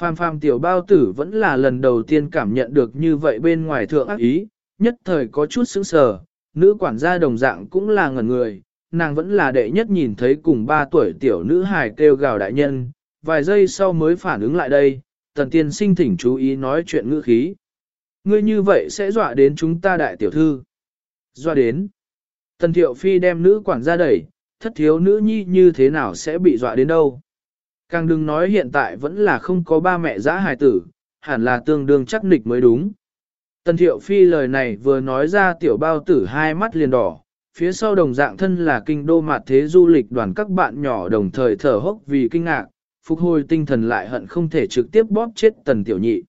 Phàm phàm tiểu bao tử vẫn là lần đầu tiên cảm nhận được như vậy bên ngoài thượng ác ý, nhất thời có chút sững sờ, nữ quản gia đồng dạng cũng là ngẩn người, nàng vẫn là đệ nhất nhìn thấy cùng ba tuổi tiểu nữ hài kêu gào đại nhân, vài giây sau mới phản ứng lại đây, tần tiên sinh thỉnh chú ý nói chuyện ngữ khí. Ngươi như vậy sẽ dọa đến chúng ta đại tiểu thư. Dọa đến. Tần thiệu phi đem nữ quản gia đẩy, thất thiếu nữ nhi như thế nào sẽ bị dọa đến đâu. Càng đừng nói hiện tại vẫn là không có ba mẹ giã hài tử, hẳn là tương đương chắc nịch mới đúng. Tần thiệu phi lời này vừa nói ra tiểu bao tử hai mắt liền đỏ, phía sau đồng dạng thân là kinh đô mạt thế du lịch đoàn các bạn nhỏ đồng thời thở hốc vì kinh ngạc, phục hồi tinh thần lại hận không thể trực tiếp bóp chết tần tiểu nhị.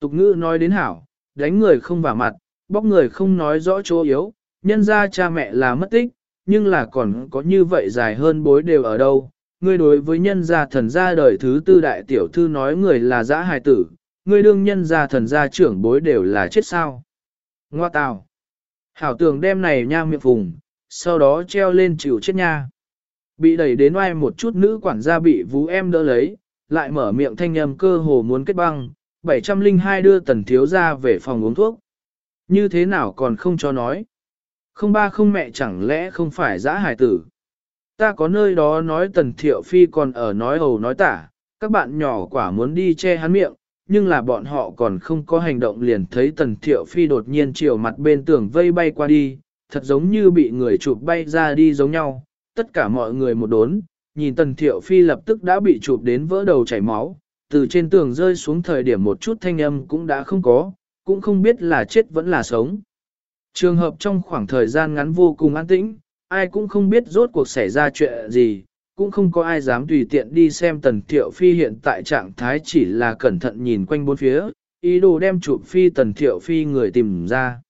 Tục ngữ nói đến hảo, đánh người không vào mặt, bóp người không nói rõ chỗ yếu, nhân ra cha mẹ là mất tích, nhưng là còn có như vậy dài hơn bối đều ở đâu. Ngươi đối với nhân gia thần gia đời thứ tư đại tiểu thư nói người là dã hài tử, ngươi đương nhân gia thần gia trưởng bối đều là chết sao. Ngoa tào. Hảo tường đem này nha miệng vùng, sau đó treo lên chịu chết nha. Bị đẩy đến oai một chút nữ quản gia bị vú em đỡ lấy, lại mở miệng thanh âm cơ hồ muốn kết băng, 702 đưa tần thiếu ra về phòng uống thuốc. Như thế nào còn không cho nói. Không ba không mẹ chẳng lẽ không phải giã hài tử. Ta có nơi đó nói tần thiệu phi còn ở nói hầu nói tả, các bạn nhỏ quả muốn đi che hắn miệng, nhưng là bọn họ còn không có hành động liền thấy tần thiệu phi đột nhiên chiều mặt bên tường vây bay qua đi, thật giống như bị người chụp bay ra đi giống nhau, tất cả mọi người một đốn, nhìn tần thiệu phi lập tức đã bị chụp đến vỡ đầu chảy máu, từ trên tường rơi xuống thời điểm một chút thanh âm cũng đã không có, cũng không biết là chết vẫn là sống. Trường hợp trong khoảng thời gian ngắn vô cùng an tĩnh, ai cũng không biết rốt cuộc xảy ra chuyện gì, cũng không có ai dám tùy tiện đi xem tần thiệu phi hiện tại trạng thái chỉ là cẩn thận nhìn quanh bốn phía, ý đồ đem chụp phi tần thiệu phi người tìm ra.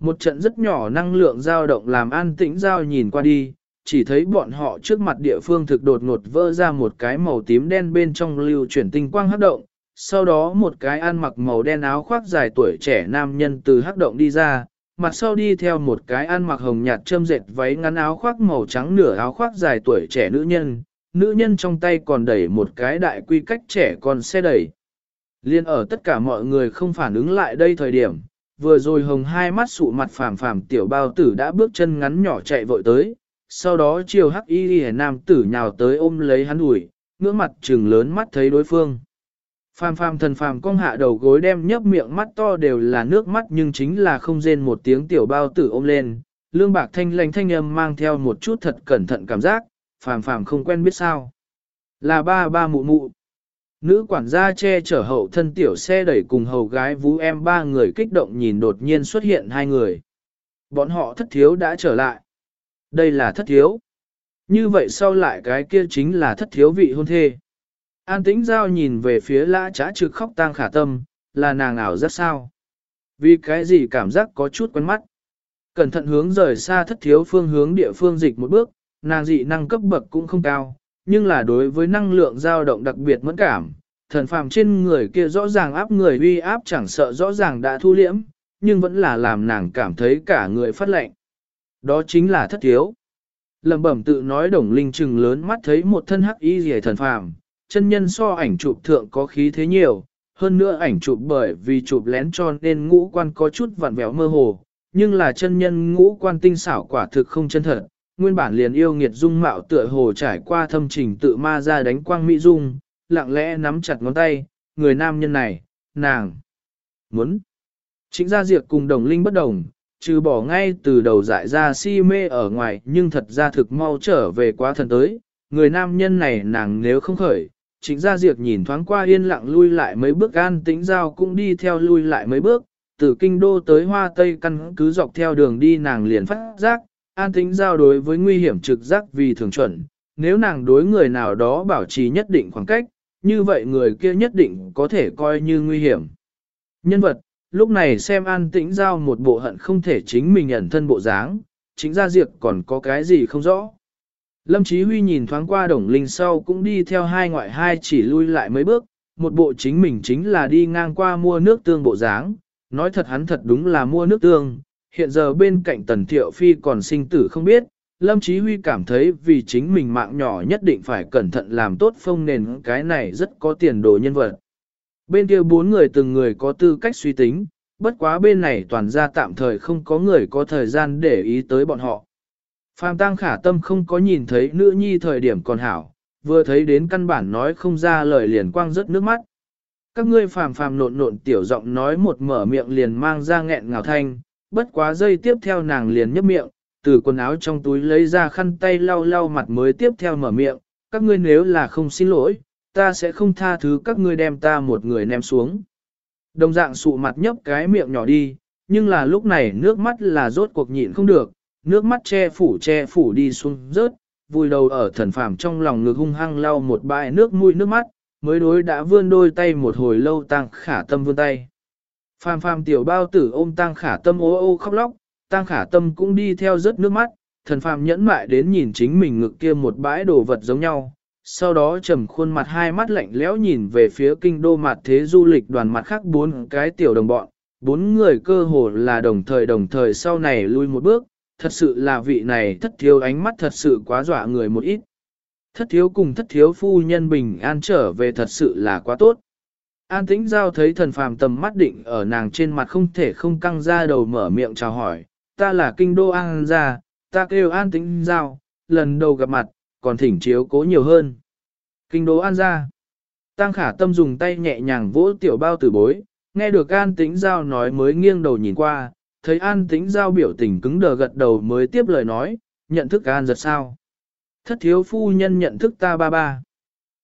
Một trận rất nhỏ năng lượng dao động làm an tĩnh giao nhìn qua đi, chỉ thấy bọn họ trước mặt địa phương thực đột ngột vỡ ra một cái màu tím đen bên trong lưu chuyển tinh quang hấp động, sau đó một cái ăn mặc màu đen áo khoác dài tuổi trẻ nam nhân từ hắc động đi ra, mặt sau đi theo một cái ăn mặc hồng nhạt châm dệt váy ngắn áo khoác màu trắng nửa áo khoác dài tuổi trẻ nữ nhân, nữ nhân trong tay còn đẩy một cái đại quy cách trẻ con xe đẩy. Liên ở tất cả mọi người không phản ứng lại đây thời điểm, vừa rồi hồng hai mắt sụ mặt phàm phàm tiểu bao tử đã bước chân ngắn nhỏ chạy vội tới, sau đó chiều hắc y ghi nam tử nhào tới ôm lấy hắn ủi, ngưỡng mặt trừng lớn mắt thấy đối phương. Phàm phàm thần phàm cong hạ đầu gối đem nhấp miệng mắt to đều là nước mắt nhưng chính là không rên một tiếng tiểu bao tử ôm lên, lương bạc thanh lành thanh âm mang theo một chút thật cẩn thận cảm giác, phàm phàm không quen biết sao. Là ba ba mụ mụ. Nữ quản gia che chở hậu thân tiểu xe đẩy cùng hầu gái vú em ba người kích động nhìn đột nhiên xuất hiện hai người. Bọn họ thất thiếu đã trở lại. Đây là thất thiếu. Như vậy sau lại cái kia chính là thất thiếu vị hôn thê. An tĩnh giao nhìn về phía lã trá trực khóc tang khả tâm, là nàng ảo rất sao. Vì cái gì cảm giác có chút quen mắt. Cẩn thận hướng rời xa thất thiếu phương hướng địa phương dịch một bước, nàng dị năng cấp bậc cũng không cao, nhưng là đối với năng lượng dao động đặc biệt mẫn cảm. Thần phàm trên người kia rõ ràng áp người uy áp chẳng sợ rõ ràng đã thu liễm, nhưng vẫn là làm nàng cảm thấy cả người phát lệnh. Đó chính là thất thiếu. Lầm bẩm tự nói đồng linh trừng lớn mắt thấy một thân hắc y rìa thần phàm, chân nhân so ảnh chụp thượng có khí thế nhiều, hơn nữa ảnh chụp bởi vì chụp lén cho nên ngũ quan có chút vặn vẹo mơ hồ, nhưng là chân nhân ngũ quan tinh xảo quả thực không chân thật, nguyên bản liền yêu nghiệt dung mạo tựa hồ trải qua thâm trình tự ma ra đánh quang mỹ dung, lặng lẽ nắm chặt ngón tay, người nam nhân này, nàng, muốn. Chính gia diệt cùng đồng linh bất đồng, trừ bỏ ngay từ đầu dại ra si mê ở ngoài nhưng thật ra thực mau trở về quá thần tới, người nam nhân này nàng nếu không khởi, Trịnh Gia Diệp nhìn thoáng qua yên lặng lui lại mấy bước an tĩnh giao cũng đi theo lui lại mấy bước, từ kinh đô tới hoa tây căn cứ dọc theo đường đi nàng liền phát giác, an tĩnh giao đối với nguy hiểm trực giác vì thường chuẩn, nếu nàng đối người nào đó bảo trì nhất định khoảng cách, như vậy người kia nhất định có thể coi như nguy hiểm. Nhân vật, lúc này xem an tĩnh giao một bộ hận không thể chính mình ẩn thân bộ dáng, chính Gia Diệp còn có cái gì không rõ. Lâm Chí Huy nhìn thoáng qua đồng linh sau cũng đi theo hai ngoại hai chỉ lui lại mấy bước, một bộ chính mình chính là đi ngang qua mua nước tương bộ dáng, nói thật hắn thật đúng là mua nước tương, hiện giờ bên cạnh tần thiệu phi còn sinh tử không biết, Lâm Chí Huy cảm thấy vì chính mình mạng nhỏ nhất định phải cẩn thận làm tốt phong nền cái này rất có tiền đồ nhân vật. Bên kia bốn người từng người có tư cách suy tính, bất quá bên này toàn ra tạm thời không có người có thời gian để ý tới bọn họ. Phạm Tăng khả tâm không có nhìn thấy nữ nhi thời điểm còn hảo, vừa thấy đến căn bản nói không ra lời liền quang rớt nước mắt. Các ngươi phàm phàm nộn nộn tiểu giọng nói một mở miệng liền mang ra nghẹn ngào thanh, bất quá giây tiếp theo nàng liền nhấp miệng, từ quần áo trong túi lấy ra khăn tay lau lau mặt mới tiếp theo mở miệng, các ngươi nếu là không xin lỗi, ta sẽ không tha thứ các ngươi đem ta một người ném xuống. Đồng dạng sụ mặt nhấp cái miệng nhỏ đi, nhưng là lúc này nước mắt là rốt cuộc nhịn không được, nước mắt che phủ che phủ đi xuống rớt, vùi đầu ở thần phàm trong lòng ngực hung hăng lau một bãi nước mũi nước mắt, mới đối đã vươn đôi tay một hồi lâu tăng khả tâm vươn tay. Phàm phàm tiểu bao tử ôm tăng khả tâm ô ô khóc lóc, tăng khả tâm cũng đi theo rớt nước mắt, thần phàm nhẫn mại đến nhìn chính mình ngực kia một bãi đồ vật giống nhau. Sau đó trầm khuôn mặt hai mắt lạnh lẽo nhìn về phía kinh đô mặt thế du lịch đoàn mặt khác bốn cái tiểu đồng bọn, bốn người cơ hồ là đồng thời đồng thời sau này lui một bước, thật sự là vị này thất thiếu ánh mắt thật sự quá dọa người một ít. Thất thiếu cùng thất thiếu phu nhân bình an trở về thật sự là quá tốt. An tĩnh giao thấy thần phàm tầm mắt định ở nàng trên mặt không thể không căng ra đầu mở miệng chào hỏi, ta là kinh đô an gia, ta kêu an tĩnh giao, lần đầu gặp mặt, còn thỉnh chiếu cố nhiều hơn. Kinh đô an gia. Tăng khả tâm dùng tay nhẹ nhàng vỗ tiểu bao tử bối, nghe được an tĩnh giao nói mới nghiêng đầu nhìn qua, thấy an tĩnh giao biểu tình cứng đờ gật đầu mới tiếp lời nói, nhận thức an giật sao. Thất thiếu phu nhân nhận thức ta ba ba.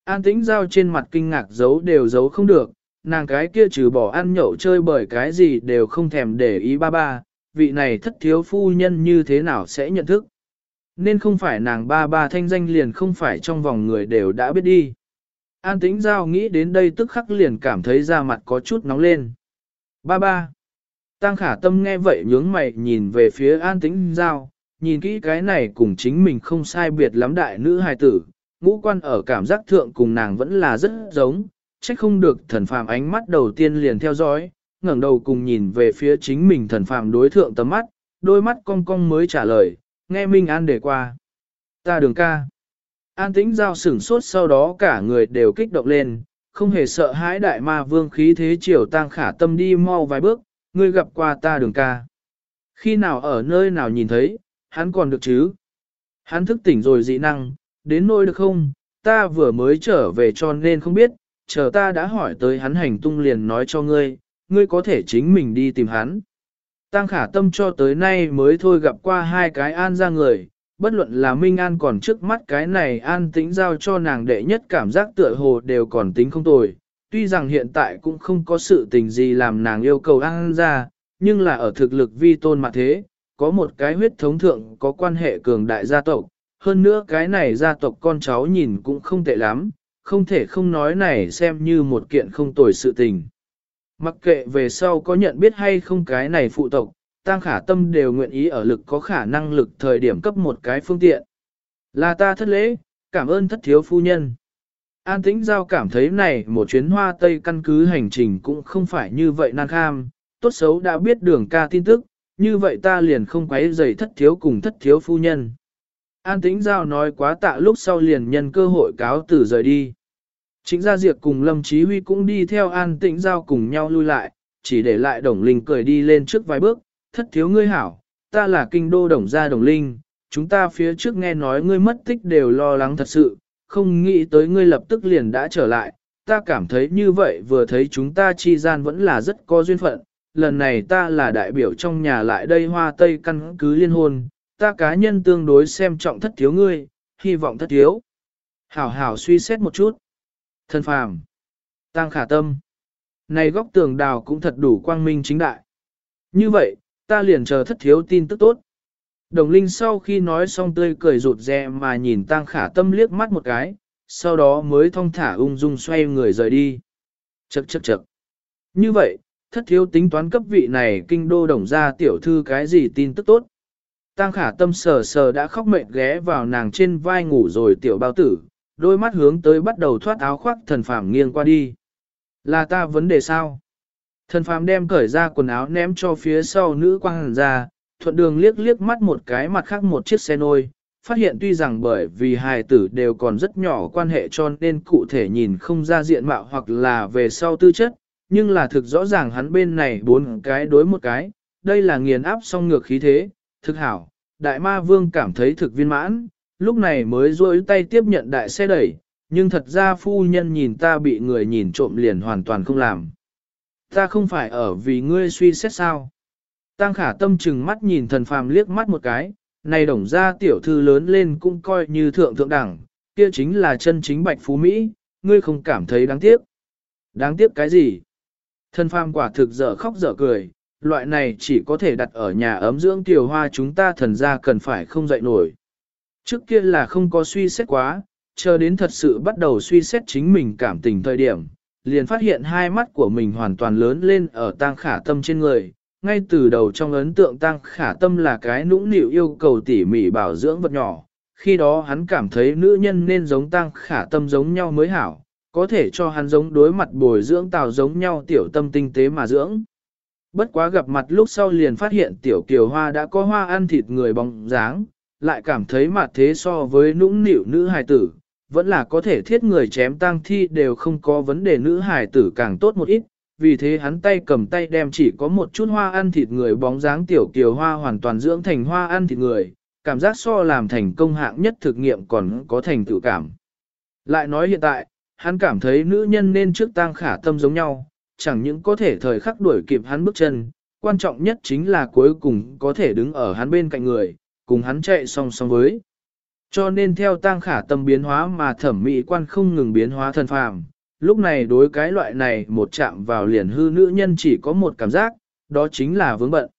An tĩnh giao trên mặt kinh ngạc giấu đều giấu không được, nàng cái kia trừ bỏ ăn nhậu chơi bởi cái gì đều không thèm để ý ba ba, vị này thất thiếu phu nhân như thế nào sẽ nhận thức. Nên không phải nàng ba ba thanh danh liền không phải trong vòng người đều đã biết đi. An tĩnh giao nghĩ đến đây tức khắc liền cảm thấy da mặt có chút nóng lên. Ba ba. Tăng khả tâm nghe vậy nhướng mày nhìn về phía an tĩnh giao, nhìn kỹ cái này cùng chính mình không sai biệt lắm đại nữ hài tử, ngũ quan ở cảm giác thượng cùng nàng vẫn là rất giống, trách không được thần phàm ánh mắt đầu tiên liền theo dõi, ngẩng đầu cùng nhìn về phía chính mình thần phàm đối thượng tầm mắt, đôi mắt cong cong mới trả lời, nghe Minh An để qua. Ta đường ca. An tĩnh giao sửng sốt sau đó cả người đều kích động lên, không hề sợ hãi đại ma vương khí thế chiều tang khả tâm đi mau vài bước, ngươi gặp qua ta đường ca. Khi nào ở nơi nào nhìn thấy, hắn còn được chứ? Hắn thức tỉnh rồi dị năng, đến nơi được không? Ta vừa mới trở về cho nên không biết, chờ ta đã hỏi tới hắn hành tung liền nói cho ngươi, ngươi có thể chính mình đi tìm hắn. Tăng khả tâm cho tới nay mới thôi gặp qua hai cái an ra người, bất luận là Minh An còn trước mắt cái này an tĩnh giao cho nàng đệ nhất cảm giác tựa hồ đều còn tính không tồi. Tuy rằng hiện tại cũng không có sự tình gì làm nàng yêu cầu ăn ra, nhưng là ở thực lực vi tôn mà thế, có một cái huyết thống thượng có quan hệ cường đại gia tộc, hơn nữa cái này gia tộc con cháu nhìn cũng không tệ lắm, không thể không nói này xem như một kiện không tồi sự tình. Mặc kệ về sau có nhận biết hay không cái này phụ tộc, tăng khả tâm đều nguyện ý ở lực có khả năng lực thời điểm cấp một cái phương tiện. Là ta thất lễ, cảm ơn thất thiếu phu nhân. An tĩnh giao cảm thấy này một chuyến hoa tây căn cứ hành trình cũng không phải như vậy nan kham, tốt xấu đã biết đường ca tin tức, như vậy ta liền không quấy giày thất thiếu cùng thất thiếu phu nhân. An tĩnh giao nói quá tạ lúc sau liền nhân cơ hội cáo tử rời đi. Chính gia diệt cùng Lâm Chí Huy cũng đi theo an tĩnh giao cùng nhau lui lại, chỉ để lại đồng linh cười đi lên trước vài bước, thất thiếu ngươi hảo, ta là kinh đô đồng gia đồng linh, chúng ta phía trước nghe nói ngươi mất tích đều lo lắng thật sự, không nghĩ tới ngươi lập tức liền đã trở lại, ta cảm thấy như vậy vừa thấy chúng ta chi gian vẫn là rất có duyên phận, lần này ta là đại biểu trong nhà lại đây hoa tây căn cứ liên hôn, ta cá nhân tương đối xem trọng thất thiếu ngươi, hy vọng thất thiếu. Hảo hảo suy xét một chút. Thân phàm. Tăng khả tâm. Này góc tường đào cũng thật đủ quang minh chính đại. Như vậy, ta liền chờ thất thiếu tin tức tốt. Đồng linh sau khi nói xong tươi cười rụt rè mà nhìn tăng khả tâm liếc mắt một cái, sau đó mới thong thả ung dung xoay người rời đi. Chậc chậc chậc. Như vậy, thất thiếu tính toán cấp vị này kinh đô đồng ra tiểu thư cái gì tin tức tốt. Tăng khả tâm sờ sờ đã khóc mệt ghé vào nàng trên vai ngủ rồi tiểu bao tử, đôi mắt hướng tới bắt đầu thoát áo khoác thần phàm nghiêng qua đi. Là ta vấn đề sao? Thần phàm đem cởi ra quần áo ném cho phía sau nữ quang ra, thuận đường liếc liếc mắt một cái mặt khác một chiếc xe nôi, phát hiện tuy rằng bởi vì hài tử đều còn rất nhỏ quan hệ cho nên cụ thể nhìn không ra diện mạo hoặc là về sau tư chất, nhưng là thực rõ ràng hắn bên này bốn cái đối một cái, đây là nghiền áp song ngược khí thế, thực hảo, đại ma vương cảm thấy thực viên mãn, lúc này mới rôi tay tiếp nhận đại xe đẩy, nhưng thật ra phu nhân nhìn ta bị người nhìn trộm liền hoàn toàn không làm. Ta không phải ở vì ngươi suy xét sao. Tăng khả tâm chừng mắt nhìn thần phàm liếc mắt một cái, này đồng ra tiểu thư lớn lên cũng coi như thượng thượng đẳng, kia chính là chân chính bạch phú Mỹ, ngươi không cảm thấy đáng tiếc. Đáng tiếc cái gì? Thần phàm quả thực dở khóc dở cười, loại này chỉ có thể đặt ở nhà ấm dưỡng tiểu hoa chúng ta thần ra cần phải không dậy nổi. Trước kia là không có suy xét quá, chờ đến thật sự bắt đầu suy xét chính mình cảm tình thời điểm, liền phát hiện hai mắt của mình hoàn toàn lớn lên ở tang khả tâm trên người. Ngay từ đầu trong ấn tượng tăng khả tâm là cái nũng nịu yêu cầu tỉ mỉ bảo dưỡng vật nhỏ, khi đó hắn cảm thấy nữ nhân nên giống tăng khả tâm giống nhau mới hảo, có thể cho hắn giống đối mặt bồi dưỡng tào giống nhau tiểu tâm tinh tế mà dưỡng. Bất quá gặp mặt lúc sau liền phát hiện tiểu kiều hoa đã có hoa ăn thịt người bóng dáng, lại cảm thấy mặt thế so với nũng nịu nữ hài tử, vẫn là có thể thiết người chém tang thi đều không có vấn đề nữ hài tử càng tốt một ít, vì thế hắn tay cầm tay đem chỉ có một chút hoa ăn thịt người bóng dáng tiểu kiều hoa hoàn toàn dưỡng thành hoa ăn thịt người, cảm giác so làm thành công hạng nhất thực nghiệm còn có thành tựu cảm. Lại nói hiện tại, hắn cảm thấy nữ nhân nên trước tang khả tâm giống nhau, chẳng những có thể thời khắc đuổi kịp hắn bước chân, quan trọng nhất chính là cuối cùng có thể đứng ở hắn bên cạnh người, cùng hắn chạy song song với. Cho nên theo tang khả tâm biến hóa mà thẩm mỹ quan không ngừng biến hóa thân phàm, lúc này đối cái loại này một chạm vào liền hư nữ nhân chỉ có một cảm giác, đó chính là vướng bận.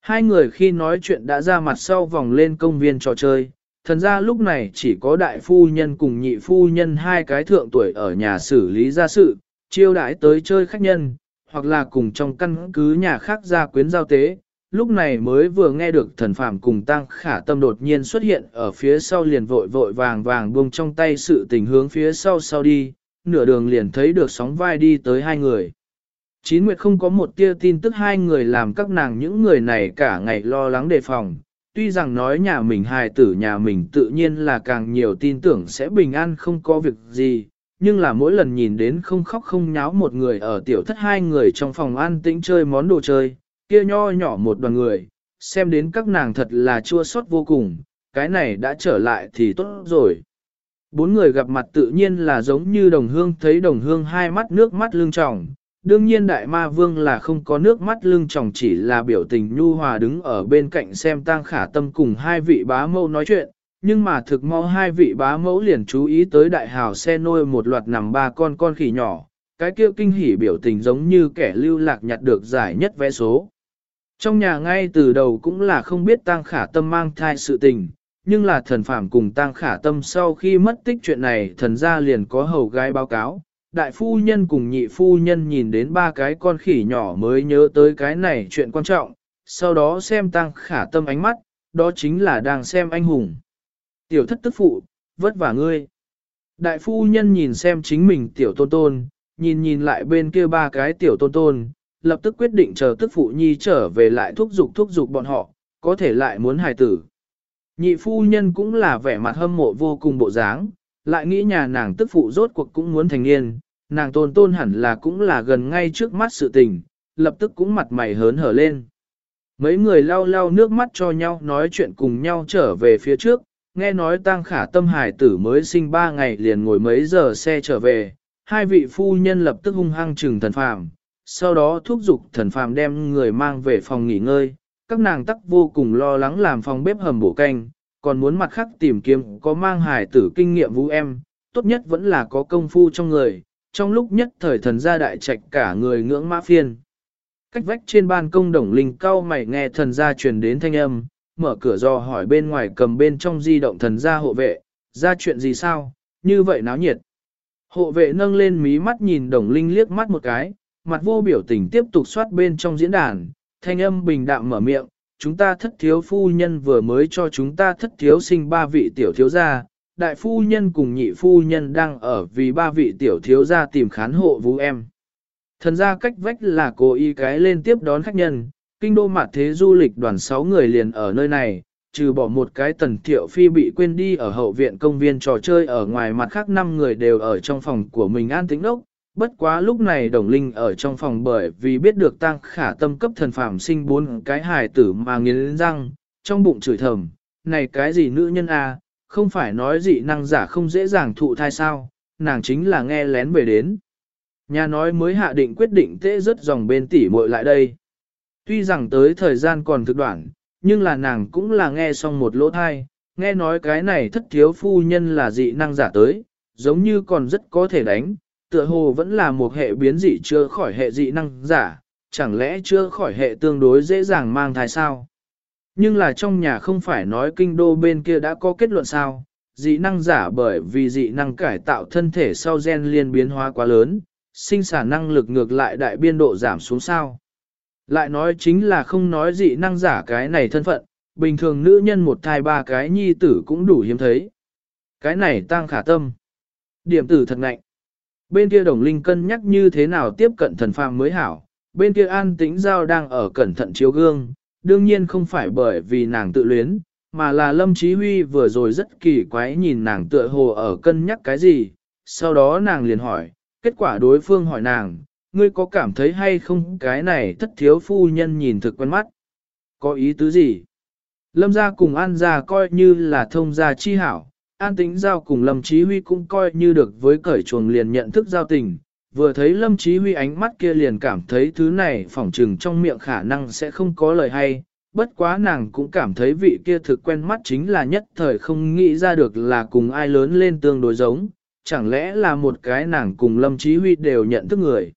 Hai người khi nói chuyện đã ra mặt sau vòng lên công viên trò chơi, thần ra lúc này chỉ có đại phu nhân cùng nhị phu nhân hai cái thượng tuổi ở nhà xử lý gia sự, chiêu đãi tới chơi khách nhân, hoặc là cùng trong căn cứ nhà khác gia quyến giao tế, lúc này mới vừa nghe được thần phàm cùng tăng khả tâm đột nhiên xuất hiện ở phía sau liền vội vội vàng vàng buông trong tay sự tình hướng phía sau sau đi, nửa đường liền thấy được sóng vai đi tới hai người. Chín Nguyệt không có một tia tin tức hai người làm các nàng những người này cả ngày lo lắng đề phòng, tuy rằng nói nhà mình hài tử nhà mình tự nhiên là càng nhiều tin tưởng sẽ bình an không có việc gì, nhưng là mỗi lần nhìn đến không khóc không nháo một người ở tiểu thất hai người trong phòng an tĩnh chơi món đồ chơi, kia nho nhỏ một đoàn người, xem đến các nàng thật là chua xót vô cùng, cái này đã trở lại thì tốt rồi. Bốn người gặp mặt tự nhiên là giống như đồng hương thấy đồng hương hai mắt nước mắt lưng tròng. Đương nhiên đại ma vương là không có nước mắt lưng tròng chỉ là biểu tình nhu hòa đứng ở bên cạnh xem tang khả tâm cùng hai vị bá mẫu nói chuyện, nhưng mà thực mau hai vị bá mẫu liền chú ý tới đại hào xe nôi một loạt nằm ba con con khỉ nhỏ, cái kia kinh hỉ biểu tình giống như kẻ lưu lạc nhặt được giải nhất vé số. Trong nhà ngay từ đầu cũng là không biết tang khả tâm mang thai sự tình, nhưng là thần phàm cùng tang khả tâm sau khi mất tích chuyện này thần ra liền có hầu gái báo cáo. Đại phu nhân cùng nhị phu nhân nhìn đến ba cái con khỉ nhỏ mới nhớ tới cái này chuyện quan trọng, sau đó xem tang khả tâm ánh mắt, đó chính là đang xem anh hùng. Tiểu thất tức phụ, vất vả ngươi. Đại phu nhân nhìn xem chính mình tiểu tôn tôn, nhìn nhìn lại bên kia ba cái tiểu tôn tôn, lập tức quyết định chờ tức phụ nhi trở về lại thúc giục thúc giục bọn họ, có thể lại muốn hài tử. Nhị phu nhân cũng là vẻ mặt hâm mộ vô cùng bộ dáng, lại nghĩ nhà nàng tức phụ rốt cuộc cũng muốn thành niên, nàng tôn tôn hẳn là cũng là gần ngay trước mắt sự tình, lập tức cũng mặt mày hớn hở lên. Mấy người lau lau nước mắt cho nhau nói chuyện cùng nhau trở về phía trước, nghe nói tăng khả tâm hải tử mới sinh ba ngày liền ngồi mấy giờ xe trở về, hai vị phu nhân lập tức hung hăng trừng thần phàm, sau đó thúc giục thần phàm đem người mang về phòng nghỉ ngơi, các nàng tắc vô cùng lo lắng làm phòng bếp hầm bổ canh, còn muốn mặt khác tìm kiếm có mang hài tử kinh nghiệm vũ em, tốt nhất vẫn là có công phu trong người, trong lúc nhất thời thần gia đại trạch cả người ngưỡng mã phiên. Cách vách trên ban công đồng linh cao mày nghe thần gia truyền đến thanh âm, mở cửa do hỏi bên ngoài cầm bên trong di động thần gia hộ vệ, ra chuyện gì sao, như vậy náo nhiệt. Hộ vệ nâng lên mí mắt nhìn đồng linh liếc mắt một cái, mặt vô biểu tình tiếp tục soát bên trong diễn đàn, thanh âm bình đạm mở miệng, chúng ta thất thiếu phu nhân vừa mới cho chúng ta thất thiếu sinh ba vị tiểu thiếu gia, đại phu nhân cùng nhị phu nhân đang ở vì ba vị tiểu thiếu gia tìm khán hộ vũ em. Thần gia cách vách là cố ý cái lên tiếp đón khách nhân, kinh đô mặt thế du lịch đoàn 6 người liền ở nơi này, trừ bỏ một cái tần thiệu phi bị quên đi ở hậu viện công viên trò chơi ở ngoài mặt khác năm người đều ở trong phòng của mình an tĩnh đốc. Bất quá lúc này đồng linh ở trong phòng bởi vì biết được tăng khả tâm cấp thần phàm sinh bốn cái hài tử mà nghiến răng, trong bụng chửi thầm, này cái gì nữ nhân a à, không phải nói dị năng giả không dễ dàng thụ thai sao, nàng chính là nghe lén về đến. Nhà nói mới hạ định quyết định tễ rất dòng bên tỉ muội lại đây. Tuy rằng tới thời gian còn thực đoạn, nhưng là nàng cũng là nghe xong một lỗ thai, nghe nói cái này thất thiếu phu nhân là dị năng giả tới, giống như còn rất có thể đánh, tựa hồ vẫn là một hệ biến dị chưa khỏi hệ dị năng giả, chẳng lẽ chưa khỏi hệ tương đối dễ dàng mang thai sao? Nhưng là trong nhà không phải nói kinh đô bên kia đã có kết luận sao, dị năng giả bởi vì dị năng cải tạo thân thể sau gen liên biến hóa quá lớn, sinh sản năng lực ngược lại đại biên độ giảm xuống sao. Lại nói chính là không nói dị năng giả cái này thân phận, bình thường nữ nhân một thai ba cái nhi tử cũng đủ hiếm thấy. Cái này tăng khả tâm. Điểm tử thật nạnh. Bên kia đồng linh cân nhắc như thế nào tiếp cận thần phàm mới hảo, bên kia an tĩnh giao đang ở cẩn thận chiếu gương, đương nhiên không phải bởi vì nàng tự luyến, mà là Lâm Chí Huy vừa rồi rất kỳ quái nhìn nàng tựa hồ ở cân nhắc cái gì, sau đó nàng liền hỏi, kết quả đối phương hỏi nàng, ngươi có cảm thấy hay không cái này thất thiếu phu nhân nhìn thực quen mắt? Có ý tứ gì? Lâm gia cùng An gia coi như là thông gia chi hảo, An tính giao cùng Lâm Chí Huy cũng coi như được với cởi chuồng liền nhận thức giao tình. Vừa thấy Lâm Chí Huy ánh mắt kia liền cảm thấy thứ này phỏng trừng trong miệng khả năng sẽ không có lời hay, bất quá nàng cũng cảm thấy vị kia thực quen mắt chính là nhất thời không nghĩ ra được là cùng ai lớn lên tương đối giống, chẳng lẽ là một cái nàng cùng Lâm Chí Huy đều nhận thức người.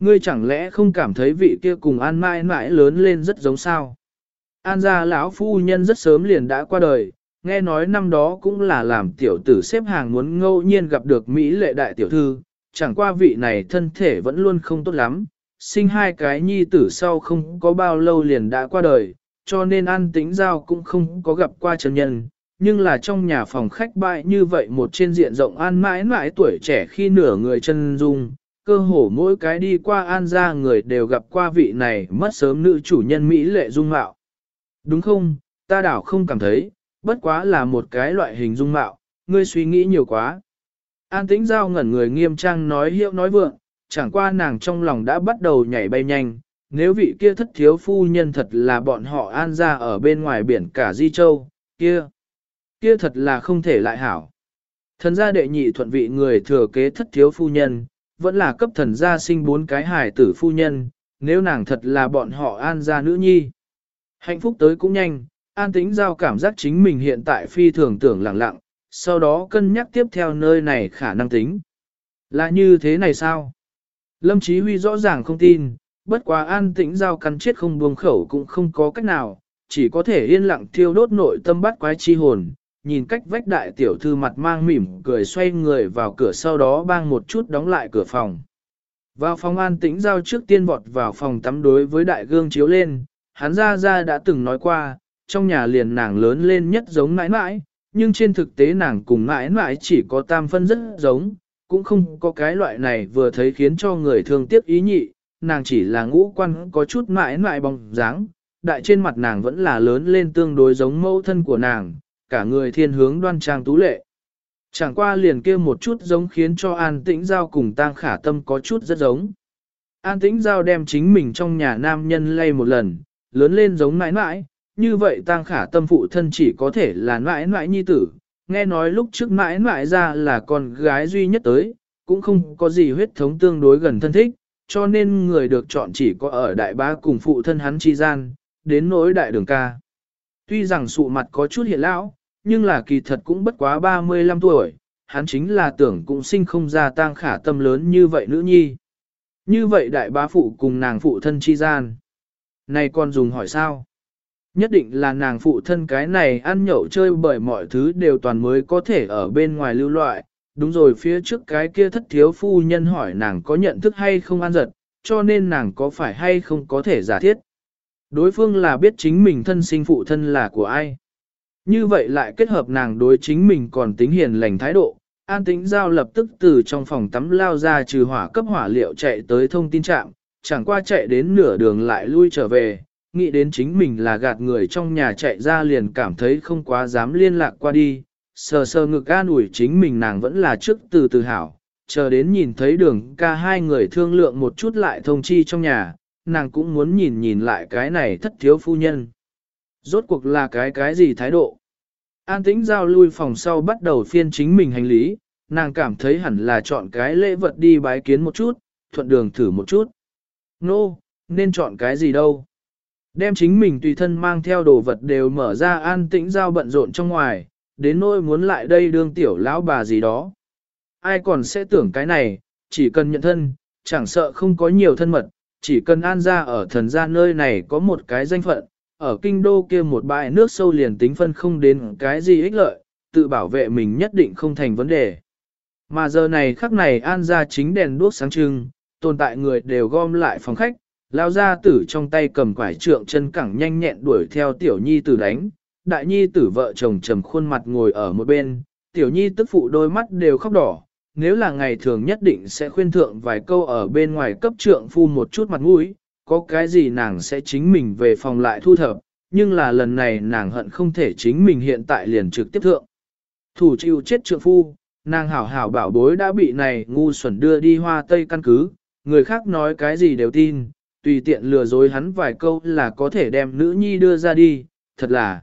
Ngươi chẳng lẽ không cảm thấy vị kia cùng An mãi mãi lớn lên rất giống sao? An gia lão phu nhân rất sớm liền đã qua đời, nghe nói năm đó cũng là làm tiểu tử xếp hàng muốn ngẫu nhiên gặp được Mỹ lệ đại tiểu thư, chẳng qua vị này thân thể vẫn luôn không tốt lắm, sinh hai cái nhi tử sau không có bao lâu liền đã qua đời, cho nên an tĩnh giao cũng không có gặp qua chân nhân, nhưng là trong nhà phòng khách bại như vậy một trên diện rộng an mãi mãi tuổi trẻ khi nửa người chân dung, cơ hồ mỗi cái đi qua an ra người đều gặp qua vị này mất sớm nữ chủ nhân Mỹ lệ dung mạo. Đúng không, ta đảo không cảm thấy, bất quá là một cái loại hình dung mạo, ngươi suy nghĩ nhiều quá. An tĩnh giao ngẩn người nghiêm trang nói hiệu nói vượng, chẳng qua nàng trong lòng đã bắt đầu nhảy bay nhanh, nếu vị kia thất thiếu phu nhân thật là bọn họ an ra ở bên ngoài biển cả Di Châu, kia, kia thật là không thể lại hảo. Thần gia đệ nhị thuận vị người thừa kế thất thiếu phu nhân, vẫn là cấp thần gia sinh bốn cái hài tử phu nhân, nếu nàng thật là bọn họ an gia nữ nhi. Hạnh phúc tới cũng nhanh, an tĩnh giao cảm giác chính mình hiện tại phi thường tưởng lặng lặng, sau đó cân nhắc tiếp theo nơi này khả năng tính. Là như thế này sao? Lâm Chí Huy rõ ràng không tin, bất quá an tĩnh giao cắn chết không buông khẩu cũng không có cách nào, chỉ có thể yên lặng thiêu đốt nội tâm bắt quái chi hồn, nhìn cách vách đại tiểu thư mặt mang mỉm cười xoay người vào cửa sau đó bang một chút đóng lại cửa phòng. Vào phòng an tĩnh giao trước tiên vọt vào phòng tắm đối với đại gương chiếu lên, hắn ra ra đã từng nói qua, trong nhà liền nàng lớn lên nhất giống mãi mãi, nhưng trên thực tế nàng cùng mãi mãi chỉ có tam phân rất giống, cũng không có cái loại này vừa thấy khiến cho người thương tiếc ý nhị, nàng chỉ là ngũ quan có chút mãi mãi bóng dáng, đại trên mặt nàng vẫn là lớn lên tương đối giống mẫu thân của nàng, cả người thiên hướng đoan trang tú lệ. Chẳng qua liền kia một chút giống khiến cho an tĩnh giao cùng tang khả tâm có chút rất giống. An tĩnh giao đem chính mình trong nhà nam nhân lay một lần, lớn lên giống mãi mãi, như vậy tang khả tâm phụ thân chỉ có thể là mãi mãi nhi tử. Nghe nói lúc trước mãi mãi ra là con gái duy nhất tới, cũng không có gì huyết thống tương đối gần thân thích, cho nên người được chọn chỉ có ở đại bá cùng phụ thân hắn chi gian, đến nỗi đại đường ca. Tuy rằng sụ mặt có chút hiện lão, nhưng là kỳ thật cũng bất quá 35 tuổi, hắn chính là tưởng cũng sinh không ra tang khả tâm lớn như vậy nữ nhi. Như vậy đại bá phụ cùng nàng phụ thân chi gian. Này con dùng hỏi sao? Nhất định là nàng phụ thân cái này ăn nhậu chơi bởi mọi thứ đều toàn mới có thể ở bên ngoài lưu loại. Đúng rồi phía trước cái kia thất thiếu phu nhân hỏi nàng có nhận thức hay không ăn giật, cho nên nàng có phải hay không có thể giả thiết. Đối phương là biết chính mình thân sinh phụ thân là của ai. Như vậy lại kết hợp nàng đối chính mình còn tính hiền lành thái độ, an tính giao lập tức từ trong phòng tắm lao ra trừ hỏa cấp hỏa liệu chạy tới thông tin trạm, chẳng qua chạy đến nửa đường lại lui trở về, nghĩ đến chính mình là gạt người trong nhà chạy ra liền cảm thấy không quá dám liên lạc qua đi, sờ sờ ngực an ủi chính mình nàng vẫn là trước từ từ hảo, chờ đến nhìn thấy đường ca hai người thương lượng một chút lại thông chi trong nhà, nàng cũng muốn nhìn nhìn lại cái này thất thiếu phu nhân. Rốt cuộc là cái cái gì thái độ? An tĩnh giao lui phòng sau bắt đầu phiên chính mình hành lý, nàng cảm thấy hẳn là chọn cái lễ vật đi bái kiến một chút, thuận đường thử một chút. Nô, no, nên chọn cái gì đâu? Đem chính mình tùy thân mang theo đồ vật đều mở ra an tĩnh giao bận rộn trong ngoài, đến nỗi muốn lại đây đương tiểu lão bà gì đó. Ai còn sẽ tưởng cái này, chỉ cần nhận thân, chẳng sợ không có nhiều thân mật, chỉ cần an ra ở thần gia nơi này có một cái danh phận, ở kinh đô kia một bãi nước sâu liền tính phân không đến cái gì ích lợi, tự bảo vệ mình nhất định không thành vấn đề. Mà giờ này khắc này an ra chính đèn đuốc sáng trưng, tồn tại người đều gom lại phòng khách, lao ra tử trong tay cầm quải trượng chân cẳng nhanh nhẹn đuổi theo tiểu nhi tử đánh, đại nhi tử vợ chồng trầm khuôn mặt ngồi ở một bên, tiểu nhi tức phụ đôi mắt đều khóc đỏ, nếu là ngày thường nhất định sẽ khuyên thượng vài câu ở bên ngoài cấp trượng phu một chút mặt mũi, có cái gì nàng sẽ chính mình về phòng lại thu thập, nhưng là lần này nàng hận không thể chính mình hiện tại liền trực tiếp thượng. Thủ chịu chết trượng phu, nàng hảo hảo bảo bối đã bị này ngu xuẩn đưa đi hoa tây căn cứ, người khác nói cái gì đều tin, tùy tiện lừa dối hắn vài câu là có thể đem nữ nhi đưa ra đi, thật là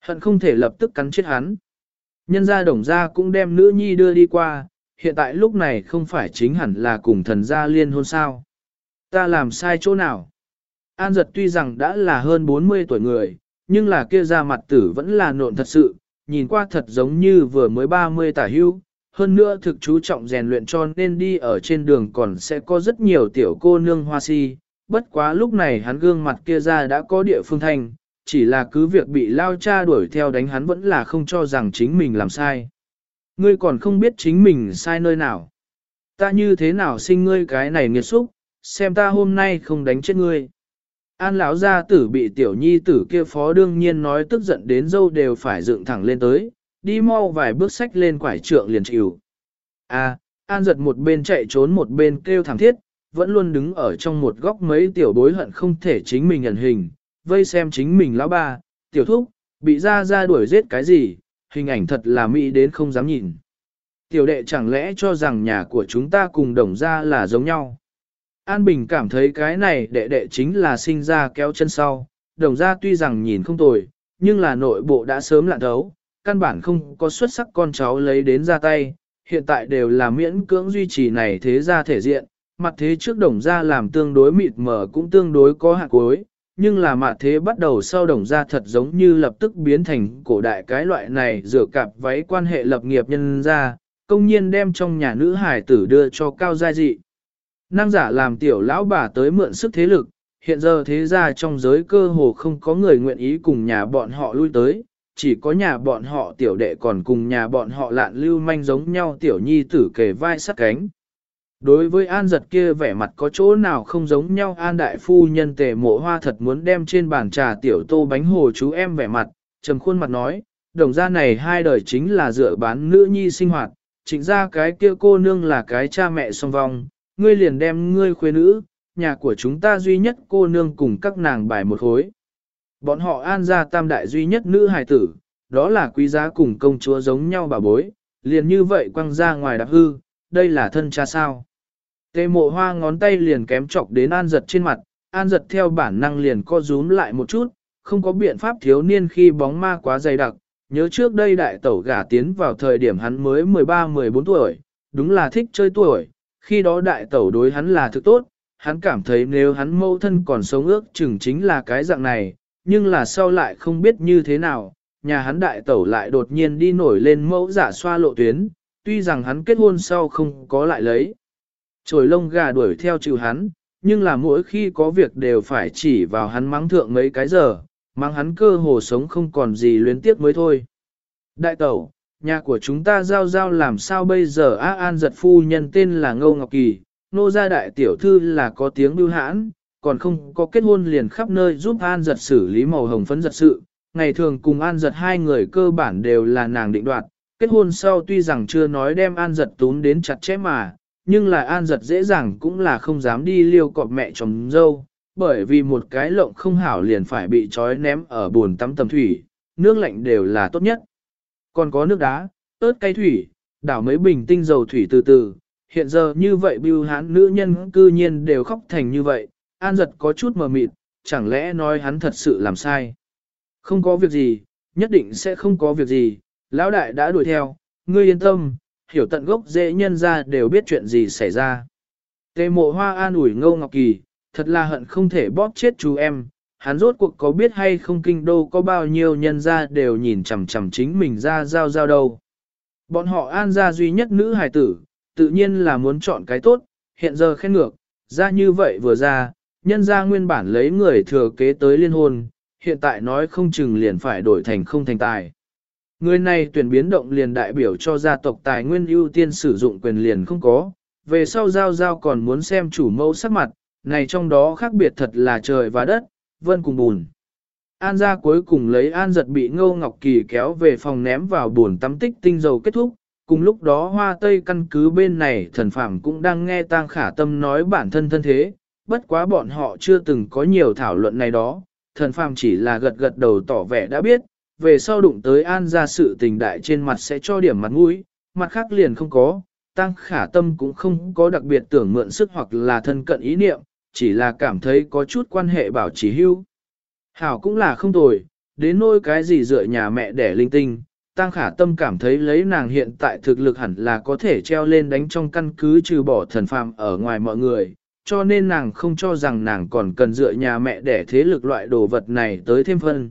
hận không thể lập tức cắn chết hắn. Nhân gia đồng gia cũng đem nữ nhi đưa đi qua, hiện tại lúc này không phải chính hẳn là cùng thần gia liên hôn sao. Ta làm sai chỗ nào? An giật tuy rằng đã là hơn 40 tuổi người, nhưng là kia ra mặt tử vẫn là nộn thật sự, nhìn qua thật giống như vừa mới 30 tả hưu. Hơn nữa thực chú trọng rèn luyện cho nên đi ở trên đường còn sẽ có rất nhiều tiểu cô nương hoa si. Bất quá lúc này hắn gương mặt kia ra đã có địa phương thành, chỉ là cứ việc bị lao cha đuổi theo đánh hắn vẫn là không cho rằng chính mình làm sai. Ngươi còn không biết chính mình sai nơi nào. Ta như thế nào sinh ngươi cái này nghiệt xúc, xem ta hôm nay không đánh chết ngươi. An lão gia tử bị tiểu nhi tử kia phó đương nhiên nói tức giận đến dâu đều phải dựng thẳng lên tới, đi mau vài bước sách lên quải trượng liền chịu. À, An giật một bên chạy trốn một bên kêu thảm thiết, vẫn luôn đứng ở trong một góc mấy tiểu bối hận không thể chính mình nhận hình, vây xem chính mình lão ba, tiểu thúc, bị ra ra đuổi giết cái gì, hình ảnh thật là mỹ đến không dám nhìn. Tiểu đệ chẳng lẽ cho rằng nhà của chúng ta cùng đồng ra là giống nhau. An Bình cảm thấy cái này đệ đệ chính là sinh ra kéo chân sau, đồng ra tuy rằng nhìn không tồi, nhưng là nội bộ đã sớm lạn thấu, căn bản không có xuất sắc con cháu lấy đến ra tay, hiện tại đều là miễn cưỡng duy trì này thế ra thể diện, mặt thế trước đồng ra làm tương đối mịt mờ cũng tương đối có hạt cuối, nhưng là mặt thế bắt đầu sau đồng ra thật giống như lập tức biến thành cổ đại cái loại này rửa cặp váy quan hệ lập nghiệp nhân ra, công nhiên đem trong nhà nữ hải tử đưa cho cao gia dị. Năng giả làm tiểu lão bà tới mượn sức thế lực, hiện giờ thế ra trong giới cơ hồ không có người nguyện ý cùng nhà bọn họ lui tới, chỉ có nhà bọn họ tiểu đệ còn cùng nhà bọn họ lạn lưu manh giống nhau tiểu nhi tử kề vai sát cánh. Đối với an giật kia vẻ mặt có chỗ nào không giống nhau an đại phu nhân tề mộ hoa thật muốn đem trên bàn trà tiểu tô bánh hồ chú em vẻ mặt, trầm khuôn mặt nói, đồng gia này hai đời chính là dựa bán nữ nhi sinh hoạt, chính ra cái kia cô nương là cái cha mẹ song vong, ngươi liền đem ngươi khuê nữ, nhà của chúng ta duy nhất cô nương cùng các nàng bài một khối. Bọn họ an gia tam đại duy nhất nữ hài tử, đó là quý giá cùng công chúa giống nhau bà bối, liền như vậy quăng ra ngoài đạp hư, đây là thân cha sao. Tê mộ hoa ngón tay liền kém chọc đến an giật trên mặt, an giật theo bản năng liền co rúm lại một chút, không có biện pháp thiếu niên khi bóng ma quá dày đặc, nhớ trước đây đại tẩu gả tiến vào thời điểm hắn mới 13-14 tuổi, đúng là thích chơi tuổi, khi đó đại tẩu đối hắn là thực tốt, hắn cảm thấy nếu hắn mâu thân còn sống ước chừng chính là cái dạng này, nhưng là sau lại không biết như thế nào, nhà hắn đại tẩu lại đột nhiên đi nổi lên mẫu giả xoa lộ tuyến, tuy rằng hắn kết hôn sau không có lại lấy. Trồi lông gà đuổi theo chịu hắn, nhưng là mỗi khi có việc đều phải chỉ vào hắn mắng thượng mấy cái giờ, mắng hắn cơ hồ sống không còn gì luyến tiếc mới thôi. Đại tẩu, nhà của chúng ta giao giao làm sao bây giờ A an giật phu nhân tên là Ngô Ngọc Kỳ, nô gia đại tiểu thư là có tiếng bưu hãn, còn không có kết hôn liền khắp nơi giúp an giật xử lý màu hồng phấn giật sự. Ngày thường cùng an giật hai người cơ bản đều là nàng định đoạt, kết hôn sau tuy rằng chưa nói đem an giật tún đến chặt chẽ mà, nhưng là an giật dễ dàng cũng là không dám đi liêu cọp mẹ chồng dâu, bởi vì một cái lộng không hảo liền phải bị trói ném ở bồn tắm tầm thủy, nước lạnh đều là tốt nhất. Còn có nước đá, ớt cay thủy, đảo mấy bình tinh dầu thủy từ từ, hiện giờ như vậy bưu hán nữ nhân cư nhiên đều khóc thành như vậy, an giật có chút mờ mịt, chẳng lẽ nói hắn thật sự làm sai. Không có việc gì, nhất định sẽ không có việc gì, lão đại đã đuổi theo, ngươi yên tâm, hiểu tận gốc dễ nhân ra đều biết chuyện gì xảy ra. Tề mộ hoa an ủi ngâu ngọc kỳ, thật là hận không thể bóp chết chú em, hắn rốt cuộc có biết hay không kinh đô có bao nhiêu nhân ra đều nhìn chằm chằm chính mình ra giao giao đâu. Bọn họ an ra duy nhất nữ hài tử, tự nhiên là muốn chọn cái tốt, hiện giờ khen ngược, ra như vậy vừa ra, nhân ra nguyên bản lấy người thừa kế tới liên hôn, hiện tại nói không chừng liền phải đổi thành không thành tài. Người này tuyển biến động liền đại biểu cho gia tộc tài nguyên ưu tiên sử dụng quyền liền không có, về sau giao giao còn muốn xem chủ mẫu sắc mặt, này trong đó khác biệt thật là trời và đất, vân cùng bùn. An gia cuối cùng lấy an giật bị ngô ngọc kỳ kéo về phòng ném vào buồn tắm tích tinh dầu kết thúc, cùng lúc đó hoa tây căn cứ bên này thần phàm cũng đang nghe tang khả tâm nói bản thân thân thế, bất quá bọn họ chưa từng có nhiều thảo luận này đó, thần phàm chỉ là gật gật đầu tỏ vẻ đã biết, về sau đụng tới an gia sự tình đại trên mặt sẽ cho điểm mặt mũi, mặt khác liền không có, tăng khả tâm cũng không có đặc biệt tưởng mượn sức hoặc là thân cận ý niệm, chỉ là cảm thấy có chút quan hệ bảo trì hưu. Hảo cũng là không tồi, đến nỗi cái gì dựa nhà mẹ đẻ linh tinh, tăng khả tâm cảm thấy lấy nàng hiện tại thực lực hẳn là có thể treo lên đánh trong căn cứ trừ bỏ thần phàm ở ngoài mọi người, cho nên nàng không cho rằng nàng còn cần dựa nhà mẹ để thế lực loại đồ vật này tới thêm phân.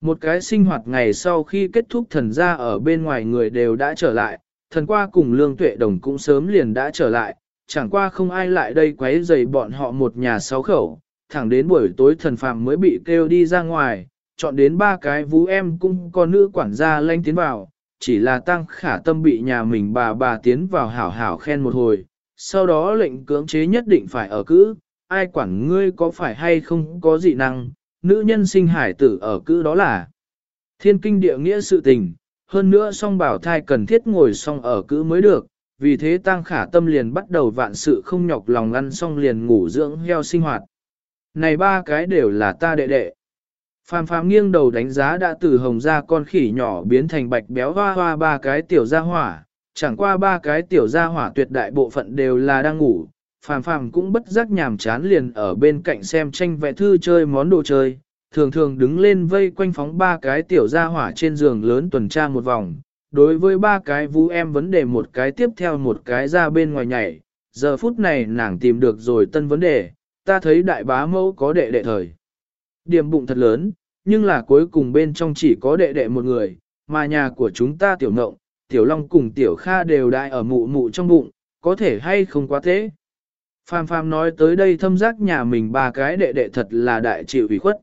Một cái sinh hoạt ngày sau khi kết thúc thần gia ở bên ngoài người đều đã trở lại, thần qua cùng lương tuệ đồng cũng sớm liền đã trở lại, chẳng qua không ai lại đây quấy rầy bọn họ một nhà sáu khẩu, thẳng đến buổi tối thần phàm mới bị kêu đi ra ngoài, chọn đến ba cái vú em cũng có nữ quản gia lanh tiến vào, chỉ là tăng khả tâm bị nhà mình bà bà tiến vào hảo hảo khen một hồi, sau đó lệnh cưỡng chế nhất định phải ở cữ, ai quản ngươi có phải hay không có dị năng, nữ nhân sinh hải tử ở cữ đó là thiên kinh địa nghĩa sự tình, hơn nữa song bảo thai cần thiết ngồi song ở cữ mới được, vì thế tăng khả tâm liền bắt đầu vạn sự không nhọc lòng ăn xong liền ngủ dưỡng heo sinh hoạt. Này ba cái đều là ta đệ đệ. Phàm phàm nghiêng đầu đánh giá đã từ hồng ra con khỉ nhỏ biến thành bạch béo hoa hoa ba cái tiểu gia hỏa, chẳng qua ba cái tiểu gia hỏa tuyệt đại bộ phận đều là đang ngủ, phàm phàm cũng bất giác nhàm chán liền ở bên cạnh xem tranh vẽ thư chơi món đồ chơi, thường thường đứng lên vây quanh phóng ba cái tiểu gia hỏa trên giường lớn tuần tra một vòng. Đối với ba cái vũ em vấn đề một cái tiếp theo một cái ra bên ngoài nhảy, giờ phút này nàng tìm được rồi tân vấn đề, ta thấy đại bá mẫu có đệ đệ thời. Điểm bụng thật lớn, nhưng là cuối cùng bên trong chỉ có đệ đệ một người, mà nhà của chúng ta tiểu ngộng, tiểu long cùng tiểu kha đều đại ở mụ mụ trong bụng, có thể hay không quá thế. Phàm phàm nói tới đây thâm giác nhà mình ba cái đệ đệ thật là đại chịu ủy khuất.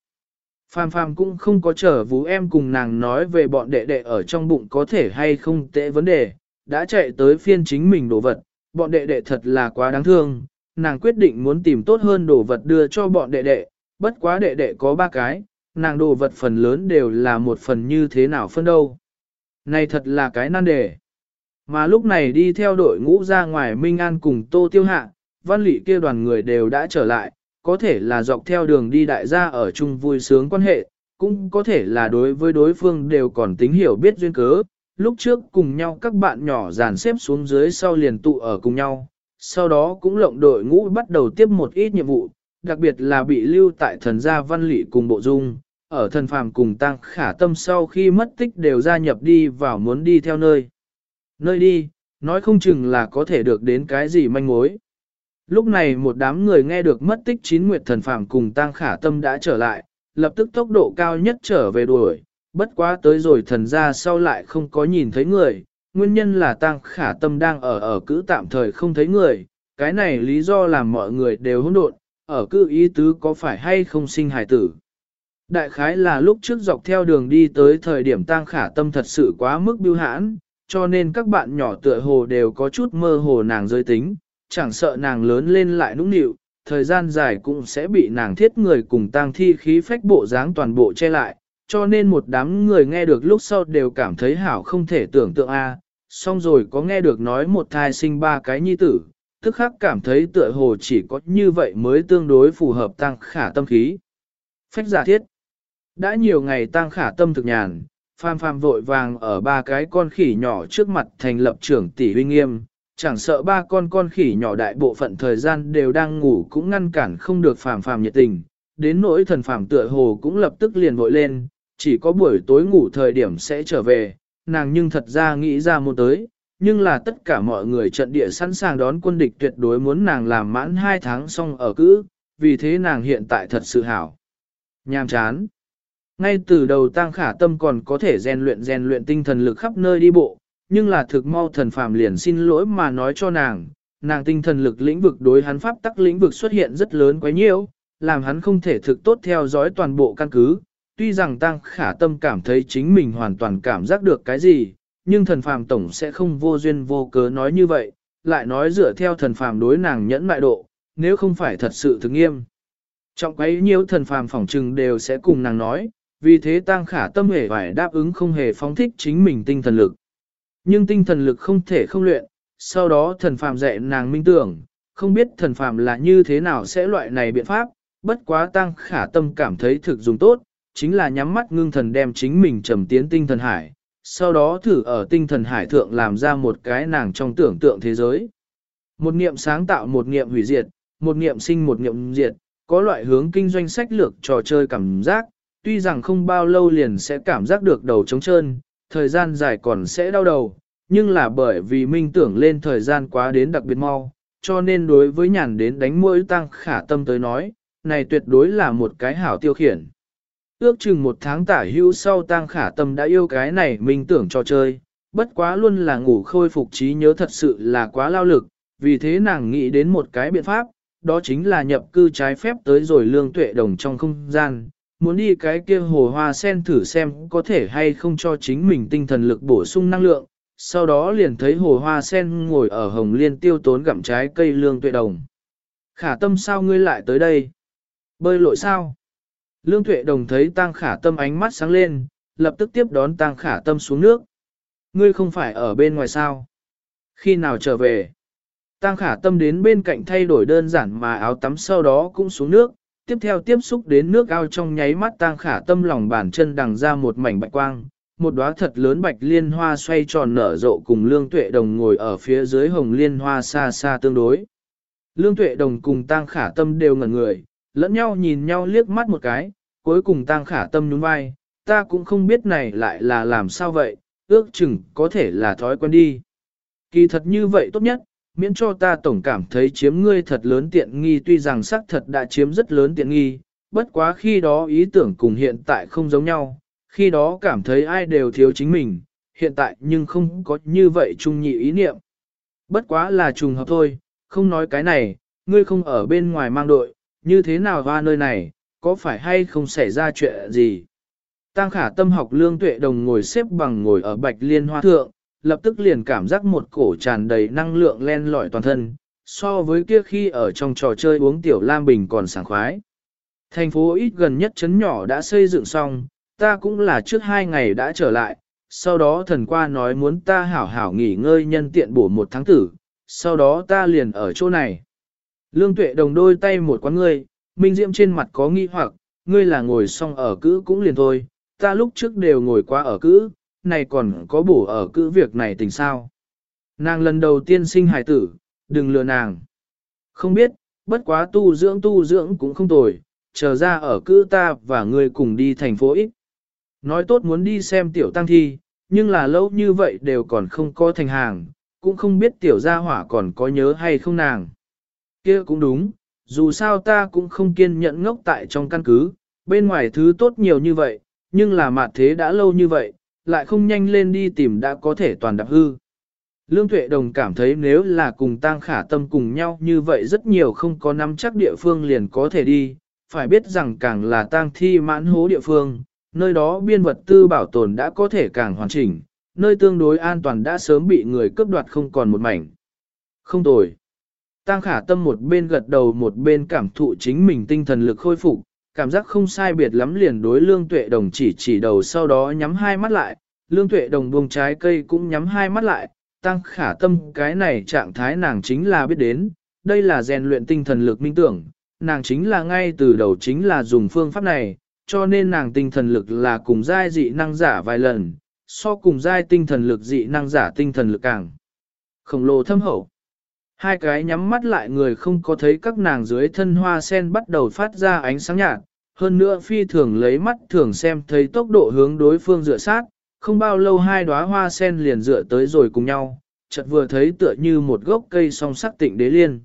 Phàm phàm cũng không có chờ vũ em cùng nàng nói về bọn đệ đệ ở trong bụng có thể hay không tệ vấn đề, đã chạy tới phiên chính mình đồ vật, bọn đệ đệ thật là quá đáng thương, nàng quyết định muốn tìm tốt hơn đồ vật đưa cho bọn đệ đệ, bất quá đệ đệ có ba cái, nàng đồ vật phần lớn đều là một phần như thế nào phân đâu. Này thật là cái nan đề. Mà lúc này đi theo đội ngũ ra ngoài Minh An cùng Tô Tiêu Hạ, văn lị kia đoàn người đều đã trở lại, có thể là dọc theo đường đi đại gia ở chung vui sướng quan hệ, cũng có thể là đối với đối phương đều còn tính hiểu biết duyên cớ. Lúc trước cùng nhau các bạn nhỏ dàn xếp xuống dưới sau liền tụ ở cùng nhau, sau đó cũng lộng đội ngũ bắt đầu tiếp một ít nhiệm vụ, đặc biệt là bị lưu tại thần gia văn lị cùng bộ dung, ở thần phàm cùng tăng khả tâm sau khi mất tích đều gia nhập đi vào muốn đi theo nơi. Nơi đi, nói không chừng là có thể được đến cái gì manh mối. Lúc này một đám người nghe được mất tích chín nguyệt thần phàm cùng tăng khả tâm đã trở lại, lập tức tốc độ cao nhất trở về đuổi, bất quá tới rồi thần ra sau lại không có nhìn thấy người, nguyên nhân là tăng khả tâm đang ở ở cữ tạm thời không thấy người, cái này lý do làm mọi người đều hỗn độn, ở cữ ý tứ có phải hay không sinh hài tử. Đại khái là lúc trước dọc theo đường đi tới thời điểm tang khả tâm thật sự quá mức biêu hãn, cho nên các bạn nhỏ tựa hồ đều có chút mơ hồ nàng rơi tính, chẳng sợ nàng lớn lên lại nũng nịu, thời gian dài cũng sẽ bị nàng thiết người cùng tang thi khí phách bộ dáng toàn bộ che lại, cho nên một đám người nghe được lúc sau đều cảm thấy hảo không thể tưởng tượng a. xong rồi có nghe được nói một thai sinh ba cái nhi tử, tức khắc cảm thấy tựa hồ chỉ có như vậy mới tương đối phù hợp tăng khả tâm khí. Phách giả thiết. Đã nhiều ngày tăng khả tâm thực nhàn, phàm phàm vội vàng ở ba cái con khỉ nhỏ trước mặt thành lập trưởng tỷ huy nghiêm, chẳng sợ ba con con khỉ nhỏ đại bộ phận thời gian đều đang ngủ cũng ngăn cản không được phàm phàm nhiệt tình, đến nỗi thần phàm tựa hồ cũng lập tức liền vội lên, chỉ có buổi tối ngủ thời điểm sẽ trở về, nàng nhưng thật ra nghĩ ra một tới, nhưng là tất cả mọi người trận địa sẵn sàng đón quân địch tuyệt đối muốn nàng làm mãn hai tháng xong ở cữ, vì thế nàng hiện tại thật sự hảo. Nhàm chán. Ngay từ đầu tăng khả tâm còn có thể rèn luyện rèn luyện tinh thần lực khắp nơi đi bộ, nhưng là thực mau thần phàm liền xin lỗi mà nói cho nàng, nàng tinh thần lực lĩnh vực đối hắn pháp tắc lĩnh vực xuất hiện rất lớn quá nhiều, làm hắn không thể thực tốt theo dõi toàn bộ căn cứ. Tuy rằng tăng khả tâm cảm thấy chính mình hoàn toàn cảm giác được cái gì, nhưng thần phàm tổng sẽ không vô duyên vô cớ nói như vậy, lại nói dựa theo thần phàm đối nàng nhẫn mại độ, nếu không phải thật sự thực nghiêm. Trọng quấy nhiều thần phàm phỏng trừng đều sẽ cùng nàng nói, vì thế tăng khả tâm hề phải đáp ứng không hề phóng thích chính mình tinh thần lực. Nhưng tinh thần lực không thể không luyện, sau đó thần phàm dạy nàng minh tưởng, không biết thần phàm là như thế nào sẽ loại này biện pháp, bất quá tăng khả tâm cảm thấy thực dùng tốt, chính là nhắm mắt ngưng thần đem chính mình trầm tiến tinh thần hải, sau đó thử ở tinh thần hải thượng làm ra một cái nàng trong tưởng tượng thế giới. Một niệm sáng tạo một niệm hủy diệt, một niệm sinh một niệm diệt, có loại hướng kinh doanh sách lược trò chơi cảm giác, tuy rằng không bao lâu liền sẽ cảm giác được đầu trống trơn, thời gian dài còn sẽ đau đầu, nhưng là bởi vì minh tưởng lên thời gian quá đến đặc biệt mau, cho nên đối với nhàn đến đánh mũi tăng khả tâm tới nói, này tuyệt đối là một cái hảo tiêu khiển. Ước chừng một tháng tả hữu sau tăng khả tâm đã yêu cái này minh tưởng cho chơi, bất quá luôn là ngủ khôi phục trí nhớ thật sự là quá lao lực, vì thế nàng nghĩ đến một cái biện pháp, đó chính là nhập cư trái phép tới rồi lương tuệ đồng trong không gian, muốn đi cái kia hồ hoa sen thử xem có thể hay không cho chính mình tinh thần lực bổ sung năng lượng, sau đó liền thấy hồ hoa sen ngồi ở hồng liên tiêu tốn gặm trái cây lương tuệ đồng. Khả tâm sao ngươi lại tới đây? Bơi lội sao? Lương tuệ đồng thấy tăng khả tâm ánh mắt sáng lên, lập tức tiếp đón tăng khả tâm xuống nước. Ngươi không phải ở bên ngoài sao? Khi nào trở về? Tăng khả tâm đến bên cạnh thay đổi đơn giản mà áo tắm sau đó cũng xuống nước, tiếp theo tiếp xúc đến nước ao trong nháy mắt tang khả tâm lòng bàn chân đằng ra một mảnh bạch quang, một đóa thật lớn bạch liên hoa xoay tròn nở rộ cùng lương tuệ đồng ngồi ở phía dưới hồng liên hoa xa xa tương đối. Lương tuệ đồng cùng tang khả tâm đều ngẩn người, lẫn nhau nhìn nhau liếc mắt một cái, cuối cùng tang khả tâm nhún vai, ta cũng không biết này lại là làm sao vậy, ước chừng có thể là thói quen đi. Kỳ thật như vậy tốt nhất, miễn cho ta tổng cảm thấy chiếm ngươi thật lớn tiện nghi tuy rằng xác thật đã chiếm rất lớn tiện nghi, bất quá khi đó ý tưởng cùng hiện tại không giống nhau, khi đó cảm thấy ai đều thiếu chính mình, hiện tại nhưng không có như vậy chung nhị ý niệm. Bất quá là trùng hợp thôi, không nói cái này, ngươi không ở bên ngoài mang đội, như thế nào ra nơi này, có phải hay không xảy ra chuyện gì. Tăng khả tâm học lương tuệ đồng ngồi xếp bằng ngồi ở bạch liên hoa thượng, lập tức liền cảm giác một cổ tràn đầy năng lượng len lỏi toàn thân, so với kia khi ở trong trò chơi uống tiểu lam bình còn sảng khoái. Thành phố ít gần nhất chấn nhỏ đã xây dựng xong, ta cũng là trước hai ngày đã trở lại, sau đó thần qua nói muốn ta hảo hảo nghỉ ngơi nhân tiện bổ một tháng tử, sau đó ta liền ở chỗ này. Lương tuệ đồng đôi tay một quán ngươi, minh diễm trên mặt có nghi hoặc, ngươi là ngồi xong ở cữ cũng liền thôi, ta lúc trước đều ngồi qua ở cữ, này còn có bổ ở cữ việc này tình sao. Nàng lần đầu tiên sinh hài tử, đừng lừa nàng. Không biết, bất quá tu dưỡng tu dưỡng cũng không tồi, chờ ra ở cữ ta và ngươi cùng đi thành phố ít. Nói tốt muốn đi xem tiểu tăng thi, nhưng là lâu như vậy đều còn không có thành hàng, cũng không biết tiểu gia hỏa còn có nhớ hay không nàng. kia cũng đúng, dù sao ta cũng không kiên nhẫn ngốc tại trong căn cứ, bên ngoài thứ tốt nhiều như vậy, nhưng là mặt thế đã lâu như vậy, lại không nhanh lên đi tìm đã có thể toàn đạp hư. Lương Tuệ Đồng cảm thấy nếu là cùng tang khả tâm cùng nhau như vậy rất nhiều không có nắm chắc địa phương liền có thể đi, phải biết rằng càng là tang thi mãn hố địa phương, nơi đó biên vật tư bảo tồn đã có thể càng hoàn chỉnh, nơi tương đối an toàn đã sớm bị người cướp đoạt không còn một mảnh. Không tồi. Tang khả tâm một bên gật đầu một bên cảm thụ chính mình tinh thần lực khôi phục, cảm giác không sai biệt lắm liền đối lương tuệ đồng chỉ chỉ đầu sau đó nhắm hai mắt lại, lương tuệ đồng buông trái cây cũng nhắm hai mắt lại, tăng khả tâm cái này trạng thái nàng chính là biết đến, đây là rèn luyện tinh thần lực minh tưởng, nàng chính là ngay từ đầu chính là dùng phương pháp này, cho nên nàng tinh thần lực là cùng giai dị năng giả vài lần, so cùng giai tinh thần lực dị năng giả tinh thần lực càng khổng lồ thâm hậu. Hai cái nhắm mắt lại người không có thấy các nàng dưới thân hoa sen bắt đầu phát ra ánh sáng nhạt, hơn nữa phi thường lấy mắt thường xem thấy tốc độ hướng đối phương dựa sát, không bao lâu hai đóa hoa sen liền dựa tới rồi cùng nhau, chợt vừa thấy tựa như một gốc cây song sắc tịnh đế liên.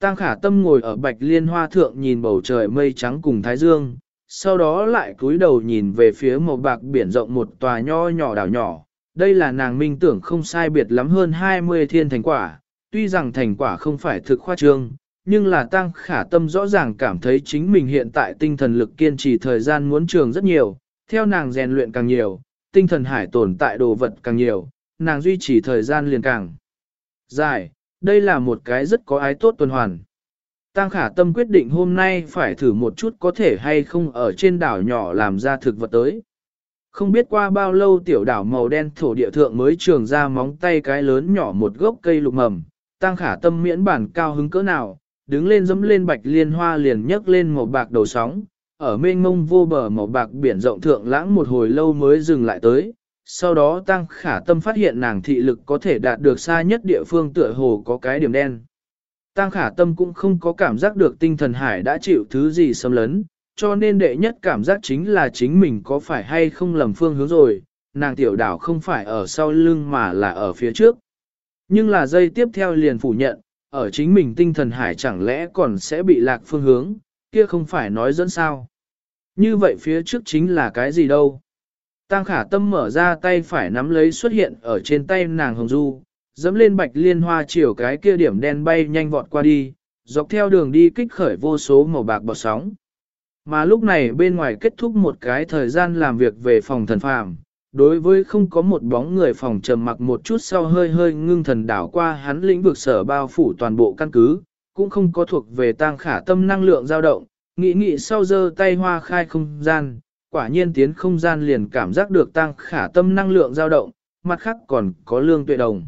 Tăng khả tâm ngồi ở bạch liên hoa thượng nhìn bầu trời mây trắng cùng thái dương, sau đó lại cúi đầu nhìn về phía màu bạc biển rộng một tòa nho nhỏ đảo nhỏ. Đây là nàng minh tưởng không sai biệt lắm hơn 20 thiên thành quả, tuy rằng thành quả không phải thực khoa trương, nhưng là tăng khả tâm rõ ràng cảm thấy chính mình hiện tại tinh thần lực kiên trì thời gian muốn trường rất nhiều, theo nàng rèn luyện càng nhiều, tinh thần hải tồn tại đồ vật càng nhiều, nàng duy trì thời gian liền càng dài, đây là một cái rất có ái tốt tuần hoàn. Tăng khả tâm quyết định hôm nay phải thử một chút có thể hay không ở trên đảo nhỏ làm ra thực vật tới. Không biết qua bao lâu tiểu đảo màu đen thổ địa thượng mới trường ra móng tay cái lớn nhỏ một gốc cây lục mầm, tăng khả tâm miễn bản cao hứng cỡ nào, đứng lên dẫm lên bạch liên hoa liền nhấc lên một bạc đầu sóng, ở mênh mông vô bờ màu bạc biển rộng thượng lãng một hồi lâu mới dừng lại tới. Sau đó tăng khả tâm phát hiện nàng thị lực có thể đạt được xa nhất địa phương tựa hồ có cái điểm đen. Tăng khả tâm cũng không có cảm giác được tinh thần hải đã chịu thứ gì xâm lấn, cho nên đệ nhất cảm giác chính là chính mình có phải hay không lầm phương hướng rồi, nàng tiểu đảo không phải ở sau lưng mà là ở phía trước. Nhưng là dây tiếp theo liền phủ nhận, ở chính mình tinh thần hải chẳng lẽ còn sẽ bị lạc phương hướng, kia không phải nói dẫn sao. Như vậy phía trước chính là cái gì đâu. Tăng khả tâm mở ra tay phải nắm lấy xuất hiện ở trên tay nàng hồng du, dẫm lên bạch liên hoa chiều cái kia điểm đen bay nhanh vọt qua đi, dọc theo đường đi kích khởi vô số màu bạc bọt sóng. Mà lúc này bên ngoài kết thúc một cái thời gian làm việc về phòng thần phàm, đối với không có một bóng người phòng trầm mặc một chút sau hơi hơi ngưng thần đảo qua hắn lĩnh vực sở bao phủ toàn bộ căn cứ, cũng không có thuộc về tang khả tâm năng lượng dao động, nghĩ nghĩ sau giơ tay hoa khai không gian, quả nhiên tiến không gian liền cảm giác được tăng khả tâm năng lượng dao động, mặt khác còn có lương tuệ đồng.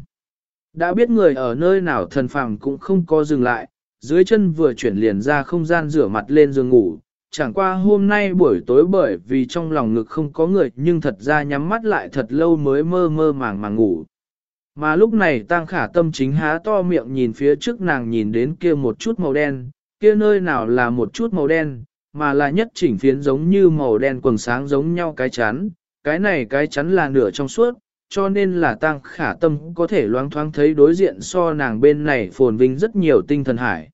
Đã biết người ở nơi nào thần phàm cũng không có dừng lại, dưới chân vừa chuyển liền ra không gian rửa mặt lên giường ngủ, chẳng qua hôm nay buổi tối bởi vì trong lòng ngực không có người nhưng thật ra nhắm mắt lại thật lâu mới mơ mơ màng màng ngủ. Mà lúc này tang khả tâm chính há to miệng nhìn phía trước nàng nhìn đến kia một chút màu đen, kia nơi nào là một chút màu đen, mà là nhất chỉnh phiến giống như màu đen quần sáng giống nhau cái chắn, cái này cái chắn là nửa trong suốt, cho nên là tăng khả tâm có thể loáng thoáng thấy đối diện so nàng bên này phồn vinh rất nhiều tinh thần hải.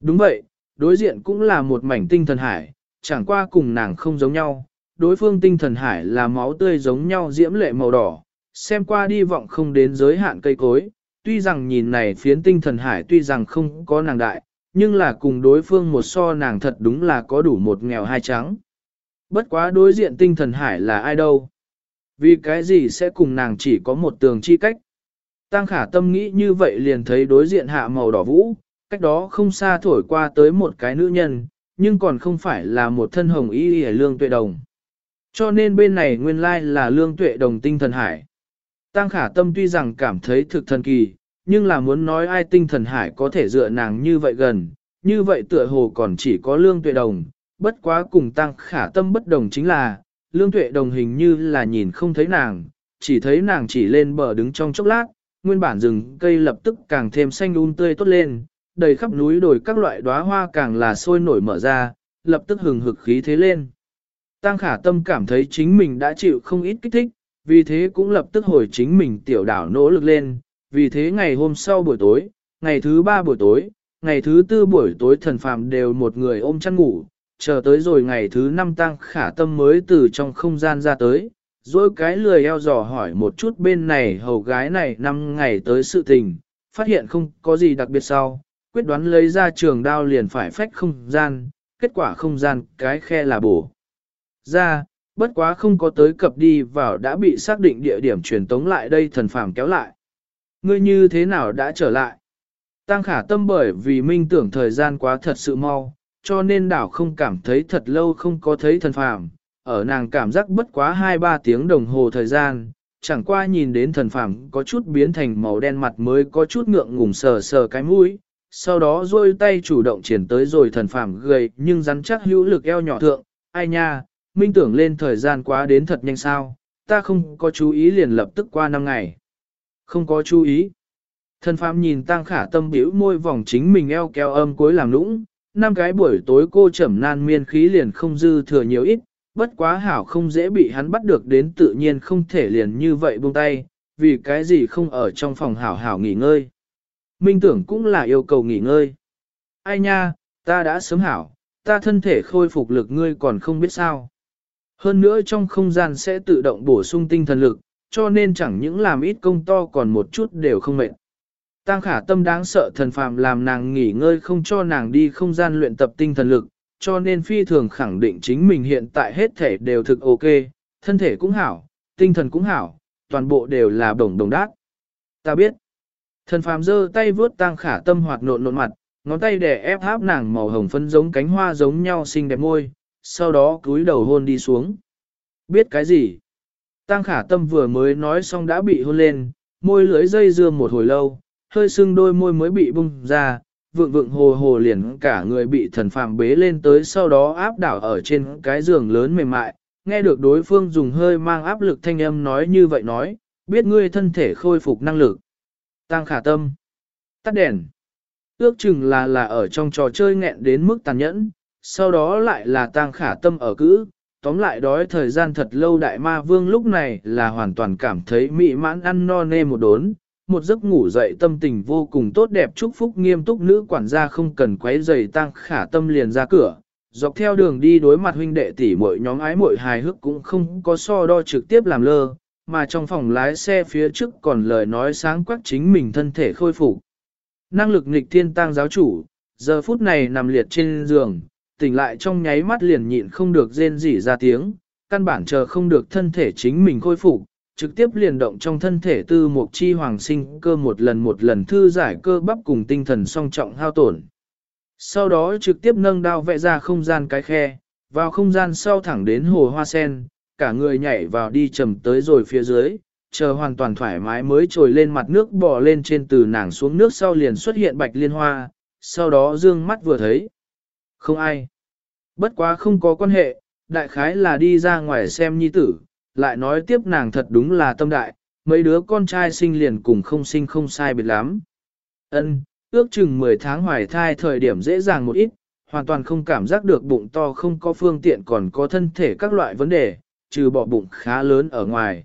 Đúng vậy, đối diện cũng là một mảnh tinh thần hải, chẳng qua cùng nàng không giống nhau, đối phương tinh thần hải là máu tươi giống nhau diễm lệ màu đỏ, xem qua đi vọng không đến giới hạn cây cối, tuy rằng nhìn này phiến tinh thần hải tuy rằng không có nàng đại, nhưng là cùng đối phương một so nàng thật đúng là có đủ một nghèo hai trắng. Bất quá đối diện tinh thần hải là ai đâu? Vì cái gì sẽ cùng nàng chỉ có một tường chi cách? Tăng khả tâm nghĩ như vậy liền thấy đối diện hạ màu đỏ vũ, cách đó không xa thổi qua tới một cái nữ nhân, nhưng còn không phải là một thân hồng y y lương tuệ đồng. Cho nên bên này nguyên lai là lương tuệ đồng tinh thần hải. Tăng khả tâm tuy rằng cảm thấy thực thần kỳ, nhưng là muốn nói ai tinh thần hải có thể dựa nàng như vậy gần, như vậy tựa hồ còn chỉ có lương tuệ đồng, bất quá cùng tăng khả tâm bất đồng chính là, lương tuệ đồng hình như là nhìn không thấy nàng, chỉ thấy nàng chỉ lên bờ đứng trong chốc lát, nguyên bản rừng cây lập tức càng thêm xanh un tươi tốt lên, đầy khắp núi đồi các loại đóa hoa càng là sôi nổi mở ra, lập tức hừng hực khí thế lên. Tăng khả tâm cảm thấy chính mình đã chịu không ít kích thích, vì thế cũng lập tức hồi chính mình tiểu đảo nỗ lực lên, vì thế ngày hôm sau buổi tối, ngày thứ ba buổi tối, ngày thứ tư buổi tối thần phàm đều một người ôm chăn ngủ, chờ tới rồi ngày thứ năm tăng khả tâm mới từ trong không gian ra tới, rồi cái lười eo dò hỏi một chút bên này hầu gái này năm ngày tới sự tình, phát hiện không có gì đặc biệt sau, quyết đoán lấy ra trường đao liền phải phách không gian, kết quả không gian cái khe là bổ. Ra, bất quá không có tới cập đi vào đã bị xác định địa điểm truyền tống lại đây thần phàm kéo lại. Ngươi như thế nào đã trở lại? Tăng khả tâm bởi vì minh tưởng thời gian quá thật sự mau, cho nên đảo không cảm thấy thật lâu không có thấy thần phàm. Ở nàng cảm giác bất quá 2-3 tiếng đồng hồ thời gian, chẳng qua nhìn đến thần phàm có chút biến thành màu đen mặt mới có chút ngượng ngùng sờ sờ cái mũi, sau đó duỗi tay chủ động triển tới rồi thần phàm gầy nhưng rắn chắc hữu lực eo nhỏ thượng, ai nha, minh tưởng lên thời gian quá đến thật nhanh sao, ta không có chú ý liền lập tức qua năm ngày. Không có chú ý. Thần phàm nhìn tăng khả tâm biểu môi vòng chính mình eo kéo âm cuối làm lũng, năm cái buổi tối cô trầm nan miên khí liền không dư thừa nhiều ít, bất quá hảo không dễ bị hắn bắt được đến tự nhiên không thể liền như vậy buông tay, vì cái gì không ở trong phòng hảo hảo nghỉ ngơi. Minh tưởng cũng là yêu cầu nghỉ ngơi. Ai nha, ta đã sớm hảo, ta thân thể khôi phục lực ngươi còn không biết sao. Hơn nữa trong không gian sẽ tự động bổ sung tinh thần lực, cho nên chẳng những làm ít công to còn một chút đều không mệt. Tăng khả tâm đáng sợ thần phàm làm nàng nghỉ ngơi không cho nàng đi không gian luyện tập tinh thần lực, cho nên phi thường khẳng định chính mình hiện tại hết thể đều thực ok, thân thể cũng hảo, tinh thần cũng hảo, toàn bộ đều là đồng đồng đát. Ta biết, thần phàm giơ tay vướt Tang khả tâm hoạt nộn nộn mặt, ngón tay để ép áp nàng màu hồng phấn giống cánh hoa giống nhau xinh đẹp môi, sau đó cúi đầu hôn đi xuống. Biết cái gì? Tăng khả tâm vừa mới nói xong đã bị hôn lên, môi lưới dây dưa một hồi lâu, hơi sưng đôi môi mới bị bung ra, vượng vượng hồ hồ liền cả người bị thần phàm bế lên tới sau đó áp đảo ở trên cái giường lớn mềm mại, nghe được đối phương dùng hơi mang áp lực thanh âm nói như vậy nói, biết ngươi thân thể khôi phục năng lực. Tăng khả tâm. Tắt đèn. Ước chừng là là ở trong trò chơi nghẹn đến mức tàn nhẫn, sau đó lại là tăng khả tâm ở cữ, tóm lại đói thời gian thật lâu đại ma vương lúc này là hoàn toàn cảm thấy mị mãn ăn no nê một đốn, một giấc ngủ dậy tâm tình vô cùng tốt đẹp chúc phúc nghiêm túc nữ quản gia không cần quấy giày tăng khả tâm liền ra cửa, dọc theo đường đi đối mặt huynh đệ tỷ muội nhóm ái muội hài hước cũng không có so đo trực tiếp làm lơ, mà trong phòng lái xe phía trước còn lời nói sáng quắc chính mình thân thể khôi phục. Năng lực nghịch thiên tăng giáo chủ, giờ phút này nằm liệt trên giường, tỉnh lại trong nháy mắt liền nhịn không được rên rỉ ra tiếng, căn bản chờ không được thân thể chính mình khôi phục, trực tiếp liền động trong thân thể tư mục chi hoàng sinh cơ một lần một lần thư giải cơ bắp cùng tinh thần song trọng hao tổn. Sau đó trực tiếp nâng đao vẽ ra không gian cái khe, vào không gian sau thẳng đến hồ hoa sen, cả người nhảy vào đi trầm tới rồi phía dưới, chờ hoàn toàn thoải mái mới trồi lên mặt nước bò lên trên từ nàng xuống nước sau liền xuất hiện bạch liên hoa, sau đó dương mắt vừa thấy. Không ai. Bất quá không có quan hệ, đại khái là đi ra ngoài xem nhi tử, lại nói tiếp nàng thật đúng là tâm đại, mấy đứa con trai sinh liền cùng không sinh không sai biệt lắm. Ân, ước chừng 10 tháng hoài thai thời điểm dễ dàng một ít, hoàn toàn không cảm giác được bụng to không có phương tiện còn có thân thể các loại vấn đề, trừ bỏ bụng khá lớn ở ngoài.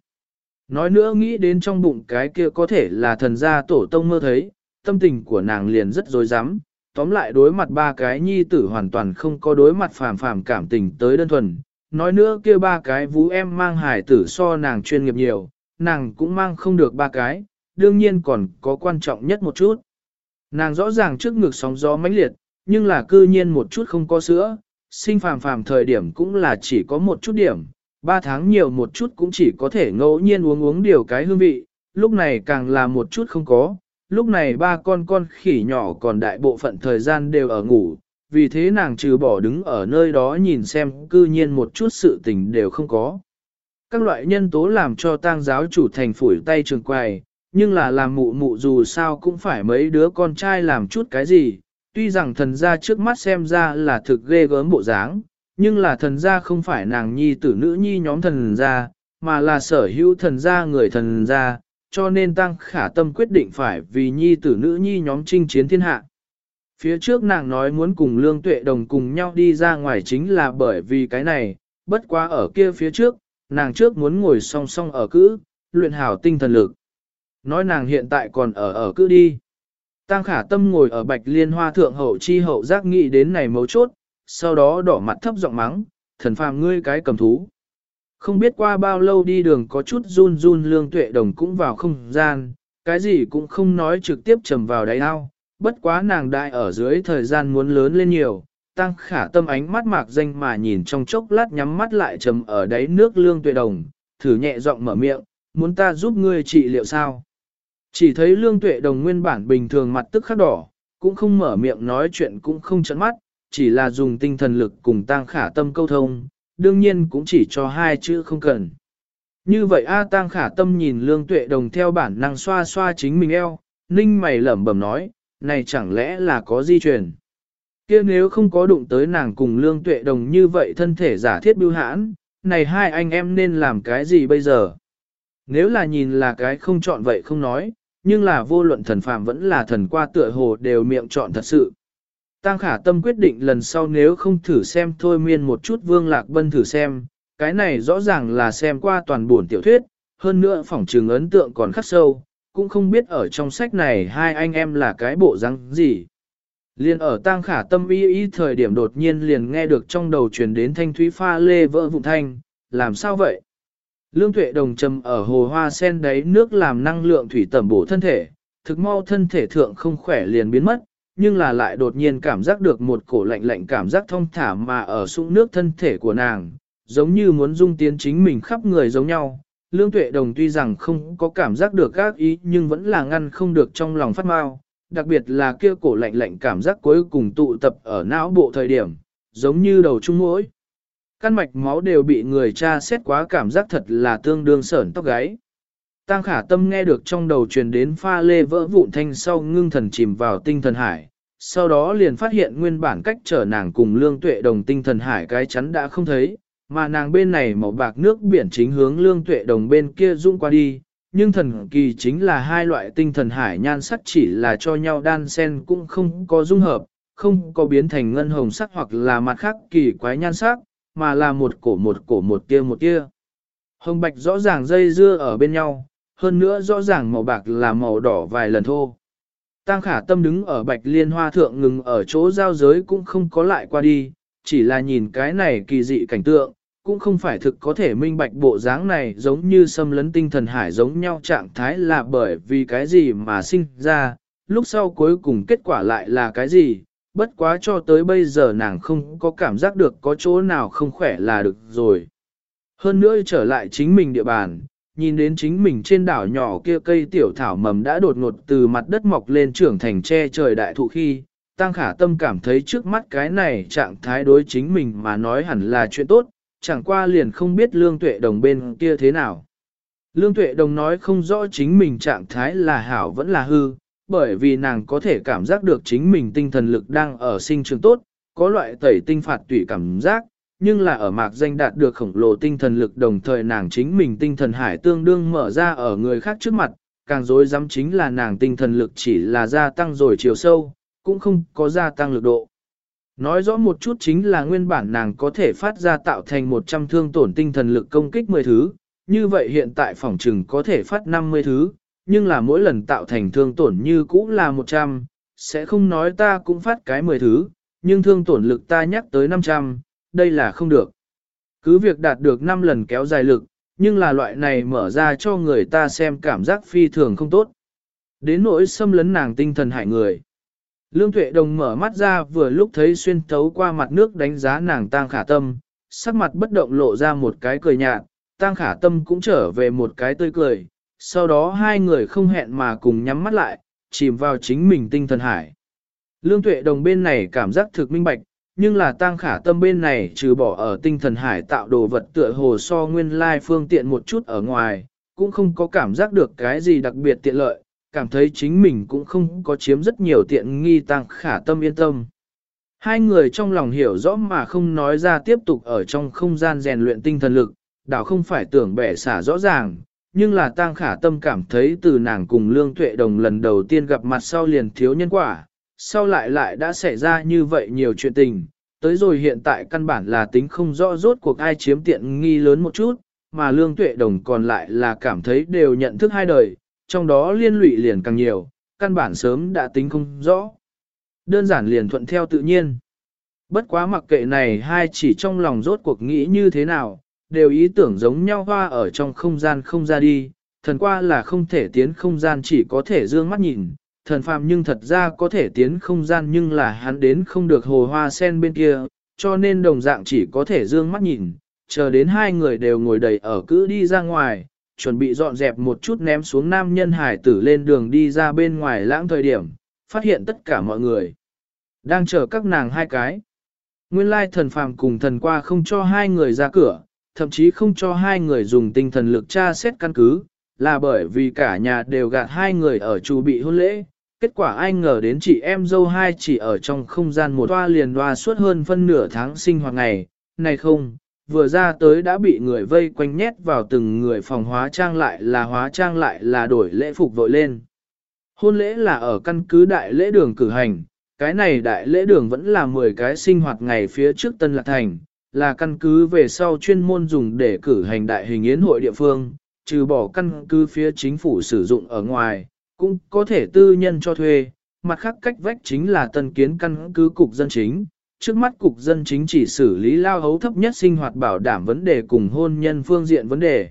Nói nữa nghĩ đến trong bụng cái kia có thể là thần gia tổ tông mơ thấy, tâm tình của nàng liền rất dối rắm tóm lại đối mặt ba cái nhi tử hoàn toàn không có đối mặt phàm phàm cảm tình tới đơn thuần, nói nữa kia ba cái vũ em mang hải tử so nàng chuyên nghiệp nhiều, nàng cũng mang không được ba cái, đương nhiên còn có quan trọng nhất một chút. Nàng rõ ràng trước ngực sóng gió mãnh liệt, nhưng là cư nhiên một chút không có sữa, sinh phàm phàm thời điểm cũng là chỉ có một chút điểm, ba tháng nhiều một chút cũng chỉ có thể ngẫu nhiên uống uống điều cái hương vị, lúc này càng là một chút không có, lúc này ba con con khỉ nhỏ còn đại bộ phận thời gian đều ở ngủ, vì thế nàng trừ bỏ đứng ở nơi đó nhìn xem cư nhiên một chút sự tình đều không có. Các loại nhân tố làm cho tang giáo chủ thành phủi tay trường quài, nhưng là làm mụ mụ dù sao cũng phải mấy đứa con trai làm chút cái gì, tuy rằng thần gia trước mắt xem ra là thực ghê gớm bộ dáng, nhưng là thần gia không phải nàng nhi tử nữ nhi nhóm thần gia, mà là sở hữu thần gia người thần gia, cho nên tăng khả tâm quyết định phải vì nhi tử nữ nhi nhóm chinh chiến thiên hạ. Phía trước nàng nói muốn cùng Lương Tuệ Đồng cùng nhau đi ra ngoài chính là bởi vì cái này, bất quá ở kia phía trước, nàng trước muốn ngồi song song ở cữ, luyện hảo tinh thần lực. Nói nàng hiện tại còn ở ở cữ đi. Tăng khả tâm ngồi ở bạch liên hoa thượng hậu chi hậu giác nghĩ đến này mấu chốt, sau đó đỏ mặt thấp giọng mắng, thần phàm ngươi cái cầm thú. Không biết qua bao lâu đi đường có chút run run lương tuệ đồng cũng vào không gian, cái gì cũng không nói trực tiếp trầm vào đáy ao, bất quá nàng đại ở dưới thời gian muốn lớn lên nhiều, tăng khả tâm ánh mắt mạc danh mà nhìn trong chốc lát nhắm mắt lại trầm ở đáy nước lương tuệ đồng, thử nhẹ giọng mở miệng, muốn ta giúp ngươi trị liệu sao? Chỉ thấy lương tuệ đồng nguyên bản bình thường mặt tức khắc đỏ, cũng không mở miệng nói chuyện cũng không chấn mắt, chỉ là dùng tinh thần lực cùng tăng khả tâm câu thông, đương nhiên cũng chỉ cho hai chữ không cần. Như vậy A à, Tăng khả tâm nhìn lương tuệ đồng theo bản năng xoa xoa chính mình eo, ninh mày lẩm bẩm nói, này chẳng lẽ là có di truyền. kia nếu không có đụng tới nàng cùng lương tuệ đồng như vậy thân thể giả thiết bưu hãn, này hai anh em nên làm cái gì bây giờ? Nếu là nhìn là cái không chọn vậy không nói, nhưng là vô luận thần phàm vẫn là thần qua tựa hồ đều miệng chọn thật sự. Tăng khả tâm quyết định lần sau nếu không thử xem thôi miên một chút vương lạc bân thử xem, cái này rõ ràng là xem qua toàn buồn tiểu thuyết, hơn nữa phỏng trường ấn tượng còn khắc sâu, cũng không biết ở trong sách này hai anh em là cái bộ răng gì. Liên ở tang khả tâm y y thời điểm đột nhiên liền nghe được trong đầu truyền đến thanh thúy pha lê vỡ vụn thanh, làm sao vậy? Lương tuệ đồng trầm ở hồ hoa sen đấy nước làm năng lượng thủy tẩm bổ thân thể, thực mau thân thể thượng không khỏe liền biến mất, nhưng là lại đột nhiên cảm giác được một cổ lạnh lạnh cảm giác thông thả mà ở sũng nước thân thể của nàng, giống như muốn dung tiến chính mình khắp người giống nhau. Lương tuệ đồng tuy rằng không có cảm giác được các ý nhưng vẫn là ngăn không được trong lòng phát mau, đặc biệt là kia cổ lạnh lạnh cảm giác cuối cùng tụ tập ở não bộ thời điểm, giống như đầu trung mũi. Căn mạch máu đều bị người cha xét quá cảm giác thật là tương đương sởn tóc gáy. Tăng khả tâm nghe được trong đầu truyền đến pha lê vỡ vụn thanh sau ngưng thần chìm vào tinh thần hải, sau đó liền phát hiện nguyên bản cách trở nàng cùng lương tuệ đồng tinh thần hải cái chắn đã không thấy, mà nàng bên này màu bạc nước biển chính hướng lương tuệ đồng bên kia rung qua đi, nhưng thần kỳ chính là hai loại tinh thần hải nhan sắc chỉ là cho nhau đan sen cũng không có dung hợp, không có biến thành ngân hồng sắc hoặc là mặt khác kỳ quái nhan sắc, mà là một cổ một cổ một tia một tia. Hồng bạch rõ ràng dây dưa ở bên nhau, hơn nữa rõ ràng màu bạc là màu đỏ vài lần thô. Tăng khả tâm đứng ở bạch liên hoa thượng ngừng ở chỗ giao giới cũng không có lại qua đi, chỉ là nhìn cái này kỳ dị cảnh tượng, cũng không phải thực có thể minh bạch bộ dáng này giống như xâm lấn tinh thần hải giống nhau trạng thái là bởi vì cái gì mà sinh ra, lúc sau cuối cùng kết quả lại là cái gì, bất quá cho tới bây giờ nàng không có cảm giác được có chỗ nào không khỏe là được rồi. Hơn nữa trở lại chính mình địa bàn, nhìn đến chính mình trên đảo nhỏ kia cây tiểu thảo mầm đã đột ngột từ mặt đất mọc lên trưởng thành che trời đại thụ khi, Tăng Khả Tâm cảm thấy trước mắt cái này trạng thái đối chính mình mà nói hẳn là chuyện tốt, chẳng qua liền không biết Lương Tuệ Đồng bên kia thế nào. Lương Tuệ Đồng nói không rõ chính mình trạng thái là hảo vẫn là hư, bởi vì nàng có thể cảm giác được chính mình tinh thần lực đang ở sinh trường tốt, có loại tẩy tinh phạt tủy cảm giác, nhưng là ở mạc danh đạt được khổng lồ tinh thần lực đồng thời nàng chính mình tinh thần hải tương đương mở ra ở người khác trước mặt, càng dối dám chính là nàng tinh thần lực chỉ là gia tăng rồi chiều sâu, cũng không có gia tăng lực độ. Nói rõ một chút chính là nguyên bản nàng có thể phát ra tạo thành 100 thương tổn tinh thần lực công kích 10 thứ, như vậy hiện tại phòng trừng có thể phát 50 thứ, nhưng là mỗi lần tạo thành thương tổn như cũ là 100, sẽ không nói ta cũng phát cái 10 thứ, nhưng thương tổn lực ta nhắc tới 500, đây là không được. Cứ việc đạt được 5 lần kéo dài lực, nhưng là loại này mở ra cho người ta xem cảm giác phi thường không tốt. Đến nỗi xâm lấn nàng tinh thần hại người. Lương Tuệ Đồng mở mắt ra vừa lúc thấy xuyên thấu qua mặt nước đánh giá nàng tang khả tâm, sắc mặt bất động lộ ra một cái cười nhạt, tang khả tâm cũng trở về một cái tươi cười, sau đó hai người không hẹn mà cùng nhắm mắt lại, chìm vào chính mình tinh thần hải. Lương Tuệ Đồng bên này cảm giác thực minh bạch, nhưng là tang khả tâm bên này trừ bỏ ở tinh thần hải tạo đồ vật tựa hồ so nguyên lai phương tiện một chút ở ngoài, cũng không có cảm giác được cái gì đặc biệt tiện lợi, cảm thấy chính mình cũng không có chiếm rất nhiều tiện nghi tăng khả tâm yên tâm. Hai người trong lòng hiểu rõ mà không nói ra tiếp tục ở trong không gian rèn luyện tinh thần lực, đảo không phải tưởng bẻ xả rõ ràng, nhưng là tăng khả tâm cảm thấy từ nàng cùng lương tuệ đồng lần đầu tiên gặp mặt sau liền thiếu nhân quả, sau lại lại đã xảy ra như vậy nhiều chuyện tình, tới rồi hiện tại căn bản là tính không rõ rốt cuộc ai chiếm tiện nghi lớn một chút, mà lương tuệ đồng còn lại là cảm thấy đều nhận thức hai đời, trong đó liên lụy liền càng nhiều, căn bản sớm đã tính không rõ. Đơn giản liền thuận theo tự nhiên. Bất quá mặc kệ này hai chỉ trong lòng rốt cuộc nghĩ như thế nào, đều ý tưởng giống nhau hoa ở trong không gian không ra đi, thần qua là không thể tiến không gian chỉ có thể dương mắt nhìn, thần phàm nhưng thật ra có thể tiến không gian nhưng là hắn đến không được hồ hoa sen bên kia, cho nên đồng dạng chỉ có thể dương mắt nhìn, chờ đến hai người đều ngồi đầy ở cứ đi ra ngoài, chuẩn bị dọn dẹp một chút ném xuống nam nhân hải tử lên đường đi ra bên ngoài lãng thời điểm, phát hiện tất cả mọi người đang chờ các nàng hai cái. Nguyên lai thần phàm cùng thần qua không cho hai người ra cửa, thậm chí không cho hai người dùng tinh thần lực tra xét căn cứ, là bởi vì cả nhà đều gạt hai người ở chủ bị hôn lễ. Kết quả ai ngờ đến chị em dâu hai chỉ ở trong không gian một toa liền đoa suốt hơn phân nửa tháng sinh hoạt ngày, này không, vừa ra tới đã bị người vây quanh nhét vào từng người phòng hóa trang lại là hóa trang lại là đổi lễ phục vội lên. Hôn lễ là ở căn cứ đại lễ đường cử hành, cái này đại lễ đường vẫn là 10 cái sinh hoạt ngày phía trước Tân Lạc Thành, là căn cứ về sau chuyên môn dùng để cử hành đại hình yến hội địa phương, trừ bỏ căn cứ phía chính phủ sử dụng ở ngoài, cũng có thể tư nhân cho thuê, mặt khác cách vách chính là tân kiến căn cứ cục dân chính. Trước mắt cục dân chính chỉ xử lý lao hấu thấp nhất sinh hoạt bảo đảm vấn đề cùng hôn nhân phương diện vấn đề.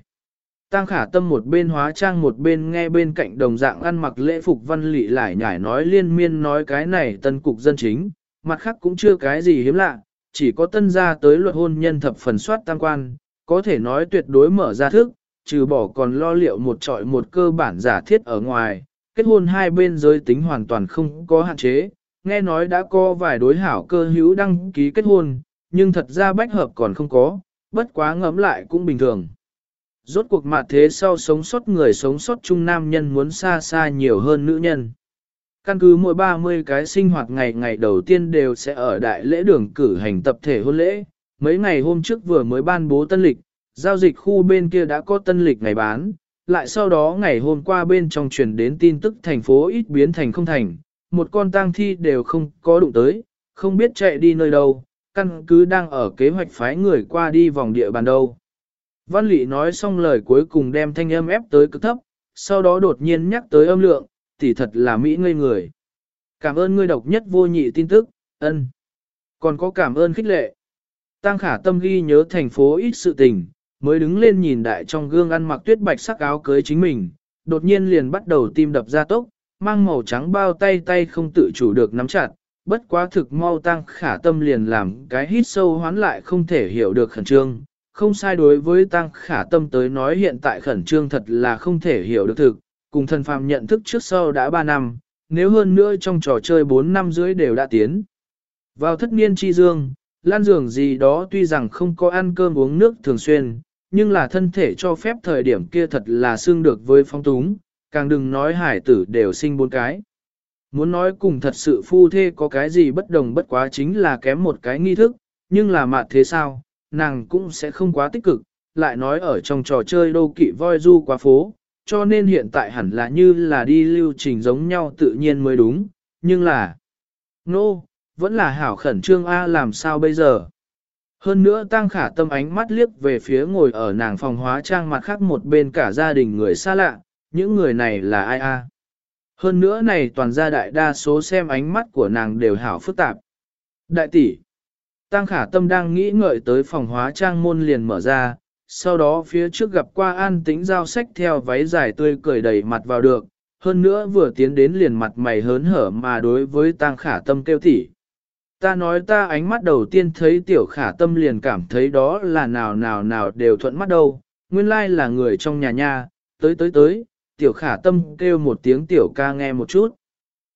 Tăng khả tâm một bên hóa trang một bên nghe bên cạnh đồng dạng ăn mặc lễ phục văn lị lại nhải nói liên miên nói cái này tân cục dân chính, mặt khác cũng chưa cái gì hiếm lạ, chỉ có tân gia tới luật hôn nhân thập phần soát tam quan, có thể nói tuyệt đối mở ra thức, trừ bỏ còn lo liệu một trọi một cơ bản giả thiết ở ngoài, kết hôn hai bên giới tính hoàn toàn không có hạn chế, nghe nói đã có vài đối hảo cơ hữu đăng ký kết hôn, nhưng thật ra bách hợp còn không có, bất quá ngẫm lại cũng bình thường. Rốt cuộc mặt thế sau sống sót người sống sót chung nam nhân muốn xa xa nhiều hơn nữ nhân. Căn cứ mỗi 30 cái sinh hoạt ngày ngày đầu tiên đều sẽ ở đại lễ đường cử hành tập thể hôn lễ. Mấy ngày hôm trước vừa mới ban bố tân lịch, giao dịch khu bên kia đã có tân lịch ngày bán, lại sau đó ngày hôm qua bên trong truyền đến tin tức thành phố ít biến thành không thành, một con tang thi đều không có đụng tới, không biết chạy đi nơi đâu, căn cứ đang ở kế hoạch phái người qua đi vòng địa bàn đâu. Văn Lị nói xong lời cuối cùng đem thanh âm ép tới cực thấp, sau đó đột nhiên nhắc tới âm lượng, tỷ thật là Mỹ ngây người. Cảm ơn ngươi độc nhất vô nhị tin tức, ân. Còn có cảm ơn khích lệ. Tăng khả tâm ghi nhớ thành phố ít sự tình, mới đứng lên nhìn đại trong gương ăn mặc tuyết bạch sắc áo cưới chính mình, đột nhiên liền bắt đầu tim đập ra tốc, mang màu trắng bao tay tay không tự chủ được nắm chặt, bất quá thực mau tăng khả tâm liền làm cái hít sâu hoán lại không thể hiểu được khẩn trương. Không sai đối với tăng khả tâm tới nói hiện tại khẩn trương thật là không thể hiểu được thực, cùng thần phàm nhận thức trước sau đã 3 năm, nếu hơn nữa trong trò chơi 4 năm dưới đều đã tiến. Vào thất niên chi dương, lan giường gì đó tuy rằng không có ăn cơm uống nước thường xuyên, nhưng là thân thể cho phép thời điểm kia thật là xương được với phong túng, càng đừng nói hải tử đều sinh bốn cái. Muốn nói cùng thật sự phu thê có cái gì bất đồng bất quá chính là kém một cái nghi thức, nhưng là mạt thế sao, nàng cũng sẽ không quá tích cực, lại nói ở trong trò chơi đô kỵ voi du quá phố, cho nên hiện tại hẳn là như là đi lưu trình giống nhau tự nhiên mới đúng, nhưng là... Nô, no, vẫn là hảo khẩn trương A làm sao bây giờ? Hơn nữa tăng khả tâm ánh mắt liếc về phía ngồi ở nàng phòng hóa trang mặt khác một bên cả gia đình người xa lạ, những người này là ai a? Hơn nữa này toàn gia đại đa số xem ánh mắt của nàng đều hảo phức tạp. Đại tỷ, tăng khả tâm đang nghĩ ngợi tới phòng hóa trang môn liền mở ra, sau đó phía trước gặp qua an tĩnh giao sách theo váy dài tươi cười đầy mặt vào được, hơn nữa vừa tiến đến liền mặt mày hớn hở mà đối với tăng khả tâm kêu tỷ. Ta nói ta ánh mắt đầu tiên thấy tiểu khả tâm liền cảm thấy đó là nào nào nào đều thuận mắt đâu, nguyên lai là người trong nhà nha, tới tới tới, tiểu khả tâm kêu một tiếng tiểu ca nghe một chút.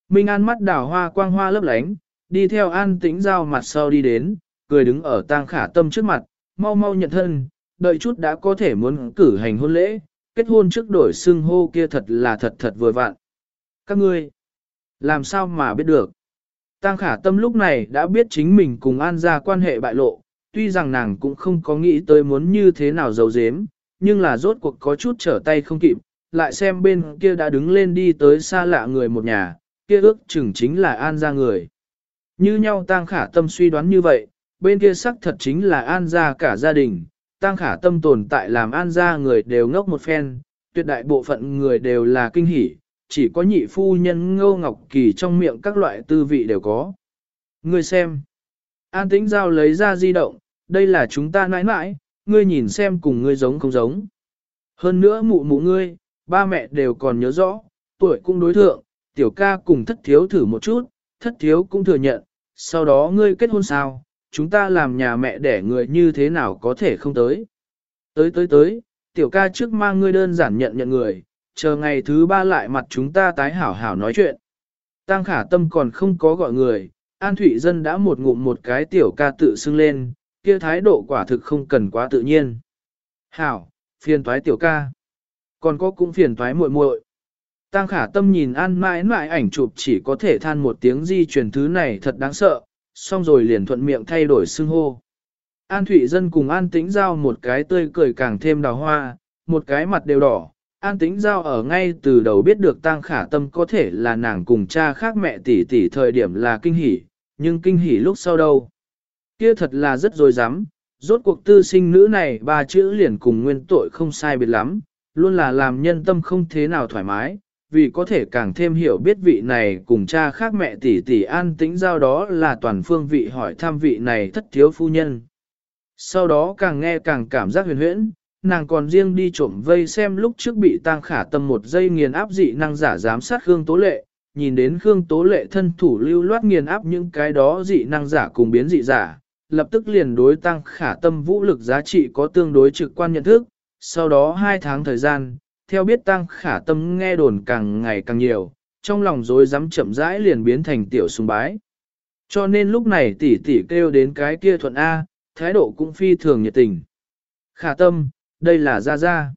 Minh An mắt đảo hoa quang hoa lấp lánh, đi theo an tĩnh giao mặt sau đi đến, cười đứng ở tang khả tâm trước mặt, mau mau nhận thân, đợi chút đã có thể muốn cử hành hôn lễ, kết hôn trước đổi xưng hô kia thật là thật thật vừa vặn. Các ngươi, làm sao mà biết được? Tăng khả tâm lúc này đã biết chính mình cùng An ra quan hệ bại lộ, tuy rằng nàng cũng không có nghĩ tới muốn như thế nào giấu giếm, nhưng là rốt cuộc có chút trở tay không kịp, lại xem bên kia đã đứng lên đi tới xa lạ người một nhà, kia ước chừng chính là An ra người. Như nhau Tăng khả tâm suy đoán như vậy, bên kia sắc thật chính là An ra cả gia đình, Tăng khả tâm tồn tại làm An ra người đều ngốc một phen, tuyệt đại bộ phận người đều là kinh hỉ, chỉ có nhị phu nhân ngô ngọc kỳ trong miệng các loại tư vị đều có. Ngươi xem. An tĩnh giao lấy ra di động, đây là chúng ta nãi nãi, ngươi nhìn xem cùng ngươi giống không giống. Hơn nữa mụ mụ ngươi, ba mẹ đều còn nhớ rõ, tuổi cũng đối thượng, tiểu ca cùng thất thiếu thử một chút, thất thiếu cũng thừa nhận, sau đó ngươi kết hôn sao, chúng ta làm nhà mẹ đẻ người như thế nào có thể không tới. Tới tới tới, tiểu ca trước mang ngươi đơn giản nhận nhận người, chờ ngày thứ ba lại mặt chúng ta tái hảo hảo nói chuyện. Tăng khả tâm còn không có gọi người, An Thụy Dân đã một ngụm một cái tiểu ca tự xưng lên, kia thái độ quả thực không cần quá tự nhiên. Hảo, phiền toái tiểu ca. Còn có cũng phiền toái muội muội. Tăng khả tâm nhìn an mãi mãi ảnh chụp chỉ có thể than một tiếng di truyền thứ này thật đáng sợ, xong rồi liền thuận miệng thay đổi xưng hô. An Thụy Dân cùng An Tĩnh Giao một cái tươi cười càng thêm đào hoa, một cái mặt đều đỏ. An Tĩnh Giao ở ngay từ đầu biết được Tăng Khả Tâm có thể là nàng cùng cha khác mẹ tỷ tỷ thời điểm là kinh hỉ, nhưng kinh hỉ lúc sau đâu. Kia thật là rất dối dám, rốt cuộc tư sinh nữ này ba chữ liền cùng nguyên tội không sai biệt lắm, luôn là làm nhân tâm không thế nào thoải mái, vì có thể càng thêm hiểu biết vị này cùng cha khác mẹ tỷ tỷ an tĩnh giao đó là toàn phương vị hỏi thăm vị này thất thiếu phu nhân. Sau đó càng nghe càng cảm giác huyền huyễn, nàng còn riêng đi trộm vây xem lúc trước bị tang khả tâm một giây nghiền áp dị năng giả giám sát Khương Tố Lệ, nhìn đến Khương Tố Lệ thân thủ lưu loát nghiền áp những cái đó dị năng giả cùng biến dị giả, lập tức liền đối tăng khả tâm vũ lực giá trị có tương đối trực quan nhận thức, sau đó hai tháng thời gian, theo biết tăng khả tâm nghe đồn càng ngày càng nhiều, trong lòng dối dám chậm rãi liền biến thành tiểu sùng bái. Cho nên lúc này tỷ tỷ kêu đến cái kia thuận A, thái độ cũng phi thường nhiệt tình. Khả tâm, đây là Gia Gia.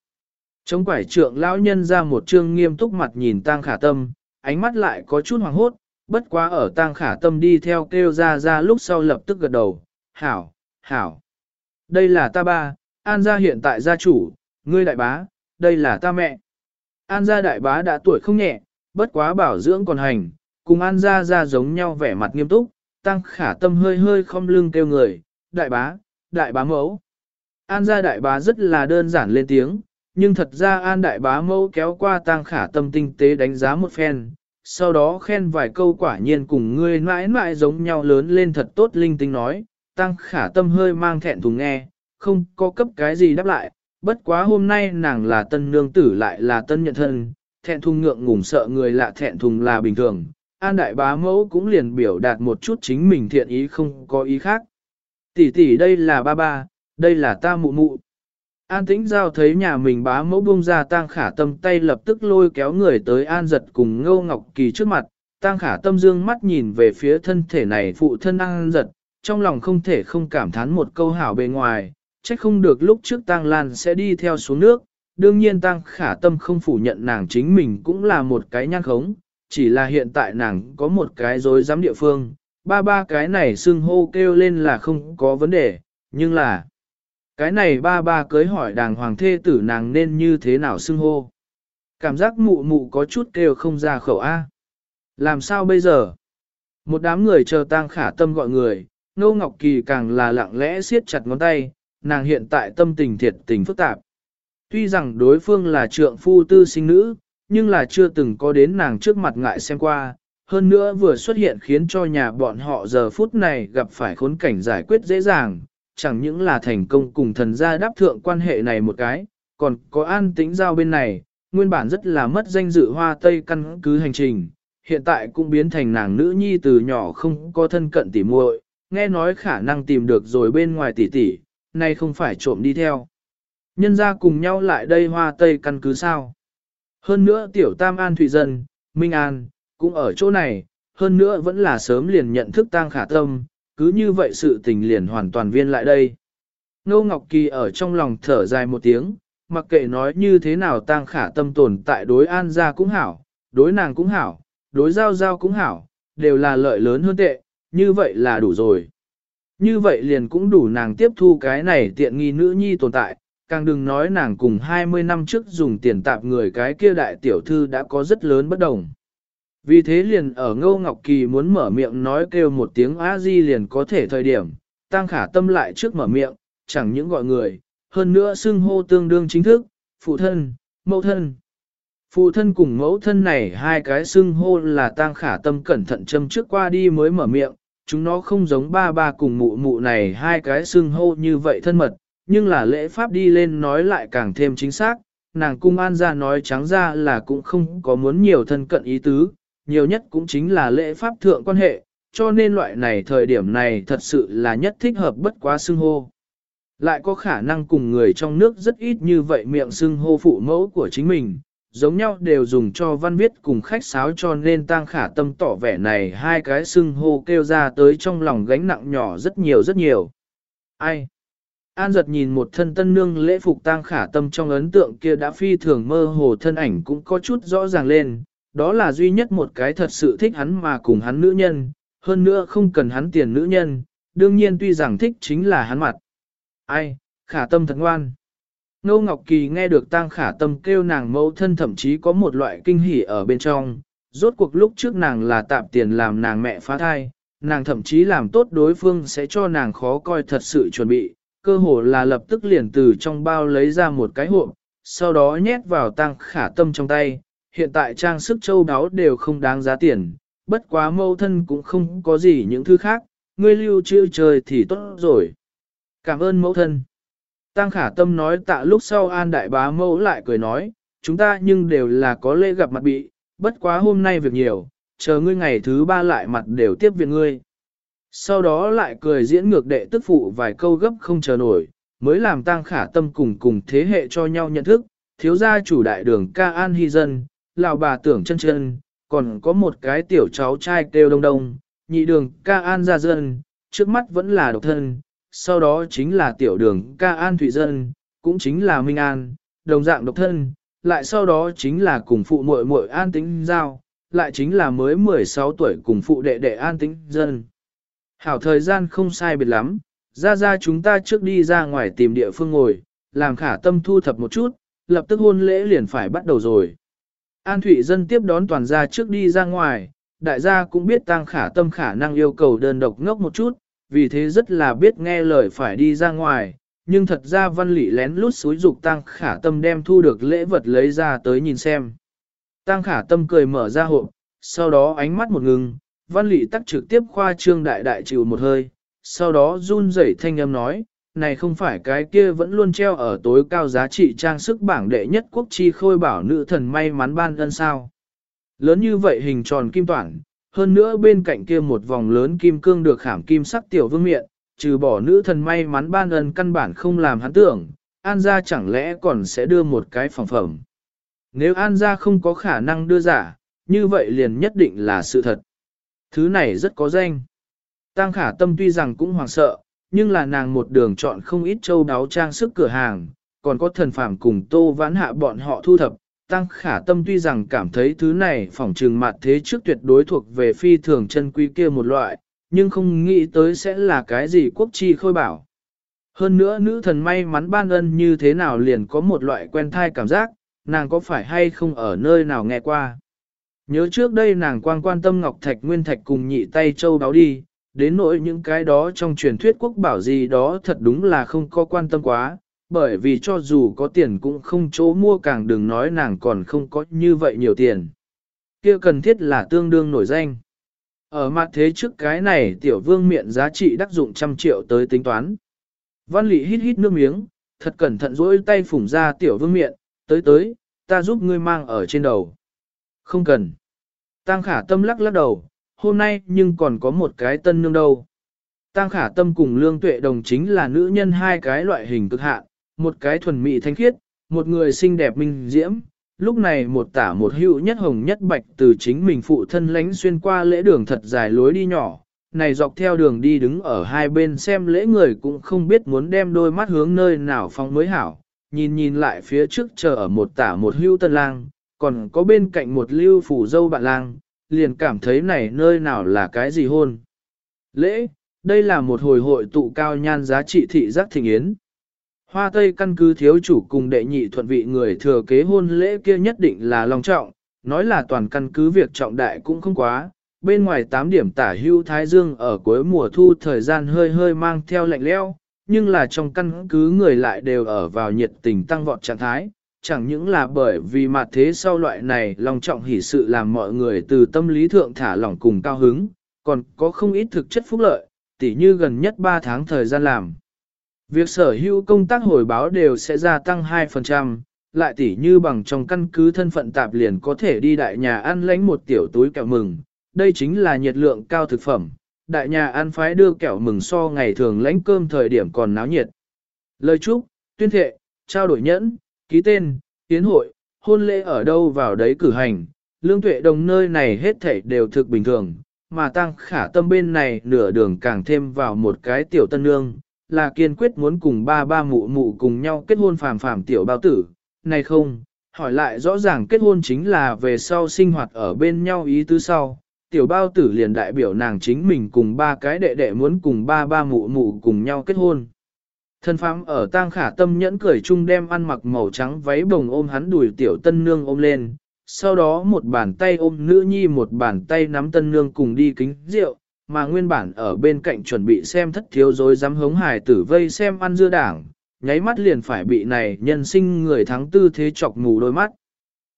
Chống quải trượng lão nhân ra một trương nghiêm túc mặt nhìn tang khả tâm, ánh mắt lại có chút hoàng hốt, bất quá ở tang khả tâm đi theo kêu Gia Gia lúc sau lập tức gật đầu, hảo, hảo. Đây là ta ba, An gia hiện tại gia chủ, ngươi đại bá, đây là ta mẹ. An gia đại bá đã tuổi không nhẹ, bất quá bảo dưỡng còn hành, cùng An gia gia giống nhau vẻ mặt nghiêm túc, tăng khả tâm hơi hơi không lưng kêu người, đại bá, đại bá mẫu. An gia đại bá rất là đơn giản lên tiếng, nhưng thật ra An đại bá mẫu kéo qua Tang khả tâm tinh tế đánh giá một phen, sau đó khen vài câu quả nhiên cùng ngươi mãi mãi giống nhau lớn lên thật tốt linh tinh nói, tăng khả tâm hơi mang thẹn thùng nghe, không có cấp cái gì đáp lại, bất quá hôm nay nàng là tân nương tử lại là tân nhận thân, thẹn thùng ngượng ngùng sợ người lạ thẹn thùng là bình thường, an đại bá mẫu cũng liền biểu đạt một chút chính mình thiện ý không có ý khác. Tỷ tỷ đây là ba ba, đây là ta mụ mụ. An tĩnh giao thấy nhà mình bá mẫu buông ra tang khả tâm tay lập tức lôi kéo người tới an giật cùng ngô ngọc kỳ trước mặt, tang khả tâm dương mắt nhìn về phía thân thể này phụ thân an giật, trong lòng không thể không cảm thán một câu hảo bề ngoài, trách không được lúc trước tang Lan sẽ đi theo xuống nước, đương nhiên tang khả tâm không phủ nhận nàng chính mình cũng là một cái nhan khống, chỉ là hiện tại nàng có một cái dối giám địa phương, ba ba cái này xưng hô kêu lên là không có vấn đề, nhưng là cái này ba ba cưới hỏi đàng hoàng thê tử nàng nên như thế nào xưng hô. Cảm giác mụ mụ có chút kêu không ra khẩu A. Làm sao bây giờ? Một đám người chờ tang khả tâm gọi người, Ngô Ngọc Kỳ càng là lặng lẽ siết chặt ngón tay, nàng hiện tại tâm tình thiệt tình phức tạp. Tuy rằng đối phương là trượng phu tư sinh nữ, nhưng là chưa từng có đến nàng trước mặt ngại xem qua, hơn nữa vừa xuất hiện khiến cho nhà bọn họ giờ phút này gặp phải khốn cảnh giải quyết dễ dàng, chẳng những là thành công cùng thần gia đáp thượng quan hệ này một cái, còn có an tĩnh giao bên này, nguyên bản rất là mất danh dự hoa tây căn cứ hành trình, hiện tại cũng biến thành nàng nữ nhi từ nhỏ không có thân cận tỉ muội, nghe nói khả năng tìm được rồi bên ngoài tỷ tỷ, nay không phải trộm đi theo. Nhân ra cùng nhau lại đây hoa tây căn cứ sao. Hơn nữa tiểu tam an thủy dân, Minh An, cũng ở chỗ này, hơn nữa vẫn là sớm liền nhận thức tang khả tâm, cứ như vậy sự tình liền hoàn toàn viên lại đây. Nô Ngọc Kỳ ở trong lòng thở dài một tiếng, mặc kệ nói như thế nào tang khả tâm tồn tại đối an gia cũng hảo, đối nàng cũng hảo, đối giao giao cũng hảo, đều là lợi lớn hơn tệ, như vậy là đủ rồi. Như vậy liền cũng đủ nàng tiếp thu cái này tiện nghi nữ nhi tồn tại, càng đừng nói nàng cùng 20 năm trước dùng tiền tạp người cái kia đại tiểu thư đã có rất lớn bất đồng. Vì thế liền ở Ngô Ngọc Kỳ muốn mở miệng nói kêu một tiếng a di liền có thể thời điểm, tăng khả tâm lại trước mở miệng, chẳng những gọi người, hơn nữa xưng hô tương đương chính thức, phụ thân, mẫu thân. Phụ thân cùng mẫu thân này hai cái xưng hô là tăng khả tâm cẩn thận châm trước qua đi mới mở miệng, chúng nó không giống ba ba cùng mụ mụ này hai cái xưng hô như vậy thân mật, nhưng là lễ pháp đi lên nói lại càng thêm chính xác, nàng cung an ra nói trắng ra là cũng không có muốn nhiều thân cận ý tứ, nhiều nhất cũng chính là lễ pháp thượng quan hệ, cho nên loại này thời điểm này thật sự là nhất thích hợp bất quá xưng hô. Lại có khả năng cùng người trong nước rất ít như vậy miệng xưng hô phụ mẫu của chính mình, giống nhau đều dùng cho văn viết cùng khách sáo cho nên tang khả tâm tỏ vẻ này hai cái xưng hô kêu ra tới trong lòng gánh nặng nhỏ rất nhiều rất nhiều. Ai? An giật nhìn một thân tân nương lễ phục tang khả tâm trong ấn tượng kia đã phi thường mơ hồ thân ảnh cũng có chút rõ ràng lên, đó là duy nhất một cái thật sự thích hắn mà cùng hắn nữ nhân, hơn nữa không cần hắn tiền nữ nhân, đương nhiên tuy rằng thích chính là hắn mặt. Ai, khả tâm thật ngoan. Ngô Ngọc Kỳ nghe được tang khả tâm kêu nàng mẫu thân thậm chí có một loại kinh hỉ ở bên trong, rốt cuộc lúc trước nàng là tạm tiền làm nàng mẹ phá thai, nàng thậm chí làm tốt đối phương sẽ cho nàng khó coi thật sự chuẩn bị, cơ hồ là lập tức liền từ trong bao lấy ra một cái hộp, sau đó nhét vào Tang khả tâm trong tay, hiện tại trang sức châu đáo đều không đáng giá tiền, bất quá mâu thân cũng không có gì những thứ khác, ngươi lưu trữ chơi thì tốt rồi. Cảm ơn mẫu thân. Tăng khả tâm nói tạ lúc sau an đại bá mẫu lại cười nói, chúng ta nhưng đều là có lễ gặp mặt bị, bất quá hôm nay việc nhiều, chờ ngươi ngày thứ ba lại mặt đều tiếp viện ngươi. Sau đó lại cười diễn ngược đệ tức phụ vài câu gấp không chờ nổi, mới làm tăng khả tâm cùng cùng thế hệ cho nhau nhận thức, thiếu gia chủ đại đường ca an hy dân, lão bà tưởng chân chân, còn có một cái tiểu cháu trai kêu đông đông, nhị đường ca an gia dân, trước mắt vẫn là độc thân, sau đó chính là tiểu đường ca an thủy dân, cũng chính là minh an, đồng dạng độc thân, lại sau đó chính là cùng phụ muội muội an tính giao, lại chính là mới 16 tuổi cùng phụ đệ đệ an tính dân. Hảo thời gian không sai biệt lắm, ra ra chúng ta trước đi ra ngoài tìm địa phương ngồi, làm khả tâm thu thập một chút, lập tức hôn lễ liền phải bắt đầu rồi. An Thụy Dân tiếp đón toàn gia trước đi ra ngoài, đại gia cũng biết tăng khả tâm khả năng yêu cầu đơn độc ngốc một chút, vì thế rất là biết nghe lời phải đi ra ngoài, nhưng thật ra văn lị lén lút xúi dục tăng khả tâm đem thu được lễ vật lấy ra tới nhìn xem. Tăng khả tâm cười mở ra hộp, sau đó ánh mắt một ngừng, văn lị tắc trực tiếp khoa trương đại đại chịu một hơi, sau đó run rẩy thanh âm nói, này không phải cái kia vẫn luôn treo ở tối cao giá trị trang sức bảng đệ nhất quốc chi khôi bảo nữ thần may mắn ban ân sao. Lớn như vậy hình tròn kim toản, hơn nữa bên cạnh kia một vòng lớn kim cương được khảm kim sắc tiểu vương miện, trừ bỏ nữ thần may mắn ban ân căn bản không làm hắn tưởng, An gia chẳng lẽ còn sẽ đưa một cái phòng phẩm. Nếu An gia không có khả năng đưa giả, như vậy liền nhất định là sự thật. Thứ này rất có danh. Tăng khả tâm tuy rằng cũng hoảng sợ, nhưng là nàng một đường chọn không ít châu đáo trang sức cửa hàng, còn có thần phàm cùng tô vãn hạ bọn họ thu thập. Tăng khả tâm tuy rằng cảm thấy thứ này phỏng trừng mặt thế trước tuyệt đối thuộc về phi thường chân quý kia một loại, nhưng không nghĩ tới sẽ là cái gì quốc chi khôi bảo. Hơn nữa nữ thần may mắn ban ân như thế nào liền có một loại quen thai cảm giác, nàng có phải hay không ở nơi nào nghe qua. Nhớ trước đây nàng quan quan tâm Ngọc Thạch Nguyên Thạch cùng nhị tay châu đáo đi, đến nỗi những cái đó trong truyền thuyết quốc bảo gì đó thật đúng là không có quan tâm quá, bởi vì cho dù có tiền cũng không chỗ mua càng đừng nói nàng còn không có như vậy nhiều tiền. kia cần thiết là tương đương nổi danh. Ở mặt thế trước cái này tiểu vương miệng giá trị đắc dụng trăm triệu tới tính toán. Văn lị hít hít nước miếng, thật cẩn thận rỗi tay phủng ra tiểu vương miệng, tới tới, ta giúp ngươi mang ở trên đầu. Không cần. Tăng khả tâm lắc lắc đầu, hôm nay nhưng còn có một cái tân nương đâu. Tăng khả tâm cùng lương tuệ đồng chính là nữ nhân hai cái loại hình cực hạn, một cái thuần mỹ thanh khiết, một người xinh đẹp minh diễm. Lúc này một tả một hữu nhất hồng nhất bạch từ chính mình phụ thân lánh xuyên qua lễ đường thật dài lối đi nhỏ, này dọc theo đường đi đứng ở hai bên xem lễ người cũng không biết muốn đem đôi mắt hướng nơi nào phong mới hảo, nhìn nhìn lại phía trước chờ ở một tả một hữu tân lang, còn có bên cạnh một lưu phủ dâu bạn lang, liền cảm thấy này nơi nào là cái gì hôn. Lễ, đây là một hồi hội tụ cao nhan giá trị thị giác thịnh yến. Hoa Tây căn cứ thiếu chủ cùng đệ nhị thuận vị người thừa kế hôn lễ kia nhất định là long trọng, nói là toàn căn cứ việc trọng đại cũng không quá. Bên ngoài 8 điểm tả hưu thái dương ở cuối mùa thu thời gian hơi hơi mang theo lạnh leo, nhưng là trong căn cứ người lại đều ở vào nhiệt tình tăng vọt trạng thái, chẳng những là bởi vì mặt thế sau loại này lòng trọng hỷ sự làm mọi người từ tâm lý thượng thả lỏng cùng cao hứng, còn có không ít thực chất phúc lợi, tỉ như gần nhất 3 tháng thời gian làm. Việc sở hữu công tác hồi báo đều sẽ gia tăng 2%, lại tỉ như bằng trong căn cứ thân phận tạp liền có thể đi đại nhà ăn lánh một tiểu túi kẹo mừng, đây chính là nhiệt lượng cao thực phẩm, đại nhà ăn phái đưa kẹo mừng so ngày thường lãnh cơm thời điểm còn náo nhiệt. Lời chúc, tuyên thệ, trao đổi nhẫn, ký tên, tiến hội, hôn lễ ở đâu vào đấy cử hành, lương tuệ đồng nơi này hết thảy đều thực bình thường, mà tăng khả tâm bên này nửa đường càng thêm vào một cái tiểu tân nương, là kiên quyết muốn cùng ba ba mụ mụ cùng nhau kết hôn phàm phàm tiểu bao tử, này không, hỏi lại rõ ràng kết hôn chính là về sau sinh hoạt ở bên nhau ý tứ sau. Tiểu bao tử liền đại biểu nàng chính mình cùng ba cái đệ đệ muốn cùng ba ba mụ mụ cùng nhau kết hôn. Thân phám ở tang khả tâm nhẫn cười chung đem ăn mặc màu trắng váy bồng ôm hắn đùi tiểu tân nương ôm lên, sau đó một bàn tay ôm nữ nhi một bàn tay nắm tân nương cùng đi kính rượu, mà nguyên bản ở bên cạnh chuẩn bị xem thất thiếu dối dám hống hài tử vây xem ăn dưa đảng, nháy mắt liền phải bị này nhân sinh người thắng tư thế chọc mù đôi mắt.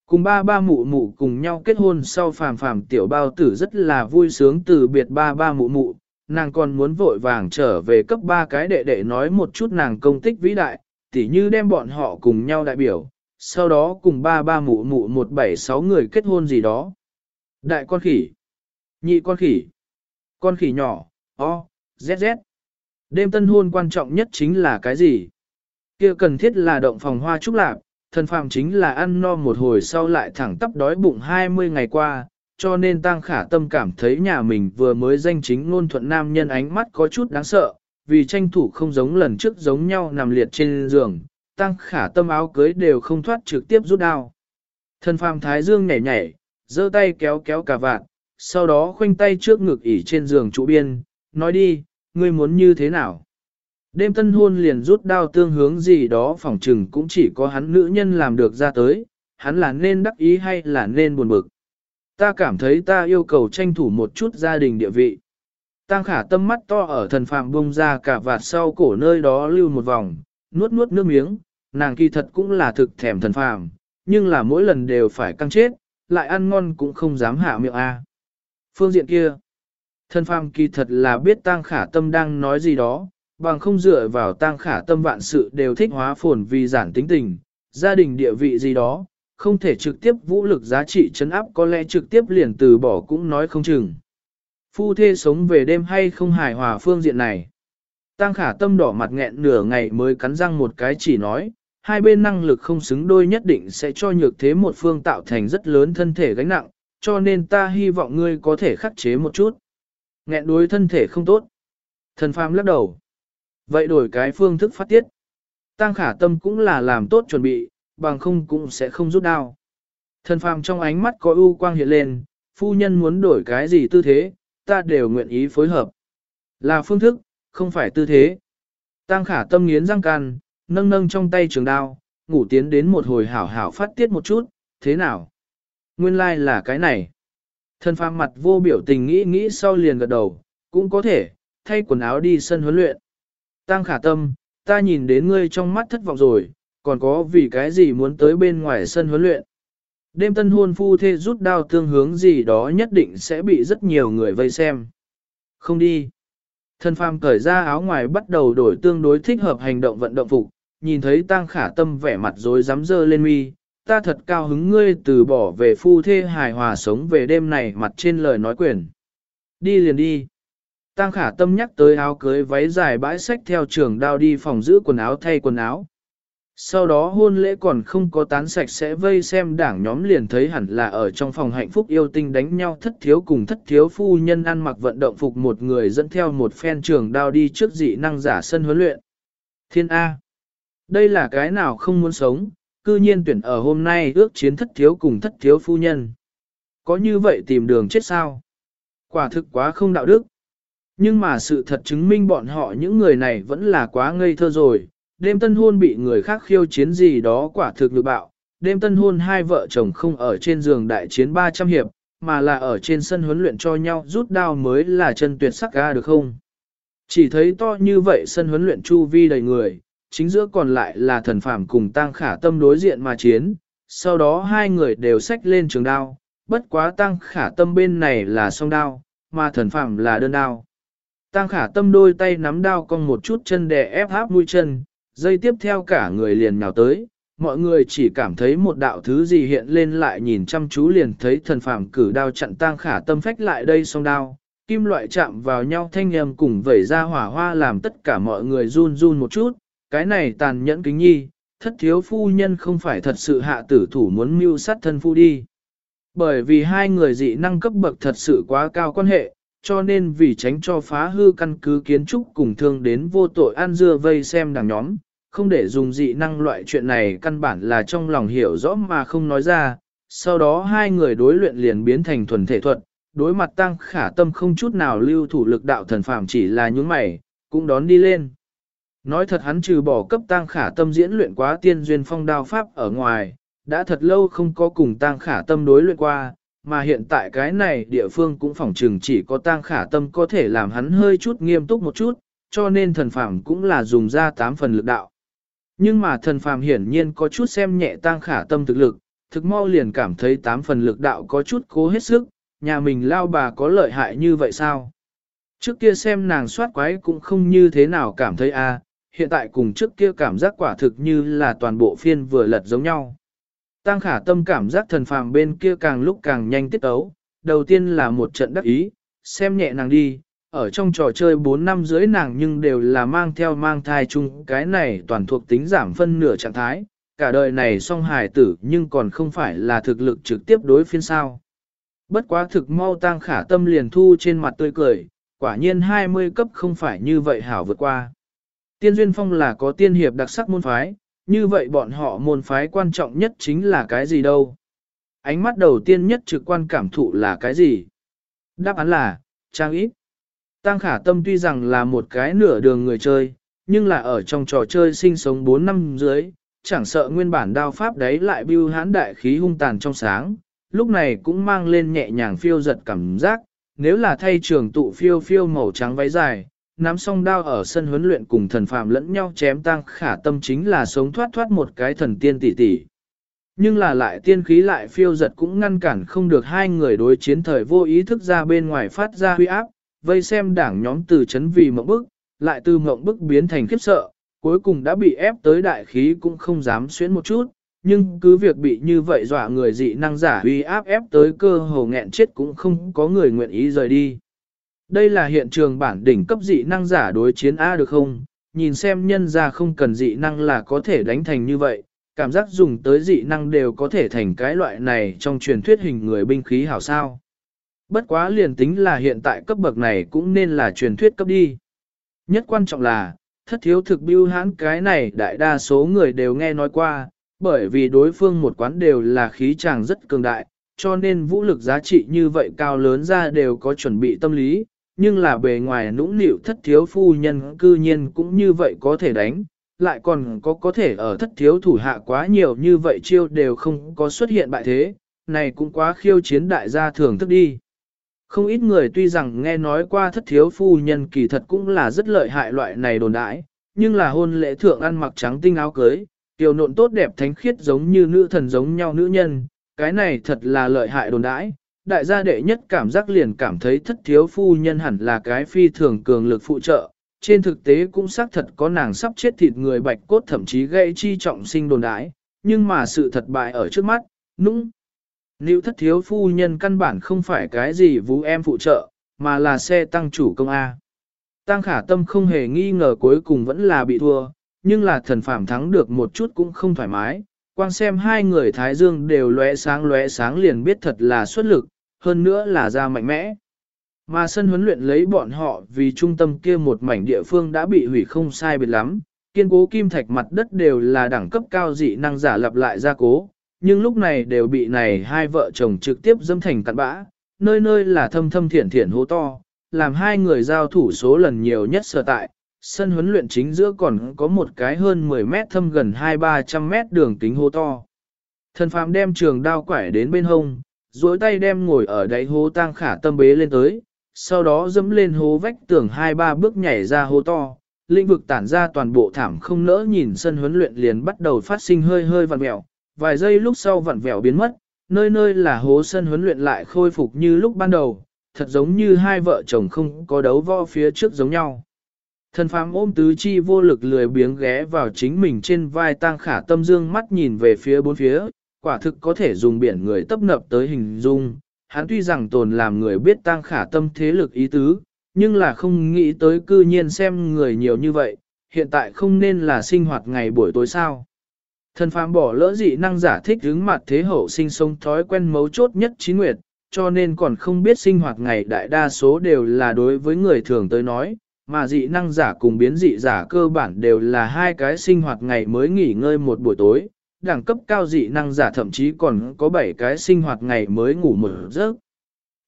Cùng ba ba mụ mụ cùng nhau kết hôn sau phàm phàm tiểu bao tử rất là vui sướng từ biệt ba ba mụ mụ, nàng còn muốn vội vàng trở về cấp ba cái đệ đệ nói một chút nàng công tích vĩ đại, tỉ như đem bọn họ cùng nhau đại biểu, sau đó cùng ba ba mụ mụ một bảy sáu người kết hôn gì đó. Đại con khỉ, nhị con khỉ, con khỉ nhỏ, o, z z. Đêm tân hôn quan trọng nhất chính là cái gì? kia cần thiết là động phòng hoa trúc lạp, thần phàm chính là ăn no một hồi sau lại thẳng tắp đói bụng 20 ngày qua, cho nên tăng khả tâm cảm thấy nhà mình vừa mới danh chính ngôn thuận nam nhân ánh mắt có chút đáng sợ, vì tranh thủ không giống lần trước giống nhau nằm liệt trên giường, tăng khả tâm áo cưới đều không thoát trực tiếp rút đao. thân phàm thái dương nhảy nhảy, giơ tay kéo kéo cả vạn, sau đó khoanh tay trước ngực ỉ trên giường trụ biên, nói đi, ngươi muốn như thế nào? Đêm tân hôn liền rút đao tương hướng gì đó phỏng trừng cũng chỉ có hắn nữ nhân làm được ra tới, hắn là nên đắc ý hay là nên buồn bực. Ta cảm thấy ta yêu cầu tranh thủ một chút gia đình địa vị. Tăng khả tâm mắt to ở thần phàm bông ra cả vạt sau cổ nơi đó lưu một vòng, nuốt nuốt nước miếng, nàng kỳ thật cũng là thực thèm thần phàm, nhưng là mỗi lần đều phải căng chết, lại ăn ngon cũng không dám hạ miệng a. Phương diện kia, thần phàm kỳ thật là biết tăng khả tâm đang nói gì đó, bằng không dựa vào tăng khả tâm vạn sự đều thích hóa phồn vì giản tính tình, gia đình địa vị gì đó, không thể trực tiếp vũ lực giá trị chấn áp có lẽ trực tiếp liền từ bỏ cũng nói không chừng. Phu thê sống về đêm hay không hài hòa phương diện này. Tăng khả tâm đỏ mặt nghẹn nửa ngày mới cắn răng một cái chỉ nói, hai bên năng lực không xứng đôi nhất định sẽ cho nhược thế một phương tạo thành rất lớn thân thể gánh nặng, cho nên ta hy vọng ngươi có thể khắc chế một chút. Nghẹn đối thân thể không tốt. Thần phàm lắc đầu. Vậy đổi cái phương thức phát tiết. Tăng khả tâm cũng là làm tốt chuẩn bị, bằng không cũng sẽ không rút đao. Thần phàm trong ánh mắt có ưu quang hiện lên, phu nhân muốn đổi cái gì tư thế, ta đều nguyện ý phối hợp. Là phương thức, không phải tư thế. Tăng khả tâm nghiến răng can, nâng nâng trong tay trường đao, ngủ tiến đến một hồi hảo hảo phát tiết một chút, thế nào? Nguyên lai like là cái này. Thần phàm mặt vô biểu tình nghĩ nghĩ sau liền gật đầu, cũng có thể, thay quần áo đi sân huấn luyện. Tăng khả tâm, ta nhìn đến ngươi trong mắt thất vọng rồi, còn có vì cái gì muốn tới bên ngoài sân huấn luyện. Đêm tân hôn phu thê rút đao tương hướng gì đó nhất định sẽ bị rất nhiều người vây xem. Không đi. Thân phàm cởi ra áo ngoài bắt đầu đổi tương đối thích hợp hành động vận động phục, nhìn thấy tăng khả tâm vẻ mặt rồi dám dơ lên mi, ta thật cao hứng ngươi từ bỏ về phu thê hài hòa sống về đêm này mặt trên lời nói quyền. Đi liền đi. Tăng khả tâm nhắc tới áo cưới váy dài bãi sách theo trường đao đi phòng giữ quần áo thay quần áo. Sau đó hôn lễ còn không có tán sạch sẽ vây xem đảng nhóm liền thấy hẳn là ở trong phòng hạnh phúc yêu tinh đánh nhau thất thiếu cùng thất thiếu phu nhân ăn mặc vận động phục một người dẫn theo một phen trường đao đi trước dị năng giả sân huấn luyện. Thiên A. Đây là cái nào không muốn sống, cư nhiên tuyển ở hôm nay ước chiến thất thiếu cùng thất thiếu phu nhân. Có như vậy tìm đường chết sao? Quả thực quá không đạo đức. Nhưng mà sự thật chứng minh bọn họ những người này vẫn là quá ngây thơ rồi, đêm tân hôn bị người khác khiêu chiến gì đó quả thực lực bạo, đêm tân hôn hai vợ chồng không ở trên giường đại chiến 300 hiệp, mà là ở trên sân huấn luyện cho nhau rút đao mới là chân tuyệt sắc ga được không? Chỉ thấy to như vậy sân huấn luyện chu vi đầy người, chính giữa còn lại là thần phàm cùng tăng khả tâm đối diện mà chiến, sau đó hai người đều xách lên trường đao, bất quá tăng khả tâm bên này là song đao, mà thần phàm là đơn đao. Tăng khả tâm đôi tay nắm đao cong một chút chân đè ép áp mũi chân, dây tiếp theo cả người liền nhào tới, mọi người chỉ cảm thấy một đạo thứ gì hiện lên lại nhìn chăm chú liền thấy thần phàm cử đao chặn tang khả tâm phách lại đây song đao, kim loại chạm vào nhau thanh âm cùng vẩy ra hỏa hoa làm tất cả mọi người run run một chút, cái này tàn nhẫn kính nhi, thất thiếu phu nhân không phải thật sự hạ tử thủ muốn mưu sát thân phu đi. Bởi vì hai người dị năng cấp bậc thật sự quá cao quan hệ, cho nên vì tránh cho phá hư căn cứ kiến trúc cùng thương đến vô tội an dưa vây xem đằng nhóm, không để dùng dị năng loại chuyện này căn bản là trong lòng hiểu rõ mà không nói ra, sau đó hai người đối luyện liền biến thành thuần thể thuật, đối mặt tăng khả tâm không chút nào lưu thủ lực đạo thần phàm chỉ là những mày, cũng đón đi lên. Nói thật hắn trừ bỏ cấp tăng khả tâm diễn luyện quá tiên duyên phong đao pháp ở ngoài, đã thật lâu không có cùng tăng khả tâm đối luyện qua, mà hiện tại cái này địa phương cũng phỏng chừng chỉ có tăng khả tâm có thể làm hắn hơi chút nghiêm túc một chút, cho nên thần phàm cũng là dùng ra tám phần lực đạo. Nhưng mà thần phàm hiển nhiên có chút xem nhẹ tăng khả tâm thực lực, thực mau liền cảm thấy tám phần lực đạo có chút cố hết sức, nhà mình lao bà có lợi hại như vậy sao? Trước kia xem nàng soát quái cũng không như thế nào cảm thấy a, hiện tại cùng trước kia cảm giác quả thực như là toàn bộ phiên vừa lật giống nhau. Tăng khả tâm cảm giác thần phàm bên kia càng lúc càng nhanh tiết ấu, đầu tiên là một trận đắc ý, xem nhẹ nàng đi, ở trong trò chơi 4 năm dưới nàng nhưng đều là mang theo mang thai chung cái này toàn thuộc tính giảm phân nửa trạng thái, cả đời này song hài tử nhưng còn không phải là thực lực trực tiếp đối phiên sao. Bất quá thực mau tăng khả tâm liền thu trên mặt tươi cười, quả nhiên 20 cấp không phải như vậy hảo vượt qua. Tiên Duyên Phong là có tiên hiệp đặc sắc môn phái, như vậy bọn họ môn phái quan trọng nhất chính là cái gì đâu? Ánh mắt đầu tiên nhất trực quan cảm thụ là cái gì? Đáp án là, trang ít. Tăng khả tâm tuy rằng là một cái nửa đường người chơi, nhưng là ở trong trò chơi sinh sống 4 năm dưới, chẳng sợ nguyên bản đao pháp đấy lại bưu hán đại khí hung tàn trong sáng, lúc này cũng mang lên nhẹ nhàng phiêu giật cảm giác, nếu là thay trường tụ phiêu phiêu màu trắng váy dài, nắm song đao ở sân huấn luyện cùng thần phàm lẫn nhau chém tăng khả tâm chính là sống thoát thoát một cái thần tiên tỷ tỷ. Nhưng là lại tiên khí lại phiêu giật cũng ngăn cản không được hai người đối chiến thời vô ý thức ra bên ngoài phát ra huy áp, vây xem đảng nhóm từ chấn vì mộng bức, lại từ mộng bức biến thành khiếp sợ, cuối cùng đã bị ép tới đại khí cũng không dám xuyến một chút, nhưng cứ việc bị như vậy dọa người dị năng giả uy áp ép tới cơ hồ nghẹn chết cũng không có người nguyện ý rời đi. Đây là hiện trường bản đỉnh cấp dị năng giả đối chiến A được không? Nhìn xem nhân ra không cần dị năng là có thể đánh thành như vậy, cảm giác dùng tới dị năng đều có thể thành cái loại này trong truyền thuyết hình người binh khí hảo sao. Bất quá liền tính là hiện tại cấp bậc này cũng nên là truyền thuyết cấp đi. Nhất quan trọng là, thất thiếu thực biêu hãn cái này đại đa số người đều nghe nói qua, bởi vì đối phương một quán đều là khí chàng rất cường đại, cho nên vũ lực giá trị như vậy cao lớn ra đều có chuẩn bị tâm lý, nhưng là bề ngoài nũng nịu thất thiếu phu nhân cư nhiên cũng như vậy có thể đánh, lại còn có có thể ở thất thiếu thủ hạ quá nhiều như vậy chiêu đều không có xuất hiện bại thế, này cũng quá khiêu chiến đại gia thường thức đi. Không ít người tuy rằng nghe nói qua thất thiếu phu nhân kỳ thật cũng là rất lợi hại loại này đồn đãi, nhưng là hôn lễ thượng ăn mặc trắng tinh áo cưới, tiểu nộn tốt đẹp thánh khiết giống như nữ thần giống nhau nữ nhân, cái này thật là lợi hại đồn đãi. Đại gia đệ nhất cảm giác liền cảm thấy thất thiếu phu nhân hẳn là cái phi thường cường lực phụ trợ, trên thực tế cũng xác thật có nàng sắp chết thịt người bạch cốt thậm chí gây chi trọng sinh đồn đãi, nhưng mà sự thật bại ở trước mắt, nũng. Nữ thất thiếu phu nhân căn bản không phải cái gì vũ em phụ trợ, mà là xe tăng chủ công A. Tăng khả tâm không hề nghi ngờ cuối cùng vẫn là bị thua, nhưng là thần phạm thắng được một chút cũng không thoải mái. Quang xem hai người Thái Dương đều lóe sáng lóe sáng liền biết thật là xuất lực, hơn nữa là ra mạnh mẽ. Mà sân huấn luyện lấy bọn họ vì trung tâm kia một mảnh địa phương đã bị hủy không sai biệt lắm, kiên cố kim thạch mặt đất đều là đẳng cấp cao dị năng giả lặp lại gia cố, nhưng lúc này đều bị này hai vợ chồng trực tiếp dâm thành cặn bã, nơi nơi là thâm thâm thiển thiển hố to, làm hai người giao thủ số lần nhiều nhất sở tại. Sân huấn luyện chính giữa còn có một cái hơn 10 mét thâm gần 2-300 mét đường kính hố to. Thần phàm đem trường đao quải đến bên hông, duỗi tay đem ngồi ở đáy hố tang khả tâm bế lên tới, sau đó dẫm lên hố vách tường hai ba bước nhảy ra hố to. Lĩnh vực tản ra toàn bộ thảm không nỡ nhìn sân huấn luyện liền bắt đầu phát sinh hơi hơi vặn mẹo, vài giây lúc sau vặn vẹo biến mất, nơi nơi là hố sân huấn luyện lại khôi phục như lúc ban đầu, thật giống như hai vợ chồng không có đấu võ phía trước giống nhau. Thần phàm ôm tứ chi vô lực lười biếng ghé vào chính mình trên vai tang khả tâm dương mắt nhìn về phía bốn phía, quả thực có thể dùng biển người tấp nập tới hình dung. Hắn tuy rằng tồn làm người biết tang khả tâm thế lực ý tứ, nhưng là không nghĩ tới cư nhiên xem người nhiều như vậy, hiện tại không nên là sinh hoạt ngày buổi tối sao. Thần phàm bỏ lỡ dị năng giả thích hướng mặt thế hậu sinh sống thói quen mấu chốt nhất chín nguyệt, cho nên còn không biết sinh hoạt ngày đại đa số đều là đối với người thường tới nói, mà dị năng giả cùng biến dị giả cơ bản đều là hai cái sinh hoạt ngày mới nghỉ ngơi một buổi tối, đẳng cấp cao dị năng giả thậm chí còn có 7 cái sinh hoạt ngày mới ngủ một giấc.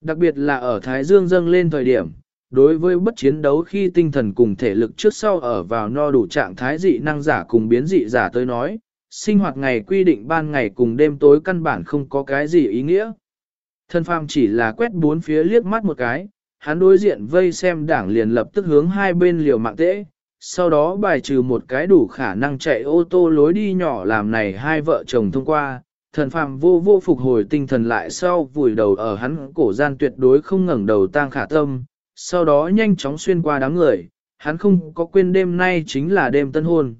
Đặc biệt là ở Thái Dương dâng lên thời điểm, đối với bất chiến đấu khi tinh thần cùng thể lực trước sau ở vào no đủ trạng thái dị năng giả cùng biến dị giả tới nói, sinh hoạt ngày quy định ban ngày cùng đêm tối căn bản không có cái gì ý nghĩa. Thân phàm chỉ là quét bốn phía liếc mắt một cái, hắn đối diện vây xem đảng liền lập tức hướng hai bên liều mạng tễ, sau đó bài trừ một cái đủ khả năng chạy ô tô lối đi nhỏ làm này hai vợ chồng thông qua, thần phàm vô vô phục hồi tinh thần lại sau vùi đầu ở hắn cổ gian tuyệt đối không ngẩng đầu tang khả tâm, sau đó nhanh chóng xuyên qua đám người, hắn không có quên đêm nay chính là đêm tân hôn.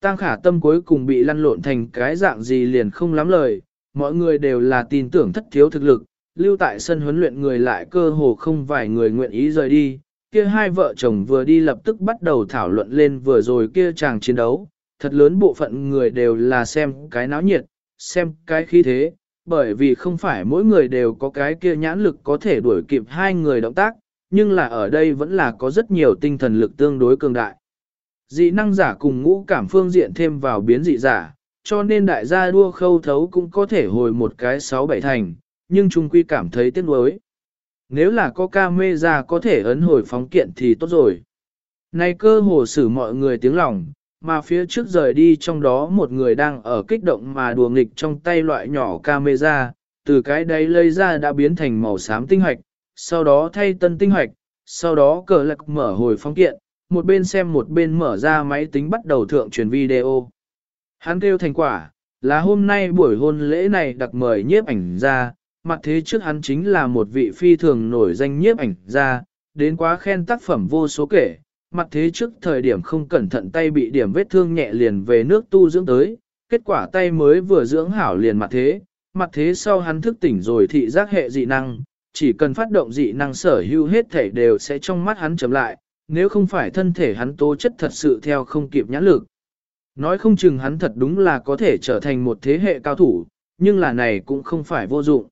Tang khả tâm cuối cùng bị lăn lộn thành cái dạng gì liền không lắm lời, mọi người đều là tin tưởng thất thiếu thực lực, lưu tại sân huấn luyện người lại cơ hồ không vài người nguyện ý rời đi. Kia hai vợ chồng vừa đi lập tức bắt đầu thảo luận lên vừa rồi kia chàng chiến đấu, thật lớn bộ phận người đều là xem cái náo nhiệt, xem cái khí thế, bởi vì không phải mỗi người đều có cái kia nhãn lực có thể đuổi kịp hai người động tác, nhưng là ở đây vẫn là có rất nhiều tinh thần lực tương đối cường đại. Dị năng giả cùng ngũ cảm phương diện thêm vào biến dị giả, cho nên đại gia đua khâu thấu cũng có thể hồi một cái sáu bảy thành, nhưng trung quy cảm thấy tiếc nuối. Nếu là có ca mê ra có thể ấn hồi phóng kiện thì tốt rồi. Này cơ hồ xử mọi người tiếng lòng, mà phía trước rời đi trong đó một người đang ở kích động mà đùa nghịch trong tay loại nhỏ camera, từ cái đấy lấy ra đã biến thành màu xám tinh hoạch, sau đó thay tân tinh hoạch, sau đó cờ lạc mở hồi phóng kiện, một bên xem một bên mở ra máy tính bắt đầu thượng truyền video. Hắn kêu thành quả, là hôm nay buổi hôn lễ này đặc mời nhiếp ảnh ra, mặt thế trước hắn chính là một vị phi thường nổi danh nhiếp ảnh ra, đến quá khen tác phẩm vô số kể, mặt thế trước thời điểm không cẩn thận tay bị điểm vết thương nhẹ liền về nước tu dưỡng tới, kết quả tay mới vừa dưỡng hảo liền mặt thế, mặt thế sau hắn thức tỉnh rồi thị giác hệ dị năng, chỉ cần phát động dị năng sở hữu hết thể đều sẽ trong mắt hắn chấm lại, nếu không phải thân thể hắn tố chất thật sự theo không kịp nhãn lực. Nói không chừng hắn thật đúng là có thể trở thành một thế hệ cao thủ, nhưng là này cũng không phải vô dụng.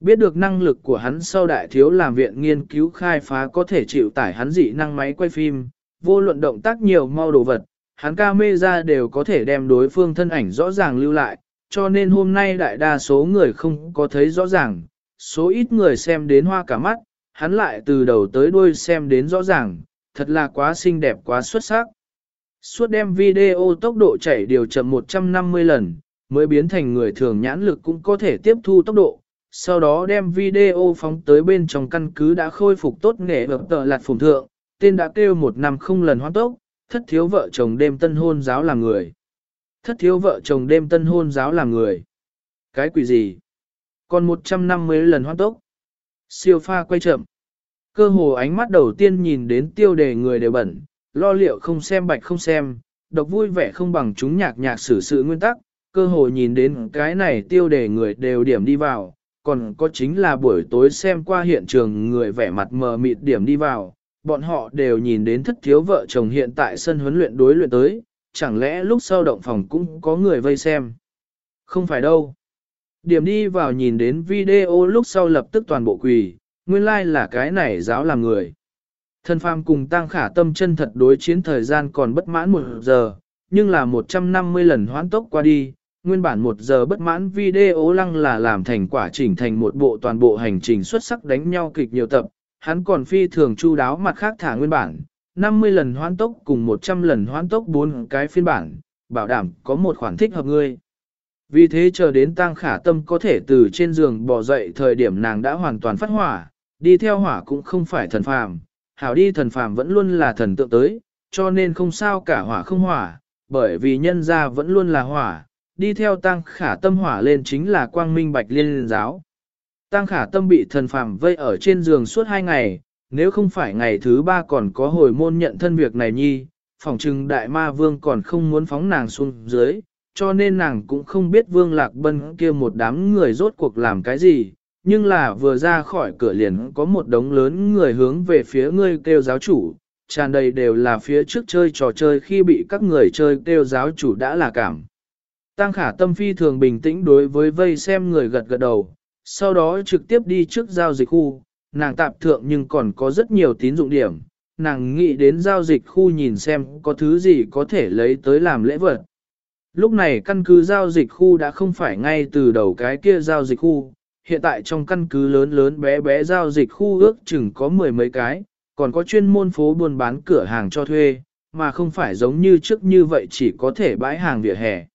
Biết được năng lực của hắn sau đại thiếu làm viện nghiên cứu khai phá có thể chịu tải hắn dị năng máy quay phim, vô luận động tác nhiều mau đồ vật, hắn ca mê ra đều có thể đem đối phương thân ảnh rõ ràng lưu lại, cho nên hôm nay đại đa số người không có thấy rõ ràng, số ít người xem đến hoa cả mắt, hắn lại từ đầu tới đuôi xem đến rõ ràng, thật là quá xinh đẹp quá xuất sắc. Suốt đem video tốc độ chảy điều chậm 150 lần, mới biến thành người thường nhãn lực cũng có thể tiếp thu tốc độ, sau đó đem video phóng tới bên trong căn cứ đã khôi phục tốt nghệ vật tờ lạt phùng thượng, tên đã kêu một năm không lần hoan tốc, thất thiếu vợ chồng đêm tân hôn giáo làm người. Thất thiếu vợ chồng đêm tân hôn giáo làm người. Cái quỷ gì? Còn 150 lần hoan tốc. Siêu pha quay chậm. Cơ hồ ánh mắt đầu tiên nhìn đến tiêu đề người đều bẩn, lo liệu không xem bạch không xem, độc vui vẻ không bằng chúng nhạc nhạc xử sự nguyên tắc, cơ hồ nhìn đến cái này tiêu đề người đều điểm đi vào, còn có chính là buổi tối xem qua hiện trường người vẻ mặt mờ mịt điểm đi vào, bọn họ đều nhìn đến thất thiếu vợ chồng hiện tại sân huấn luyện đối luyện tới, chẳng lẽ lúc sau động phòng cũng có người vây xem. Không phải đâu. Điểm đi vào nhìn đến video lúc sau lập tức toàn bộ quỳ, nguyên lai là cái này giáo làm người. Thân phàm cùng tăng khả tâm chân thật đối chiến thời gian còn bất mãn một giờ, nhưng là 150 lần hoãn tốc qua đi, nguyên bản một giờ bất mãn video lăng là làm thành quả chỉnh thành một bộ toàn bộ hành trình xuất sắc đánh nhau kịch nhiều tập, hắn còn phi thường chu đáo mặt khác thả nguyên bản, 50 lần hoãn tốc cùng 100 lần hoãn tốc bốn cái phiên bản, bảo đảm có một khoản thích hợp ngươi. Vì thế chờ đến tăng khả tâm có thể từ trên giường bỏ dậy thời điểm nàng đã hoàn toàn phát hỏa, đi theo hỏa cũng không phải thần phàm, hảo đi thần phàm vẫn luôn là thần tượng tới, cho nên không sao cả hỏa không hỏa, bởi vì nhân gia vẫn luôn là hỏa, đi theo tăng khả tâm hỏa lên chính là quang minh bạch liên giáo. Tăng khả tâm bị thần phàm vây ở trên giường suốt hai ngày, nếu không phải ngày thứ ba còn có hồi môn nhận thân việc này nhi, phỏng trừng đại ma vương còn không muốn phóng nàng xuống dưới, cho nên nàng cũng không biết vương lạc bân kia một đám người rốt cuộc làm cái gì, nhưng là vừa ra khỏi cửa liền có một đống lớn người hướng về phía ngươi kêu giáo chủ, tràn đầy đều là phía trước chơi trò chơi khi bị các người chơi kêu giáo chủ đã là cảm. Tăng khả tâm phi thường bình tĩnh đối với vây xem người gật gật đầu, sau đó trực tiếp đi trước giao dịch khu, nàng tạp thượng nhưng còn có rất nhiều tín dụng điểm, nàng nghĩ đến giao dịch khu nhìn xem có thứ gì có thể lấy tới làm lễ vật. Lúc này căn cứ giao dịch khu đã không phải ngay từ đầu cái kia giao dịch khu, hiện tại trong căn cứ lớn lớn bé bé giao dịch khu ước chừng có mười mấy cái, còn có chuyên môn phố buôn bán cửa hàng cho thuê, mà không phải giống như trước như vậy chỉ có thể bãi hàng vỉa hè.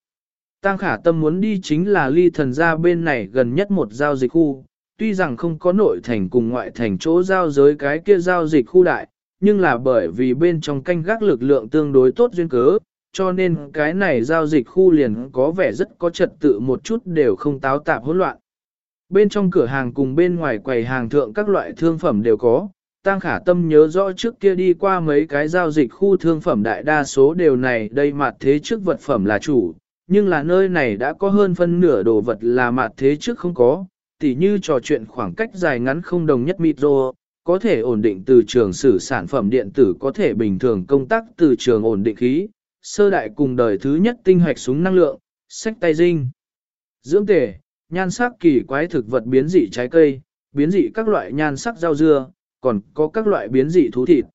Tăng khả tâm muốn đi chính là ly thần ra bên này gần nhất một giao dịch khu, tuy rằng không có nội thành cùng ngoại thành chỗ giao giới cái kia giao dịch khu đại, nhưng là bởi vì bên trong canh gác lực lượng tương đối tốt duyên cớ, cho nên cái này giao dịch khu liền có vẻ rất có trật tự một chút đều không táo tạp hỗn loạn. Bên trong cửa hàng cùng bên ngoài quầy hàng thượng các loại thương phẩm đều có, Tăng khả tâm nhớ rõ trước kia đi qua mấy cái giao dịch khu thương phẩm đại đa số đều này đây mặt thế trước vật phẩm là chủ, nhưng là nơi này đã có hơn phân nửa đồ vật là mặt thế trước không có, tỉ như trò chuyện khoảng cách dài ngắn không đồng nhất micro, có thể ổn định từ trường sử sản phẩm điện tử có thể bình thường công tác từ trường ổn định khí, sơ đại cùng đời thứ nhất tinh hoạch súng năng lượng, sách tay dinh, dưỡng tể, nhan sắc kỳ quái thực vật biến dị trái cây, biến dị các loại nhan sắc rau dưa, còn có các loại biến dị thú thịt.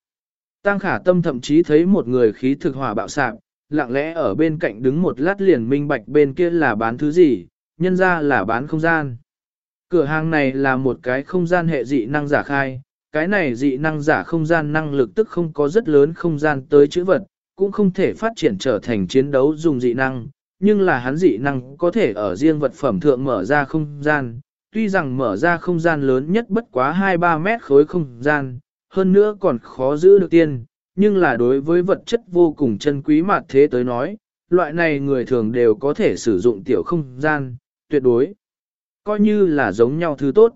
Tăng khả tâm thậm chí thấy một người khí thực hỏa bạo sạc, lặng lẽ ở bên cạnh đứng một lát liền minh bạch bên kia là bán thứ gì, nhân ra là bán không gian. Cửa hàng này là một cái không gian hệ dị năng giả khai, cái này dị năng giả không gian năng lực tức không có rất lớn không gian tới chữ vật, cũng không thể phát triển trở thành chiến đấu dùng dị năng, nhưng là hắn dị năng có thể ở riêng vật phẩm thượng mở ra không gian, tuy rằng mở ra không gian lớn nhất bất quá 2-3 mét khối không gian, hơn nữa còn khó giữ được tiên, nhưng là đối với vật chất vô cùng chân quý mà thế tới nói, loại này người thường đều có thể sử dụng tiểu không gian, tuyệt đối, coi như là giống nhau thứ tốt.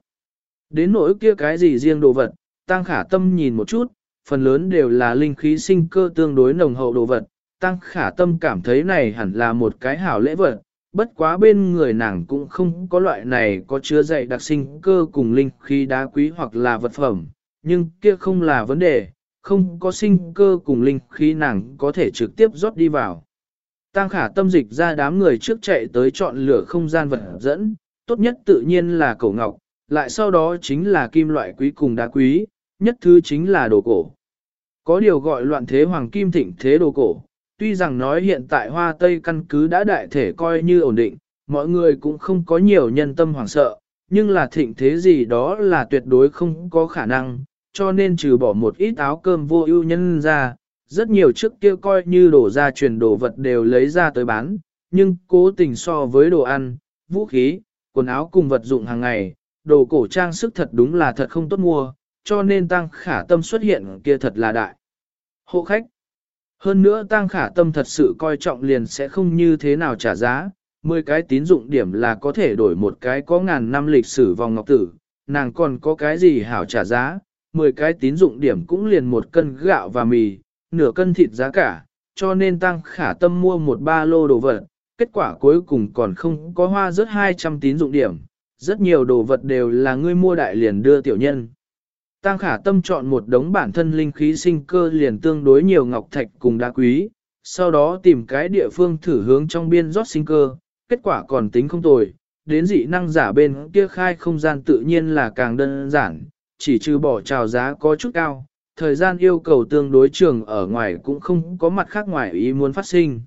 Đến nỗi kia cái gì riêng đồ vật, tăng khả tâm nhìn một chút, phần lớn đều là linh khí sinh cơ tương đối nồng hậu đồ vật, tăng khả tâm cảm thấy này hẳn là một cái hảo lễ vật, bất quá bên người nàng cũng không có loại này có chứa dạy đặc sinh cơ cùng linh khí đá quý hoặc là vật phẩm, nhưng kia không là vấn đề, không có sinh cơ cùng linh khí nàng có thể trực tiếp rót đi vào. Tăng khả tâm dịch ra đám người trước chạy tới chọn lựa không gian vật dẫn, tốt nhất tự nhiên là cổ ngọc, lại sau đó chính là kim loại quý cùng đá quý, nhất thứ chính là đồ cổ. Có điều gọi loạn thế hoàng kim thịnh thế đồ cổ, tuy rằng nói hiện tại hoa tây căn cứ đã đại thể coi như ổn định, mọi người cũng không có nhiều nhân tâm hoảng sợ, nhưng là thịnh thế gì đó là tuyệt đối không có khả năng, cho nên trừ bỏ một ít áo cơm vô ưu nhân ra, rất nhiều trước kia coi như đổ ra truyền đồ vật đều lấy ra tới bán, nhưng cố tình so với đồ ăn, vũ khí, quần áo cùng vật dụng hàng ngày, đồ cổ trang sức thật đúng là thật không tốt mua, cho nên tăng khả tâm xuất hiện kia thật là đại. Hộ khách. Hơn nữa tăng khả tâm thật sự coi trọng liền sẽ không như thế nào trả giá, 10 cái tín dụng điểm là có thể đổi một cái có ngàn năm lịch sử vòng ngọc tử, nàng còn có cái gì hảo trả giá, 10 cái tín dụng điểm cũng liền một cân gạo và mì, nửa cân thịt giá cả, cho nên tăng khả tâm mua một ba lô đồ vật, kết quả cuối cùng còn không có hoa rớt 200 tín dụng điểm, rất nhiều đồ vật đều là ngươi mua đại liền đưa tiểu nhân. Tăng khả tâm chọn một đống bản thân linh khí sinh cơ liền tương đối nhiều ngọc thạch cùng đá quý, sau đó tìm cái địa phương thử hướng trong biên rót sinh cơ, kết quả còn tính không tồi, đến dị năng giả bên kia khai không gian tự nhiên là càng đơn giản, chỉ trừ bỏ trào giá có chút cao, thời gian yêu cầu tương đối trường ở ngoài cũng không có mặt khác ngoài ý muốn phát sinh.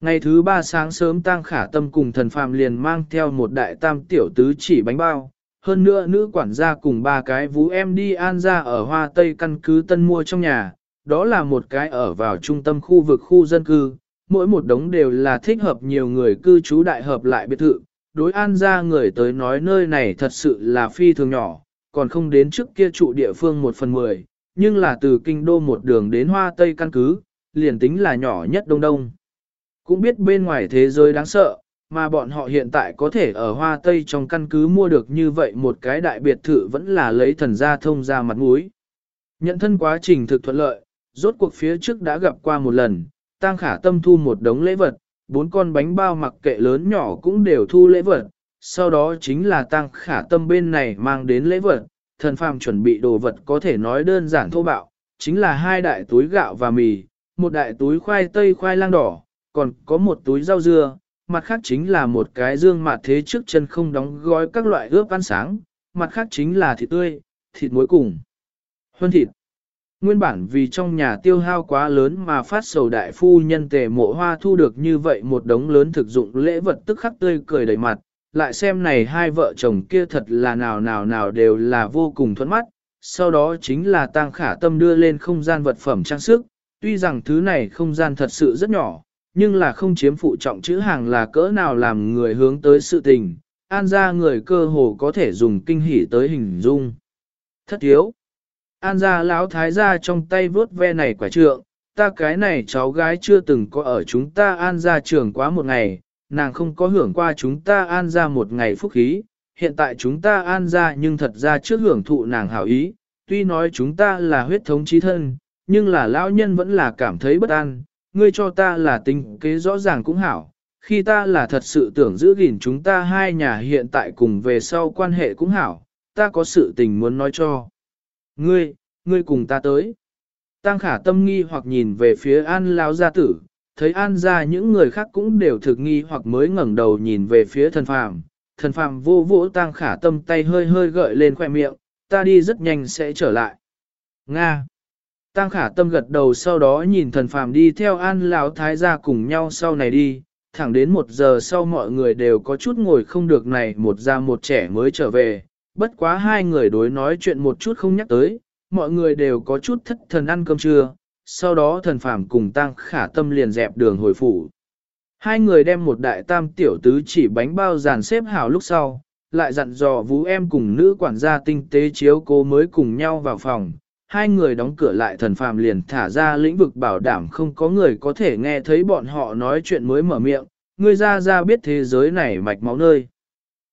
Ngày thứ ba sáng sớm Tăng Khả Tâm cùng thần phàm liền mang theo một đại tam tiểu tứ chỉ bánh bao, hơn nữa nữ quản gia cùng ba cái vú em đi an ra ở Hoa Tây căn cứ tân mua trong nhà, đó là một cái ở vào trung tâm khu vực khu dân cư, mỗi một đống đều là thích hợp nhiều người cư trú đại hợp lại biệt thự. Đối an ra người tới nói nơi này thật sự là phi thường nhỏ, còn không đến trước kia trụ địa phương một phần mười, nhưng là từ kinh đô một đường đến Hoa Tây căn cứ, liền tính là nhỏ nhất đông đông. Cũng biết bên ngoài thế giới đáng sợ, mà bọn họ hiện tại có thể ở Hoa Tây trong căn cứ mua được như vậy một cái đại biệt thự vẫn là lấy thần gia thông ra mặt mũi. Nhận thân quá trình thực thuận lợi, rốt cuộc phía trước đã gặp qua một lần, Tăng Khả Tâm thu một đống lễ vật, bốn con bánh bao mặc kệ lớn nhỏ cũng đều thu lễ vật, sau đó chính là Tăng Khả Tâm bên này mang đến lễ vật, thần phàm chuẩn bị đồ vật có thể nói đơn giản thô bạo, chính là hai đại túi gạo và mì, một đại túi khoai tây khoai lang đỏ, còn có một túi rau dưa, mặt khác chính là một cái dương mặt thế trước chân không đóng gói các loại ướp ăn sáng, mặt khác chính là thịt tươi, thịt muối cùng. Hơn thịt. Nguyên bản vì trong nhà tiêu hao quá lớn mà phát sầu đại phu nhân tề mộ hoa thu được như vậy một đống lớn thực dụng lễ vật tức khắc tươi cười đầy mặt, lại xem này hai vợ chồng kia thật là nào nào nào đều là vô cùng thuẫn mắt, sau đó chính là tăng khả tâm đưa lên không gian vật phẩm trang sức, tuy rằng thứ này không gian thật sự rất nhỏ, nhưng là không chiếm phụ trọng chữ hàng là cỡ nào làm người hướng tới sự tình, an ra người cơ hồ có thể dùng kinh hỉ tới hình dung. Thất thiếu. An ra lão thái gia trong tay vớt ve này quả trượng, ta cái này cháu gái chưa từng có ở chúng ta an ra trường quá một ngày, nàng không có hưởng qua chúng ta an ra một ngày phúc khí, hiện tại chúng ta an ra nhưng thật ra trước hưởng thụ nàng hảo ý, tuy nói chúng ta là huyết thống trí thân, nhưng là lão nhân vẫn là cảm thấy bất an, ngươi cho ta là tính kế rõ ràng cũng hảo, khi ta là thật sự tưởng giữ gìn chúng ta hai nhà hiện tại cùng về sau quan hệ cũng hảo, ta có sự tình muốn nói cho. Ngươi, ngươi cùng ta tới. Tăng khả tâm nghi hoặc nhìn về phía an lao gia tử, thấy an ra những người khác cũng đều thực nghi hoặc mới ngẩng đầu nhìn về phía thần phàm. Thần phàm vô vỗ tăng khả tâm tay hơi hơi gợi lên khoe miệng, ta đi rất nhanh sẽ trở lại. Nga. Tăng khả tâm gật đầu sau đó nhìn thần phàm đi theo an lão thái gia cùng nhau sau này đi, thẳng đến một giờ sau mọi người đều có chút ngồi không được này một gia một trẻ mới trở về, bất quá hai người đối nói chuyện một chút không nhắc tới, mọi người đều có chút thất thần ăn cơm trưa, sau đó thần phàm cùng tăng khả tâm liền dẹp đường hồi phủ. Hai người đem một đại tam tiểu tứ chỉ bánh bao dàn xếp hảo lúc sau, lại dặn dò vũ em cùng nữ quản gia tinh tế chiếu cố mới cùng nhau vào phòng. Hai người đóng cửa lại thần phàm liền thả ra lĩnh vực bảo đảm không có người có thể nghe thấy bọn họ nói chuyện mới mở miệng, người ra ra biết thế giới này mạch máu nơi.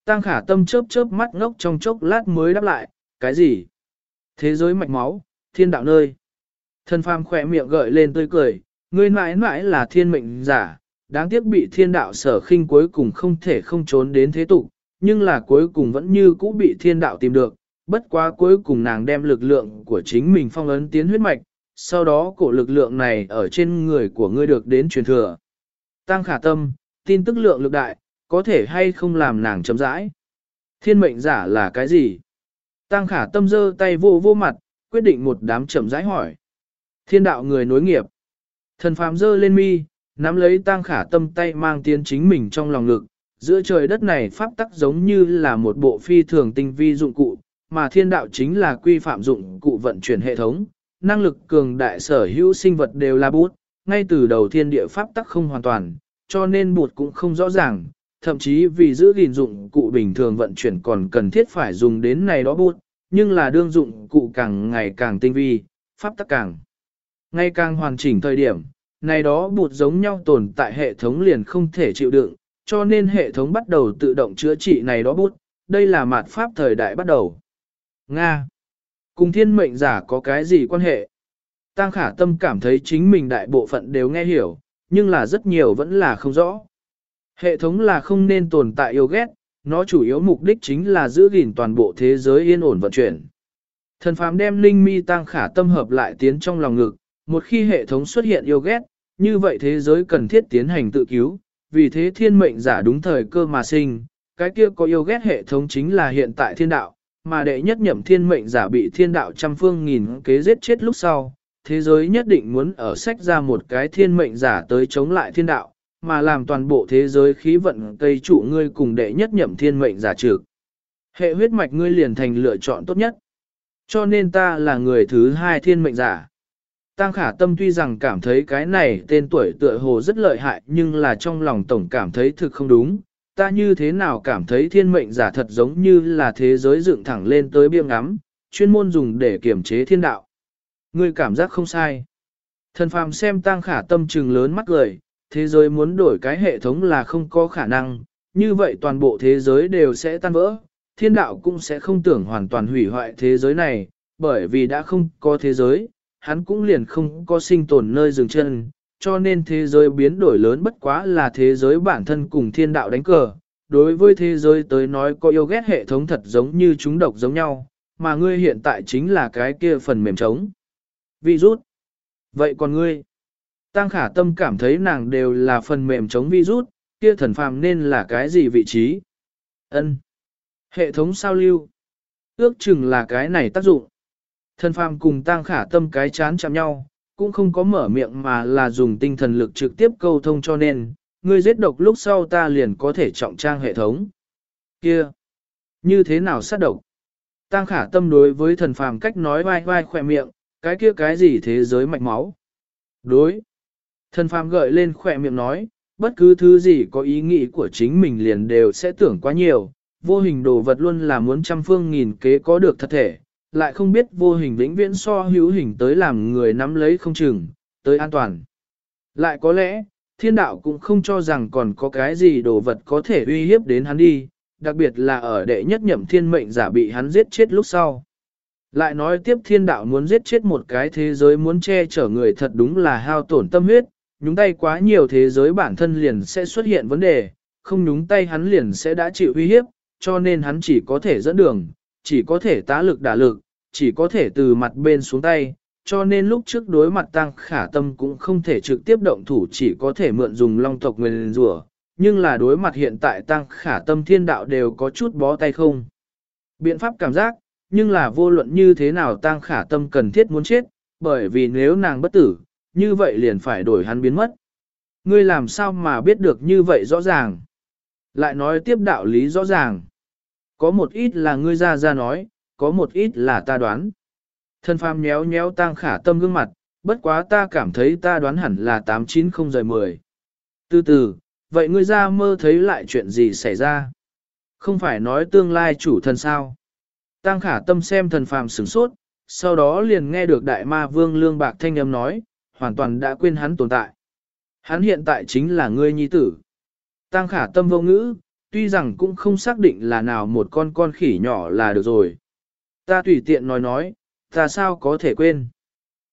Tăng khả tâm chớp chớp mắt ngốc trong chốc lát mới đáp lại, cái gì? Thế giới mạch máu, thiên đạo nơi. Thần phàm khỏe miệng gợi lên tươi cười, ngươi mãi mãi là thiên mệnh giả, đáng tiếc bị thiên đạo sở khinh cuối cùng không thể không trốn đến thế tục, nhưng là cuối cùng vẫn như cũ bị thiên đạo tìm được, bất quá cuối cùng nàng đem lực lượng của chính mình phong ấn tiến huyết mạch, sau đó cổ lực lượng này ở trên người của ngươi được đến truyền thừa. Tăng khả tâm, tin tức lượng lực đại, có thể hay không làm nàng chấm rãi. Thiên mệnh giả là cái gì? Tăng khả tâm giơ tay vô vô mặt, quyết định một đám chậm rãi hỏi. Thiên đạo người nối nghiệp. Thần phàm giơ lên mi, nắm lấy tăng khả tâm tay mang tiến chính mình trong lòng ngực. Giữa trời đất này pháp tắc giống như là một bộ phi thường tinh vi dụng cụ, mà thiên đạo chính là quy phạm dụng cụ vận chuyển hệ thống. Năng lực cường đại sở hữu sinh vật đều là bút, ngay từ đầu thiên địa pháp tắc không hoàn toàn, cho nên bụt cũng không rõ ràng, thậm chí vì giữ gìn dụng cụ bình thường vận chuyển còn cần thiết phải dùng đến này đó bút, nhưng là đương dụng cụ càng ngày càng tinh vi, pháp tắc càng ngày càng hoàn chỉnh thời điểm, này đó bụt giống nhau tồn tại hệ thống liền không thể chịu đựng, cho nên hệ thống bắt đầu tự động chữa trị này đó bút, đây là mạt pháp thời đại bắt đầu. Nga Cùng thiên mệnh giả có cái gì quan hệ? Tăng khả tâm cảm thấy chính mình đại bộ phận đều nghe hiểu, nhưng là rất nhiều vẫn là không rõ. Hệ thống là không nên tồn tại yêu ghét, nó chủ yếu mục đích chính là giữ gìn toàn bộ thế giới yên ổn vận chuyển. Thần phàm đem linh mi tăng khả tâm hợp lại tiến trong lòng ngực, một khi hệ thống xuất hiện yêu ghét, như vậy thế giới cần thiết tiến hành tự cứu, vì thế thiên mệnh giả đúng thời cơ mà sinh, cái kia có yêu ghét hệ thống chính là hiện tại thiên đạo, mà đệ nhất nhậm thiên mệnh giả bị thiên đạo trăm phương nghìn kế giết chết lúc sau, thế giới nhất định muốn ở sách ra một cái thiên mệnh giả tới chống lại thiên đạo, mà làm toàn bộ thế giới khí vận cây trụ ngươi cùng đệ nhất nhậm thiên mệnh giả trực. Hệ huyết mạch ngươi liền thành lựa chọn tốt nhất. Cho nên ta là người thứ hai thiên mệnh giả. Tăng khả tâm tuy rằng cảm thấy cái này tên tuổi tựa hồ rất lợi hại nhưng là trong lòng tổng cảm thấy thực không đúng. Ta như thế nào cảm thấy thiên mệnh giả thật giống như là thế giới dựng thẳng lên tới biêng ngắm, chuyên môn dùng để kiểm chế thiên đạo. Ngươi cảm giác không sai. Thần phàm xem tăng khả tâm trừng lớn mắt lời, thế giới muốn đổi cái hệ thống là không có khả năng, như vậy toàn bộ thế giới đều sẽ tan vỡ, thiên đạo cũng sẽ không tưởng hoàn toàn hủy hoại thế giới này, bởi vì đã không có thế giới, hắn cũng liền không có sinh tồn nơi dừng chân, cho nên thế giới biến đổi lớn bất quá là thế giới bản thân cùng thiên đạo đánh cờ. Đối với thế giới tới nói có yêu ghét hệ thống thật giống như chúng độc giống nhau, mà ngươi hiện tại chính là cái kia phần mềm trống. Virus. Vậy còn ngươi? Tăng khả tâm cảm thấy nàng đều là phần mềm chống virus, kia thần phàm nên là cái gì vị trí? Ân. Hệ thống sao lưu? Ước chừng là cái này tác dụng. Thần phàm cùng tăng khả tâm cái chán chạm nhau, cũng không có mở miệng mà là dùng tinh thần lực trực tiếp câu thông cho nên, ngươi giết độc lúc sau ta liền có thể trọng trang hệ thống. Kia! Như thế nào sát độc? Tăng khả tâm đối với thần phàm cách nói vai vai khỏe miệng, cái kia cái gì thế giới mạch máu? Đối! Thần phàm gợi lên khỏe miệng nói, bất cứ thứ gì có ý nghĩ của chính mình liền đều sẽ tưởng quá nhiều, vô hình đồ vật luôn là muốn trăm phương nghìn kế có được thật thể, lại không biết vô hình vĩnh viễn so hữu hình tới làm người nắm lấy không chừng, tới an toàn. Lại có lẽ, thiên đạo cũng không cho rằng còn có cái gì đồ vật có thể uy hiếp đến hắn đi, đặc biệt là ở đệ nhất nhậm thiên mệnh giả bị hắn giết chết lúc sau. Lại nói tiếp thiên đạo muốn giết chết một cái thế giới muốn che chở người thật đúng là hao tổn tâm huyết, nhúng tay quá nhiều thế giới bản thân liền sẽ xuất hiện vấn đề, không nhúng tay hắn liền sẽ đã chịu uy hiếp, cho nên hắn chỉ có thể dẫn đường, chỉ có thể tá lực đả lực, chỉ có thể từ mặt bên xuống tay, cho nên lúc trước đối mặt tăng khả tâm cũng không thể trực tiếp động thủ chỉ có thể mượn dùng long tộc nguyên rủa nhưng là đối mặt hiện tại tăng khả tâm thiên đạo đều có chút bó tay không. Biện pháp cảm giác, nhưng là vô luận như thế nào tăng khả tâm cần thiết muốn chết, bởi vì nếu nàng bất tử, như vậy liền phải đổi hắn biến mất. Ngươi làm sao mà biết được như vậy rõ ràng? Lại nói tiếp đạo lý rõ ràng. Có một ít là ngươi ra ra nói, có một ít là ta đoán. Thân phàm nhéo nhéo tang khả tâm gương mặt, bất quá ta cảm thấy ta đoán hẳn là 890 rời 10. Từ từ, vậy ngươi ra mơ thấy lại chuyện gì xảy ra? Không phải nói tương lai chủ thần sao? Tăng khả tâm xem thần phàm sửng sốt, sau đó liền nghe được đại ma vương lương bạc thanh âm nói, hoàn toàn đã quên hắn tồn tại. Hắn hiện tại chính là ngươi nhi tử. Tăng khả tâm vô ngữ, tuy rằng cũng không xác định là nào một con con khỉ nhỏ là được rồi. Ta tùy tiện nói nói, ta sao có thể quên.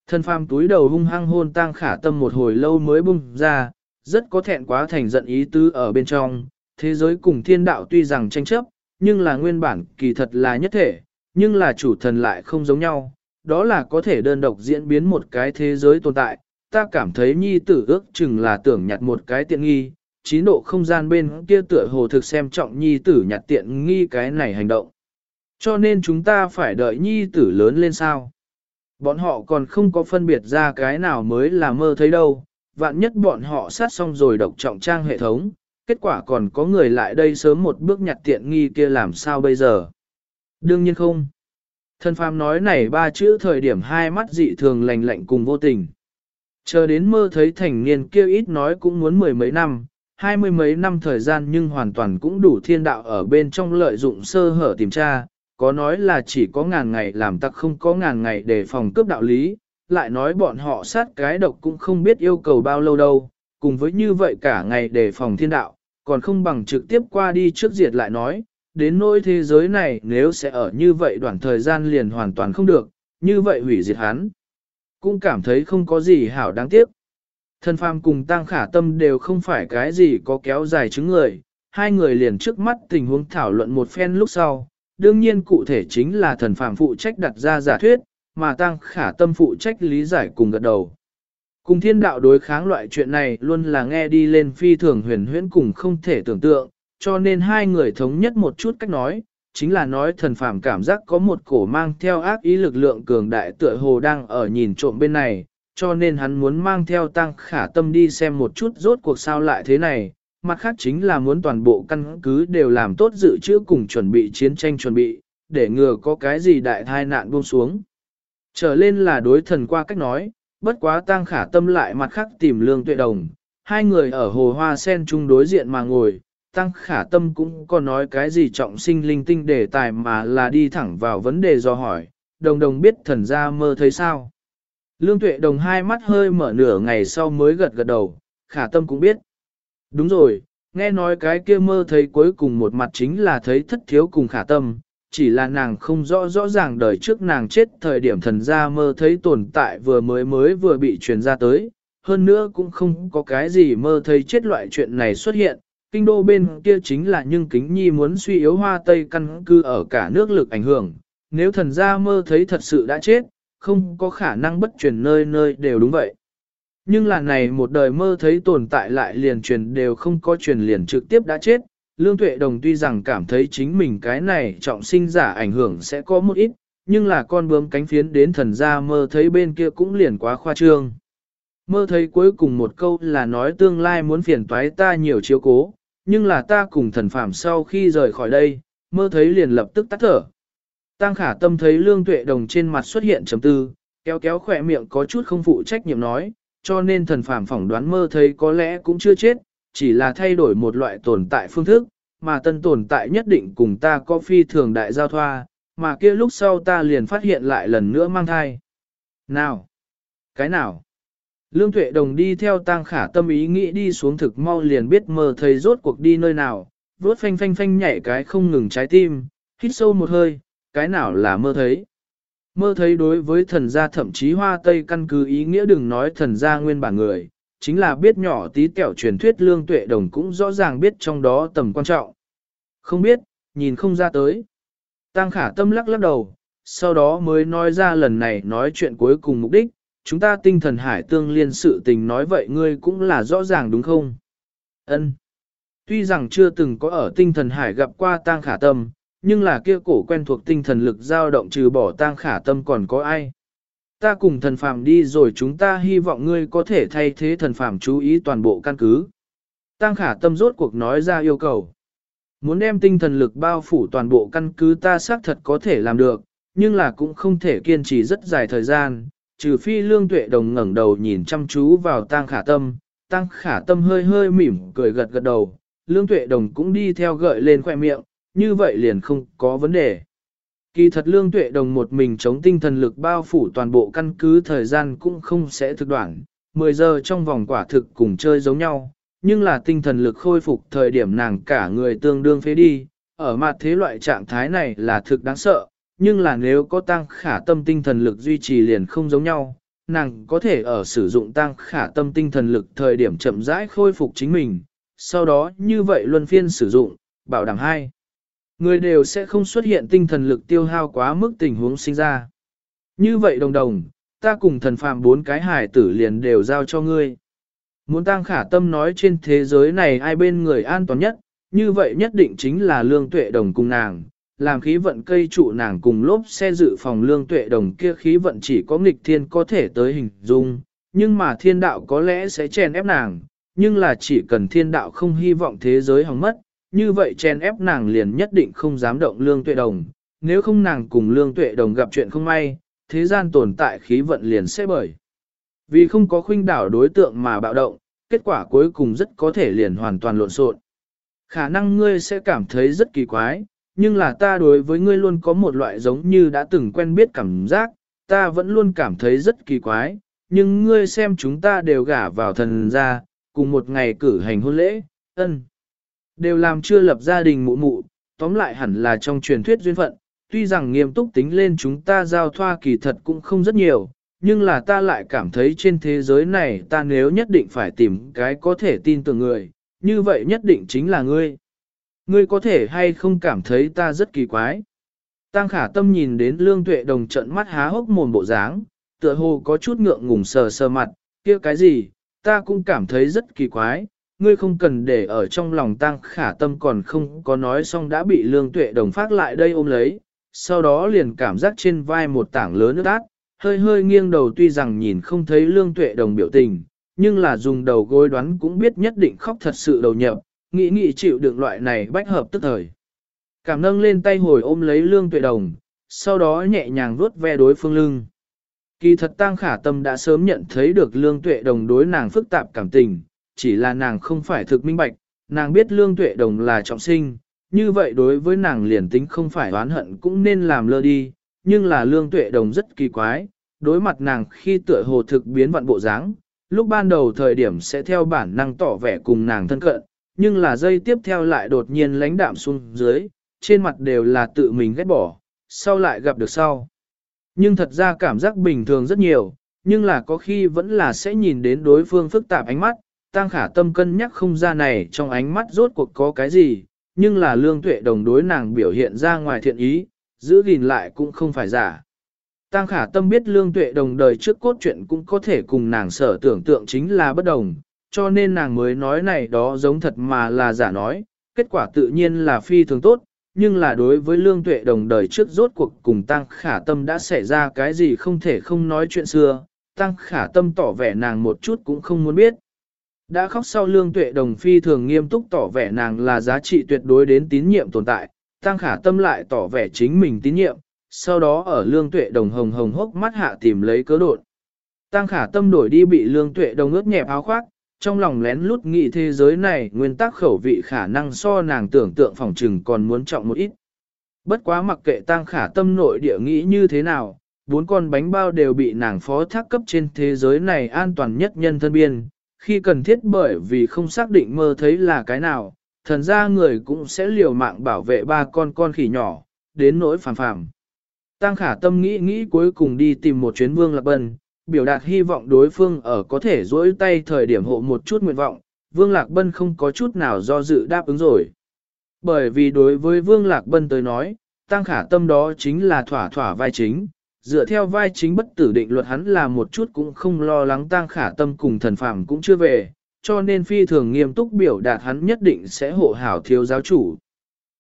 Thân phàm túi đầu hung hăng hôn tang khả tâm một hồi lâu mới bung ra, rất có thẹn quá thành giận ý tứ ở bên trong. Thế giới cùng thiên đạo tuy rằng tranh chấp, nhưng là nguyên bản kỳ thật là nhất thể, nhưng là chủ thần lại không giống nhau. Đó là có thể đơn độc diễn biến một cái thế giới tồn tại. Ta cảm thấy nhi tử ước chừng là tưởng nhặt một cái tiện nghi, chín độ không gian bên kia tựa hồ thực xem trọng nhi tử nhặt tiện nghi cái này hành động. Cho nên chúng ta phải đợi nhi tử lớn lên sao. Bọn họ còn không có phân biệt ra cái nào mới là mơ thấy đâu, vạn nhất bọn họ sát xong rồi độc trọng trang hệ thống, kết quả còn có người lại đây sớm một bước nhặt tiện nghi kia làm sao bây giờ. Đương nhiên không. Thân phàm nói này ba chữ thời điểm hai mắt dị thường lành lạnh cùng vô tình. Chờ đến mơ thấy thành niên kia ít nói cũng muốn mười mấy năm, hai mươi mấy năm thời gian nhưng hoàn toàn cũng đủ thiên đạo ở bên trong lợi dụng sơ hở tìm tra, có nói là chỉ có ngàn ngày làm tặc không có ngàn ngày để phòng cướp đạo lý, lại nói bọn họ sát cái độc cũng không biết yêu cầu bao lâu đâu, cùng với như vậy cả ngày để phòng thiên đạo, còn không bằng trực tiếp qua đi trước diệt lại nói, đến nỗi thế giới này nếu sẽ ở như vậy đoạn thời gian liền hoàn toàn không được, như vậy hủy diệt hắn. Cũng cảm thấy không có gì hảo đáng tiếc. Thân phàm cùng tăng khả tâm đều không phải cái gì có kéo dài chứng người, hai người liền trước mắt tình huống thảo luận một phen lúc sau, đương nhiên cụ thể chính là thần phàm phụ trách đặt ra giả thuyết, mà tăng khả tâm phụ trách lý giải cùng gật đầu. Cùng thiên đạo đối kháng loại chuyện này luôn là nghe đi lên phi thường huyền huyễn cùng không thể tưởng tượng, cho nên hai người thống nhất một chút cách nói, chính là nói thần phàm cảm giác có một cổ mang theo ác ý lực lượng cường đại tựa hồ đang ở nhìn trộm bên này, cho nên hắn muốn mang theo tăng khả tâm đi xem một chút rốt cuộc sao lại thế này, mặt khác chính là muốn toàn bộ căn cứ đều làm tốt dự trữ cùng chuẩn bị chiến tranh chuẩn bị, để ngừa có cái gì đại thai nạn buông xuống. Trở lên là đối thần qua cách nói, bất quá tăng khả tâm lại mặt khác tìm lương tuệ đồng, hai người ở hồ hoa sen chung đối diện mà ngồi, tăng khả tâm cũng có nói cái gì trọng sinh linh tinh đề tài mà là đi thẳng vào vấn đề do hỏi, đồng đồng biết thần ra mơ thấy sao. Lương tuệ đồng hai mắt hơi mở nửa ngày sau mới gật gật đầu, khả tâm cũng biết. Đúng rồi, nghe nói cái kia mơ thấy cuối cùng một mặt chính là thấy thất thiếu cùng khả tâm, chỉ là nàng không rõ rõ ràng đời trước nàng chết thời điểm thần gia mơ thấy tồn tại vừa mới mới vừa bị truyền ra tới, hơn nữa cũng không có cái gì mơ thấy chết loại chuyện này xuất hiện. Kinh đô bên kia chính là nhưng kính nhi muốn suy yếu hoa tây căn cư ở cả nước lực ảnh hưởng, nếu thần gia mơ thấy thật sự đã chết, không có khả năng bất truyền nơi nơi đều đúng vậy. Nhưng là này một đời mơ thấy tồn tại lại liền truyền đều không có truyền liền trực tiếp đã chết. Lương Tuệ Đồng tuy rằng cảm thấy chính mình cái này trọng sinh giả ảnh hưởng sẽ có một ít, nhưng là con bướm cánh phiến đến thần gia mơ thấy bên kia cũng liền quá khoa trương. Mơ thấy cuối cùng một câu là nói tương lai muốn phiền toái ta nhiều chiếu cố, nhưng là ta cùng thần phạm sau khi rời khỏi đây, mơ thấy liền lập tức tắt thở. Tăng khả tâm thấy lương tuệ đồng trên mặt xuất hiện chấm tư, kéo kéo khỏe miệng có chút không phụ trách nhiệm nói, cho nên thần phàm phỏng đoán mơ thấy có lẽ cũng chưa chết, chỉ là thay đổi một loại tồn tại phương thức, mà tân tồn tại nhất định cùng ta có phi thường đại giao thoa, mà kia lúc sau ta liền phát hiện lại lần nữa mang thai. Nào? Cái nào? Lương Tuệ Đồng đi theo tang khả tâm ý nghĩ đi xuống thực mau liền biết mơ thấy rốt cuộc đi nơi nào, vốt phanh phanh phanh nhảy cái không ngừng trái tim, hít sâu một hơi, cái nào là mơ thấy. Mơ thấy đối với thần gia thậm chí hoa tây căn cứ ý nghĩa đừng nói thần gia nguyên bản người, chính là biết nhỏ tí kẹo truyền thuyết lương tuệ đồng cũng rõ ràng biết trong đó tầm quan trọng. Không biết, nhìn không ra tới. Tăng khả tâm lắc lắc đầu, sau đó mới nói ra lần này nói chuyện cuối cùng mục đích, chúng ta tinh thần hải tương liên sự tình nói vậy ngươi cũng là rõ ràng đúng không? Ân. Tuy rằng chưa từng có ở tinh thần hải gặp qua tang khả tâm, nhưng là kia cổ quen thuộc tinh thần lực dao động trừ bỏ tang khả tâm còn có ai. Ta cùng thần phàm đi rồi chúng ta hy vọng ngươi có thể thay thế thần phàm chú ý toàn bộ căn cứ. Tang khả tâm rốt cuộc nói ra yêu cầu. Muốn đem tinh thần lực bao phủ toàn bộ căn cứ ta xác thật có thể làm được, nhưng là cũng không thể kiên trì rất dài thời gian, trừ phi lương tuệ đồng ngẩng đầu nhìn chăm chú vào tang khả tâm, tăng khả tâm hơi hơi mỉm cười gật gật đầu, lương tuệ đồng cũng đi theo gợi lên khoe miệng, như vậy liền không có vấn đề. Kỳ thật lương tuệ đồng một mình chống tinh thần lực bao phủ toàn bộ căn cứ thời gian cũng không sẽ thực đoạn, 10 giờ trong vòng quả thực cùng chơi giống nhau, nhưng là tinh thần lực khôi phục thời điểm nàng cả người tương đương phế đi, ở mặt thế loại trạng thái này là thực đáng sợ, nhưng là nếu có tăng khả tâm tinh thần lực duy trì liền không giống nhau, nàng có thể ở sử dụng tăng khả tâm tinh thần lực thời điểm chậm rãi khôi phục chính mình, sau đó như vậy luân phiên sử dụng, bảo đảm hai. Người đều sẽ không xuất hiện tinh thần lực tiêu hao quá mức tình huống sinh ra. Như vậy đồng đồng, ta cùng thần phàm bốn cái hải tử liền đều giao cho ngươi. Muốn tăng khả tâm nói trên thế giới này ai bên người an toàn nhất, như vậy nhất định chính là lương tuệ đồng cùng nàng, làm khí vận cây trụ nàng cùng lốp xe dự phòng lương tuệ đồng kia khí vận chỉ có nghịch thiên có thể tới hình dung, nhưng mà thiên đạo có lẽ sẽ chèn ép nàng, nhưng là chỉ cần thiên đạo không hy vọng thế giới hỏng mất, như vậy chen ép nàng liền nhất định không dám động lương tuệ đồng, nếu không nàng cùng lương tuệ đồng gặp chuyện không may, thế gian tồn tại khí vận liền sẽ bởi. Vì không có khuynh đảo đối tượng mà bạo động, kết quả cuối cùng rất có thể liền hoàn toàn lộn xộn. Khả năng ngươi sẽ cảm thấy rất kỳ quái, nhưng là ta đối với ngươi luôn có một loại giống như đã từng quen biết cảm giác, ta vẫn luôn cảm thấy rất kỳ quái, nhưng ngươi xem chúng ta đều gả vào thần gia, cùng một ngày cử hành hôn lễ, ân. Đều làm chưa lập gia đình mụ mụ, tóm lại hẳn là trong truyền thuyết duyên phận, tuy rằng nghiêm túc tính lên chúng ta giao thoa kỳ thật cũng không rất nhiều, nhưng là ta lại cảm thấy trên thế giới này ta nếu nhất định phải tìm cái có thể tin tưởng người, như vậy nhất định chính là ngươi. Ngươi có thể hay không cảm thấy ta rất kỳ quái. Tăng khả tâm nhìn đến lương tuệ đồng trận mắt há hốc mồm bộ dáng, tựa hồ có chút ngượng ngùng sờ sờ mặt, kia cái gì, ta cũng cảm thấy rất kỳ quái, ngươi không cần để ở trong lòng tăng khả tâm còn không có nói xong đã bị lương tuệ đồng phát lại đây ôm lấy, sau đó liền cảm giác trên vai một tảng lớn nước át, hơi hơi nghiêng đầu tuy rằng nhìn không thấy lương tuệ đồng biểu tình, nhưng là dùng đầu gối đoán cũng biết nhất định khóc thật sự đầu nhập, nghĩ nghĩ chịu đựng loại này bách hợp tức thời. Cảm nâng lên tay hồi ôm lấy lương tuệ đồng, sau đó nhẹ nhàng vuốt ve đối phương lưng. Kỳ thật tăng khả tâm đã sớm nhận thấy được lương tuệ đồng đối nàng phức tạp cảm tình, chỉ là nàng không phải thực minh bạch, nàng biết lương tuệ đồng là trọng sinh, như vậy đối với nàng liền tính không phải oán hận cũng nên làm lơ đi, nhưng là lương tuệ đồng rất kỳ quái, đối mặt nàng khi tựa hồ thực biến vận bộ dáng, lúc ban đầu thời điểm sẽ theo bản năng tỏ vẻ cùng nàng thân cận, nhưng là dây tiếp theo lại đột nhiên lánh đạm xuống dưới, trên mặt đều là tự mình ghét bỏ, sau lại gặp được sau. Nhưng thật ra cảm giác bình thường rất nhiều, nhưng là có khi vẫn là sẽ nhìn đến đối phương phức tạp ánh mắt, tăng khả tâm cân nhắc không ra này trong ánh mắt rốt cuộc có cái gì, nhưng là lương tuệ đồng đối nàng biểu hiện ra ngoài thiện ý, giữ gìn lại cũng không phải giả. Tăng khả tâm biết lương tuệ đồng đời trước cốt truyện cũng có thể cùng nàng sở tưởng tượng chính là bất đồng, cho nên nàng mới nói này đó giống thật mà là giả nói, kết quả tự nhiên là phi thường tốt, nhưng là đối với lương tuệ đồng đời trước rốt cuộc cùng tăng khả tâm đã xảy ra cái gì không thể không nói chuyện xưa, tăng khả tâm tỏ vẻ nàng một chút cũng không muốn biết. Đã khóc sau lương tuệ đồng phi thường nghiêm túc tỏ vẻ nàng là giá trị tuyệt đối đến tín nhiệm tồn tại, tăng khả tâm lại tỏ vẻ chính mình tín nhiệm, sau đó ở lương tuệ đồng hồng hồng hốc mắt hạ tìm lấy cớ đột. Tăng khả tâm đổi đi bị lương tuệ đồng ướt nhẹp áo khoác, trong lòng lén lút nghĩ thế giới này nguyên tắc khẩu vị khả năng so nàng tưởng tượng phòng trừng còn muốn trọng một ít. Bất quá mặc kệ tăng khả tâm nội địa nghĩ như thế nào, bốn con bánh bao đều bị nàng phó thác cấp trên thế giới này an toàn nhất nhân thân biên, khi cần thiết bởi vì không xác định mơ thấy là cái nào, thần ra người cũng sẽ liều mạng bảo vệ ba con con khỉ nhỏ, đến nỗi phàm phàm. Tăng khả tâm nghĩ nghĩ cuối cùng đi tìm một chuyến vương lạc bân, biểu đạt hy vọng đối phương ở có thể dỗi tay thời điểm hộ một chút nguyện vọng, vương lạc bân không có chút nào do dự đáp ứng rồi. Bởi vì đối với vương lạc bân tới nói, tăng khả tâm đó chính là thỏa thỏa vai chính, dựa theo vai chính bất tử định luật hắn là một chút cũng không lo lắng tang khả tâm cùng thần phàm cũng chưa về, cho nên phi thường nghiêm túc biểu đạt hắn nhất định sẽ hộ hảo thiếu giáo chủ.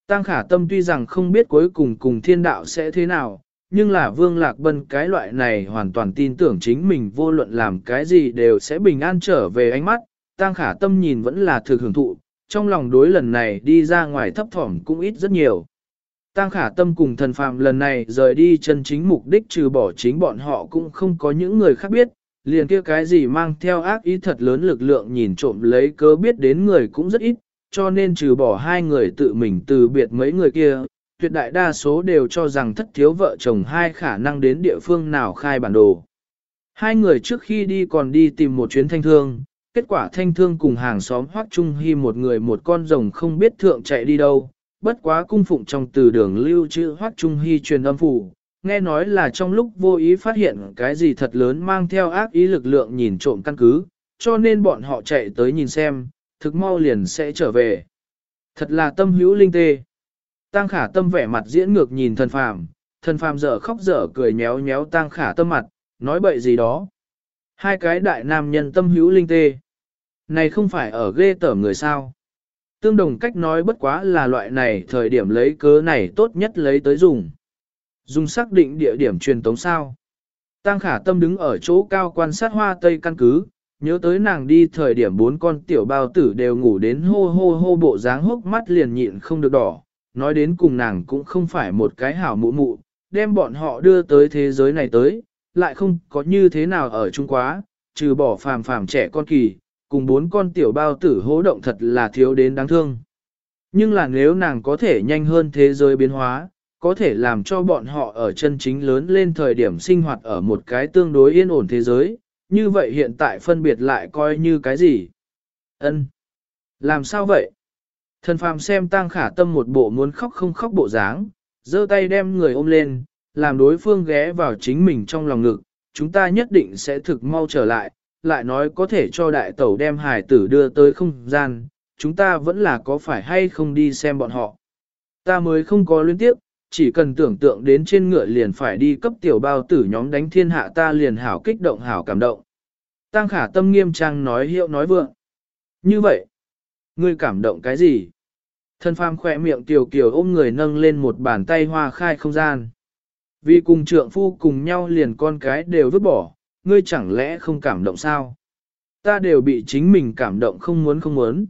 Tăng khả tâm tuy rằng không biết cuối cùng cùng thiên đạo sẽ thế nào, nhưng là vương lạc bân cái loại này hoàn toàn tin tưởng chính mình vô luận làm cái gì đều sẽ bình an trở về ánh mắt, tăng khả tâm nhìn vẫn là thực hưởng thụ, trong lòng đối lần này đi ra ngoài thấp thỏm cũng ít rất nhiều. Tăng khả tâm cùng thần phàm lần này rời đi chân chính mục đích trừ bỏ chính bọn họ cũng không có những người khác biết, liền kia cái gì mang theo ác ý thật lớn lực lượng nhìn trộm lấy cớ biết đến người cũng rất ít, cho nên trừ bỏ hai người tự mình từ biệt mấy người kia, tuyệt đại đa số đều cho rằng thất thiếu vợ chồng hai khả năng đến địa phương nào khai bản đồ. Hai người trước khi đi còn đi tìm một chuyến thanh thương, kết quả thanh thương cùng hàng xóm hoác trung hy một người một con rồng không biết thượng chạy đi đâu, bất quá cung phụng trong từ đường lưu trữ hoác trung hy truyền âm phủ, nghe nói là trong lúc vô ý phát hiện cái gì thật lớn mang theo ác ý lực lượng nhìn trộm căn cứ, cho nên bọn họ chạy tới nhìn xem, thực mau liền sẽ trở về. Thật là tâm hữu linh tê. Tăng khả tâm vẻ mặt diễn ngược nhìn thần phàm, thần phàm dở khóc dở cười nhéo nhéo tăng khả tâm mặt, nói bậy gì đó. Hai cái đại nam nhân tâm hữu linh tê. Này không phải ở ghê tởm người sao. Tương đồng cách nói bất quá là loại này thời điểm lấy cớ này tốt nhất lấy tới dùng. Dùng xác định địa điểm truyền tống sao. Tăng khả tâm đứng ở chỗ cao quan sát hoa tây căn cứ, nhớ tới nàng đi thời điểm bốn con tiểu bao tử đều ngủ đến hô hô hô bộ dáng hốc mắt liền nhịn không được đỏ, nói đến cùng nàng cũng không phải một cái hảo mụ mụ, đem bọn họ đưa tới thế giới này tới, lại không có như thế nào ở Trung quá, trừ bỏ phàm phàm trẻ con kỳ, cùng bốn con tiểu bao tử hố động thật là thiếu đến đáng thương. Nhưng là nếu nàng có thể nhanh hơn thế giới biến hóa, có thể làm cho bọn họ ở chân chính lớn lên thời điểm sinh hoạt ở một cái tương đối yên ổn thế giới, như vậy hiện tại phân biệt lại coi như cái gì? Ân, Làm sao vậy? Thần phàm xem tang khả tâm một bộ muốn khóc không khóc bộ dáng, giơ tay đem người ôm lên, làm đối phương ghé vào chính mình trong lòng ngực, chúng ta nhất định sẽ thực mau trở lại, lại nói có thể cho đại tẩu đem hải tử đưa tới không gian, chúng ta vẫn là có phải hay không đi xem bọn họ. Ta mới không có liên tiếp, chỉ cần tưởng tượng đến trên ngựa liền phải đi cấp tiểu bao tử nhóm đánh thiên hạ ta liền hảo kích động hảo cảm động. Tăng khả tâm nghiêm trang nói hiệu nói vượng. Như vậy, ngươi cảm động cái gì? Thân phàm khỏe miệng tiểu kiều ôm người nâng lên một bàn tay hoa khai không gian. Vì cùng trượng phu cùng nhau liền con cái đều vứt bỏ, ngươi chẳng lẽ không cảm động sao? Ta đều bị chính mình cảm động không muốn không muốn.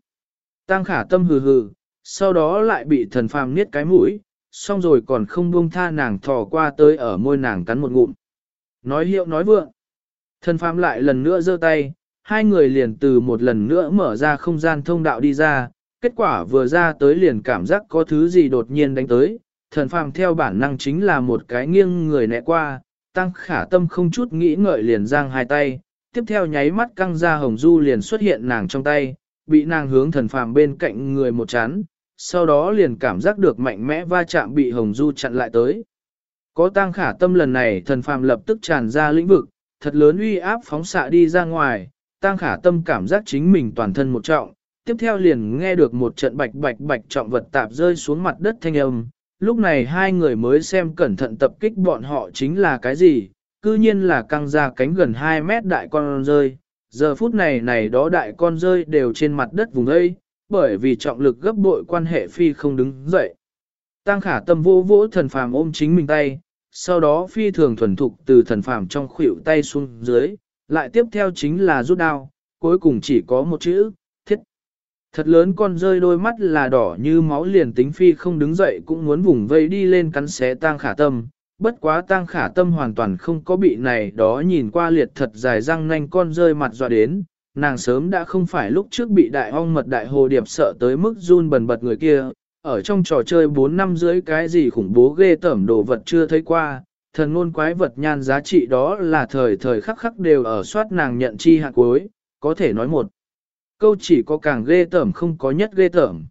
Tăng khả tâm hừ hừ, sau đó lại bị thần phàm niết cái mũi, xong rồi còn không buông tha nàng thò qua tới ở môi nàng cắn một ngụm. Nói hiệu nói vượng. Thần phàm lại lần nữa giơ tay, hai người liền từ một lần nữa mở ra không gian thông đạo đi ra, kết quả vừa ra tới liền cảm giác có thứ gì đột nhiên đánh tới, thần phàm theo bản năng chính là một cái nghiêng người nẹ qua, tăng khả tâm không chút nghĩ ngợi liền giang hai tay, tiếp theo nháy mắt căng ra hồng du liền xuất hiện nàng trong tay, bị nàng hướng thần phàm bên cạnh người một chán, sau đó liền cảm giác được mạnh mẽ va chạm bị hồng du chặn lại tới. Có tăng khả tâm lần này thần phàm lập tức tràn ra lĩnh vực, thật lớn uy áp phóng xạ đi ra ngoài, tăng khả tâm cảm giác chính mình toàn thân một trọng, tiếp theo liền nghe được một trận bạch bạch bạch trọng vật tạp rơi xuống mặt đất thanh âm, lúc này hai người mới xem cẩn thận tập kích bọn họ chính là cái gì, cư nhiên là căng ra cánh gần 2 mét đại con rơi. Giờ phút này này đó đại con rơi đều trên mặt đất vùng đây, bởi vì trọng lực gấp bội quan hệ phi không đứng dậy. Tăng khả tâm vô vỗ thần phàm ôm chính mình tay, sau đó phi thường thuần thục từ thần phàm trong khuỷu tay xuống dưới, lại tiếp theo chính là rút đao, cuối cùng chỉ có một chữ. Thật lớn con rơi đôi mắt là đỏ như máu liền tính phi không đứng dậy cũng muốn vùng vây đi lên cắn xé tang khả tâm. Bất quá tang khả tâm hoàn toàn không có bị này đó nhìn qua liệt thật dài răng nanh con rơi mặt dọa đến, nàng sớm đã không phải lúc trước bị đại ong mật đại hồ điệp sợ tới mức run bần bật người kia, ở trong trò chơi 4 năm dưới cái gì khủng bố ghê tởm đồ vật chưa thấy qua, thần ngôn quái vật nhan giá trị đó là thời thời khắc khắc đều ở soát nàng nhận chi hạ cuối, có thể nói một. Câu chỉ có càng ghê tởm không có nhất ghê tởm.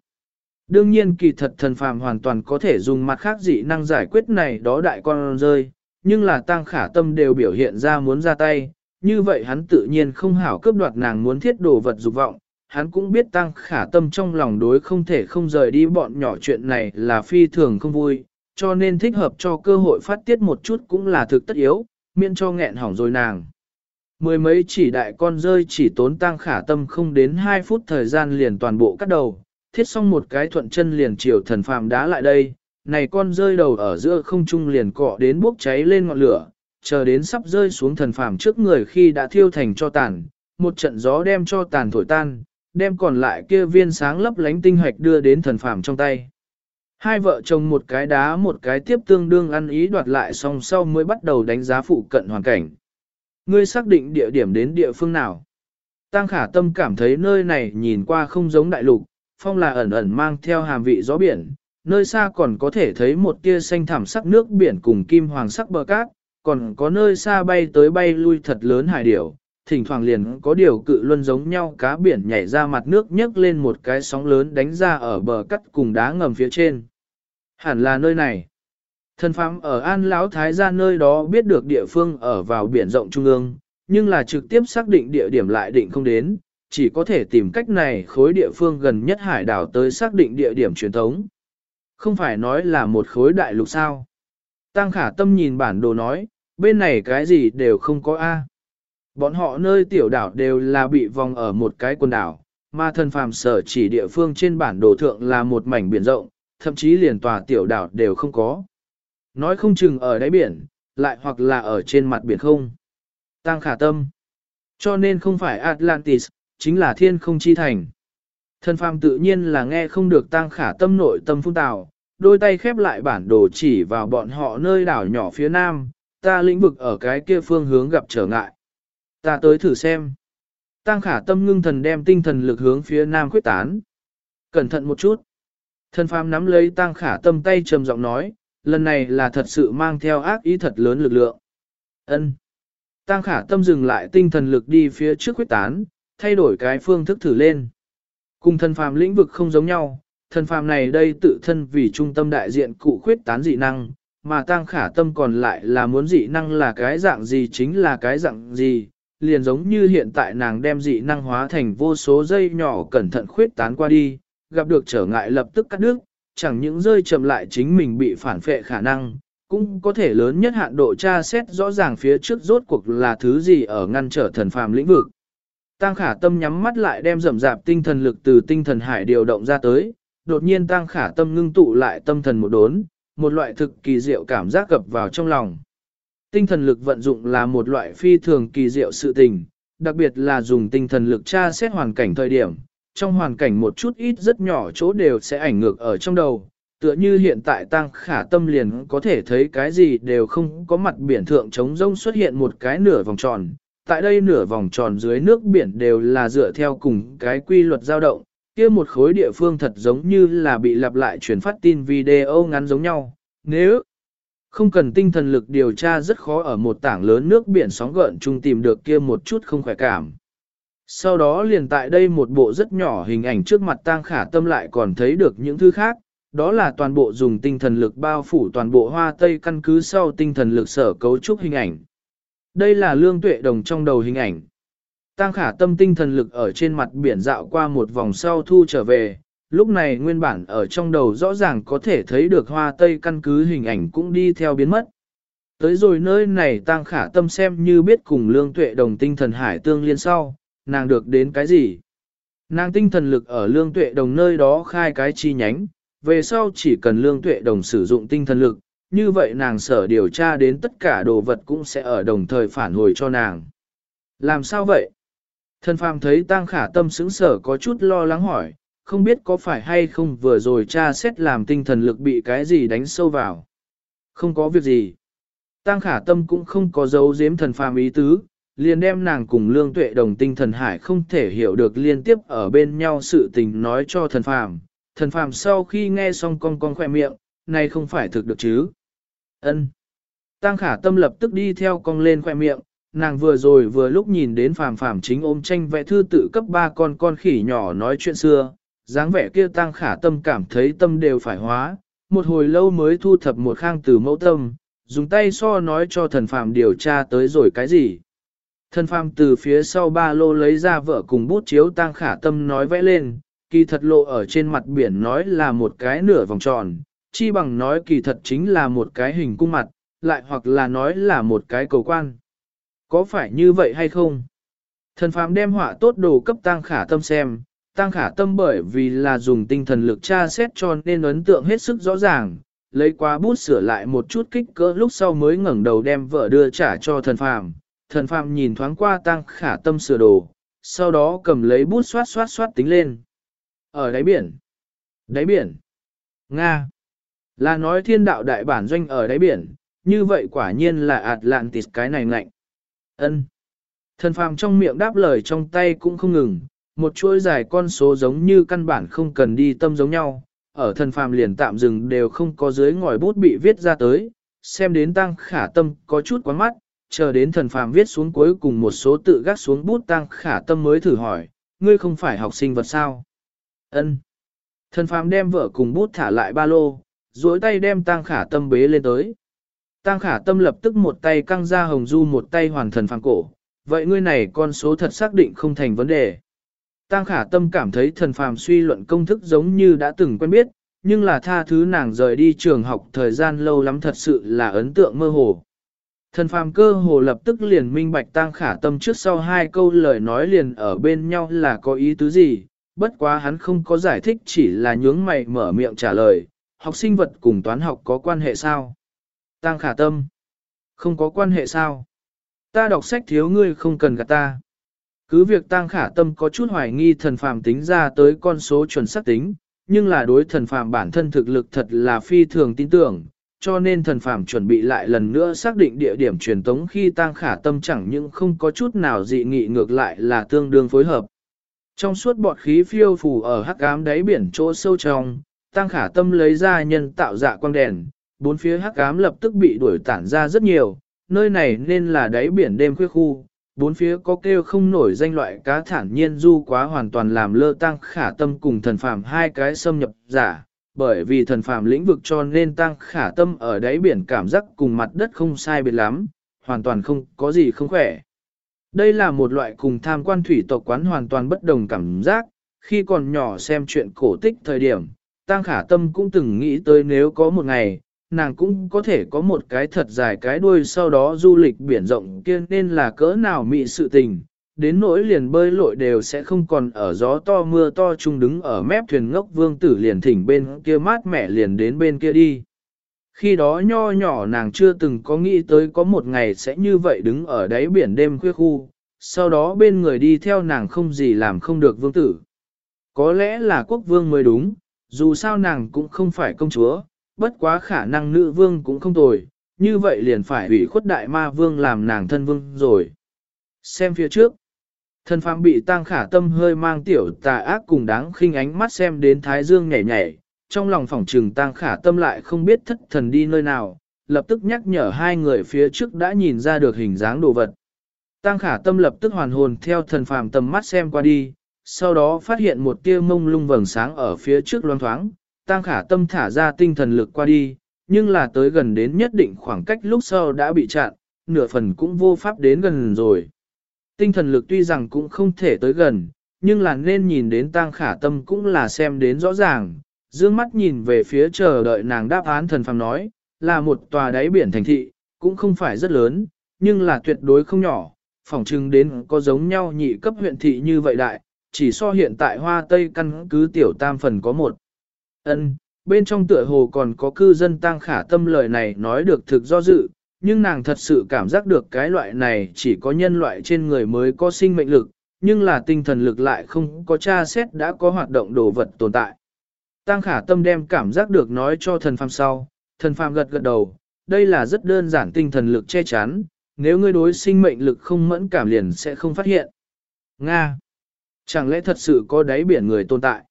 Đương nhiên kỳ thật thần phàm hoàn toàn có thể dùng mặt khác dị năng giải quyết này đó đại con rơi, nhưng là tăng khả tâm đều biểu hiện ra muốn ra tay, như vậy hắn tự nhiên không hảo cướp đoạt nàng muốn thiết đồ vật dục vọng, hắn cũng biết tăng khả tâm trong lòng đối không thể không rời đi bọn nhỏ chuyện này là phi thường không vui, cho nên thích hợp cho cơ hội phát tiết một chút cũng là thực tất yếu, miễn cho nghẹn hỏng rồi nàng. Mười mấy chỉ đại con rơi chỉ tốn tăng khả tâm không đến 2 phút thời gian liền toàn bộ cắt đầu, thiết xong một cái thuận chân liền chiều thần phàm đá lại đây, này con rơi đầu ở giữa không trung liền cọ đến bốc cháy lên ngọn lửa, chờ đến sắp rơi xuống thần phàm trước người khi đã thiêu thành cho tàn, một trận gió đem cho tàn thổi tan, đem còn lại kia viên sáng lấp lánh tinh hoạch đưa đến thần phàm trong tay. Hai vợ chồng một cái đá một cái tiếp tương đương ăn ý đoạt lại xong sau mới bắt đầu đánh giá phụ cận hoàn cảnh. Ngươi xác định địa điểm đến địa phương nào? Tăng khả tâm cảm thấy nơi này nhìn qua không giống đại lục, phong là ẩn ẩn mang theo hàm vị gió biển, nơi xa còn có thể thấy một tia xanh thảm sắc nước biển cùng kim hoàng sắc bờ cát, còn có nơi xa bay tới bay lui thật lớn hải điểu, thỉnh thoảng liền có điều cự luân giống nhau cá biển nhảy ra mặt nước nhấc lên một cái sóng lớn đánh ra ở bờ cắt cùng đá ngầm phía trên. Hẳn là nơi này. Thần phàm ở An Lão Thái gia nơi đó biết được địa phương ở vào biển rộng trung ương, nhưng là trực tiếp xác định địa điểm lại định không đến, chỉ có thể tìm cách này khối địa phương gần nhất hải đảo tới xác định địa điểm truyền thống. Không phải nói là một khối đại lục sao. Tăng khả tâm nhìn bản đồ nói, bên này cái gì đều không có A. Bọn họ nơi tiểu đảo đều là bị vòng ở một cái quần đảo, mà thần phàm sở chỉ địa phương trên bản đồ thượng là một mảnh biển rộng, thậm chí liền tòa tiểu đảo đều không có. Nói không chừng ở đáy biển, lại hoặc là ở trên mặt biển không. Tăng khả tâm. Cho nên không phải Atlantis, chính là thiên không chi thành. Thân phàm tự nhiên là nghe không được tăng khả tâm nội tâm phun tào, đôi tay khép lại bản đồ chỉ vào bọn họ nơi đảo nhỏ phía nam, ta lĩnh vực ở cái kia phương hướng gặp trở ngại. Ta tới thử xem. Tăng khả tâm ngưng thần đem tinh thần lực hướng phía nam quyết tán. Cẩn thận một chút. Thân phàm nắm lấy tăng khả tâm tay trầm giọng nói, lần này là thật sự mang theo ác ý thật lớn lực lượng. Ân. Tăng khả tâm dừng lại tinh thần lực đi phía trước quyết tán, thay đổi cái phương thức thử lên. Cùng thần phàm lĩnh vực không giống nhau, thần phàm này đây tự thân vì trung tâm đại diện cụ khuyết tán dị năng, mà tăng khả tâm còn lại là muốn dị năng là cái dạng gì chính là cái dạng gì, liền giống như hiện tại nàng đem dị năng hóa thành vô số dây nhỏ cẩn thận khuyết tán qua đi, gặp được trở ngại lập tức cắt đứt, chẳng những rơi chậm lại chính mình bị phản phệ khả năng, cũng có thể lớn nhất hạn độ tra xét rõ ràng phía trước rốt cuộc là thứ gì ở ngăn trở thần phàm lĩnh vực. Tăng khả tâm nhắm mắt lại đem rầm rạp tinh thần lực từ tinh thần hải điều động ra tới, đột nhiên tăng khả tâm ngưng tụ lại tâm thần một đốn, một loại thực kỳ diệu cảm giác cập vào trong lòng. Tinh thần lực vận dụng là một loại phi thường kỳ diệu sự tình, đặc biệt là dùng tinh thần lực tra xét hoàn cảnh thời điểm, trong hoàn cảnh một chút ít rất nhỏ chỗ đều sẽ ảnh ngược ở trong đầu, tựa như hiện tại tăng khả tâm liền có thể thấy cái gì đều không có mặt biển thượng trống rông xuất hiện một cái nửa vòng tròn. Tại đây nửa vòng tròn dưới nước biển đều là dựa theo cùng cái quy luật dao động, kia một khối địa phương thật giống như là bị lặp lại truyền phát tin video ngắn giống nhau. Nếu không cần tinh thần lực điều tra rất khó ở một tảng lớn nước biển sóng gợn chung tìm được kia một chút không khỏe cảm. Sau đó liền tại đây một bộ rất nhỏ hình ảnh trước mặt tang khả tâm lại còn thấy được những thứ khác, đó là toàn bộ dùng tinh thần lực bao phủ toàn bộ hoa tây căn cứ sau tinh thần lực sở cấu trúc hình ảnh. Đây là lương tuệ đồng trong đầu hình ảnh. Tăng khả tâm tinh thần lực ở trên mặt biển dạo qua một vòng sau thu trở về, lúc này nguyên bản ở trong đầu rõ ràng có thể thấy được hoa tây căn cứ hình ảnh cũng đi theo biến mất. Tới rồi nơi này tăng khả tâm xem như biết cùng lương tuệ đồng tinh thần hải tương liên sau, nàng được đến cái gì. Nàng tinh thần lực ở lương tuệ đồng nơi đó khai cái chi nhánh, về sau chỉ cần lương tuệ đồng sử dụng tinh thần lực, như vậy nàng sở điều tra đến tất cả đồ vật cũng sẽ ở đồng thời phản hồi cho nàng. Làm sao vậy? Thần phàm thấy tăng khả tâm sững sở có chút lo lắng hỏi, không biết có phải hay không vừa rồi cha xét làm tinh thần lực bị cái gì đánh sâu vào. Không có việc gì. Tăng khả tâm cũng không có dấu giếm thần phàm ý tứ, liền đem nàng cùng lương tuệ đồng tinh thần hải không thể hiểu được liên tiếp ở bên nhau sự tình nói cho thần phàm. Thần phàm sau khi nghe xong con con khoe miệng, này không phải thực được chứ. ân Tăng khả tâm lập tức đi theo con lên khoe miệng, nàng vừa rồi vừa lúc nhìn đến phàm phàm chính ôm tranh vẽ thư tự cấp ba con con khỉ nhỏ nói chuyện xưa, dáng vẻ kia tăng khả tâm cảm thấy tâm đều phải hóa, một hồi lâu mới thu thập một khang từ mẫu tâm, dùng tay so nói cho thần phàm điều tra tới rồi cái gì. Thần phàm từ phía sau ba lô lấy ra vợ cùng bút chiếu tăng khả tâm nói vẽ lên, kỳ thật lộ ở trên mặt biển nói là một cái nửa vòng tròn, chi bằng nói kỳ thật chính là một cái hình cung mặt, lại hoặc là nói là một cái cầu quan. Có phải như vậy hay không? Thần phàm đem họa tốt đồ cấp tăng khả tâm xem, tăng khả tâm bởi vì là dùng tinh thần lực tra xét cho nên ấn tượng hết sức rõ ràng, lấy qua bút sửa lại một chút kích cỡ lúc sau mới ngẩng đầu đem vợ đưa trả cho thần phàm. Thần phàm nhìn thoáng qua tăng khả tâm sửa đồ, sau đó cầm lấy bút xoát xoát xoát tính lên. Ở đáy biển. Đáy biển. Nga. Là nói thiên đạo đại bản doanh ở đáy biển, như vậy quả nhiên là Atlantis cái này ngạnh. Ân. Thần phàm trong miệng đáp lời trong tay cũng không ngừng, một chuỗi dài con số giống như căn bản không cần đi tâm giống nhau, ở thần phàm liền tạm dừng đều không có dưới ngòi bút bị viết ra tới, xem đến tăng khả tâm có chút quán mắt, chờ đến thần phàm viết xuống cuối cùng một số tự gác xuống bút tăng khả tâm mới thử hỏi, ngươi không phải học sinh vật sao? Ân. Thần phàm đem vợ cùng bút thả lại ba lô, duỗi tay đem tăng khả tâm bế lên tới. Tăng khả tâm lập tức một tay căng ra hồng du một tay hoàn thần phàm cổ, vậy ngươi này con số thật xác định không thành vấn đề. Tăng khả tâm cảm thấy thần phàm suy luận công thức giống như đã từng quen biết, nhưng là tha thứ nàng rời đi trường học thời gian lâu lắm thật sự là ấn tượng mơ hồ. Thần phàm cơ hồ lập tức liền minh bạch tăng khả tâm trước sau hai câu lời nói liền ở bên nhau là có ý tứ gì, bất quá hắn không có giải thích chỉ là nhướng mày mở miệng trả lời, học sinh vật cùng toán học có quan hệ sao? Tăng khả tâm. Không có quan hệ sao? Ta đọc sách thiếu ngươi không cần gạt ta. Cứ việc tăng khả tâm có chút hoài nghi thần phàm tính ra tới con số chuẩn xác tính, nhưng là đối thần phàm bản thân thực lực thật là phi thường tin tưởng, cho nên thần phàm chuẩn bị lại lần nữa xác định địa điểm truyền tống khi tăng khả tâm chẳng những không có chút nào dị nghị ngược lại là tương đương phối hợp. Trong suốt bọt khí phiêu phù ở hắc ám đáy biển chỗ sâu trong, tăng khả tâm lấy ra nhân tạo dạ quang đèn, bốn phía hắc ám lập tức bị đuổi tản ra rất nhiều, nơi này nên là đáy biển đêm khuya khu, bốn phía có kêu không nổi danh loại cá thản nhiên du quá hoàn toàn làm lơ tăng khả tâm cùng thần phàm hai cái xâm nhập giả, bởi vì thần phàm lĩnh vực cho nên tăng khả tâm ở đáy biển cảm giác cùng mặt đất không sai biệt lắm, hoàn toàn không có gì không khỏe. Đây là một loại cùng tham quan thủy tộc quán hoàn toàn bất đồng cảm giác, khi còn nhỏ xem chuyện cổ tích thời điểm, tăng khả tâm cũng từng nghĩ tới nếu có một ngày, nàng cũng có thể có một cái thật dài cái đuôi sau đó du lịch biển rộng kia nên là cỡ nào mị sự tình, đến nỗi liền bơi lội đều sẽ không còn ở gió to mưa to chung đứng ở mép thuyền ngốc vương tử liền thỉnh bên kia mát mẻ liền đến bên kia đi. Khi đó nho nhỏ nàng chưa từng có nghĩ tới có một ngày sẽ như vậy đứng ở đáy biển đêm khuya khu, sau đó bên người đi theo nàng không gì làm không được vương tử. Có lẽ là quốc vương mới đúng, dù sao nàng cũng không phải công chúa, bất quá khả năng nữ vương cũng không tồi, như vậy liền phải ủy khuất đại ma vương làm nàng thân vương rồi. Xem phía trước, Thần phàm bị Tang khả tâm hơi mang tiểu tà ác cùng đáng khinh ánh mắt xem đến thái dương nhảy nhảy, trong lòng phòng trừng Tang khả tâm lại không biết thất thần đi nơi nào, lập tức nhắc nhở hai người phía trước đã nhìn ra được hình dáng đồ vật. Tang khả tâm lập tức hoàn hồn theo thần phàm tầm mắt xem qua đi, sau đó phát hiện một tia mông lung vầng sáng ở phía trước loang thoáng, Tang khả tâm thả ra tinh thần lực qua đi, nhưng là tới gần đến nhất định khoảng cách lúc sau đã bị chặn, nửa phần cũng vô pháp đến gần rồi. Tinh thần lực tuy rằng cũng không thể tới gần, nhưng là nên nhìn đến tang khả tâm cũng là xem đến rõ ràng, dương mắt nhìn về phía chờ đợi nàng đáp án thần phàm nói, là một tòa đáy biển thành thị, cũng không phải rất lớn, nhưng là tuyệt đối không nhỏ, phỏng chừng đến có giống nhau nhị cấp huyện thị như vậy đại, chỉ so hiện tại hoa tây căn cứ tiểu tam phần có một. ân bên trong tựa hồ còn có cư dân tăng khả tâm lời này nói được thực do dự, nhưng nàng thật sự cảm giác được cái loại này chỉ có nhân loại trên người mới có sinh mệnh lực, nhưng là tinh thần lực lại không có tra xét đã có hoạt động đồ vật tồn tại. Tăng khả tâm đem cảm giác được nói cho thần phàm sau, thần phàm gật gật đầu, đây là rất đơn giản tinh thần lực che chắn, nếu ngươi đối sinh mệnh lực không mẫn cảm liền sẽ không phát hiện. Nga! Chẳng lẽ thật sự có đáy biển người tồn tại?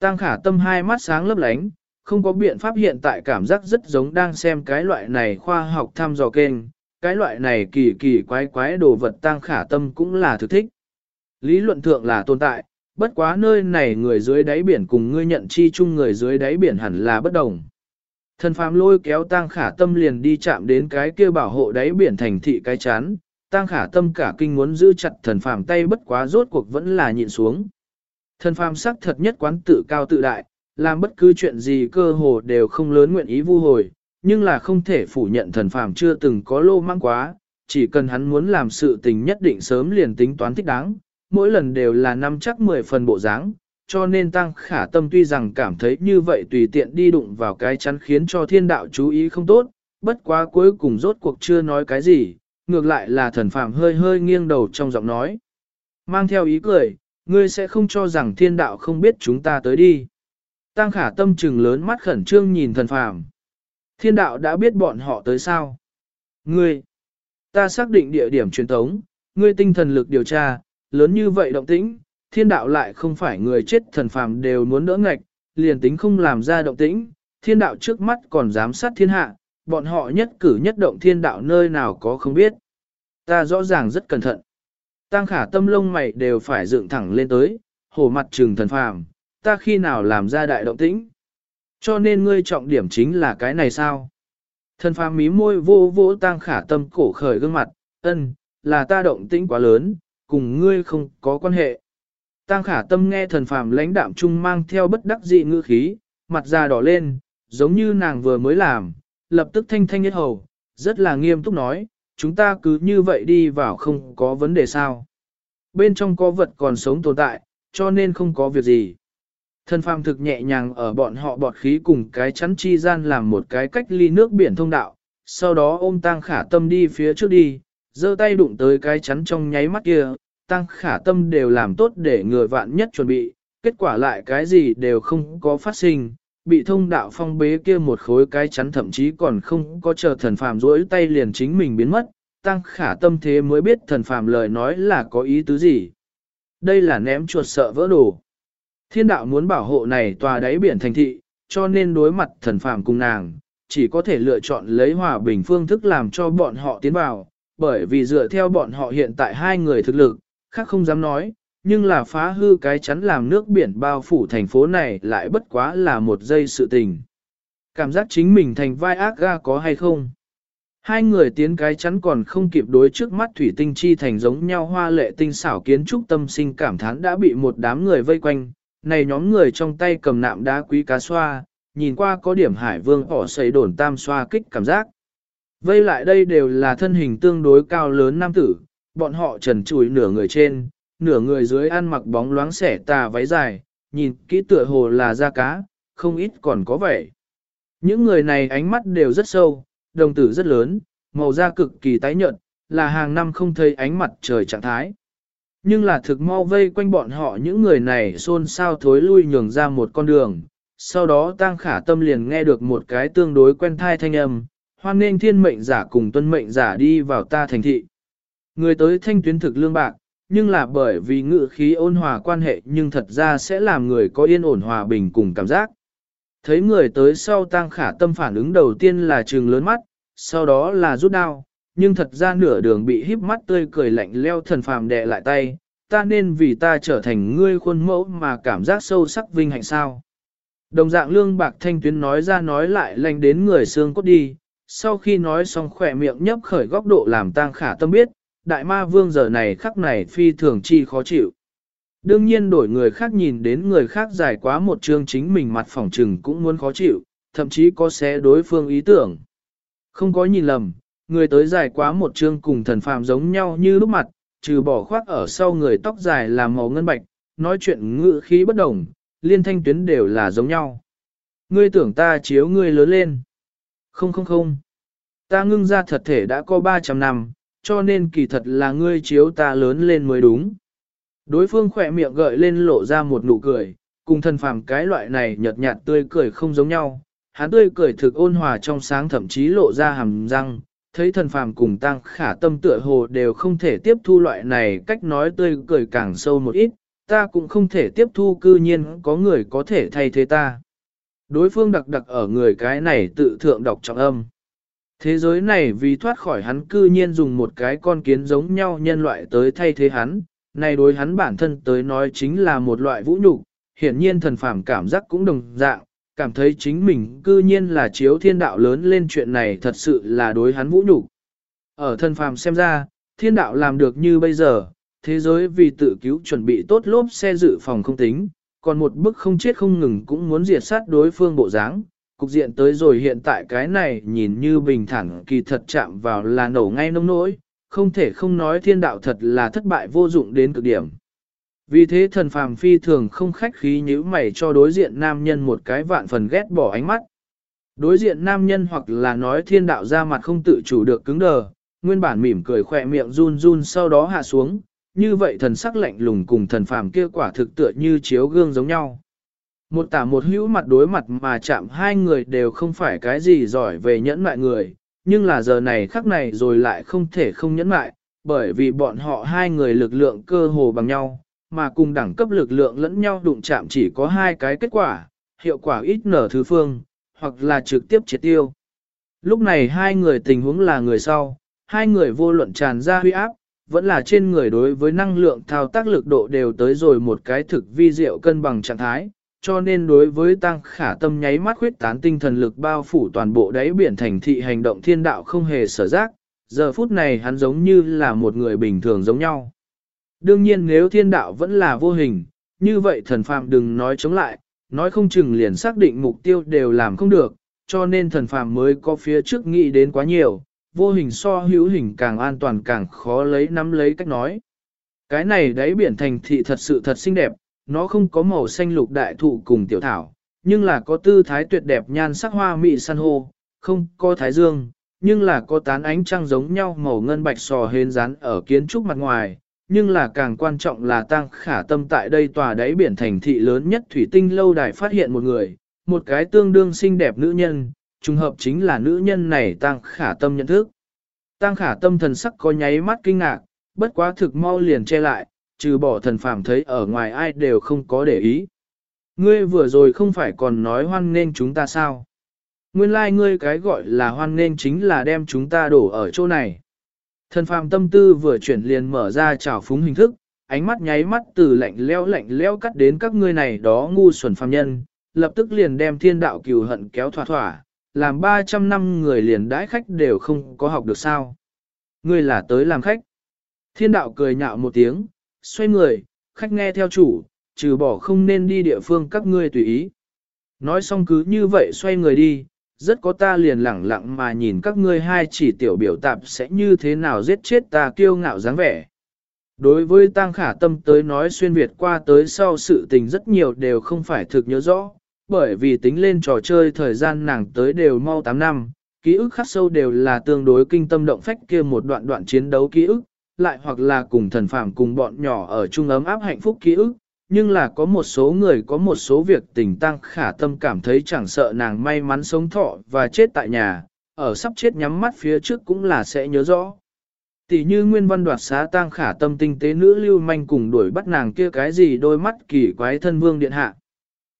Tăng khả tâm hai mắt sáng lấp lánh, không có biện pháp hiện tại cảm giác rất giống đang xem cái loại này khoa học thăm dò kênh, cái loại này kỳ kỳ quái quái đồ vật tăng khả tâm cũng là thực thích. Lý luận thượng là tồn tại, bất quá nơi này người dưới đáy biển cùng ngươi nhận chi chung người dưới đáy biển hẳn là bất đồng. Thần phàm lôi kéo tang khả tâm liền đi chạm đến cái kia bảo hộ đáy biển thành thị cái chán, tang khả tâm cả kinh muốn giữ chặt thần phàm tay bất quá rốt cuộc vẫn là nhịn xuống. Thần phàm sắc thật nhất quán tự cao tự đại, làm bất cứ chuyện gì cơ hồ đều không lớn nguyện ý vu hồi, nhưng là không thể phủ nhận thần phàm chưa từng có lô mang quá, chỉ cần hắn muốn làm sự tình nhất định sớm liền tính toán thích đáng, mỗi lần đều là năm chắc 10 phần bộ dáng, cho nên tăng khả tâm tuy rằng cảm thấy như vậy tùy tiện đi đụng vào cái chắn khiến cho thiên đạo chú ý không tốt, bất quá cuối cùng rốt cuộc chưa nói cái gì, ngược lại là thần phàm hơi hơi nghiêng đầu trong giọng nói. Mang theo ý cười, ngươi sẽ không cho rằng thiên đạo không biết chúng ta tới đi. Tăng khả tâm trừng lớn mắt khẩn trương nhìn thần phàm. Thiên đạo đã biết bọn họ tới sao? Ngươi, ta xác định địa điểm truyền tống, ngươi tinh thần lực điều tra, lớn như vậy động tĩnh, thiên đạo lại không phải người chết thần phàm đều muốn đỡ ngạch, liền tính không làm ra động tĩnh, thiên đạo trước mắt còn giám sát thiên hạ, bọn họ nhất cử nhất động thiên đạo nơi nào có không biết. Ta rõ ràng rất cẩn thận. Tăng khả tâm lông mày đều phải dựng thẳng lên tới, hổ mặt trừng thần phàm, ta khi nào làm ra đại động tĩnh. Cho nên ngươi trọng điểm chính là cái này sao? Thần phàm mí môi vô vô tang khả tâm cổ khởi gương mặt, ân, là ta động tĩnh quá lớn, cùng ngươi không có quan hệ. Tang khả tâm nghe thần phàm lãnh đạm trung mang theo bất đắc dị ngữ khí, mặt da đỏ lên, giống như nàng vừa mới làm, lập tức thanh thanh nhất hầu, rất là nghiêm túc nói, chúng ta cứ như vậy đi vào không có vấn đề sao. Bên trong có vật còn sống tồn tại, cho nên không có việc gì. Thần phàm thực nhẹ nhàng ở bọn họ bọt khí cùng cái chắn chi gian làm một cái cách ly nước biển thông đạo, sau đó ôm tăng khả tâm đi phía trước đi, giơ tay đụng tới cái chắn trong nháy mắt kia, tăng khả tâm đều làm tốt để người vạn nhất chuẩn bị, kết quả lại cái gì đều không có phát sinh, bị thông đạo phong bế kia một khối cái chắn thậm chí còn không có chờ thần phàm rỗi tay liền chính mình biến mất, tăng khả tâm thế mới biết thần phàm lời nói là có ý tứ gì. Đây là ném chuột sợ vỡ đồ. Thiên đạo muốn bảo hộ này tòa đáy biển thành thị, cho nên đối mặt thần phàm cùng nàng, chỉ có thể lựa chọn lấy hòa bình phương thức làm cho bọn họ tiến vào, bởi vì dựa theo bọn họ hiện tại hai người thực lực, khác không dám nói, nhưng là phá hư cái chắn làm nước biển bao phủ thành phố này lại bất quá là một giây sự tình. Cảm giác chính mình thành vai ác ga có hay không? Hai người tiến cái chắn còn không kịp đối trước mắt thủy tinh chi thành giống nhau hoa lệ tinh xảo kiến trúc tâm sinh cảm thán đã bị một đám người vây quanh, này nhóm người trong tay cầm nạm đá quý cá xoa, nhìn qua có điểm hải vương ỏ xây đồn tam xoa kích cảm giác. Vây lại đây đều là thân hình tương đối cao lớn nam tử, bọn họ trần trùi nửa người trên, nửa người dưới ăn mặc bóng loáng xẻ tà váy dài, nhìn kỹ tựa hồ là da cá, không ít còn có vẻ. Những người này ánh mắt đều rất sâu, đồng tử rất lớn, màu da cực kỳ tái nhợt, là hàng năm không thấy ánh mặt trời trạng thái. Nhưng là thực mau vây quanh bọn họ những người này xôn xao thối lui nhường ra một con đường, sau đó tang khả tâm liền nghe được một cái tương đối quen thai thanh âm, hoan nên thiên mệnh giả cùng tuân mệnh giả đi vào ta thành thị. Người tới thanh tuyến thực lương bạc, nhưng là bởi vì ngự khí ôn hòa quan hệ nhưng thật ra sẽ làm người có yên ổn hòa bình cùng cảm giác. Thấy người tới sau tăng khả tâm phản ứng đầu tiên là trừng lớn mắt, sau đó là rút đao, nhưng thật ra nửa đường bị híp mắt tươi cười lạnh leo thần phàm đè lại tay, ta nên vì ta trở thành ngươi khuôn mẫu mà cảm giác sâu sắc vinh hạnh sao. Đồng dạng lương bạc thanh tuyến nói ra nói lại lành đến người xương cốt đi, sau khi nói xong khỏe miệng nhấp khởi góc độ làm tang khả tâm biết, đại ma vương giờ này khắc này phi thường chi khó chịu. Đương nhiên đổi người khác nhìn đến người khác dài quá một chương chính mình mặt phỏng trừng cũng muốn khó chịu, thậm chí có xé đối phương ý tưởng. Không có nhìn lầm, người tới dài quá một chương cùng thần phàm giống nhau như lúc mặt, trừ bỏ khoác ở sau người tóc dài là màu ngân bạch, nói chuyện ngữ khí bất đồng, liên thanh tuyến đều là giống nhau. Ngươi tưởng ta chiếu ngươi lớn lên. Không không không. Ta ngưng ra thật thể đã có 300 năm, cho nên kỳ thật là ngươi chiếu ta lớn lên mới đúng. Đối phương khỏe miệng gợi lên lộ ra một nụ cười, cùng thần phàm cái loại này nhợt nhạt tươi cười không giống nhau. Hắn tươi cười thực ôn hòa trong sáng thậm chí lộ ra hàm răng, thấy thần phàm cùng tăng khả tâm tựa hồ đều không thể tiếp thu loại này cách nói tươi cười càng sâu một ít, ta cũng không thể tiếp thu cư nhiên có người có thể thay thế ta. Đối phương đặc đặc ở người cái này tự thượng đọc trọng âm. Thế giới này vì thoát khỏi hắn cư nhiên dùng một cái con kiến giống nhau nhân loại tới thay thế hắn, này đối hắn bản thân tới nói chính là một loại vũ nhục, hiển nhiên thần phàm cảm giác cũng đồng dạng, cảm thấy chính mình cư nhiên là chiếu thiên đạo lớn lên chuyện này thật sự là đối hắn vũ nhục. Ở thân phàm xem ra, thiên đạo làm được như bây giờ, thế giới vì tự cứu chuẩn bị tốt lốp xe dự phòng không tính, còn một bức không chết không ngừng cũng muốn diệt sát đối phương bộ dáng. Cục diện tới rồi hiện tại cái này nhìn như bình thản kỳ thật chạm vào là nổ ngay nông nỗi, không thể không nói thiên đạo thật là thất bại vô dụng đến cực điểm. Vì thế thần phàm phi thường không khách khí nhíu mày cho đối diện nam nhân một cái vạn phần ghét bỏ ánh mắt. Đối diện nam nhân hoặc là nói thiên đạo ra mặt không tự chủ được cứng đờ, nguyên bản mỉm cười khỏe miệng run run sau đó hạ xuống, như vậy thần sắc lạnh lùng cùng thần phàm kia quả thực tựa như chiếu gương giống nhau. Một tả một hữu mặt đối mặt mà chạm hai người đều không phải cái gì giỏi về nhẫn mại người, nhưng là giờ này khắc này rồi lại không thể không nhẫn mại, bởi vì bọn họ hai người lực lượng cơ hồ bằng nhau, mà cùng đẳng cấp lực lượng lẫn nhau đụng chạm chỉ có hai cái kết quả, hiệu quả ít nở thứ phương, hoặc là trực tiếp triệt tiêu. Lúc này hai người tình huống là người sau, hai người vô luận tràn ra huy áp, vẫn là trên người đối với năng lượng thao tác lực độ đều tới rồi một cái thực vi diệu cân bằng trạng thái, cho nên đối với tăng khả tâm nháy mắt khuyết tán tinh thần lực bao phủ toàn bộ đáy biển thành thị hành động thiên đạo không hề sở giác, giờ phút này hắn giống như là một người bình thường giống nhau. Đương nhiên nếu thiên đạo vẫn là vô hình, như vậy thần phàm đừng nói chống lại, nói không chừng liền xác định mục tiêu đều làm không được, cho nên thần phàm mới có phía trước nghĩ đến quá nhiều, vô hình so hữu hình càng an toàn càng khó lấy nắm lấy cách nói. Cái này đáy biển thành thị thật sự thật xinh đẹp, nó không có màu xanh lục đại thụ cùng tiểu thảo, nhưng là có tư thái tuyệt đẹp nhan sắc hoa mị san hô, không có thái dương, nhưng là có tán ánh trăng giống nhau màu ngân bạch sò hên rán ở kiến trúc mặt ngoài, nhưng là càng quan trọng là tăng khả tâm tại đây tòa đáy biển thành thị lớn nhất thủy tinh lâu đài phát hiện một người, một cái tương đương xinh đẹp nữ nhân, trùng hợp chính là nữ nhân này tăng khả tâm nhận thức. Tăng khả tâm thần sắc có nháy mắt kinh ngạc, bất quá thực mau liền che lại, trừ bỏ thần phàm thấy ở ngoài ai đều không có để ý. Ngươi vừa rồi không phải còn nói hoan nên chúng ta sao? Nguyên lai like ngươi cái gọi là hoan nên chính là đem chúng ta đổ ở chỗ này. Thần phàm tâm tư vừa chuyển liền mở ra trào phúng hình thức, ánh mắt nháy mắt từ lạnh leo lạnh leo cắt đến các ngươi này đó ngu xuẩn phàm nhân, lập tức liền đem thiên đạo cừu hận kéo thỏa thỏa, làm 300 năm người liền đãi khách đều không có học được sao. Ngươi là tới làm khách. Thiên đạo cười nhạo một tiếng, xoay người, khách nghe theo chủ, trừ bỏ không nên đi địa phương các ngươi tùy ý. Nói xong cứ như vậy xoay người đi, rất có ta liền lẳng lặng mà nhìn các ngươi hai chỉ tiểu biểu tạp sẽ như thế nào giết chết ta kiêu ngạo dáng vẻ. Đối với Tăng Khả Tâm tới nói xuyên Việt qua tới sau sự tình rất nhiều đều không phải thực nhớ rõ, bởi vì tính lên trò chơi thời gian nàng tới đều mau 8 năm, ký ức khắc sâu đều là tương đối kinh tâm động phách kia một đoạn đoạn chiến đấu ký ức, lại hoặc là cùng thần phàm cùng bọn nhỏ ở chung ấm áp hạnh phúc ký ức, nhưng là có một số người có một số việc tình tăng khả tâm cảm thấy chẳng sợ nàng may mắn sống thọ và chết tại nhà, ở sắp chết nhắm mắt phía trước cũng là sẽ nhớ rõ. Tỷ như nguyên văn đoạt xá tăng khả tâm tinh tế nữ lưu manh cùng đuổi bắt nàng kia cái gì đôi mắt kỳ quái thân vương điện hạ.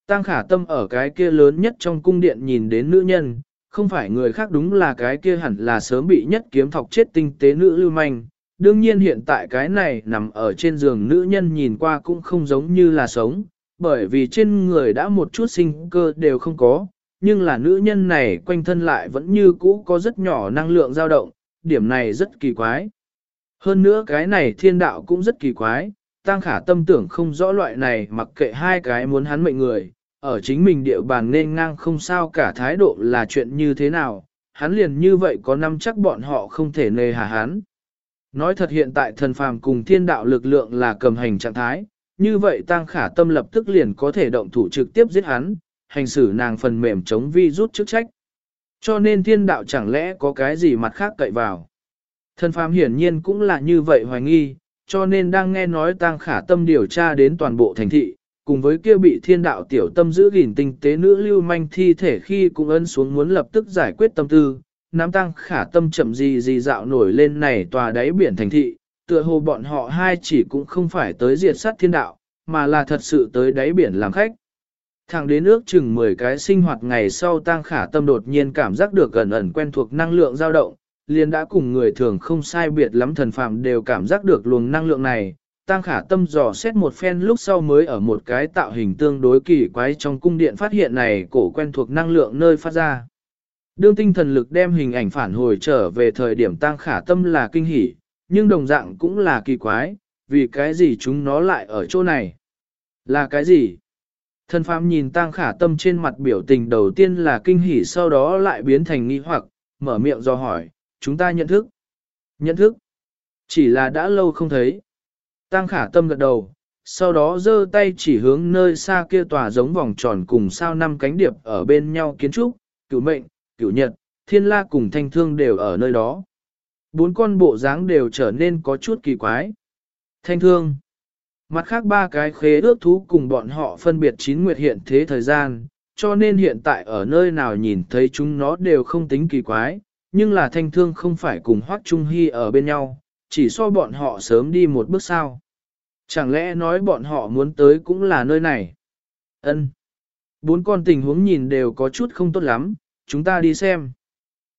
Tăng khả tâm ở cái kia lớn nhất trong cung điện nhìn đến nữ nhân, không phải người khác đúng là cái kia hẳn là sớm bị nhất kiếm thọc chết tinh tế nữ lưu manh, Đương nhiên hiện tại cái này nằm ở trên giường nữ nhân nhìn qua cũng không giống như là sống, bởi vì trên người đã một chút sinh cơ đều không có, nhưng là nữ nhân này quanh thân lại vẫn như cũ có rất nhỏ năng lượng dao động, điểm này rất kỳ quái. Hơn nữa cái này thiên đạo cũng rất kỳ quái, tăng khả tâm tưởng không rõ loại này mặc kệ hai cái muốn hắn mệnh người, ở chính mình địa bàn nên ngang không sao cả thái độ là chuyện như thế nào, hắn liền như vậy có năm chắc bọn họ không thể nề hà hắn. Nói thật hiện tại thần phàm cùng thiên đạo lực lượng là cầm hành trạng thái, như vậy tăng khả tâm lập tức liền có thể động thủ trực tiếp giết hắn, hành xử nàng phần mềm chống vi rút chức trách. Cho nên thiên đạo chẳng lẽ có cái gì mặt khác cậy vào. Thần phàm hiển nhiên cũng là như vậy hoài nghi, cho nên đang nghe nói tăng khả tâm điều tra đến toàn bộ thành thị, cùng với kia bị thiên đạo tiểu tâm giữ gìn tinh tế nữ lưu manh thi thể khi cũng ân xuống muốn lập tức giải quyết tâm tư, Nam tăng khả tâm chậm gì gì dạo nổi lên này tòa đáy biển thành thị, tựa hồ bọn họ hai chỉ cũng không phải tới diệt sát thiên đạo, mà là thật sự tới đáy biển làm khách. Thẳng đến ước chừng 10 cái sinh hoạt ngày sau tăng khả tâm đột nhiên cảm giác được gần ẩn quen thuộc năng lượng dao động, liền đã cùng người thường không sai biệt lắm thần phàm đều cảm giác được luồng năng lượng này. Tăng khả tâm dò xét một phen lúc sau mới ở một cái tạo hình tương đối kỳ quái trong cung điện phát hiện này cổ quen thuộc năng lượng nơi phát ra. Đương tinh thần lực đem hình ảnh phản hồi trở về thời điểm tăng khả tâm là kinh hỉ, nhưng đồng dạng cũng là kỳ quái, vì cái gì chúng nó lại ở chỗ này? Là cái gì? Thần phàm nhìn tăng khả tâm trên mặt biểu tình đầu tiên là kinh hỉ sau đó lại biến thành nghi hoặc, mở miệng do hỏi, chúng ta nhận thức. Nhận thức. Chỉ là đã lâu không thấy. Tăng khả tâm gật đầu, sau đó giơ tay chỉ hướng nơi xa kia tòa giống vòng tròn cùng sao năm cánh điệp ở bên nhau kiến trúc, cửu mệnh, cửu nhật, thiên la cùng thanh thương đều ở nơi đó. Bốn con bộ dáng đều trở nên có chút kỳ quái. Thanh thương. Mặt khác ba cái khế ước thú cùng bọn họ phân biệt chín nguyệt hiện thế thời gian, cho nên hiện tại ở nơi nào nhìn thấy chúng nó đều không tính kỳ quái, nhưng là thanh thương không phải cùng Hoắc Trung Hy ở bên nhau, chỉ so bọn họ sớm đi một bước sao. Chẳng lẽ nói bọn họ muốn tới cũng là nơi này? Ân. Bốn con tình huống nhìn đều có chút không tốt lắm, chúng ta đi xem.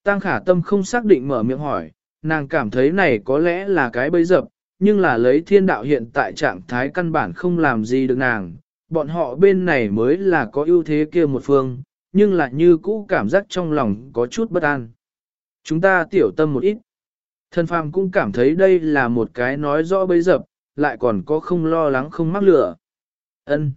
Tăng khả tâm không xác định mở miệng hỏi, nàng cảm thấy này có lẽ là cái bẫy dập, nhưng là lấy thiên đạo hiện tại trạng thái căn bản không làm gì được nàng, bọn họ bên này mới là có ưu thế kia một phương, nhưng lại như cũ cảm giác trong lòng có chút bất an. Chúng ta tiểu tâm một ít. Thần phàm cũng cảm thấy đây là một cái nói rõ bấy dập, lại còn có không lo lắng không mắc lửa. Ân.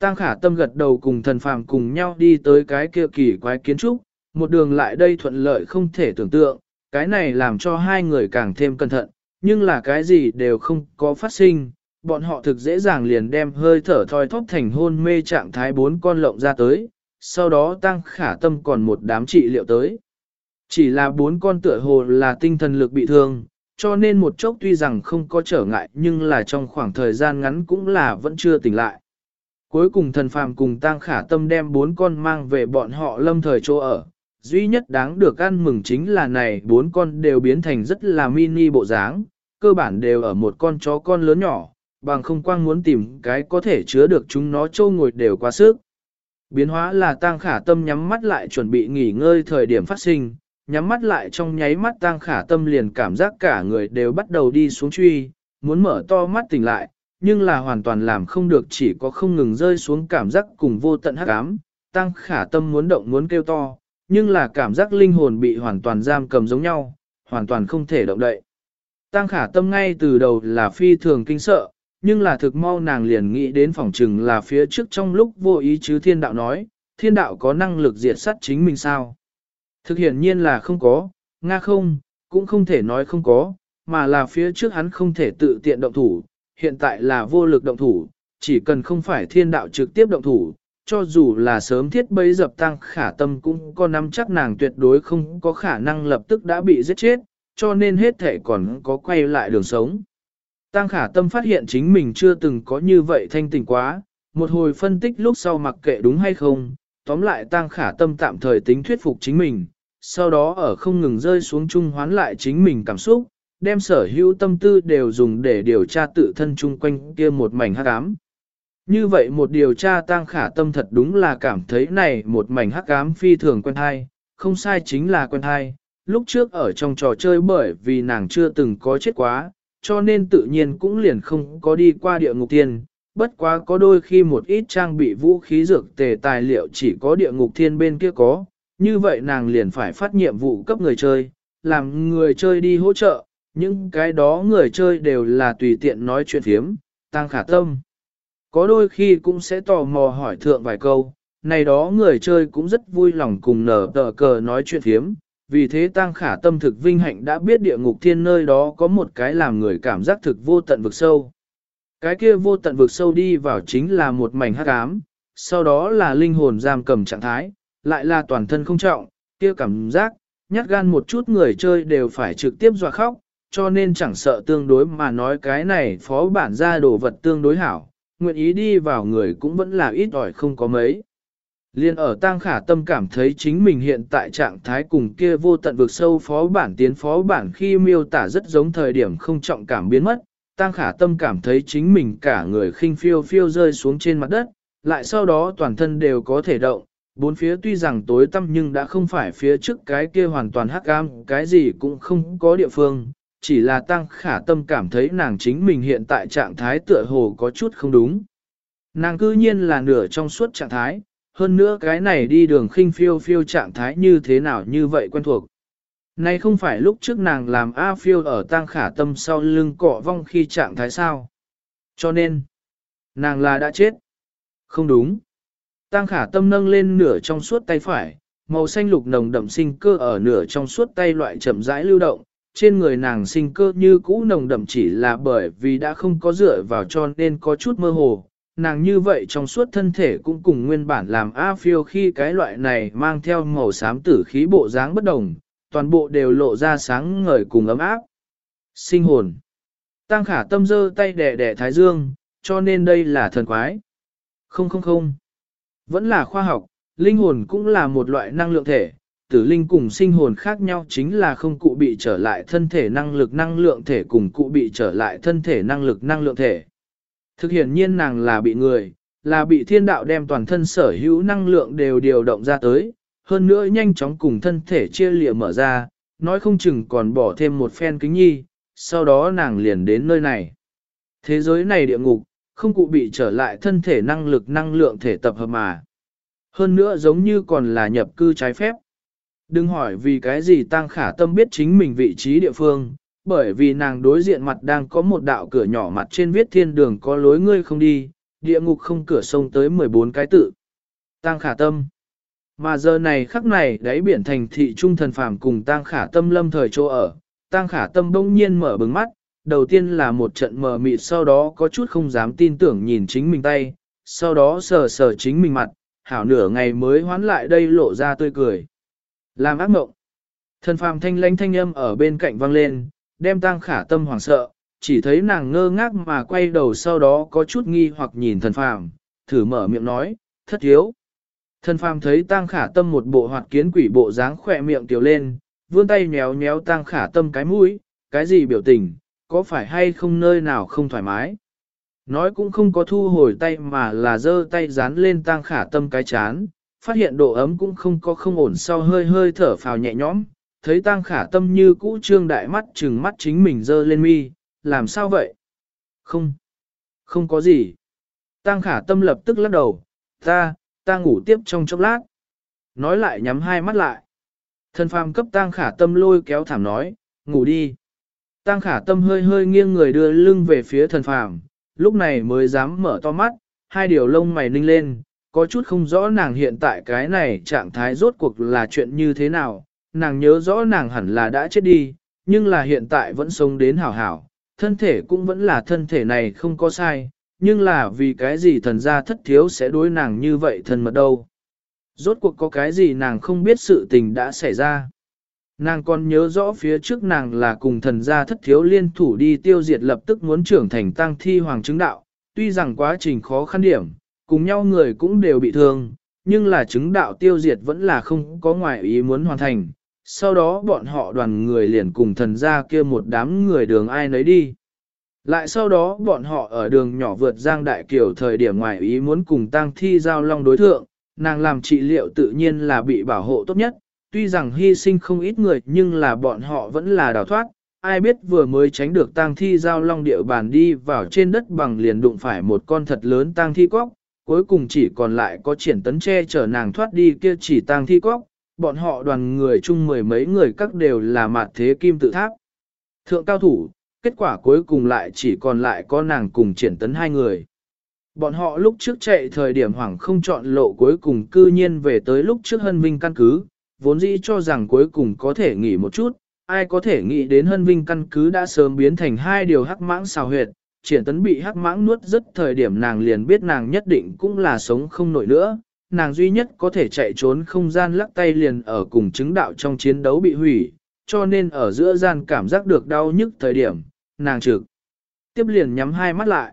Tăng khả tâm gật đầu cùng thần phàm cùng nhau đi tới cái kia kỳ quái kiến trúc, một đường lại đây thuận lợi không thể tưởng tượng, cái này làm cho hai người càng thêm cẩn thận, nhưng là cái gì đều không có phát sinh, bọn họ thực dễ dàng liền đem hơi thở thoi thóp thành hôn mê trạng thái bốn con lộng ra tới, sau đó tăng khả tâm còn một đám trị liệu tới. Chỉ là bốn con tựa hồ là tinh thần lực bị thương, cho nên một chốc tuy rằng không có trở ngại nhưng là trong khoảng thời gian ngắn cũng là vẫn chưa tỉnh lại. Cuối cùng thần phàm cùng tăng khả tâm đem bốn con mang về bọn họ lâm thời chỗ ở. Duy nhất đáng được ăn mừng chính là này bốn con đều biến thành rất là mini bộ dáng, cơ bản đều ở một con chó con lớn nhỏ, bằng không quang muốn tìm cái có thể chứa được chúng nó trâu ngồi đều quá sức. Biến hóa là tăng khả tâm nhắm mắt lại chuẩn bị nghỉ ngơi thời điểm phát sinh, nhắm mắt lại trong nháy mắt tăng khả tâm liền cảm giác cả người đều bắt đầu đi xuống truy, muốn mở to mắt tỉnh lại, nhưng là hoàn toàn làm không được chỉ có không ngừng rơi xuống cảm giác cùng vô tận hắc ám. Tăng khả tâm muốn động muốn kêu to, nhưng là cảm giác linh hồn bị hoàn toàn giam cầm giống nhau, hoàn toàn không thể động đậy. Tăng khả tâm ngay từ đầu là phi thường kinh sợ, nhưng là thực mau nàng liền nghĩ đến phòng trừng là phía trước trong lúc vô ý chứ thiên đạo nói, thiên đạo có năng lực diệt sát chính mình sao? Thực hiện nhiên là không có, Nga không, cũng không thể nói không có, mà là phía trước hắn không thể tự tiện động thủ, hiện tại là vô lực động thủ, chỉ cần không phải thiên đạo trực tiếp động thủ, cho dù là sớm thiết bấy dập tăng khả tâm cũng có nắm chắc nàng tuyệt đối không có khả năng lập tức đã bị giết chết, cho nên hết thể còn có quay lại đường sống. Tăng khả tâm phát hiện chính mình chưa từng có như vậy thanh tình quá, một hồi phân tích lúc sau mặc kệ đúng hay không, tóm lại tăng khả tâm tạm thời tính thuyết phục chính mình, sau đó ở không ngừng rơi xuống chung hoán lại chính mình cảm xúc, đem sở hữu tâm tư đều dùng để điều tra tự thân chung quanh kia một mảnh hắc ám. Như vậy một điều tra tăng khả tâm thật đúng là cảm thấy này một mảnh hắc ám phi thường quen hay không sai chính là quen hay Lúc trước ở trong trò chơi bởi vì nàng chưa từng có chết quá, cho nên tự nhiên cũng liền không có đi qua địa ngục tiên. Bất quá có đôi khi một ít trang bị vũ khí dược tề tài liệu chỉ có địa ngục thiên bên kia có, như vậy nàng liền phải phát nhiệm vụ cấp người chơi, làm người chơi đi hỗ trợ, những cái đó người chơi đều là tùy tiện nói chuyện thiếm, tăng khả tâm. Có đôi khi cũng sẽ tò mò hỏi thượng vài câu, này đó người chơi cũng rất vui lòng cùng nở tờ cờ nói chuyện thiếm, vì thế tăng khả tâm thực vinh hạnh đã biết địa ngục thiên nơi đó có một cái làm người cảm giác thực vô tận vực sâu. Cái kia vô tận vực sâu đi vào chính là một mảnh hắc ám, sau đó là linh hồn giam cầm trạng thái, lại là toàn thân không trọng, kia cảm giác, nhát gan một chút người chơi đều phải trực tiếp dọa khóc, cho nên chẳng sợ tương đối mà nói cái này phó bản ra đồ vật tương đối hảo, nguyện ý đi vào người cũng vẫn là ít ỏi không có mấy. Liên ở tang khả tâm cảm thấy chính mình hiện tại trạng thái cùng kia vô tận vực sâu phó bản tiến phó bản khi miêu tả rất giống thời điểm không trọng cảm biến mất, tang khả tâm cảm thấy chính mình cả người khinh phiêu phiêu rơi xuống trên mặt đất, lại sau đó toàn thân đều có thể động, bốn phía tuy rằng tối tăm nhưng đã không phải phía trước cái kia hoàn toàn hắc ám, cái gì cũng không có địa phương, chỉ là tăng khả tâm cảm thấy nàng chính mình hiện tại trạng thái tựa hồ có chút không đúng. Nàng cư nhiên là nửa trong suốt trạng thái, hơn nữa cái này đi đường khinh phiêu phiêu trạng thái như thế nào như vậy quen thuộc. Này không phải lúc trước nàng làm A phiêu ở tăng khả tâm sau lưng cọ vong khi trạng thái sao. Cho nên, nàng là đã chết. Không đúng. Tăng khả tâm nâng lên nửa trong suốt tay phải, màu xanh lục nồng đậm sinh cơ ở nửa trong suốt tay loại chậm rãi lưu động, trên người nàng sinh cơ như cũ nồng đậm chỉ là bởi vì đã không có dựa vào cho nên có chút mơ hồ. Nàng như vậy trong suốt thân thể cũng cùng nguyên bản làm A phiêu khi cái loại này mang theo màu xám tử khí bộ dáng bất đồng, toàn bộ đều lộ ra sáng ngời cùng ấm áp. Sinh hồn. Tăng khả tâm dơ tay đẻ đẻ thái dương, cho nên đây là thần quái. Không không không. Vẫn là khoa học, linh hồn cũng là một loại năng lượng thể, tử linh cùng sinh hồn khác nhau chính là không cụ bị trở lại thân thể năng lực năng lượng thể cùng cụ bị trở lại thân thể năng lực năng lượng thể. Thực hiện nhiên nàng là bị người, là bị thiên đạo đem toàn thân sở hữu năng lượng đều điều động ra tới, hơn nữa nhanh chóng cùng thân thể chia lịa mở ra, nói không chừng còn bỏ thêm một phen kính nhi, sau đó nàng liền đến nơi này. Thế giới này địa ngục, không cụ bị trở lại thân thể năng lực năng lượng thể tập hợp mà. Hơn nữa giống như còn là nhập cư trái phép. Đừng hỏi vì cái gì tăng khả tâm biết chính mình vị trí địa phương, bởi vì nàng đối diện mặt đang có một đạo cửa nhỏ mặt trên viết thiên đường có lối ngươi không đi, địa ngục không cửa sông tới 14 cái tự. Tăng khả tâm. Mà giờ này khắc này đáy biển thành thị trung thần phàm cùng tăng khả tâm lâm thời chỗ ở, tăng khả tâm bỗng nhiên mở bừng mắt, đầu tiên là một trận mờ mịt sau đó có chút không dám tin tưởng nhìn chính mình tay, sau đó sờ sờ chính mình mặt, hảo nửa ngày mới hoán lại đây lộ ra tươi cười. Làm ác mộng. Thần phàm thanh lãnh thanh âm ở bên cạnh vang lên, đem tăng khả tâm hoảng sợ, chỉ thấy nàng ngơ ngác mà quay đầu sau đó có chút nghi hoặc nhìn thần phàm, thử mở miệng nói, thất thiếu. Thần phàm thấy tăng khả tâm một bộ hoạt kiến quỷ bộ dáng khỏe miệng tiểu lên, vươn tay nhéo nhéo tăng khả tâm cái mũi, cái gì biểu tình, có phải hay không nơi nào không thoải mái. Nói cũng không có thu hồi tay mà là giơ tay dán lên tăng khả tâm cái chán, phát hiện độ ấm cũng không có không ổn sau hơi hơi thở phào nhẹ nhõm, thấy tăng khả tâm như cũ trương đại mắt trừng mắt chính mình dơ lên mi, làm sao vậy? Không, không có gì. Tăng khả tâm lập tức lắc đầu, ta, ta ngủ tiếp trong chốc lát. Nói lại nhắm hai mắt lại. Thần phàm cấp tăng khả tâm lôi kéo thảm nói, ngủ đi. Tăng khả tâm hơi hơi nghiêng người đưa lưng về phía thần phàm, lúc này mới dám mở to mắt, hai điều lông mày ninh lên, có chút không rõ nàng hiện tại cái này trạng thái rốt cuộc là chuyện như thế nào, nàng nhớ rõ nàng hẳn là đã chết đi, nhưng là hiện tại vẫn sống đến hảo hảo, thân thể cũng vẫn là thân thể này không có sai, nhưng là vì cái gì thần gia thất thiếu sẽ đối nàng như vậy thân mật đâu. Rốt cuộc có cái gì nàng không biết sự tình đã xảy ra. Nàng còn nhớ rõ phía trước nàng là cùng thần gia thất thiếu liên thủ đi tiêu diệt lập tức muốn trưởng thành tăng thi hoàng chứng đạo, tuy rằng quá trình khó khăn điểm, cùng nhau người cũng đều bị thương, nhưng là chứng đạo tiêu diệt vẫn là không có ngoại ý muốn hoàn thành. Sau đó bọn họ đoàn người liền cùng thần gia kia một đám người đường ai nấy đi. Lại sau đó bọn họ ở đường nhỏ vượt giang đại kiểu thời điểm ngoại ý muốn cùng tang thi giao long đối thượng, nàng làm trị liệu tự nhiên là bị bảo hộ tốt nhất, tuy rằng hy sinh không ít người nhưng là bọn họ vẫn là đào thoát, ai biết vừa mới tránh được tang thi giao long địa bàn đi vào trên đất bằng liền đụng phải một con thật lớn tang thi cóc, cuối cùng chỉ còn lại có triển tấn che chở nàng thoát đi kia chỉ tang thi cóc, bọn họ đoàn người chung mười mấy người các đều là mặt thế kim tự tháp. Thượng cao thủ, kết quả cuối cùng lại chỉ còn lại có nàng cùng triển tấn hai người. Bọn họ lúc trước chạy thời điểm hoảng không chọn lộ cuối cùng cư nhiên về tới lúc trước hân vinh căn cứ, vốn dĩ cho rằng cuối cùng có thể nghỉ một chút, ai có thể nghĩ đến hân vinh căn cứ đã sớm biến thành hai điều hắc mãng xào huyệt, triển tấn bị hắc mãng nuốt rất thời điểm nàng liền biết nàng nhất định cũng là sống không nổi nữa, nàng duy nhất có thể chạy trốn không gian lắc tay liền ở cùng chứng đạo trong chiến đấu bị hủy, cho nên ở giữa gian cảm giác được đau nhức thời điểm, nàng trực. Tiếp liền nhắm hai mắt lại.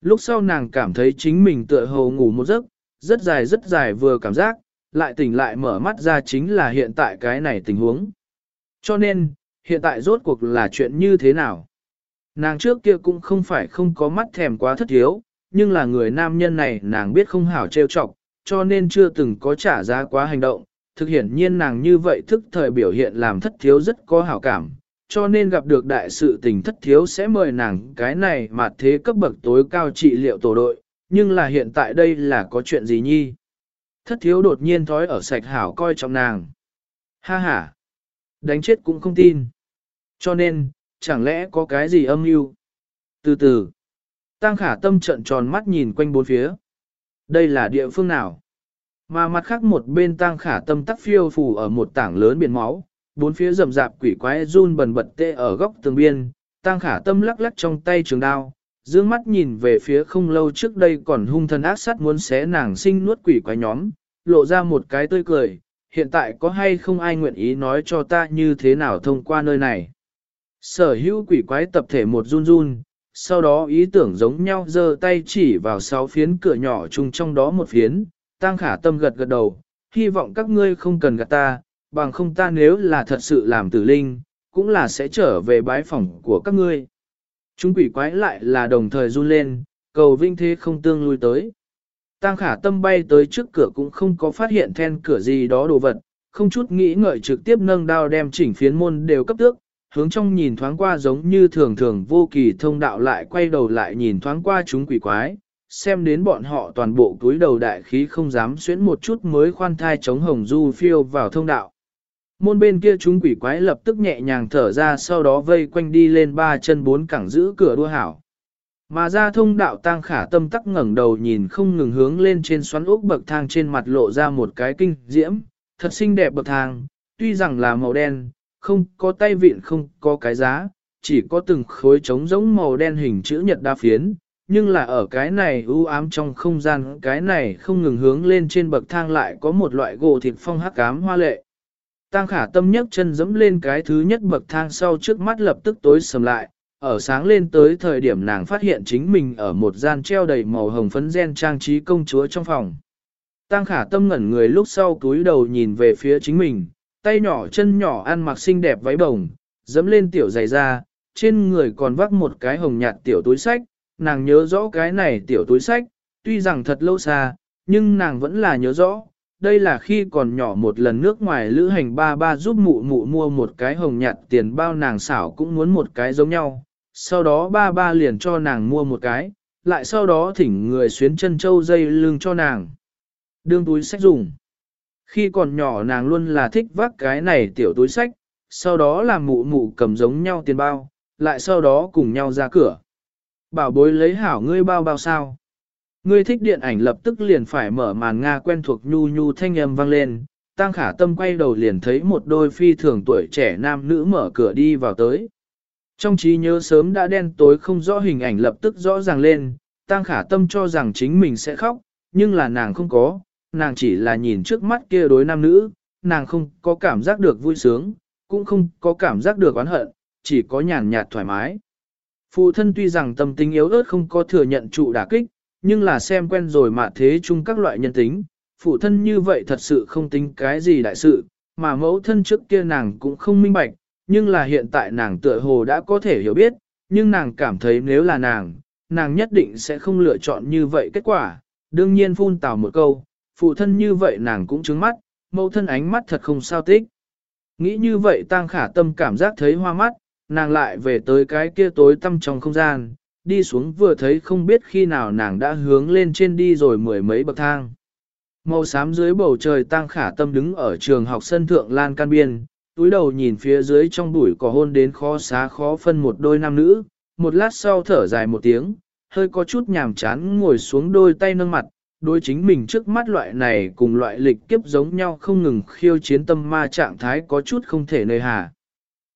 Lúc sau nàng cảm thấy chính mình tựa hồ ngủ một giấc, rất dài rất dài vừa cảm giác, lại tỉnh lại mở mắt ra chính là hiện tại cái này tình huống. Cho nên, hiện tại rốt cuộc là chuyện như thế nào? Nàng trước kia cũng không phải không có mắt thèm quá thất thiếu, nhưng là người nam nhân này nàng biết không hảo trêu chọc, cho nên chưa từng có trả giá quá hành động. Thực hiện nhiên nàng như vậy thức thời biểu hiện làm thất thiếu rất có hảo cảm, cho nên gặp được đại sự tình thất thiếu sẽ mời nàng cái này mà thế cấp bậc tối cao trị liệu tổ đội, nhưng là hiện tại đây là có chuyện gì nhi? Thất thiếu đột nhiên thói ở sạch hảo coi trọng nàng. Ha ha! Đánh chết cũng không tin. Cho nên, chẳng lẽ có cái gì âm mưu? Từ từ, Tăng khả tâm trận tròn mắt nhìn quanh bốn phía. Đây là địa phương nào? Mà mặt khác một bên tăng khả tâm tắc phiêu phù ở một tảng lớn biển máu, bốn phía rầm rạp quỷ quái run bần bật tê ở góc tường biên, tăng khả tâm lắc lắc trong tay trường đao, dương mắt nhìn về phía không lâu trước đây còn hung thần ác sát muốn xé nàng sinh nuốt quỷ quái nhóm, lộ ra một cái tươi cười, hiện tại có hay không ai nguyện ý nói cho ta như thế nào thông qua nơi này. Sở hữu quỷ quái tập thể một run run, sau đó ý tưởng giống nhau giơ tay chỉ vào sáu phiến cửa nhỏ chung trong đó một phiến, tăng khả tâm gật gật đầu, hy vọng các ngươi không cần gạt ta, bằng không ta nếu là thật sự làm tử linh, cũng là sẽ trở về bái phòng của các ngươi. Chúng quỷ quái lại là đồng thời run lên, cầu vinh thế không tương lui tới. Tăng khả tâm bay tới trước cửa cũng không có phát hiện then cửa gì đó đồ vật, không chút nghĩ ngợi trực tiếp nâng đao đem chỉnh phiến môn đều cấp tước, hướng trong nhìn thoáng qua giống như thường thường vô kỳ thông đạo lại quay đầu lại nhìn thoáng qua chúng quỷ quái, xem đến bọn họ toàn bộ túi đầu đại khí không dám xuyến một chút mới khoan thai chống hồng du phiêu vào thông đạo. Môn bên kia chúng quỷ quái lập tức nhẹ nhàng thở ra sau đó vây quanh đi lên ba chân bốn cẳng giữ cửa đua hảo. Mà ra thông đạo tang khả tâm tắc ngẩng đầu nhìn không ngừng hướng lên trên xoắn ốc bậc thang trên mặt lộ ra một cái kinh diễm, thật xinh đẹp bậc thang, tuy rằng là màu đen, không có tay vịn không có cái giá, chỉ có từng khối trống giống màu đen hình chữ nhật đa phiến, nhưng là ở cái này u ám trong không gian cái này không ngừng hướng lên trên bậc thang lại có một loại gỗ thịt phong hắc ám hoa lệ. Tăng khả tâm nhấc chân dẫm lên cái thứ nhất bậc thang sau trước mắt lập tức tối sầm lại, ở sáng lên tới thời điểm nàng phát hiện chính mình ở một gian treo đầy màu hồng phấn gen trang trí công chúa trong phòng. Tăng khả tâm ngẩn người lúc sau túi đầu nhìn về phía chính mình, tay nhỏ chân nhỏ ăn mặc xinh đẹp váy bồng, dẫm lên tiểu giày da, trên người còn vác một cái hồng nhạt tiểu túi sách, nàng nhớ rõ cái này tiểu túi sách, tuy rằng thật lâu xa, nhưng nàng vẫn là nhớ rõ, đây là khi còn nhỏ một lần nước ngoài lữ hành ba ba giúp mụ mụ mua một cái hồng nhạt tiền bao nàng xảo cũng muốn một cái giống nhau, sau đó ba ba liền cho nàng mua một cái, lại sau đó thỉnh người xuyến chân châu dây lưng cho nàng. Đương túi sách dùng. Khi còn nhỏ nàng luôn là thích vác cái này tiểu túi sách, sau đó là mụ mụ cầm giống nhau tiền bao, lại sau đó cùng nhau ra cửa. Bảo bối lấy hảo ngươi bao bao sao. Ngươi thích điện ảnh lập tức liền phải mở màn Nga quen thuộc nhu nhu thanh âm vang lên, Tăng khả tâm quay đầu liền thấy một đôi phi thường tuổi trẻ nam nữ mở cửa đi vào tới. Trong trí nhớ sớm đã đen tối không rõ hình ảnh lập tức rõ ràng lên, Tăng khả tâm cho rằng chính mình sẽ khóc, nhưng là nàng không có, nàng chỉ là nhìn trước mắt kia đối nam nữ, nàng không có cảm giác được vui sướng, cũng không có cảm giác được oán hận, chỉ có nhàn nhạt thoải mái. Phụ thân tuy rằng tâm tính yếu ớt không có thừa nhận trụ đả kích, nhưng là xem quen rồi mà thế chung các loại nhân tính, phụ thân như vậy thật sự không tính cái gì đại sự, mà mẫu thân trước kia nàng cũng không minh bạch, nhưng là hiện tại nàng tựa hồ đã có thể hiểu biết, nhưng nàng cảm thấy nếu là nàng, nàng nhất định sẽ không lựa chọn như vậy kết quả, đương nhiên phun tào một câu, phụ thân như vậy nàng cũng trứng mắt, mẫu thân ánh mắt thật không sao tích. Nghĩ như vậy tang khả tâm cảm giác thấy hoa mắt, nàng lại về tới cái kia tối tăm trong không gian, đi xuống vừa thấy không biết khi nào nàng đã hướng lên trên đi rồi mười mấy bậc thang. Màu xám dưới bầu trời tang khả tâm đứng ở trường học sân thượng lan can biên, túi đầu nhìn phía dưới trong bụi cỏ hôn đến khó xá khó phân một đôi nam nữ, một lát sau thở dài một tiếng, hơi có chút nhàm chán ngồi xuống đôi tay nâng mặt, đối chính mình trước mắt loại này cùng loại lịch kiếp giống nhau không ngừng khiêu chiến tâm ma trạng thái có chút không thể nơi hà.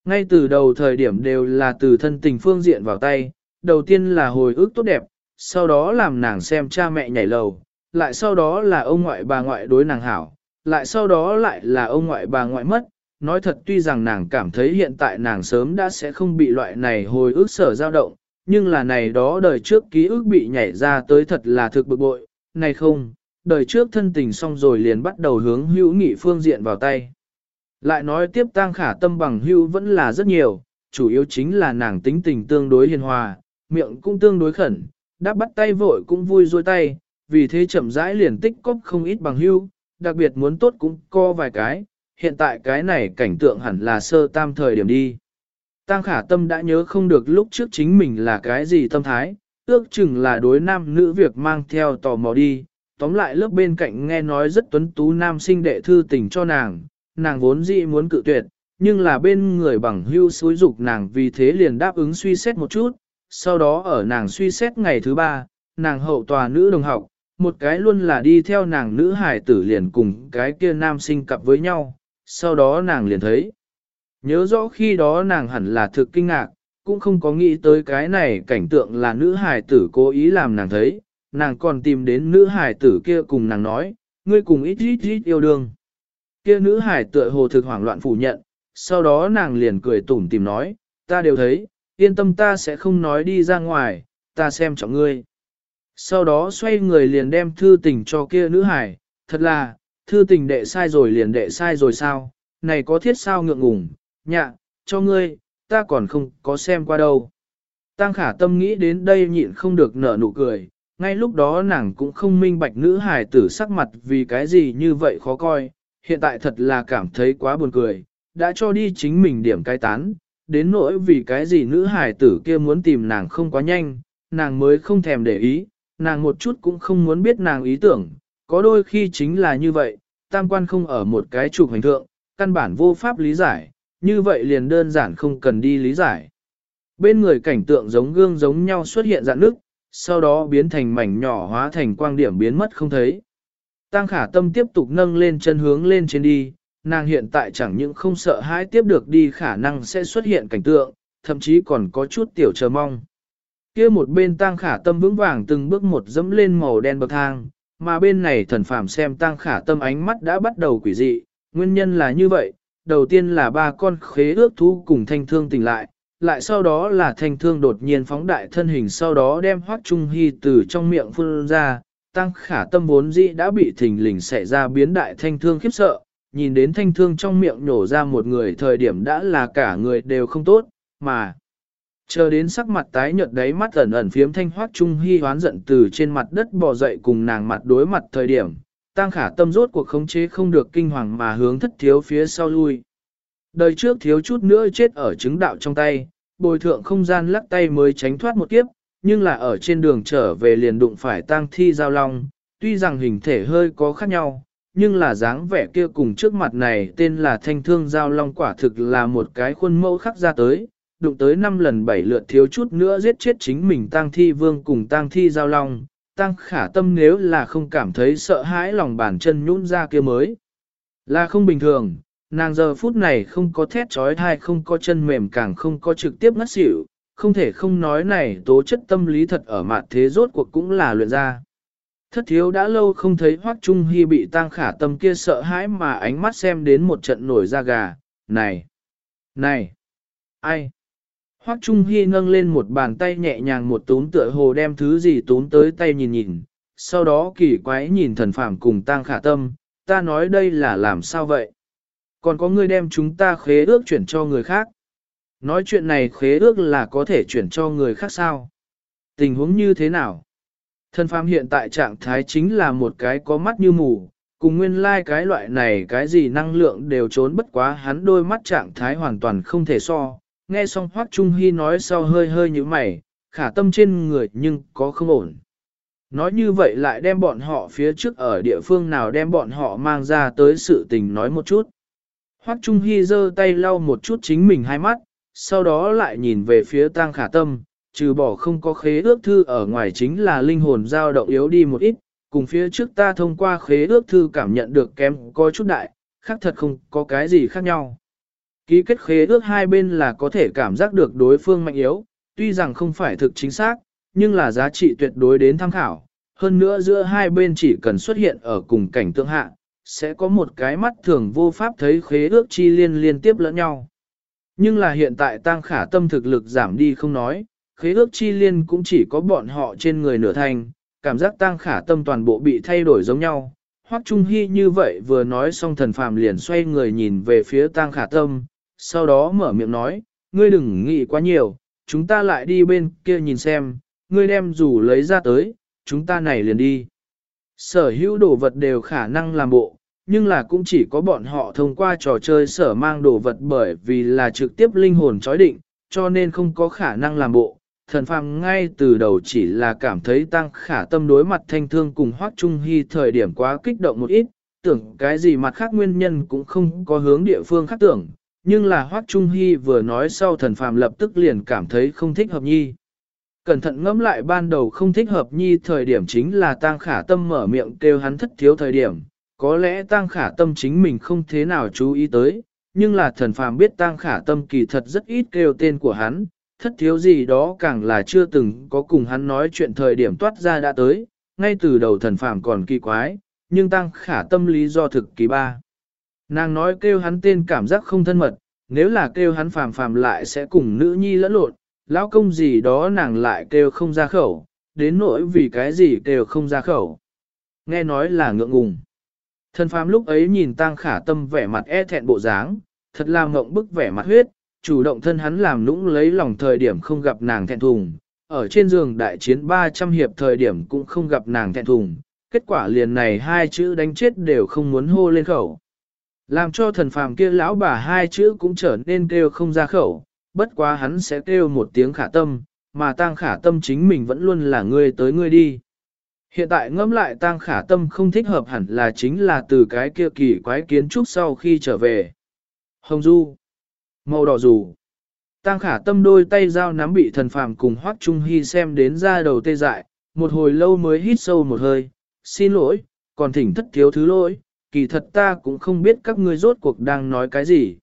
Ngay từ đầu thời điểm đều là từ thân tình phương diện vào tay, đầu tiên là hồi ức tốt đẹp, sau đó làm nàng xem cha mẹ nhảy lầu, lại sau đó là ông ngoại bà ngoại đối nàng hảo, lại sau đó lại là ông ngoại bà ngoại mất. Nói thật tuy rằng nàng cảm thấy hiện tại nàng sớm đã sẽ không bị loại này hồi ức sở dao động, nhưng là này đó đời trước ký ức bị nhảy ra tới thật là thực bực bội, này không, đời trước thân tình xong rồi liền bắt đầu hướng hữu nghị phương diện vào tay. Lại nói tiếp tang khả tâm bằng hữu vẫn là rất nhiều, chủ yếu chính là nàng tính tình tương đối hiền hòa, miệng cũng tương đối khẩn, đáp bắt tay vội cũng vui dôi tay, vì thế chậm rãi liền tích cóp không ít bằng hữu, đặc biệt muốn tốt cũng co vài cái, hiện tại cái này cảnh tượng hẳn là sơ tam thời điểm đi. Tăng khả tâm đã nhớ không được lúc trước chính mình là cái gì tâm thái, ước chừng là đối nam nữ việc mang theo tò mò đi, tóm lại lớp bên cạnh nghe nói rất tuấn tú nam sinh đệ thư tình cho nàng, nàng vốn dĩ muốn cự tuyệt, nhưng là bên người bằng hưu xúi dục nàng vì thế liền đáp ứng suy xét một chút, sau đó ở nàng suy xét ngày thứ ba, nàng hậu tòa nữ đồng học, một cái luôn là đi theo nàng nữ hải tử liền cùng cái kia nam sinh cặp với nhau, sau đó nàng liền thấy. Nhớ rõ khi đó nàng hẳn là thực kinh ngạc, cũng không có nghĩ tới cái này cảnh tượng là nữ hải tử cố ý làm nàng thấy, nàng còn tìm đến nữ hải tử kia cùng nàng nói, ngươi cùng ít ít ít yêu đương. Kia nữ hải tựa hồ thực hoảng loạn phủ nhận, sau đó nàng liền cười tủm tìm nói, ta đều thấy, yên tâm ta sẽ không nói đi ra ngoài, ta xem trọng ngươi. Sau đó xoay người liền đem thư tình cho kia nữ hải, thật là, thư tình đệ sai rồi liền đệ sai rồi sao, này có thiết sao ngượng ngùng, nhạ, cho ngươi, ta còn không có xem qua đâu. Tăng khả tâm nghĩ đến đây nhịn không được nở nụ cười, ngay lúc đó nàng cũng không minh bạch nữ hài tử sắc mặt vì cái gì như vậy khó coi, hiện tại thật là cảm thấy quá buồn cười, đã cho đi chính mình điểm cai tán, đến nỗi vì cái gì nữ hài tử kia muốn tìm nàng không quá nhanh, nàng mới không thèm để ý, nàng một chút cũng không muốn biết nàng ý tưởng, có đôi khi chính là như vậy, tam quan không ở một cái trục hành thượng, căn bản vô pháp lý giải, như vậy liền đơn giản không cần đi lý giải. Bên người cảnh tượng giống gương giống nhau xuất hiện dạng nước, sau đó biến thành mảnh nhỏ hóa thành quang điểm biến mất không thấy. Tăng khả tâm tiếp tục nâng lên chân hướng lên trên đi, nàng hiện tại chẳng những không sợ hãi tiếp được đi khả năng sẽ xuất hiện cảnh tượng, thậm chí còn có chút tiểu chờ mong. kia một bên tăng khả tâm vững vàng từng bước một dẫm lên màu đen bậc thang, mà bên này thần phàm xem tăng khả tâm ánh mắt đã bắt đầu quỷ dị, nguyên nhân là như vậy, đầu tiên là ba con khế ước thú cùng thanh thương tỉnh lại, lại sau đó là thanh thương đột nhiên phóng đại thân hình sau đó đem hoác trung hy từ trong miệng phun ra, tăng khả tâm vốn dĩ đã bị thình lình xảy ra biến đại thanh thương khiếp sợ, nhìn đến thanh thương trong miệng nhổ ra một người thời điểm đã là cả người đều không tốt, mà chờ đến sắc mặt tái nhợt đáy mắt ẩn ẩn phiếm thanh hoác trung hy hoán giận từ trên mặt đất bò dậy cùng nàng mặt đối mặt thời điểm, tăng khả tâm rốt cuộc khống chế không được kinh hoàng mà hướng thất thiếu phía sau lui. Đời trước thiếu chút nữa chết ở chứng đạo trong tay, bồi thượng không gian lắc tay mới tránh thoát một kiếp, nhưng là ở trên đường trở về liền đụng phải tang thi giao long, tuy rằng hình thể hơi có khác nhau, nhưng là dáng vẻ kia cùng trước mặt này tên là thanh thương giao long quả thực là một cái khuôn mẫu khắc ra tới, đụng tới 5 lần 7 lượt thiếu chút nữa giết chết chính mình tang thi vương cùng tang thi giao long, tăng khả tâm nếu là không cảm thấy sợ hãi lòng bàn chân nhũn ra kia mới. Là không bình thường, nàng giờ phút này không có thét trói thai không có chân mềm càng không có trực tiếp ngất xỉu, không thể không nói này tố chất tâm lý thật ở mặt thế rốt cuộc cũng là luyện ra. Thất thiếu đã lâu không thấy Hoắc Trung Hy bị tăng khả tâm kia sợ hãi mà ánh mắt xem đến một trận nổi da gà, này, này, ai, Hoắc Trung Hy nâng lên một bàn tay nhẹ nhàng một túm tựa hồ đem thứ gì túm tới tay nhìn nhìn, sau đó kỳ quái nhìn thần phàm cùng tang khả tâm, ta nói đây là làm sao vậy? Còn có người đem chúng ta khế ước chuyển cho người khác. Nói chuyện này khế ước là có thể chuyển cho người khác sao? Tình huống như thế nào? Thần phàm hiện tại trạng thái chính là một cái có mắt như mù, cùng nguyên lai like cái loại này cái gì năng lượng đều trốn bất quá hắn đôi mắt trạng thái hoàn toàn không thể so, Nghe xong Hoác Trung Hy nói sau hơi hơi như mày, khả tâm trên người nhưng có không ổn. Nói như vậy lại đem bọn họ phía trước ở địa phương nào đem bọn họ mang ra tới sự tình nói một chút. Hoắc Trung Hy giơ tay lau một chút chính mình hai mắt, sau đó lại nhìn về phía tang khả tâm, trừ bỏ không có khế ước thư ở ngoài chính là linh hồn dao động yếu đi một ít, cùng phía trước ta thông qua khế ước thư cảm nhận được kém có chút đại, khác thật không có cái gì khác nhau. Ký kết khế ước hai bên là có thể cảm giác được đối phương mạnh yếu, tuy rằng không phải thực chính xác, nhưng là giá trị tuyệt đối đến tham khảo. Hơn nữa giữa hai bên chỉ cần xuất hiện ở cùng cảnh tượng hạ, sẽ có một cái mắt thường vô pháp thấy khế ước chi liên liên tiếp lẫn nhau. Nhưng là hiện tại tăng khả tâm thực lực giảm đi không nói, khế ước chi liên cũng chỉ có bọn họ trên người nửa thành, cảm giác tăng khả tâm toàn bộ bị thay đổi giống nhau. Hoắc Trung Hy như vậy vừa nói xong thần phàm liền xoay người nhìn về phía tăng khả tâm, sau đó mở miệng nói, ngươi đừng nghĩ quá nhiều, chúng ta lại đi bên kia nhìn xem, ngươi đem dù lấy ra tới, chúng ta này liền đi. Sở hữu đồ vật đều khả năng làm bộ, nhưng là cũng chỉ có bọn họ thông qua trò chơi sở mang đồ vật bởi vì là trực tiếp linh hồn chói định, cho nên không có khả năng làm bộ. Thần phàm ngay từ đầu chỉ là cảm thấy tăng khả tâm đối mặt thanh thương cùng hoác trung hy thời điểm quá kích động một ít, tưởng cái gì mặt khác nguyên nhân cũng không có hướng địa phương khác tưởng, nhưng là hoác trung hy vừa nói sau thần phàm lập tức liền cảm thấy không thích hợp nhi. Cẩn thận ngẫm lại ban đầu không thích hợp nhi thời điểm chính là tang khả tâm mở miệng kêu hắn thất thiếu thời điểm, có lẽ tang khả tâm chính mình không thế nào chú ý tới, nhưng là thần phàm biết tang khả tâm kỳ thật rất ít kêu tên của hắn, thất thiếu gì đó càng là chưa từng có cùng hắn nói chuyện thời điểm toát ra đã tới, ngay từ đầu thần phàm còn kỳ quái, nhưng Tang khả tâm lý do thực kỳ ba. Nàng nói kêu hắn tên cảm giác không thân mật, nếu là kêu hắn phàm phàm lại sẽ cùng nữ nhi lẫn lộn, lão công gì đó nàng lại kêu không ra khẩu, đến nỗi vì cái gì kêu không ra khẩu. Nghe nói là ngượng ngùng. Thần phàm lúc ấy nhìn tăng khả tâm vẻ mặt e thẹn bộ dáng, thật là ngộng bức vẻ mặt huyết, chủ động thân hắn làm nũng lấy lòng thời điểm không gặp nàng thẹn thùng, ở trên giường đại chiến 300 hiệp thời điểm cũng không gặp nàng thẹn thùng, kết quả liền này hai chữ đánh chết đều không muốn hô lên khẩu. Làm cho thần phàm kia lão bà hai chữ cũng trở nên kêu không ra khẩu, bất quá hắn sẽ kêu một tiếng khả tâm, mà tang khả tâm chính mình vẫn luôn là ngươi tới ngươi đi. Hiện tại ngẫm lại tang khả tâm không thích hợp hẳn là chính là từ cái kia kỳ quái kiến trúc sau khi trở về. Hồng Du Màu đỏ dù. Tang khả tâm đôi tay dao nắm bị thần phàm cùng hoác trung hy xem đến ra đầu tê dại, một hồi lâu mới hít sâu một hơi, xin lỗi, còn thỉnh thất thiếu thứ lỗi, kỳ thật ta cũng không biết các ngươi rốt cuộc đang nói cái gì.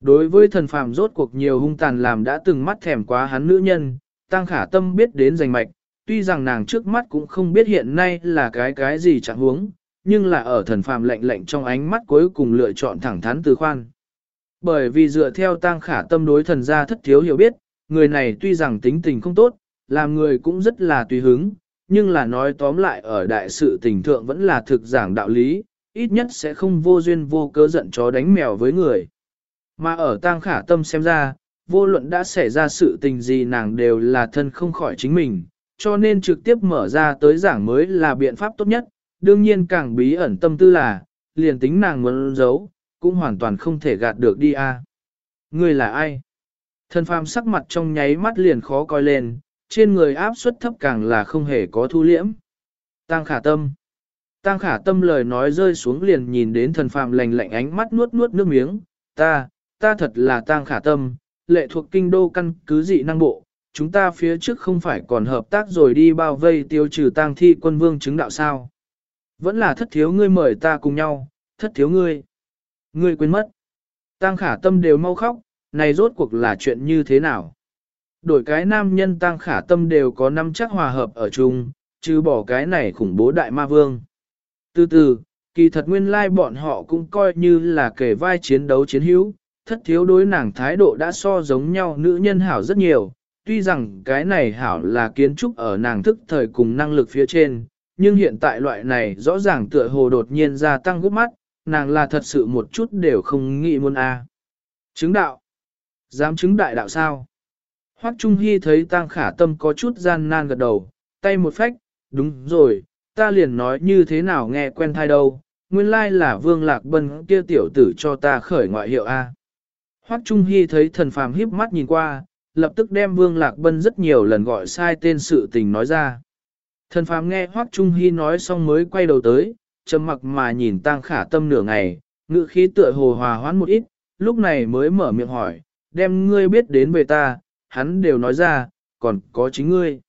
Đối với thần phàm rốt cuộc nhiều hung tàn làm đã từng mắt thèm quá hắn nữ nhân, tăng khả tâm biết đến giành mạch, tuy rằng nàng trước mắt cũng không biết hiện nay là cái cái gì chẳng huống, nhưng là ở thần phàm lạnh lạnh trong ánh mắt cuối cùng lựa chọn thẳng thắn từ khoan. Bởi vì dựa theo tăng khả tâm đối thần gia thất thiếu hiểu biết, người này tuy rằng tính tình không tốt, làm người cũng rất là tùy hứng, nhưng là nói tóm lại ở đại sự tình thượng vẫn là thực giảng đạo lý, ít nhất sẽ không vô duyên vô cớ giận chó đánh mèo với người. Mà ở tang khả tâm xem ra, vô luận đã xảy ra sự tình gì nàng đều là thân không khỏi chính mình, cho nên trực tiếp mở ra tới giảng mới là biện pháp tốt nhất, đương nhiên càng bí ẩn tâm tư là, liền tính nàng muốn giấu, cũng hoàn toàn không thể gạt được đi a. À. Người là ai? Thân phàm sắc mặt trong nháy mắt liền khó coi lên, trên người áp suất thấp càng là không hề có thu liễm. Tăng khả tâm. Tăng khả tâm lời nói rơi xuống liền nhìn đến thần phàm lành lạnh ánh mắt nuốt nuốt nước miếng, ta, ta thật là tang khả tâm, lệ thuộc kinh đô căn cứ dị năng bộ, chúng ta phía trước không phải còn hợp tác rồi đi bao vây tiêu trừ tang thi quân vương chứng đạo sao. Vẫn là thất thiếu ngươi mời ta cùng nhau, thất thiếu ngươi. Ngươi quên mất. Tang khả tâm đều mau khóc, này rốt cuộc là chuyện như thế nào? Đổi cái nam nhân tang khả tâm đều có năm chắc hòa hợp ở chung, chứ bỏ cái này khủng bố đại ma vương. Từ từ, kỳ thật nguyên lai bọn họ cũng coi như là kể vai chiến đấu chiến hữu, thất thiếu đối nàng thái độ đã so giống nhau nữ nhân hảo rất nhiều, tuy rằng cái này hảo là kiến trúc ở nàng thức thời cùng năng lực phía trên, nhưng hiện tại loại này rõ ràng tựa hồ đột nhiên gia tăng gút mắt, nàng là thật sự một chút đều không nghĩ muốn a. Chứng đạo. Dám chứng đại đạo sao? Hoắc Trung Hy thấy Tăng Khả Tâm có chút gian nan gật đầu, tay một phách, đúng rồi, ta liền nói như thế nào nghe quen thai đâu, nguyên lai là Vương Lạc Bân kia tiểu tử cho ta khởi ngoại hiệu A. Hoắc Trung Hy thấy thần phàm híp mắt nhìn qua, lập tức đem Vương Lạc Bân rất nhiều lần gọi sai tên sự tình nói ra. Thần phàm nghe Hoắc Trung Hy nói xong mới quay đầu tới, trầm mặc mà nhìn Tang Khả Tâm nửa ngày, Ngự khí tựa hồ hòa hoãn một ít, lúc này mới mở miệng hỏi, đem ngươi biết đến về ta, hắn đều nói ra, còn có chính ngươi.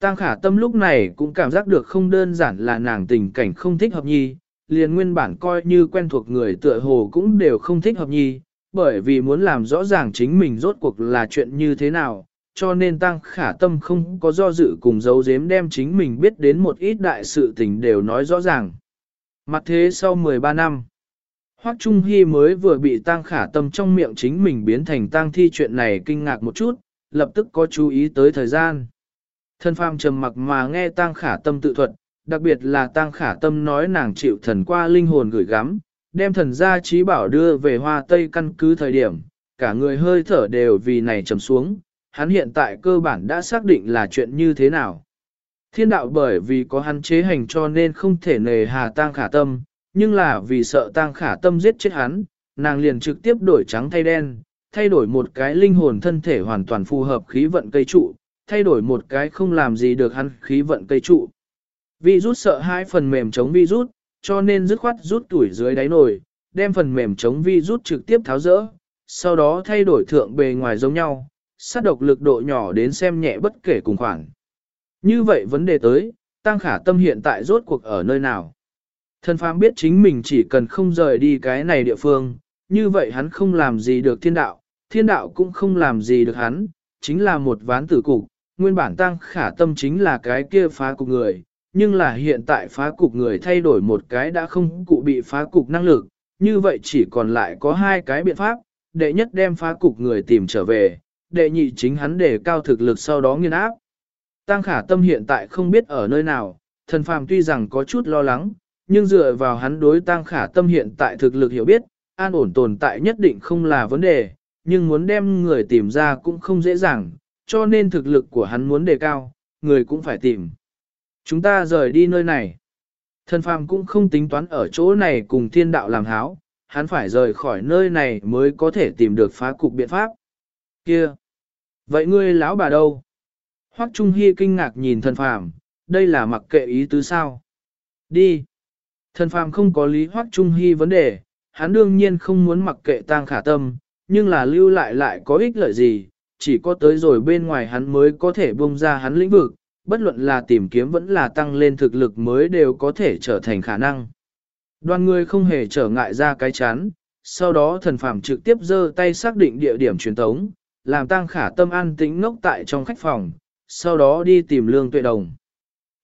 Tăng khả tâm lúc này cũng cảm giác được không đơn giản là nàng tình cảnh không thích hợp nhi, liền nguyên bản coi như quen thuộc người tựa hồ cũng đều không thích hợp nhi, bởi vì muốn làm rõ ràng chính mình rốt cuộc là chuyện như thế nào, cho nên tăng khả tâm không có do dự cùng giấu giếm đem chính mình biết đến một ít đại sự tình đều nói rõ ràng. Mặt thế sau 13 năm, Hoắc Trung Hy mới vừa bị tăng khả tâm trong miệng chính mình biến thành tăng thi chuyện này kinh ngạc một chút, lập tức có chú ý tới thời gian. Thân phàm trầm mặc mà nghe Tang khả tâm tự thuật, đặc biệt là Tang khả tâm nói nàng chịu thần qua linh hồn gửi gắm, đem thần gia trí bảo đưa về hoa tây căn cứ thời điểm, cả người hơi thở đều vì này trầm xuống, hắn hiện tại cơ bản đã xác định là chuyện như thế nào. Thiên đạo bởi vì có hắn chế hành cho nên không thể nề hà tang khả tâm, nhưng là vì sợ tang khả tâm giết chết hắn, nàng liền trực tiếp đổi trắng thay đen, thay đổi một cái linh hồn thân thể hoàn toàn phù hợp khí vận cây trụ, thay đổi một cái không làm gì được hắn khí vận cây trụ. Vi rút sợ hai phần mềm chống vi rút, cho nên dứt khoát rút tuổi dưới đáy nồi, đem phần mềm chống vi rút trực tiếp tháo rỡ, sau đó thay đổi thượng bề ngoài giống nhau, sát độc lực độ nhỏ đến xem nhẹ bất kể cùng khoảng. Như vậy vấn đề tới, Tăng Khả Tâm hiện tại rốt cuộc ở nơi nào? Thần phàm biết chính mình chỉ cần không rời đi cái này địa phương, như vậy hắn không làm gì được thiên đạo, thiên đạo cũng không làm gì được hắn, chính là một ván tử cục, nguyên bản Tăng Khả Tâm chính là cái kia phá cục người, nhưng là hiện tại phá cục người thay đổi một cái đã không cụ bị phá cục năng lực, như vậy chỉ còn lại có hai cái biện pháp, đệ nhất đem phá cục người tìm trở về, đệ nhị chính hắn để cao thực lực sau đó nghiên áp. Tăng khả tâm hiện tại không biết ở nơi nào, thần phàm tuy rằng có chút lo lắng, nhưng dựa vào hắn đối tăng khả tâm hiện tại thực lực hiểu biết, an ổn tồn tại nhất định không là vấn đề, nhưng muốn đem người tìm ra cũng không dễ dàng, cho nên thực lực của hắn muốn đề cao, người cũng phải tìm. Chúng ta rời đi nơi này. Thần phàm cũng không tính toán ở chỗ này cùng thiên đạo làm háo, hắn phải rời khỏi nơi này mới có thể tìm được phá cục biện pháp. Kia! Vậy ngươi lão bà đâu? Hoắc Trung Hy kinh ngạc nhìn thần phàm, đây là mặc kệ ý tứ sao? Đi! Thần phàm không có lý Hoắc Trung Hy vấn đề, hắn đương nhiên không muốn mặc kệ tang khả tâm, nhưng là lưu lại lại có ích lợi gì, chỉ có tới rồi bên ngoài hắn mới có thể bung ra hắn lĩnh vực, bất luận là tìm kiếm vẫn là tăng lên thực lực mới đều có thể trở thành khả năng. Đoàn người không hề trở ngại ra cái chán, sau đó thần phàm trực tiếp giơ tay xác định địa điểm truyền tống, làm tăng khả tâm an tĩnh ngốc tại trong khách phòng, sau đó đi tìm lương tuệ đồng.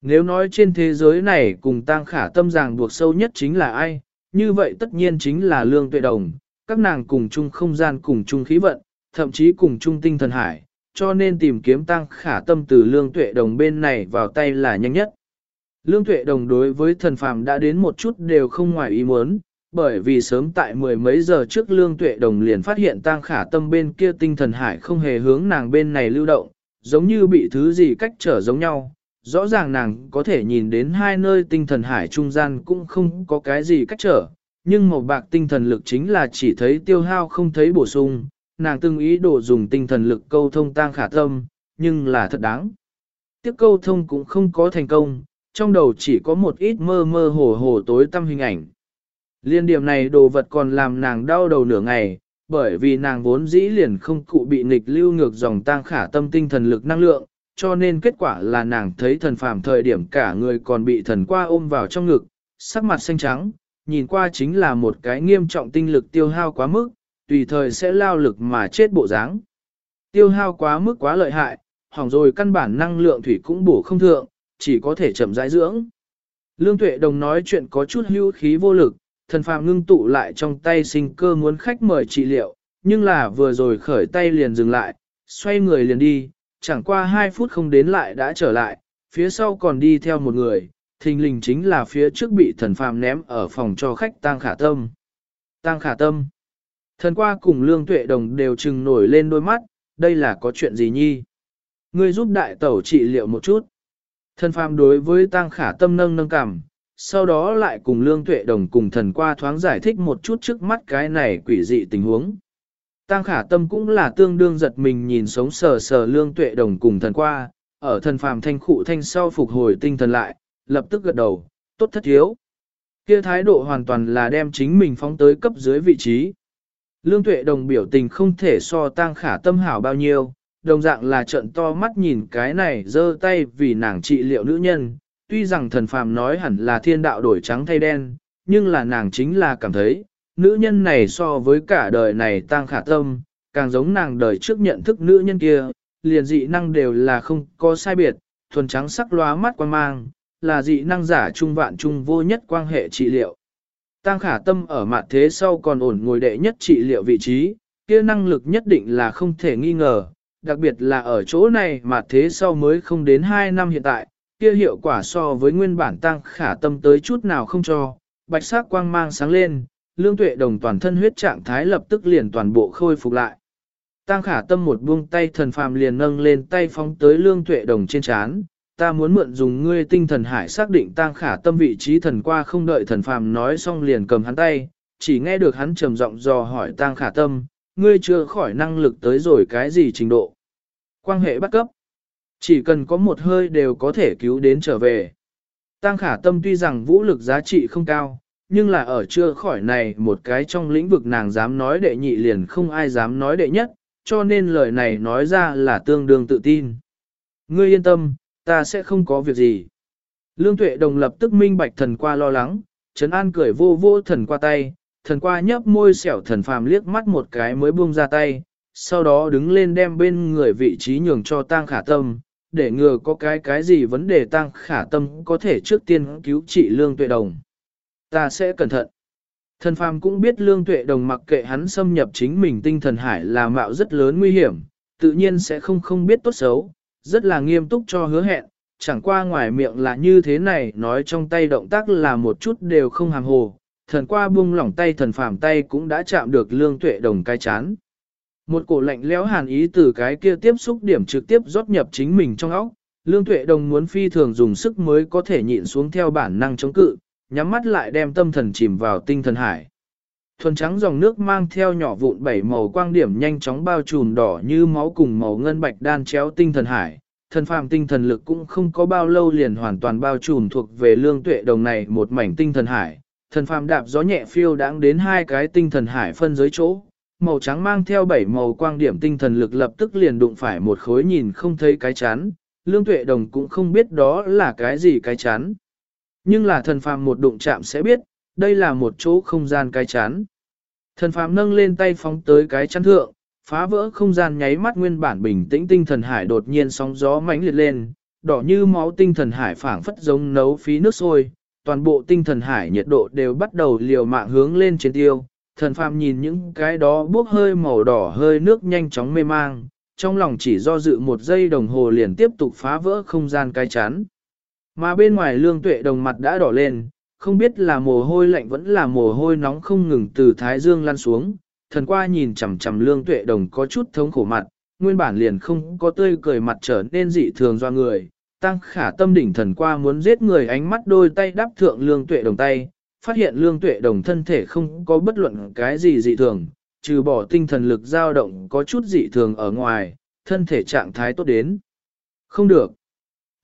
Nếu nói trên thế giới này cùng tăng khả tâm ràng buộc sâu nhất chính là ai, như vậy tất nhiên chính là lương tuệ đồng, các nàng cùng chung không gian cùng chung khí vận, thậm chí cùng chung tinh thần hải, cho nên tìm kiếm tăng khả tâm từ lương tuệ đồng bên này vào tay là nhanh nhất. Lương tuệ đồng đối với thần phàm đã đến một chút đều không ngoài ý muốn, bởi vì sớm tại mười mấy giờ trước lương tuệ đồng liền phát hiện tăng khả tâm bên kia tinh thần hải không hề hướng nàng bên này lưu động, giống như bị thứ gì cách trở giống nhau. Rõ ràng nàng có thể nhìn đến hai nơi tinh thần hải trung gian cũng không có cái gì cách trở, nhưng màu bạc tinh thần lực chính là chỉ thấy tiêu hao không thấy bổ sung, nàng từng ý đồ dùng tinh thần lực câu thông tang khả tâm, nhưng là thật đáng. Tiếp câu thông cũng không có thành công, trong đầu chỉ có một ít mơ mơ hồ hồ tối tâm hình ảnh. Liên điểm này đồ vật còn làm nàng đau đầu nửa ngày, bởi vì nàng vốn dĩ liền không cụ bị nghịch lưu ngược dòng tang khả tâm tinh thần lực năng lượng, cho nên kết quả là nàng thấy thần phàm thời điểm cả người còn bị thần qua ôm vào trong ngực, sắc mặt xanh trắng, nhìn qua chính là một cái nghiêm trọng tinh lực tiêu hao quá mức, tùy thời sẽ lao lực mà chết bộ dáng. Tiêu hao quá mức quá lợi hại, hỏng rồi căn bản năng lượng thủy cũng bổ không thượng, chỉ có thể chậm rãi dưỡng. Lương Tuệ Đồng nói chuyện có chút hưu khí vô lực, thần phàm ngưng tụ lại trong tay sinh cơ muốn khách mời trị liệu, nhưng là vừa rồi khởi tay liền dừng lại, xoay người liền đi, chẳng qua 2 phút không đến lại đã trở lại, phía sau còn đi theo một người, thình lình chính là phía trước bị thần phàm ném ở phòng cho khách tang khả tâm. Tang khả tâm. Thần qua cùng lương tuệ đồng đều trừng nổi lên đôi mắt, đây là có chuyện gì nhi? Ngươi giúp đại tẩu trị liệu một chút. Thần phàm đối với tang khả tâm nâng nâng cảm, sau đó lại cùng lương tuệ đồng cùng thần qua thoáng giải thích một chút trước mắt cái này quỷ dị tình huống. Tang khả tâm cũng là tương đương giật mình nhìn sống sờ sờ lương tuệ đồng cùng thần qua, ở thần phàm thanh khụ thanh sau phục hồi tinh thần lại, lập tức gật đầu, tốt thất thiếu. Kia thái độ hoàn toàn là đem chính mình phóng tới cấp dưới vị trí. Lương tuệ đồng biểu tình không thể so tang khả tâm hảo bao nhiêu, đồng dạng là trận to mắt nhìn cái này giơ tay vì nàng trị liệu nữ nhân. Tuy rằng thần phàm nói hẳn là thiên đạo đổi trắng thay đen, nhưng là nàng chính là cảm thấy, nữ nhân này so với cả đời này tang khả tâm, càng giống nàng đời trước nhận thức nữ nhân kia, liền dị năng đều là không có sai biệt, thuần trắng sắc lóa mắt quan mang, là dị năng giả trung vạn trung vô nhất quan hệ trị liệu. Tăng khả tâm ở mặt thế sau còn ổn ngồi đệ nhất trị liệu vị trí, kia năng lực nhất định là không thể nghi ngờ, đặc biệt là ở chỗ này mà thế sau mới không đến 2 năm hiện tại, kia hiệu quả so với nguyên bản tăng khả tâm tới chút nào không cho, bạch sắc quang mang sáng lên, lương tuệ đồng toàn thân huyết trạng thái lập tức liền toàn bộ khôi phục lại. Tăng khả tâm một buông tay thần phàm liền nâng lên tay phóng tới lương tuệ đồng trên chán, ta muốn mượn dùng ngươi tinh thần hải xác định tăng khả tâm vị trí thần qua không đợi thần phàm nói xong liền cầm hắn tay, chỉ nghe được hắn trầm giọng dò hỏi tăng khả tâm, ngươi chưa khỏi năng lực tới rồi cái gì trình độ. Quan hệ bắt cấp, chỉ cần có một hơi đều có thể cứu đến trở về. Tăng khả tâm tuy rằng vũ lực giá trị không cao, nhưng là ở chưa khỏi này một cái trong lĩnh vực nàng dám nói đệ nhị liền không ai dám nói đệ nhất, cho nên lời này nói ra là tương đương tự tin. Ngươi yên tâm, ta sẽ không có việc gì. Lương tuệ đồng lập tức minh bạch thần qua lo lắng, Trấn An cười vô vô thần qua tay, thần qua nhấp môi xẻo thần phàm liếc mắt một cái mới buông ra tay, sau đó đứng lên đem bên người vị trí nhường cho tang khả tâm, để ngừa có cái cái gì vấn đề tang khả tâm có thể trước tiên cứu trị lương tuệ đồng. Ta sẽ cẩn thận. Thần phàm cũng biết lương tuệ đồng mặc kệ hắn xâm nhập chính mình tinh thần hải là mạo rất lớn nguy hiểm, tự nhiên sẽ không không biết tốt xấu, rất là nghiêm túc cho hứa hẹn, chẳng qua ngoài miệng là như thế này nói trong tay động tác là một chút đều không hàng hồ, thần qua buông lỏng tay thần phàm tay cũng đã chạm được lương tuệ đồng cái chán. Một cổ lạnh lẽo hàn ý từ cái kia tiếp xúc điểm trực tiếp rót nhập chính mình trong óc, lương tuệ đồng muốn phi thường dùng sức mới có thể nhịn xuống theo bản năng chống cự, nhắm mắt lại đem tâm thần chìm vào tinh thần hải. Thuần trắng dòng nước mang theo nhỏ vụn bảy màu quang điểm nhanh chóng bao trùm đỏ như máu cùng màu ngân bạch đan chéo tinh thần hải. Thần phàm tinh thần lực cũng không có bao lâu liền hoàn toàn bao trùm thuộc về lương tuệ đồng này một mảnh tinh thần hải. Thần phàm đạp gió nhẹ phiêu đáng đến hai cái tinh thần hải phân giới chỗ. Màu trắng mang theo bảy màu quang điểm tinh thần lực lập tức liền đụng phải một khối nhìn không thấy cái chán. Lương tuệ đồng cũng không biết đó là cái gì cái chán. Nhưng là thần phàm một đụng chạm sẽ biết, đây là một chỗ không gian cái chán. Thần phàm nâng lên tay phóng tới cái chắn thượng, phá vỡ không gian nháy mắt nguyên bản bình tĩnh tinh thần hải đột nhiên sóng gió mãnh liệt lên, đỏ như máu tinh thần hải phảng phất giống nấu phí nước sôi, toàn bộ tinh thần hải nhiệt độ đều bắt đầu liều mạng hướng lên trên tiêu. Thần phàm nhìn những cái đó bốc hơi màu đỏ hơi nước nhanh chóng mê mang, trong lòng chỉ do dự một giây đồng hồ liền tiếp tục phá vỡ không gian cái chắn. Mà bên ngoài lương tuệ đồng mặt đã đỏ lên, không biết là mồ hôi lạnh vẫn là mồ hôi nóng không ngừng từ thái dương lăn xuống, thần qua nhìn chằm chằm lương tuệ đồng có chút thống khổ mặt, nguyên bản liền không có tươi cười mặt trở nên dị thường do người, tăng khả tâm đỉnh thần qua muốn giết người ánh mắt đôi tay đáp thượng lương tuệ đồng tay, phát hiện lương tuệ đồng thân thể không có bất luận cái gì dị thường, trừ bỏ tinh thần lực dao động có chút dị thường ở ngoài, thân thể trạng thái tốt đến. Không được.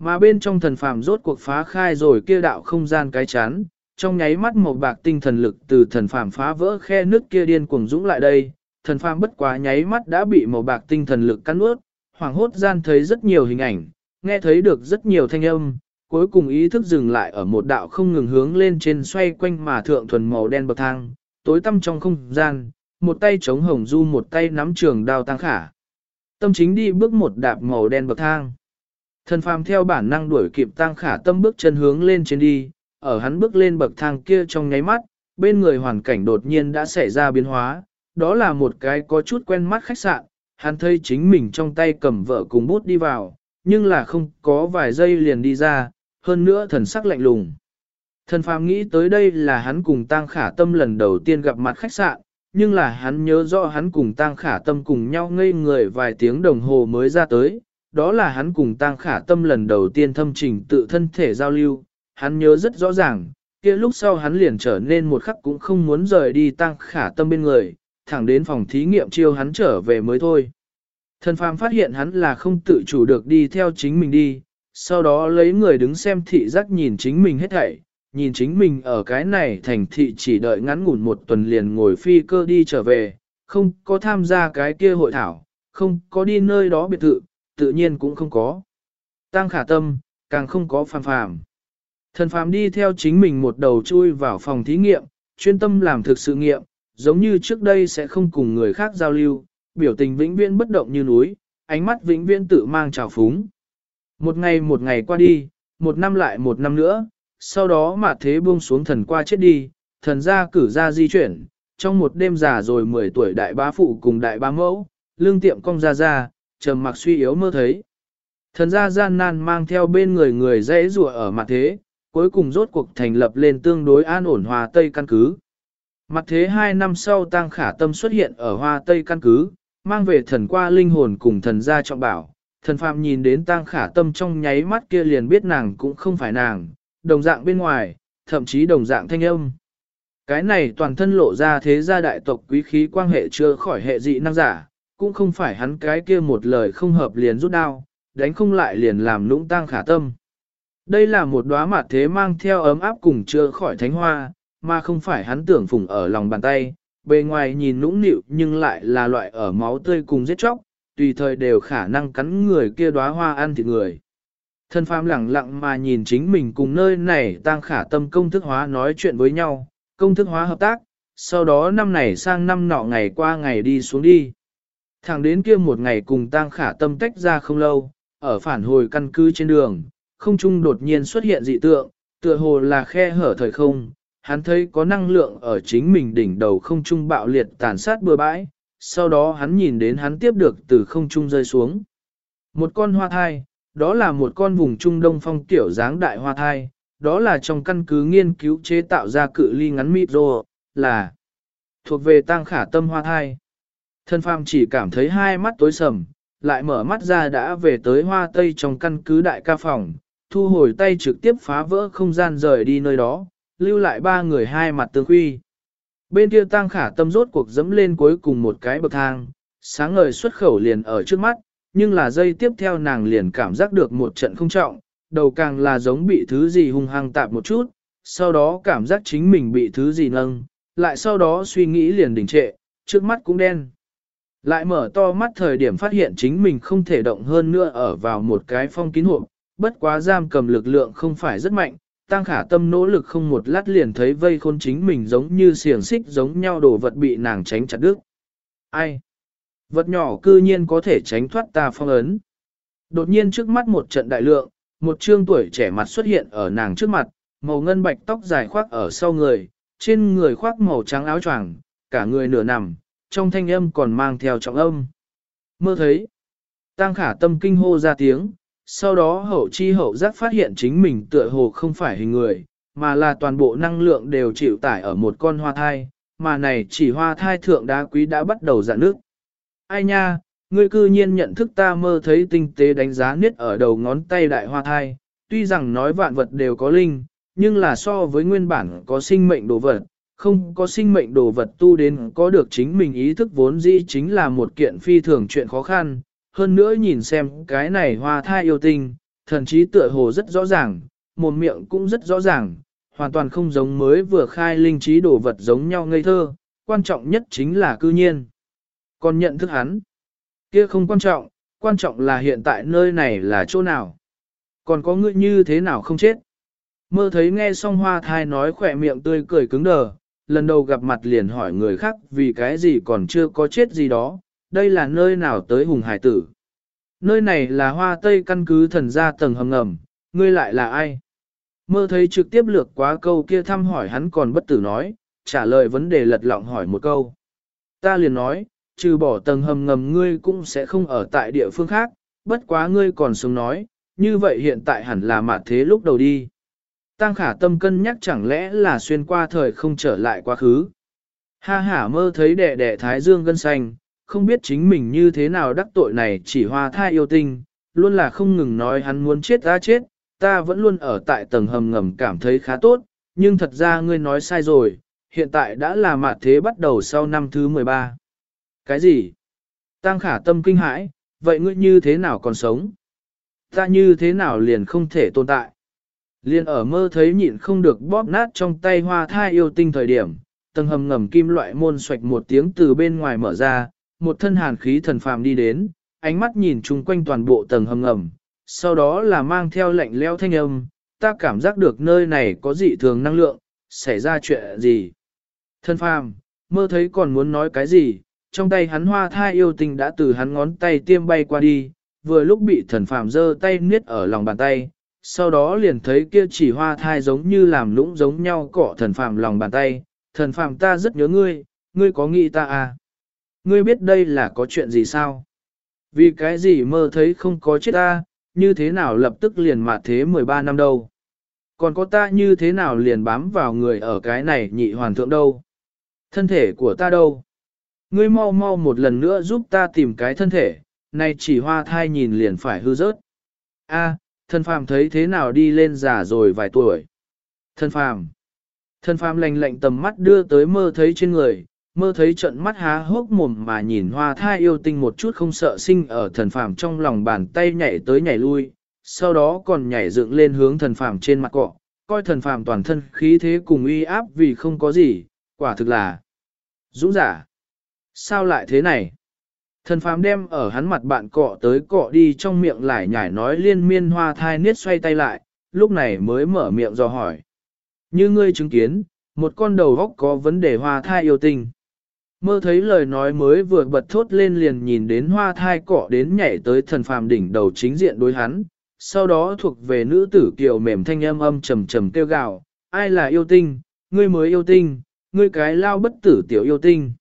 Mà bên trong thần phàm rốt cuộc phá khai rồi kia đạo không gian cái chán, trong nháy mắt một bạc tinh thần lực từ thần phàm phá vỡ khe nước kia điên cuồng dũng lại đây, thần phàm bất quá nháy mắt đã bị một bạc tinh thần lực cắn ướt, hoàng hốt gian thấy rất nhiều hình ảnh, nghe thấy được rất nhiều thanh âm, cuối cùng ý thức dừng lại ở một đạo không ngừng hướng lên trên xoay quanh mà thượng thuần màu đen bậc thang, tối tăm trong không gian, một tay chống hồng du một tay nắm trường đao tăng khả. Tâm chính đi bước một đạp màu đen bậc thang. Thần phàm theo bản năng đuổi kịp tăng khả tâm bước chân hướng lên trên đi, ở hắn bước lên bậc thang kia trong nháy mắt, bên người hoàn cảnh đột nhiên đã xảy ra biến hóa, đó là một cái có chút quen mắt khách sạn, hắn thấy chính mình trong tay cầm vợ cùng bút đi vào, nhưng là không có vài giây liền đi ra, hơn nữa thần sắc lạnh lùng. Thần phàm nghĩ tới đây là hắn cùng tăng khả tâm lần đầu tiên gặp mặt khách sạn, nhưng là hắn nhớ rõ hắn cùng tăng khả tâm cùng nhau ngây người vài tiếng đồng hồ mới ra tới, đó là hắn cùng Tăng Khả Tâm lần đầu tiên thâm trình tự thân thể giao lưu, hắn nhớ rất rõ ràng, kia lúc sau hắn liền trở nên một khắc cũng không muốn rời đi Tăng Khả Tâm bên người, thẳng đến phòng thí nghiệm chiêu hắn trở về mới thôi. Thần phàm phát hiện hắn là không tự chủ được đi theo chính mình đi, sau đó lấy người đứng xem thị giác nhìn chính mình hết thảy, nhìn chính mình ở cái này thành thị chỉ đợi ngắn ngủn một tuần liền ngồi phi cơ đi trở về, không có tham gia cái kia hội thảo, không có đi nơi đó biệt thự, tự nhiên cũng không có. Tăng khả tâm, càng không có phàm phàm. Thần phàm đi theo chính mình một đầu chui vào phòng thí nghiệm, chuyên tâm làm thực sự nghiệm, giống như trước đây sẽ không cùng người khác giao lưu, biểu tình vĩnh viễn bất động như núi, ánh mắt vĩnh viễn tự mang trào phúng. Một ngày một ngày qua đi, một năm lại một năm nữa, sau đó mà thế buông xuống thần qua chết đi, thần ra cử ra di chuyển, trong một đêm già rồi 10 tuổi đại bá phụ cùng đại bá mẫu, lương tiệm cong ra ra, trầm mặc suy yếu mơ thấy. Thần gia gian nan mang theo bên người người dễ rùa ở mặt thế, cuối cùng rốt cuộc thành lập lên tương đối an ổn hòa Tây căn cứ. Mặt thế hai năm sau tăng khả tâm xuất hiện ở hoa Tây căn cứ, mang về thần qua linh hồn cùng thần gia trọng bảo. Thần phạm nhìn đến tăng khả tâm trong nháy mắt kia liền biết nàng cũng không phải nàng, đồng dạng bên ngoài, thậm chí đồng dạng thanh âm. Cái này toàn thân lộ ra thế gia đại tộc quý khí quan hệ chưa khỏi hệ dị năng giả, cũng không phải hắn cái kia một lời không hợp liền rút đao, đánh không lại liền làm lũng tang khả tâm. Đây là một đóa mặt thế mang theo ấm áp cùng chưa khỏi thánh hoa, mà không phải hắn tưởng phùng ở lòng bàn tay, bề ngoài nhìn nũng nịu nhưng lại là loại ở máu tươi cùng giết chóc, tùy thời đều khả năng cắn người kia đóa hoa ăn thịt người. Thân phàm lặng lặng mà nhìn chính mình cùng nơi này tăng khả tâm công thức hóa nói chuyện với nhau, công thức hóa hợp tác, sau đó năm này sang năm nọ ngày qua ngày đi xuống đi. Thẳng đến kia một ngày cùng tăng khả tâm tách ra không lâu, ở phản hồi căn cứ trên đường, không trung đột nhiên xuất hiện dị tượng, tựa hồ là khe hở thời không, hắn thấy có năng lượng ở chính mình đỉnh đầu không trung bạo liệt tàn sát bừa bãi, sau đó hắn nhìn đến hắn tiếp được từ không trung rơi xuống. Một con hoa thai, đó là một con vùng trung đông phong tiểu dáng đại hoa thai, đó là trong căn cứ nghiên cứu chế tạo ra cự ly ngắn micro, là thuộc về tăng khả tâm hoa thai. Thân phàm chỉ cảm thấy hai mắt tối sầm, lại mở mắt ra đã về tới hoa tây trong căn cứ đại ca phòng, thu hồi tay trực tiếp phá vỡ không gian rời đi nơi đó, lưu lại ba người hai mặt tương huy. Bên kia tăng khả tâm rốt cuộc dẫm lên cuối cùng một cái bậc thang, sáng ngời xuất khẩu liền ở trước mắt, nhưng là dây tiếp theo nàng liền cảm giác được một trận không trọng, đầu càng là giống bị thứ gì hung hăng tạp một chút, sau đó cảm giác chính mình bị thứ gì nâng, lại sau đó suy nghĩ liền đình trệ, trước mắt cũng đen. Lại mở to mắt thời điểm phát hiện chính mình không thể động hơn nữa ở vào một cái phong kín hộp, bất quá giam cầm lực lượng không phải rất mạnh, tăng khả tâm nỗ lực không một lát liền thấy vây khôn chính mình giống như xiềng xích giống nhau đồ vật bị nàng tránh chặt đứt. Ai? Vật nhỏ cư nhiên có thể tránh thoát ta phong ấn. Đột nhiên trước mắt một trận đại lượng, một trương tuổi trẻ mặt xuất hiện ở nàng trước mặt, màu ngân bạch tóc dài khoác ở sau người, trên người khoác màu trắng áo choàng, cả người nửa nằm, trong thanh âm còn mang theo trọng âm. Mơ thấy, tăng khả tâm kinh hô ra tiếng, sau đó hậu chi hậu giác phát hiện chính mình tựa hồ không phải hình người, mà là toàn bộ năng lượng đều chịu tải ở một con hoa thai, mà này chỉ hoa thai thượng đá quý đã bắt đầu dạn nước. Ai nha, ngươi cư nhiên nhận thức ta mơ thấy tinh tế đánh giá niết ở đầu ngón tay đại hoa thai, tuy rằng nói vạn vật đều có linh, nhưng là so với nguyên bản có sinh mệnh đồ vật, không có sinh mệnh đồ vật tu đến có được chính mình ý thức vốn dĩ chính là một kiện phi thường chuyện khó khăn, hơn nữa nhìn xem cái này hoa thai yêu tinh, thần trí tựa hồ rất rõ ràng, một miệng cũng rất rõ ràng, hoàn toàn không giống mới vừa khai linh trí đồ vật giống nhau ngây thơ, quan trọng nhất chính là cư nhiên. Còn nhận thức hắn, kia không quan trọng, quan trọng là hiện tại nơi này là chỗ nào. Còn có ngươi như thế nào không chết. Mơ thấy nghe xong hoa thai nói khỏe miệng tươi cười cứng đờ, lần đầu gặp mặt liền hỏi người khác vì cái gì còn chưa có chết gì đó, đây là nơi nào tới hùng hải tử. Nơi này là hoa tây căn cứ thần gia tầng hầm ngầm, ngươi lại là ai? Mơ thấy trực tiếp lược quá câu kia thăm hỏi hắn còn bất tử nói, trả lời vấn đề lật lọng hỏi một câu. Ta liền nói, trừ bỏ tầng hầm ngầm ngươi cũng sẽ không ở tại địa phương khác, bất quá ngươi còn sống nói, như vậy hiện tại hẳn là mạt thế lúc đầu đi. Tăng khả tâm cân nhắc chẳng lẽ là xuyên qua thời không trở lại quá khứ. Ha hả mơ thấy đệ đệ thái dương gân xanh, không biết chính mình như thế nào đắc tội này chỉ hoa thai yêu tinh, luôn là không ngừng nói hắn muốn chết ta chết, ta vẫn luôn ở tại tầng hầm ngầm cảm thấy khá tốt, nhưng thật ra ngươi nói sai rồi, hiện tại đã là mạt thế bắt đầu sau năm thứ 13. Cái gì? Tăng khả tâm kinh hãi, vậy ngươi như thế nào còn sống? Ta như thế nào liền không thể tồn tại? Liên ở mơ thấy nhịn không được bóp nát trong tay hoa thai yêu tinh thời điểm, tầng hầm ngầm kim loại môn xoạch một tiếng từ bên ngoài mở ra, một thân hàn khí thần phàm đi đến, ánh mắt nhìn chung quanh toàn bộ tầng hầm ngầm, sau đó là mang theo lệnh leo thanh âm, ta cảm giác được nơi này có dị thường năng lượng, xảy ra chuyện gì. Thần phàm, mơ thấy còn muốn nói cái gì, trong tay hắn hoa thai yêu tinh đã từ hắn ngón tay tiêm bay qua đi, vừa lúc bị thần phàm giơ tay niết ở lòng bàn tay, sau đó liền thấy kia chỉ hoa thai giống như làm lũng giống nhau cọ thần phàm lòng bàn tay, thần phàm ta rất nhớ ngươi, ngươi có nghĩ ta à? Ngươi biết đây là có chuyện gì sao? Vì cái gì mơ thấy không có chết ta, như thế nào lập tức liền mạt thế 13 năm đâu? Còn có ta như thế nào liền bám vào người ở cái này nhị hoàn thượng đâu? Thân thể của ta đâu? Ngươi mau mau một lần nữa giúp ta tìm cái thân thể, này chỉ hoa thai nhìn liền phải hư rớt. A, thân phàm thấy thế nào đi lên già rồi vài tuổi. Thân phàm. Thân phàm lành lạnh tầm mắt đưa tới mơ thấy trên người, mơ thấy trận mắt há hốc mồm mà nhìn hoa thai yêu tinh một chút không sợ sinh ở thần phàm trong lòng bàn tay nhảy tới nhảy lui, sau đó còn nhảy dựng lên hướng thần phàm trên mặt cọ, coi thần phàm toàn thân khí thế cùng uy áp vì không có gì, quả thực là dũng giả. Sao lại thế này? Thần phàm đem ở hắn mặt bạn cọ tới cọ đi trong miệng lại nhảy nói liên miên hoa thai niết xoay tay lại, lúc này mới mở miệng do hỏi. Như ngươi chứng kiến, một con đầu góc có vấn đề hoa thai yêu tình. Mơ thấy lời nói mới vừa bật thốt lên liền nhìn đến hoa thai cọ đến nhảy tới thần phàm đỉnh đầu chính diện đối hắn, sau đó thuộc về nữ tử kiều mềm thanh âm âm trầm trầm kêu gào, ai là yêu tinh, ngươi mới yêu tinh, ngươi cái lao bất tử tiểu yêu tinh.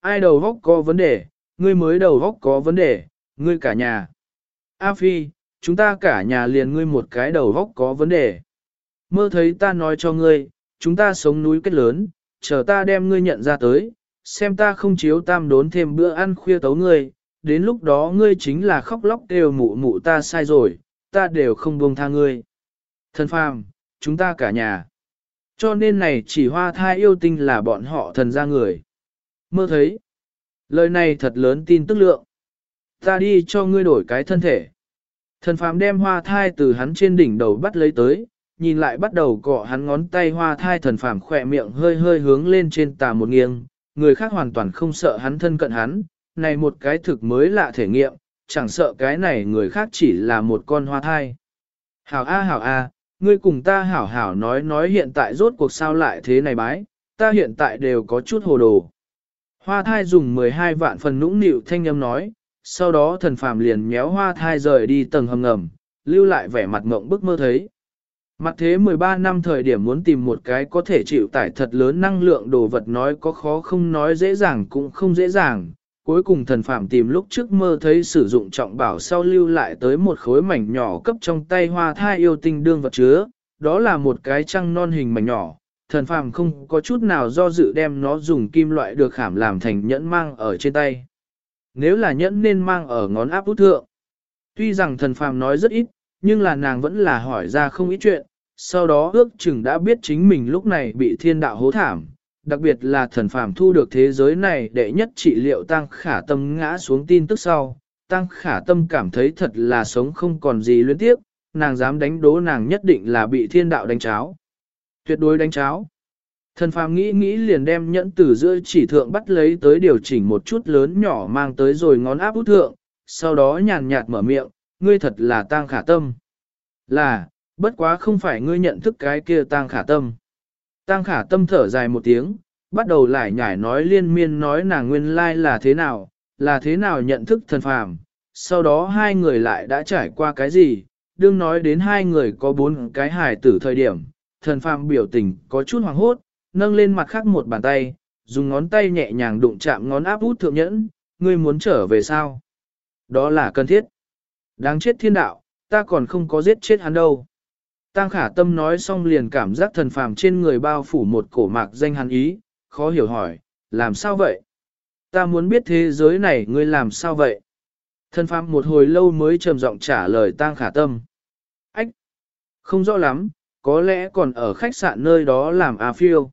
Ai đầu góc có vấn đề, ngươi mới đầu góc có vấn đề, ngươi cả nhà. A Phi, chúng ta cả nhà liền ngươi một cái đầu góc có vấn đề. Mơ thấy ta nói cho ngươi, chúng ta sống núi kết lớn, chờ ta đem ngươi nhận ra tới, xem ta không chiếu tam đốn thêm bữa ăn khuya tấu ngươi, đến lúc đó ngươi chính là khóc lóc đều mụ mụ ta sai rồi, ta đều không buông tha ngươi. Thần phàm, chúng ta cả nhà. Cho nên này chỉ hoa thai yêu tinh là bọn họ thần ra người. Mơ thấy. Lời này thật lớn tin tức lượng. Ta đi cho ngươi đổi cái thân thể. Thần phàm đem hoa thai từ hắn trên đỉnh đầu bắt lấy tới, nhìn lại bắt đầu cọ hắn ngón tay hoa thai thần phàm khỏe miệng hơi hơi hướng lên trên tà một nghiêng, người khác hoàn toàn không sợ hắn thân cận hắn, này một cái thực mới lạ thể nghiệm, chẳng sợ cái này người khác chỉ là một con hoa thai. Hảo a hảo a, ngươi cùng ta hảo hảo nói nói hiện tại rốt cuộc sao lại thế này bái, ta hiện tại đều có chút hồ đồ. Hoa thai dùng 12 vạn phần nũng nịu thanh âm nói, sau đó thần phàm liền méo hoa thai rời đi tầng hầm ngầm, lưu lại vẻ mặt mộng bức mơ thấy. Mặt thế 13 năm thời điểm muốn tìm một cái có thể chịu tải thật lớn năng lượng đồ vật nói có khó không nói dễ dàng cũng không dễ dàng. Cuối cùng thần phạm tìm lúc trước mơ thấy sử dụng trọng bảo sau lưu lại tới một khối mảnh nhỏ cấp trong tay hoa thai yêu tinh đương vật chứa, đó là một cái trăng non hình mảnh nhỏ. Thần phàm không có chút nào do dự đem nó dùng kim loại được khảm làm thành nhẫn mang ở trên tay. Nếu là nhẫn nên mang ở ngón áp út thượng. Tuy rằng thần phàm nói rất ít, nhưng là nàng vẫn là hỏi ra không ít chuyện, sau đó ước chừng đã biết chính mình lúc này bị thiên đạo hố thảm, đặc biệt là thần phàm thu được thế giới này để nhất trị liệu tăng khả tâm ngã xuống tin tức sau, tăng khả tâm cảm thấy thật là sống không còn gì luyến tiếp, nàng dám đánh đố nàng nhất định là bị thiên đạo đánh cháo. Tuyệt đối đánh cháo. Thần phàm nghĩ nghĩ liền đem nhẫn tử giữa chỉ thượng bắt lấy tới điều chỉnh một chút lớn nhỏ mang tới rồi ngón áp út thượng, sau đó nhàn nhạt mở miệng, ngươi thật là tang khả tâm. Là, bất quá không phải ngươi nhận thức cái kia tang khả tâm. Tang khả tâm thở dài một tiếng, bắt đầu lại nhải nói liên miên nói nàng nguyên lai là thế nào, là thế nào nhận thức thần phàm. Sau đó hai người lại đã trải qua cái gì, đương nói đến hai người có bốn cái hài tử thời điểm, thần phàm biểu tình có chút hoàng hốt, nâng lên mặt khác một bàn tay, dùng ngón tay nhẹ nhàng đụng chạm ngón áp út thượng nhẫn, ngươi muốn trở về sao? Đó là cần thiết. Đáng chết thiên đạo, ta còn không có giết chết hắn đâu. Tăng khả tâm nói xong liền cảm giác thần phàm trên người bao phủ một cổ mạc danh hắn ý, khó hiểu hỏi, làm sao vậy? Ta muốn biết thế giới này ngươi làm sao vậy? Thần phàm một hồi lâu mới trầm giọng trả lời tăng khả tâm. Ách! Không rõ lắm, có lẽ còn ở khách sạn nơi đó làm à phiêu.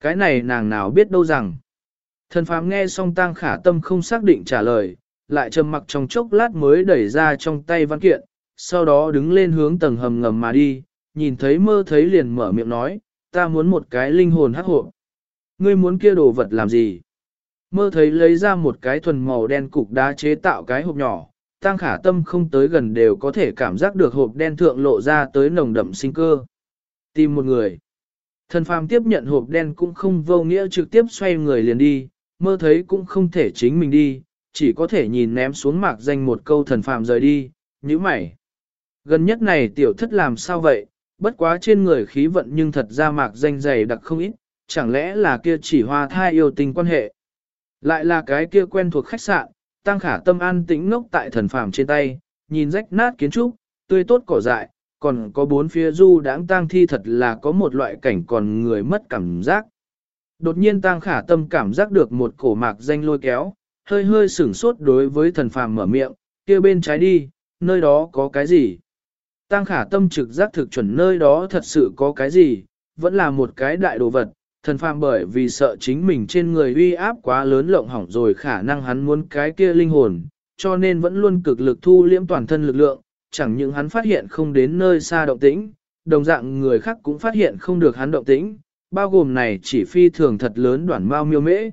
Cái này nàng nào biết đâu rằng. Thần phàm nghe xong tang khả tâm không xác định trả lời, lại trầm mặc trong chốc lát mới đẩy ra trong tay văn kiện, sau đó đứng lên hướng tầng hầm ngầm mà đi, nhìn thấy mơ thấy liền mở miệng nói, ta muốn một cái linh hồn hắc hộ. Ngươi muốn kia đồ vật làm gì? Mơ thấy lấy ra một cái thuần màu đen cục đá chế tạo cái hộp nhỏ, tăng khả tâm không tới gần đều có thể cảm giác được hộp đen thượng lộ ra tới nồng đậm sinh cơ. Tìm một người. Thần phàm tiếp nhận hộp đen cũng không vô nghĩa trực tiếp xoay người liền đi, mơ thấy cũng không thể chính mình đi, chỉ có thể nhìn ném xuống mạc danh một câu thần phàm rời đi, như mày. Gần nhất này tiểu thất làm sao vậy, bất quá trên người khí vận nhưng thật ra mạc danh dày đặc không ít, chẳng lẽ là kia chỉ hoa thai yêu tình quan hệ. Lại là cái kia quen thuộc khách sạn, tăng khả tâm an tĩnh ngốc tại thần phàm trên tay, nhìn rách nát kiến trúc, tươi tốt cỏ dại, còn có bốn phía du đãng tang thi thật là có một loại cảnh còn người mất cảm giác. Đột nhiên tang khả tâm cảm giác được một cổ mạc danh lôi kéo, hơi hơi sửng sốt đối với thần phàm mở miệng, kia bên trái đi, nơi đó có cái gì? tang khả tâm trực giác thực chuẩn nơi đó thật sự có cái gì, vẫn là một cái đại đồ vật, thần phàm bởi vì sợ chính mình trên người uy áp quá lớn lộng hỏng rồi khả năng hắn muốn cái kia linh hồn, cho nên vẫn luôn cực lực thu liễm toàn thân lực lượng, chẳng những hắn phát hiện không đến nơi xa động tĩnh, đồng dạng người khác cũng phát hiện không được hắn động tĩnh, bao gồm này chỉ phi thường thật lớn đoạn mao miêu mễ.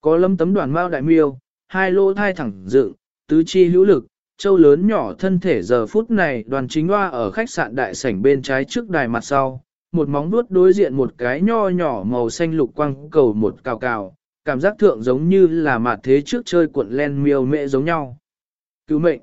Có lâm tấm đoạn mao đại miêu, hai lỗ thai thẳng dựng, tứ chi hữu lực, châu lớn nhỏ thân thể giờ phút này đoàn chính hoa ở khách sạn đại sảnh bên trái trước đài mặt sau, một móng vuốt đối diện một cái nho nhỏ màu xanh lục quang cầu một cào cào, cảm giác thượng giống như là mặt thế trước chơi cuộn len miêu mẹ giống nhau. Cứu mệnh!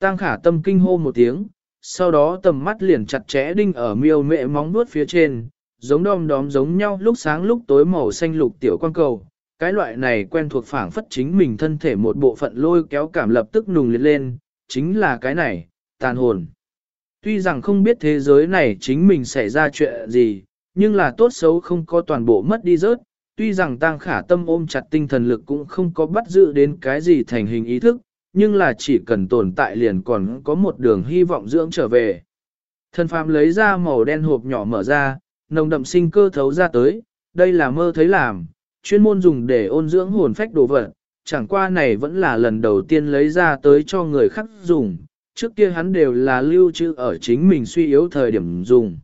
Tăng khả tâm kinh hô một tiếng, sau đó tầm mắt liền chặt chẽ đinh ở miêu mẹ móng vuốt phía trên, giống đom đóm giống nhau lúc sáng lúc tối màu xanh lục tiểu quang cầu. Cái loại này quen thuộc phảng phất chính mình thân thể một bộ phận lôi kéo cảm lập tức nùng liệt lên, chính là cái này, tàn hồn. Tuy rằng không biết thế giới này chính mình xảy ra chuyện gì, nhưng là tốt xấu không có toàn bộ mất đi rớt, tuy rằng Tang khả tâm ôm chặt tinh thần lực cũng không có bắt giữ đến cái gì thành hình ý thức, nhưng là chỉ cần tồn tại liền còn có một đường hy vọng dưỡng trở về. Thần phàm lấy ra màu đen hộp nhỏ mở ra, nồng đậm sinh cơ thấu ra tới, đây là mơ thấy làm, chuyên môn dùng để ôn dưỡng hồn phách đồ vật, chẳng qua này vẫn là lần đầu tiên lấy ra tới cho người khác dùng, trước kia hắn đều là lưu trữ ở chính mình suy yếu thời điểm dùng.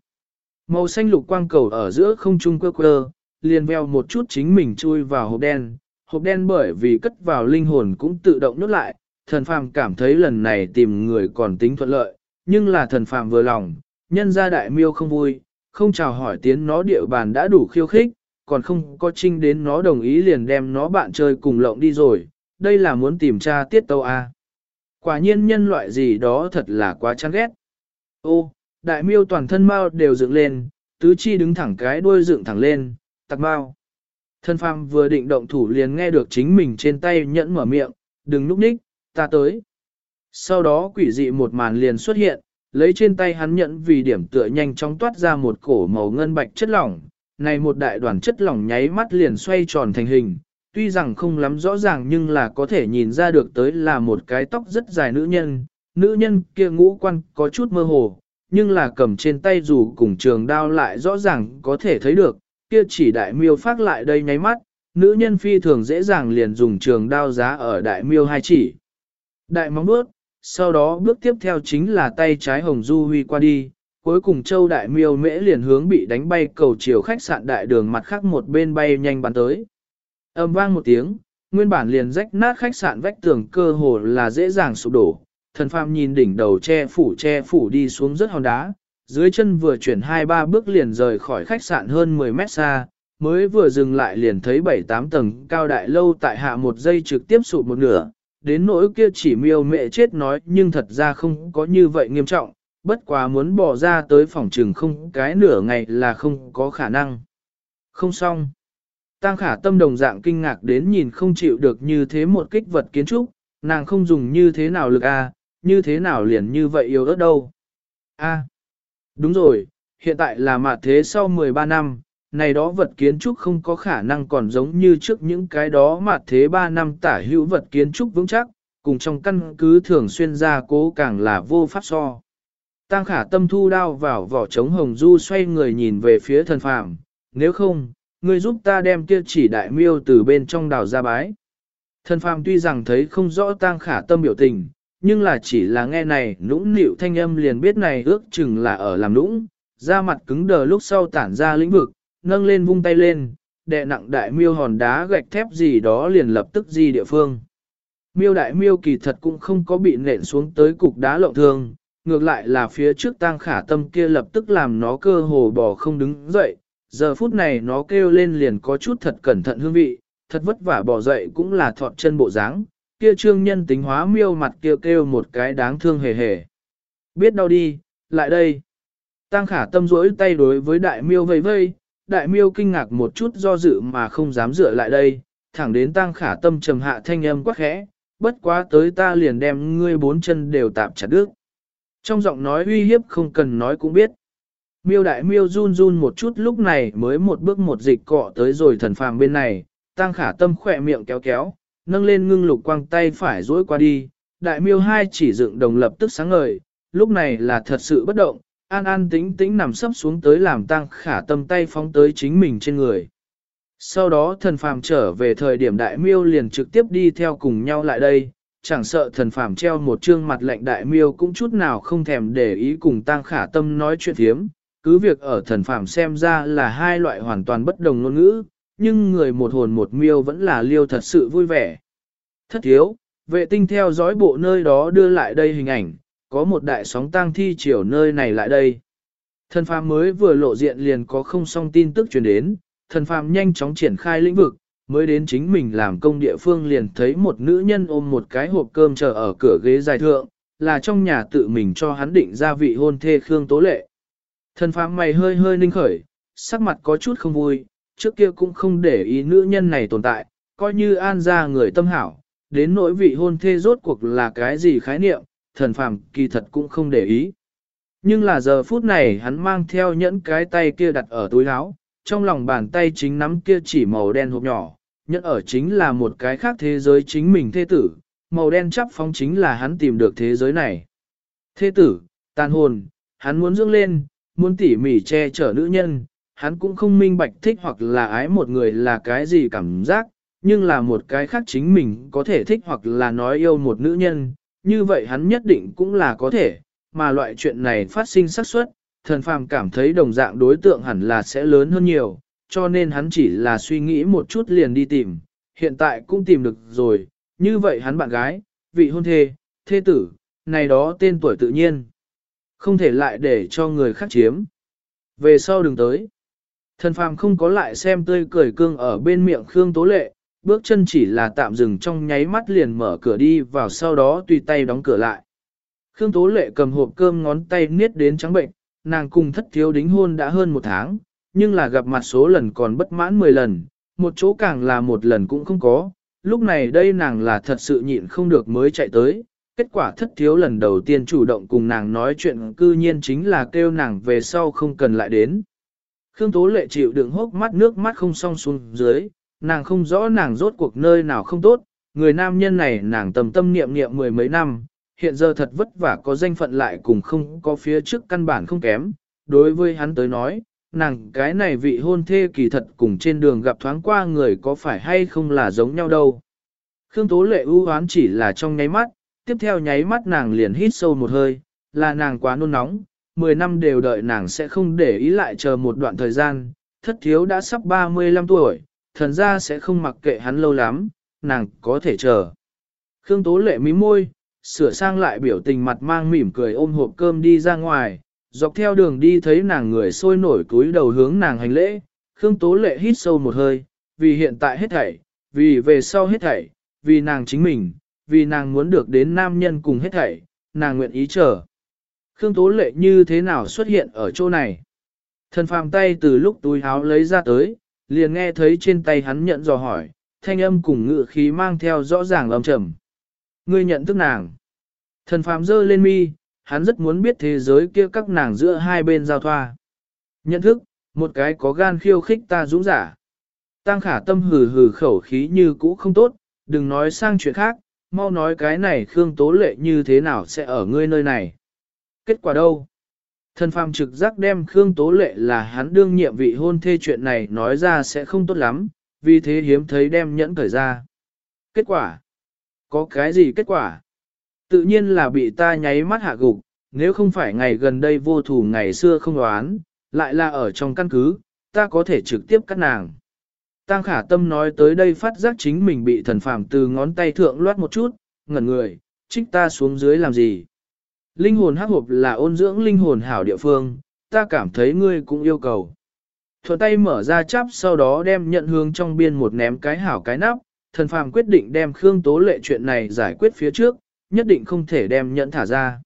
Màu xanh lục quang cầu ở giữa không trung quơ quơ, liền veo một chút chính mình chui vào hộp đen, hộp đen bởi vì cất vào linh hồn cũng tự động nhốt lại, thần phàm cảm thấy lần này tìm người còn tính thuận lợi, nhưng là thần phàm vừa lòng, nhân ra đại miêu không vui, không chào hỏi tiến nó địa bàn đã đủ khiêu khích, còn không có trinh đến nó đồng ý liền đem nó bạn chơi cùng lộng đi rồi, đây là muốn tìm tra tiết tâu A. Quả nhiên nhân loại gì đó thật là quá chán ghét. Ô, đại miêu toàn thân mau đều dựng lên, tứ chi đứng thẳng cái đuôi dựng thẳng lên, tặc mau. Thân phàm vừa định động thủ liền nghe được chính mình trên tay nhẫn mở miệng, đừng núp ních, ta tới. Sau đó quỷ dị một màn liền xuất hiện, lấy trên tay hắn nhẫn vì điểm tựa nhanh chóng toát ra một cổ màu ngân bạch chất lỏng, này một đại đoàn chất lỏng nháy mắt liền xoay tròn thành hình, tuy rằng không lắm rõ ràng nhưng là có thể nhìn ra được tới là một cái tóc rất dài nữ nhân, nữ nhân kia ngũ quan có chút mơ hồ, nhưng là cầm trên tay dù cùng trường đao lại rõ ràng có thể thấy được, kia chỉ đại miêu phát lại đây nháy mắt, nữ nhân phi thường dễ dàng liền dùng trường đao giá ở đại miêu hai chỉ. Đại móng bước, sau đó bước tiếp theo chính là tay trái hồng du huy qua đi, cuối cùng châu đại miêu mễ liền hướng bị đánh bay cầu chiều khách sạn đại đường mặt khác một bên bay nhanh bắn tới. Âm vang một tiếng, nguyên bản liền rách nát khách sạn vách tường cơ hồ là dễ dàng sụp đổ. Thần phàm nhìn đỉnh đầu che phủ che phủ đi xuống rất hòn đá, dưới chân vừa chuyển hai ba bước liền rời khỏi khách sạn hơn 10 mét xa, mới vừa dừng lại liền thấy 7-8 tầng cao đại lâu tại hạ một giây trực tiếp sụp một nửa, đến nỗi kia chỉ miêu mẹ chết nói nhưng thật ra không có như vậy nghiêm trọng, bất quá muốn bỏ ra tới phòng trường không cái nửa ngày là không có khả năng. Không xong. Tăng khả tâm đồng dạng kinh ngạc đến nhìn không chịu được như thế một kích vật kiến trúc, nàng không dùng như thế nào lực a, như thế nào liền như vậy yếu ớt đâu. A. Đúng rồi, hiện tại là mạt thế sau 13 năm, này đó vật kiến trúc không có khả năng còn giống như trước những cái đó mà thế 3 năm tả hữu vật kiến trúc vững chắc, cùng trong căn cứ thường xuyên ra cố càng là vô pháp so. Tăng khả tâm thu đao vào vỏ trống hồng du xoay người nhìn về phía thần phàm, nếu không, ngươi giúp ta đem kia chỉ đại miêu từ bên trong đào ra bái. Thần phàm tuy rằng thấy không rõ tăng khả tâm biểu tình, nhưng là chỉ là nghe này nũng nịu thanh âm liền biết này ước chừng là ở làm nũng, da mặt cứng đờ lúc sau tản ra lĩnh vực, nâng lên vung tay lên, đè nặng đại miêu hòn đá gạch thép gì đó liền lập tức di địa phương. Miêu đại miêu kỳ thật cũng không có bị nện xuống tới cục đá lộng thương, ngược lại là phía trước tang khả tâm kia lập tức làm nó cơ hồ bò không đứng dậy, giờ phút này nó kêu lên liền có chút thật cẩn thận hương vị, thật vất vả bò dậy cũng là thọt chân bộ dáng, kia trương nhân tính hóa miêu mặt kêu kêu một cái đáng thương hề hề. Biết đau đi, lại đây. Tăng khả tâm rỗi tay đối với đại miêu vây vây, đại miêu kinh ngạc một chút do dự mà không dám dựa lại đây, thẳng đến tăng khả tâm trầm hạ thanh âm quắc khẽ, bất quá tới ta liền đem ngươi bốn chân đều tạm chặt đứt. Trong giọng nói uy hiếp không cần nói cũng biết. Miêu đại miêu run run một chút lúc này mới một bước một dịch cọ tới rồi thần phàm bên này, tăng khả tâm khỏe miệng kéo kéo, nâng lên ngưng lục quang tay phải duỗi qua đi, đại miêu hai chỉ dựng đồng lập tức sáng ngời, lúc này là thật sự bất động, an an tĩnh tĩnh nằm sấp xuống tới làm tăng khả tâm tay phóng tới chính mình trên người. Sau đó thần phàm trở về thời điểm đại miêu liền trực tiếp đi theo cùng nhau lại đây, chẳng sợ thần phàm treo một trương mặt lạnh đại miêu cũng chút nào không thèm để ý cùng tăng khả tâm nói chuyện thiếm, cứ việc ở thần phàm xem ra là hai loại hoàn toàn bất đồng ngôn ngữ, nhưng người một hồn một miêu vẫn là liêu thật sự vui vẻ. Thất thiếu, vệ tinh theo dõi bộ nơi đó đưa lại đây hình ảnh, có một đại sóng tang thi chiều nơi này lại đây. Thần phàm mới vừa lộ diện liền có không song tin tức truyền đến, thần phàm nhanh chóng triển khai lĩnh vực, mới đến chính mình làm công địa phương liền thấy một nữ nhân ôm một cái hộp cơm chờ ở cửa ghế dài thượng, là trong nhà tự mình cho hắn định ra vị hôn thê Khương Tố Lệ. Thần phàm mày hơi hơi ninh khởi, sắc mặt có chút không vui, trước kia cũng không để ý nữ nhân này tồn tại, coi như an ra người tâm hảo, đến nỗi vị hôn thê rốt cuộc là cái gì khái niệm, thần phàm kỳ thật cũng không để ý. Nhưng là giờ phút này hắn mang theo nhẫn cái tay kia đặt ở túi áo, trong lòng bàn tay chính nắm kia chỉ màu đen hộp nhỏ, nhẫn ở chính là một cái khác thế giới chính mình thê tử, màu đen chắp phóng chính là hắn tìm được thế giới này. Thê tử, tàn hồn, hắn muốn dưỡng lên, muốn tỉ mỉ che chở nữ nhân, hắn cũng không minh bạch thích hoặc là ái một người là cái gì cảm giác, nhưng là một cái khác chính mình có thể thích hoặc là nói yêu một nữ nhân, như vậy hắn nhất định cũng là có thể, mà loại chuyện này phát sinh xác suất, thần phàm cảm thấy đồng dạng đối tượng hẳn là sẽ lớn hơn nhiều, cho nên hắn chỉ là suy nghĩ một chút liền đi tìm, hiện tại cũng tìm được rồi, như vậy hắn bạn gái, vị hôn thê, thê tử, này đó tên tuổi tự nhiên. Không thể lại để cho người khác chiếm. Về sau đừng tới. Thần phàm không có lại xem tươi cười cương ở bên miệng Khương Tố Lệ, bước chân chỉ là tạm dừng trong nháy mắt liền mở cửa đi vào sau đó tùy tay đóng cửa lại. Khương Tố Lệ cầm hộp cơm ngón tay niết đến trắng bệnh, nàng cùng thất thiếu đính hôn đã hơn một tháng, nhưng là gặp mặt số lần còn bất mãn 10 lần, một chỗ càng là một lần cũng không có, lúc này đây nàng là thật sự nhịn không được mới chạy tới, kết quả thất thiếu lần đầu tiên chủ động cùng nàng nói chuyện cư nhiên chính là kêu nàng về sau không cần lại đến. Khương Tố Lệ chịu đựng hốc mắt nước mắt không song xuống dưới, nàng không rõ nàng rốt cuộc nơi nào không tốt, người nam nhân này nàng tầm tâm niệm niệm mười mấy năm, hiện giờ thật vất vả có danh phận lại cùng không có phía trước căn bản không kém. Đối với hắn tới nói, nàng cái này vị hôn thê kỳ thật cùng trên đường gặp thoáng qua người có phải hay không là giống nhau đâu. Khương Tố Lệ ưu hoán chỉ là trong nháy mắt, tiếp theo nháy mắt nàng liền hít sâu một hơi, là nàng quá nôn nóng, 10 năm đều đợi nàng sẽ không để ý lại chờ một đoạn thời gian, thất thiếu đã sắp 35 tuổi, thần ra sẽ không mặc kệ hắn lâu lắm, nàng có thể chờ. Khương Tố Lệ mí môi, sửa sang lại biểu tình mặt mang mỉm cười ôm hộp cơm đi ra ngoài, dọc theo đường đi thấy nàng người sôi nổi cúi đầu hướng nàng hành lễ, Khương Tố Lệ hít sâu một hơi, vì hiện tại hết thảy, vì về sau hết thảy, vì nàng chính mình, vì nàng muốn được đến nam nhân cùng hết thảy, nàng nguyện ý chờ. Khương Tố Lệ như thế nào xuất hiện ở chỗ này? Thần phàm tay từ lúc túi áo lấy ra tới, liền nghe thấy trên tay hắn nhận dò hỏi, thanh âm cùng ngự khí mang theo rõ ràng âm trầm. Ngươi nhận thức nàng. Thần phàm dơ lên mi, hắn rất muốn biết thế giới kia các nàng giữa hai bên giao thoa. Nhận thức, một cái có gan khiêu khích ta dũng giả. Tăng khả tâm hừ hừ khẩu khí như cũ không tốt, đừng nói sang chuyện khác, mau nói cái này Khương Tố Lệ như thế nào sẽ ở ngươi nơi này. Kết quả đâu? Thần phàm trực giác đem Khương Tố Lệ là hắn đương nhiệm vị hôn thê chuyện này nói ra sẽ không tốt lắm, vì thế hiếm thấy đem nhẫn cởi ra. Kết quả? Có cái gì kết quả? Tự nhiên là bị ta nháy mắt hạ gục, nếu không phải ngày gần đây vô thủ ngày xưa không đoán, lại là ở trong căn cứ, ta có thể trực tiếp cắt nàng. Tăng khả tâm nói tới đây phát giác chính mình bị thần phàm từ ngón tay thượng loát một chút, ngẩn người, trích ta xuống dưới làm gì. Linh hồn hắc hộp là ôn dưỡng linh hồn hảo địa phương, ta cảm thấy ngươi cũng yêu cầu. Thuận tay mở ra chắp sau đó đem nhận hướng trong biên một ném cái hảo cái nắp, thần phàm quyết định đem Khương Tố Lệ chuyện này giải quyết phía trước, nhất định không thể đem nhận thả ra.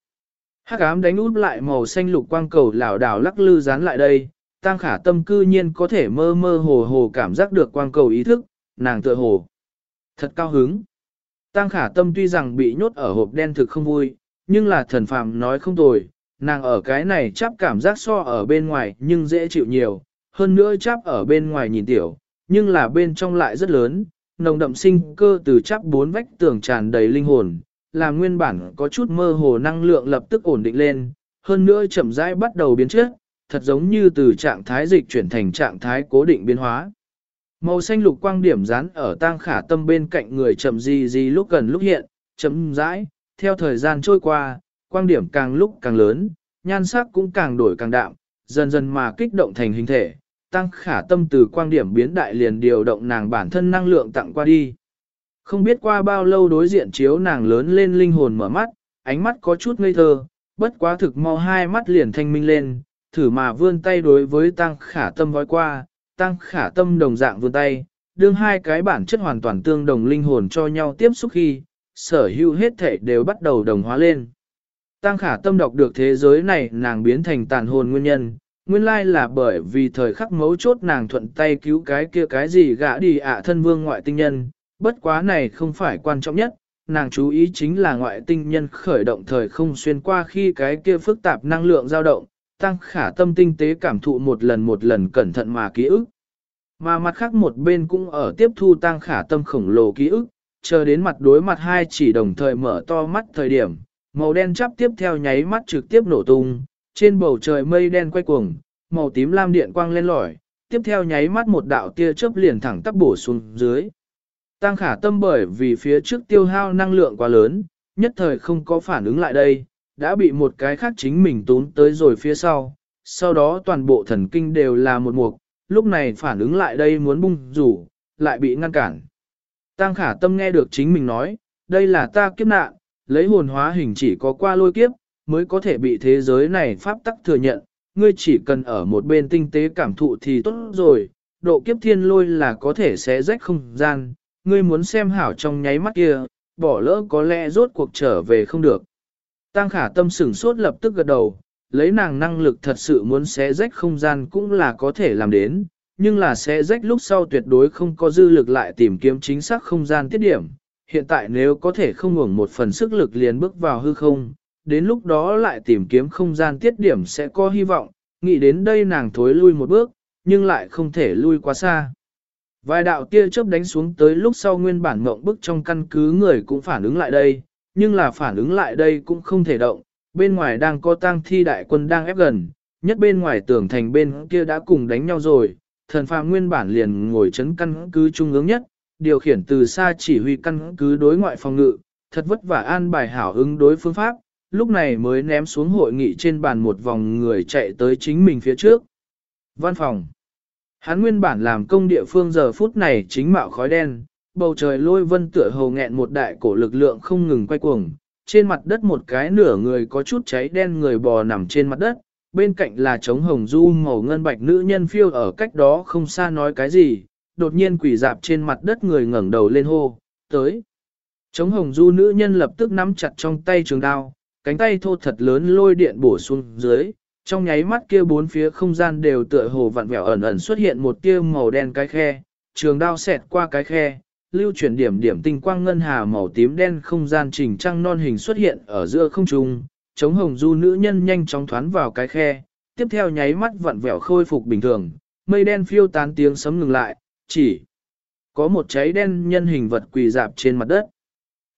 Hắc ám đánh út lại màu xanh lục quang cầu lảo đảo lắc lư dán lại đây, tăng khả tâm cư nhiên có thể mơ mơ hồ hồ cảm giác được quang cầu ý thức, nàng tựa hồ. Thật cao hứng. Tăng khả tâm tuy rằng bị nhốt ở hộp đen thực không vui, nhưng là thần phàm nói không tồi, nàng ở cái này chắp cảm giác so ở bên ngoài nhưng dễ chịu nhiều, hơn nữa chắp ở bên ngoài nhìn tiểu, nhưng là bên trong lại rất lớn, nồng đậm sinh cơ từ chắp bốn vách tường tràn đầy linh hồn, làm nguyên bản có chút mơ hồ năng lượng lập tức ổn định lên, hơn nữa chậm rãi bắt đầu biến chất, thật giống như từ trạng thái dịch chuyển thành trạng thái cố định biến hóa. Màu xanh lục quang điểm dán ở tang khả tâm bên cạnh người chậm gì gì lúc gần lúc hiện, chậm rãi, theo thời gian trôi qua, quang điểm càng lúc càng lớn, nhan sắc cũng càng đổi càng đạm, dần dần mà kích động thành hình thể, tăng khả tâm từ quang điểm biến đại liền điều động nàng bản thân năng lượng tặng qua đi. Không biết qua bao lâu đối diện chiếu nàng lớn lên linh hồn mở mắt, ánh mắt có chút ngây thơ, bất quá thực mau hai mắt liền thanh minh lên, thử mà vươn tay đối với tăng khả tâm vói qua, tăng khả tâm đồng dạng vươn tay, đương hai cái bản chất hoàn toàn tương đồng linh hồn cho nhau tiếp xúc khi, sở hữu hết thể đều bắt đầu đồng hóa lên. Tăng khả tâm đọc được thế giới này nàng biến thành tàn hồn nguyên nhân, nguyên lai là bởi vì thời khắc mấu chốt nàng thuận tay cứu cái kia cái gì gã đi ạ thân vương ngoại tinh nhân, bất quá này không phải quan trọng nhất, nàng chú ý chính là ngoại tinh nhân khởi động thời không xuyên qua khi cái kia phức tạp năng lượng dao động, tăng khả tâm tinh tế cảm thụ một lần một lần cẩn thận mà ký ức. Mà mặt khác một bên cũng ở tiếp thu tăng khả tâm khổng lồ ký ức, chờ đến mặt đối mặt hai chỉ đồng thời mở to mắt thời điểm, màu đen chắp tiếp theo nháy mắt trực tiếp nổ tung, trên bầu trời mây đen quay cuồng, màu tím lam điện quang lên lỏi, tiếp theo nháy mắt một đạo tia chớp liền thẳng tắp bổ xuống dưới. Tăng khả tâm bởi vì phía trước tiêu hao năng lượng quá lớn, nhất thời không có phản ứng lại đây, đã bị một cái khác chính mình tốn tới rồi phía sau, sau đó toàn bộ thần kinh đều là một mục, lúc này phản ứng lại đây muốn bung rủ, lại bị ngăn cản. Tăng khả tâm nghe được chính mình nói, đây là ta kiếp nạn, lấy hồn hóa hình chỉ có qua lôi kiếp, mới có thể bị thế giới này pháp tắc thừa nhận, ngươi chỉ cần ở một bên tinh tế cảm thụ thì tốt rồi, độ kiếp thiên lôi là có thể xé rách không gian, ngươi muốn xem hảo trong nháy mắt kia, bỏ lỡ có lẽ rốt cuộc trở về không được. Tăng khả tâm sửng sốt lập tức gật đầu, lấy nàng năng lực thật sự muốn xé rách không gian cũng là có thể làm đến, nhưng là sẽ rách lúc sau tuyệt đối không có dư lực lại tìm kiếm chính xác không gian tiết điểm. Hiện tại nếu có thể không ngủng một phần sức lực liền bước vào hư không, đến lúc đó lại tìm kiếm không gian tiết điểm sẽ có hy vọng, nghĩ đến đây nàng thối lui một bước, nhưng lại không thể lui quá xa. Vài đạo tia chớp đánh xuống tới lúc sau nguyên bản mộng bức trong căn cứ người cũng phản ứng lại đây, nhưng là phản ứng lại đây cũng không thể động, bên ngoài đang có tang thi đại quân đang ép gần, nhất bên ngoài tưởng thành bên kia đã cùng đánh nhau rồi, thần phàm nguyên bản liền ngồi chấn căn cứ trung ương nhất, điều khiển từ xa chỉ huy căn cứ đối ngoại phòng ngự, thật vất vả an bài hảo ứng đối phương pháp, lúc này mới ném xuống hội nghị trên bàn một vòng người chạy tới chính mình phía trước. Văn phòng Hắn nguyên bản làm công địa phương giờ phút này chính mạo khói đen, bầu trời lôi vân tựa hồ nghẹn một đại cổ lực lượng không ngừng quay cuồng, trên mặt đất một cái nửa người có chút cháy đen người bò nằm trên mặt đất, bên cạnh là trống hồng du màu ngân bạch nữ nhân phiêu ở cách đó không xa nói cái gì, đột nhiên quỷ dạp trên mặt đất người ngẩng đầu lên hô, tới. Trống hồng du nữ nhân lập tức nắm chặt trong tay trường đao, cánh tay thô thật lớn lôi điện bổ xuống dưới, trong nháy mắt kia bốn phía không gian đều tựa hồ vặn vẹo ẩn ẩn xuất hiện một tia màu đen cái khe, trường đao xẹt qua cái khe, lưu chuyển điểm điểm tinh quang ngân hà màu tím đen không gian trình trăng non hình xuất hiện ở giữa không trung, chống hồng du nữ nhân nhanh chóng thoán vào cái khe, tiếp theo nháy mắt vặn vẹo khôi phục bình thường, mây đen phiêu tán tiếng sấm ngừng lại, chỉ có một cháy đen nhân hình vật quỳ dạp trên mặt đất.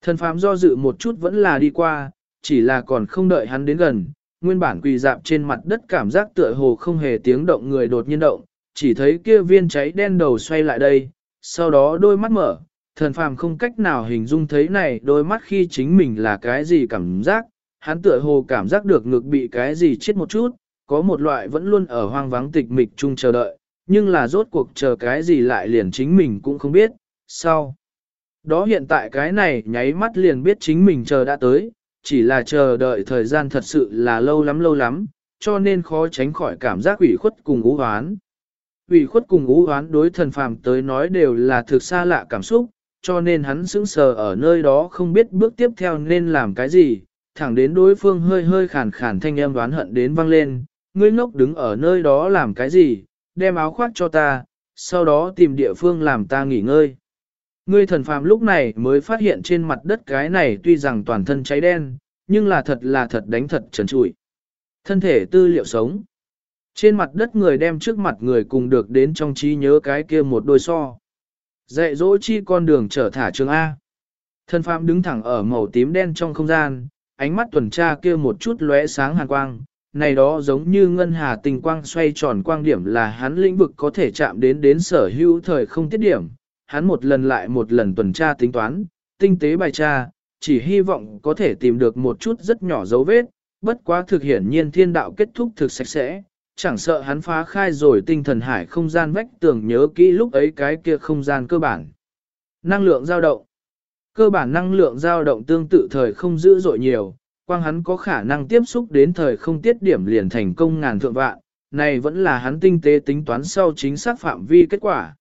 Thần phàm do dự một chút vẫn là đi qua, chỉ là còn không đợi hắn đến gần, nguyên bản quỳ dạp trên mặt đất cảm giác tựa hồ không hề tiếng động người đột nhiên động, chỉ thấy kia viên cháy đen đầu xoay lại đây, sau đó đôi mắt mở, thần phàm không cách nào hình dung thấy này đôi mắt khi chính mình là cái gì cảm giác, hắn tựa hồ cảm giác được ngực bị cái gì chết một chút, có một loại vẫn luôn ở hoang vắng tịch mịch chung chờ đợi, nhưng là rốt cuộc chờ cái gì lại liền chính mình cũng không biết, sau. Đó hiện tại cái này nháy mắt liền biết chính mình chờ đã tới, chỉ là chờ đợi thời gian thật sự là lâu lắm lâu lắm, cho nên khó tránh khỏi cảm giác ủy khuất cùng ú hoán. Ủy khuất cùng ú hoán đối thần phàm tới nói đều là thực xa lạ cảm xúc, cho nên hắn sững sờ ở nơi đó không biết bước tiếp theo nên làm cái gì, thẳng đến đối phương hơi hơi khàn khàn thanh âm đoán hận đến vang lên, ngươi ngốc đứng ở nơi đó làm cái gì, đem áo khoác cho ta, sau đó tìm địa phương làm ta nghỉ ngơi. Ngươi thần phàm lúc này mới phát hiện trên mặt đất cái này tuy rằng toàn thân cháy đen, nhưng là thật là thật đánh thật trần trụi. Thân thể tư liệu sống. Trên mặt đất người đem trước mặt người cùng được đến trong trí nhớ cái kia một đôi so. Dạy dỗ chi con đường trở thả trường A. Thân phàm đứng thẳng ở màu tím đen trong không gian, ánh mắt tuần tra kia một chút lóe sáng hàn quang, này đó giống như ngân hà tình quang xoay tròn quang điểm là hắn lĩnh vực có thể chạm đến đến sở hữu thời không tiết điểm. Hắn một lần lại một lần tuần tra tính toán, tinh tế bài tra, chỉ hy vọng có thể tìm được một chút rất nhỏ dấu vết, bất quá thực hiển nhiên thiên đạo kết thúc thực sạch sẽ, chẳng sợ hắn phá khai rồi tinh thần hải không gian vách tường nhớ kỹ lúc ấy cái kia không gian cơ bản. Năng lượng dao động Cơ bản năng lượng dao động tương tự thời không dữ dội nhiều, quang hắn có khả năng tiếp xúc đến thời không tiết điểm liền thành công ngàn thượng vạn, này vẫn là hắn tinh tế tính toán sau chính xác phạm vi kết quả.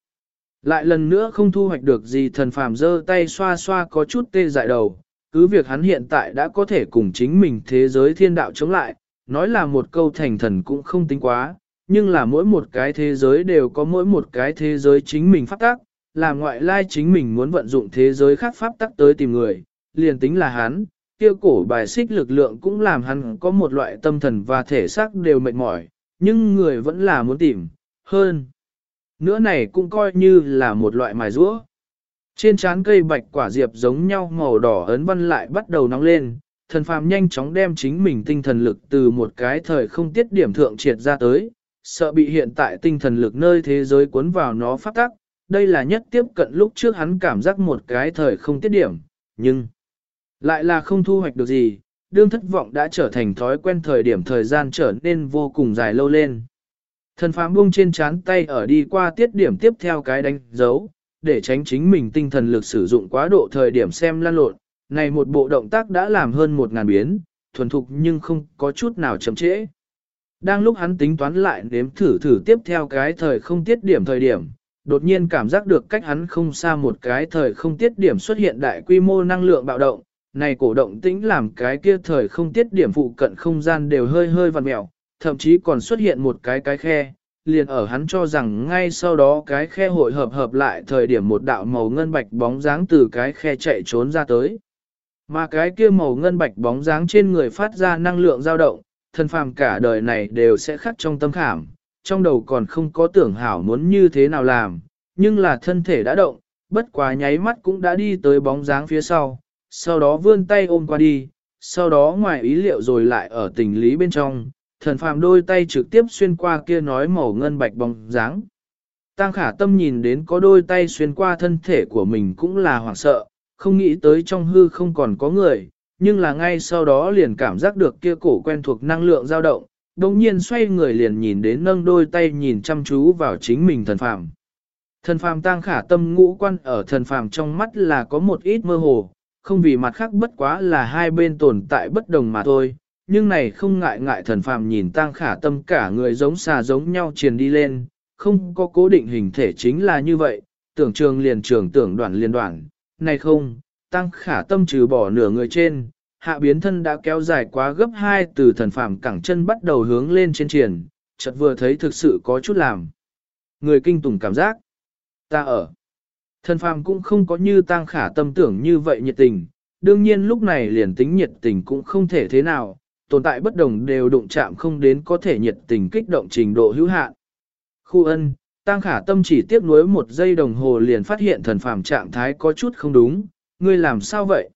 Lại lần nữa không thu hoạch được gì thần phàm giơ tay xoa xoa có chút tê dại đầu, cứ việc hắn hiện tại đã có thể cùng chính mình thế giới thiên đạo chống lại, nói là một câu thành thần cũng không tính quá, nhưng là mỗi một cái thế giới đều có mỗi một cái thế giới chính mình phát tác, là ngoại lai chính mình muốn vận dụng thế giới khác pháp tắc tới tìm người, liền tính là hắn, kia cổ bài xích lực lượng cũng làm hắn có một loại tâm thần và thể xác đều mệt mỏi, nhưng người vẫn là muốn tìm, hơn. Nữa này cũng coi như là một loại mài rũa. Trên trán cây bạch quả diệp giống nhau màu đỏ ấn văn lại bắt đầu nóng lên, thần phàm nhanh chóng đem chính mình tinh thần lực từ một cái thời không tiết điểm thượng triệt ra tới, sợ bị hiện tại tinh thần lực nơi thế giới cuốn vào nó phát tắc, đây là nhất tiếp cận lúc trước hắn cảm giác một cái thời không tiết điểm, nhưng lại là không thu hoạch được gì, đương thất vọng đã trở thành thói quen thời điểm thời gian trở nên vô cùng dài lâu lên. Thần phàm buông trên chán tay ở đi qua tiết điểm tiếp theo cái đánh dấu, để tránh chính mình tinh thần lực sử dụng quá độ thời điểm xem lan lộn, này một bộ động tác đã làm hơn một ngàn biến, thuần thục nhưng không có chút nào chậm trễ. Đang lúc hắn tính toán lại nếm thử thử tiếp theo cái thời không tiết điểm thời điểm, đột nhiên cảm giác được cách hắn không xa một cái thời không tiết điểm xuất hiện đại quy mô năng lượng bạo động, này cổ động tĩnh làm cái kia thời không tiết điểm phụ cận không gian đều hơi hơi vặn mẹo, thậm chí còn xuất hiện một cái cái khe, liền ở hắn cho rằng ngay sau đó cái khe hội hợp hợp lại thời điểm một đạo màu ngân bạch bóng dáng từ cái khe chạy trốn ra tới. Mà cái kia màu ngân bạch bóng dáng trên người phát ra năng lượng dao động, thân phàm cả đời này đều sẽ khắc trong tâm khảm, trong đầu còn không có tưởng hảo muốn như thế nào làm, nhưng là thân thể đã động, bất quá nháy mắt cũng đã đi tới bóng dáng phía sau, sau đó vươn tay ôm qua đi, sau đó ngoài ý liệu rồi lại ở tình lý bên trong, thần phàm đôi tay trực tiếp xuyên qua kia nói màu ngân bạch bóng dáng. Tăng khả tâm nhìn đến có đôi tay xuyên qua thân thể của mình cũng là hoảng sợ, không nghĩ tới trong hư không còn có người, nhưng là ngay sau đó liền cảm giác được kia cổ quen thuộc năng lượng dao động, đồng nhiên xoay người liền nhìn đến nâng đôi tay nhìn chăm chú vào chính mình thần phàm. Thần phàm tăng khả tâm ngũ quan ở thần phàm trong mắt là có một ít mơ hồ, không vì mặt khác bất quá là hai bên tồn tại bất đồng mà thôi, nhưng này không ngại ngại thần phàm nhìn tăng khả tâm cả người giống xà giống nhau truyền đi lên, không có cố định hình thể chính là như vậy, tưởng trường liền trường tưởng đoạn liền đoạn, này không, tăng khả tâm trừ bỏ nửa người trên, hạ biến thân đã kéo dài quá gấp hai từ thần phàm cẳng chân bắt đầu hướng lên trên triển, chợt vừa thấy thực sự có chút làm. Người kinh tủng cảm giác, ta ở. Thần phàm cũng không có như tăng khả tâm tưởng như vậy nhiệt tình, đương nhiên lúc này liền tính nhiệt tình cũng không thể thế nào, tồn tại bất đồng đều đụng chạm không đến có thể nhiệt tình kích động trình độ hữu hạn. Khu ân, tăng khả tâm chỉ tiếp nối một giây đồng hồ liền phát hiện thần phàm trạng thái có chút không đúng, ngươi làm sao vậy?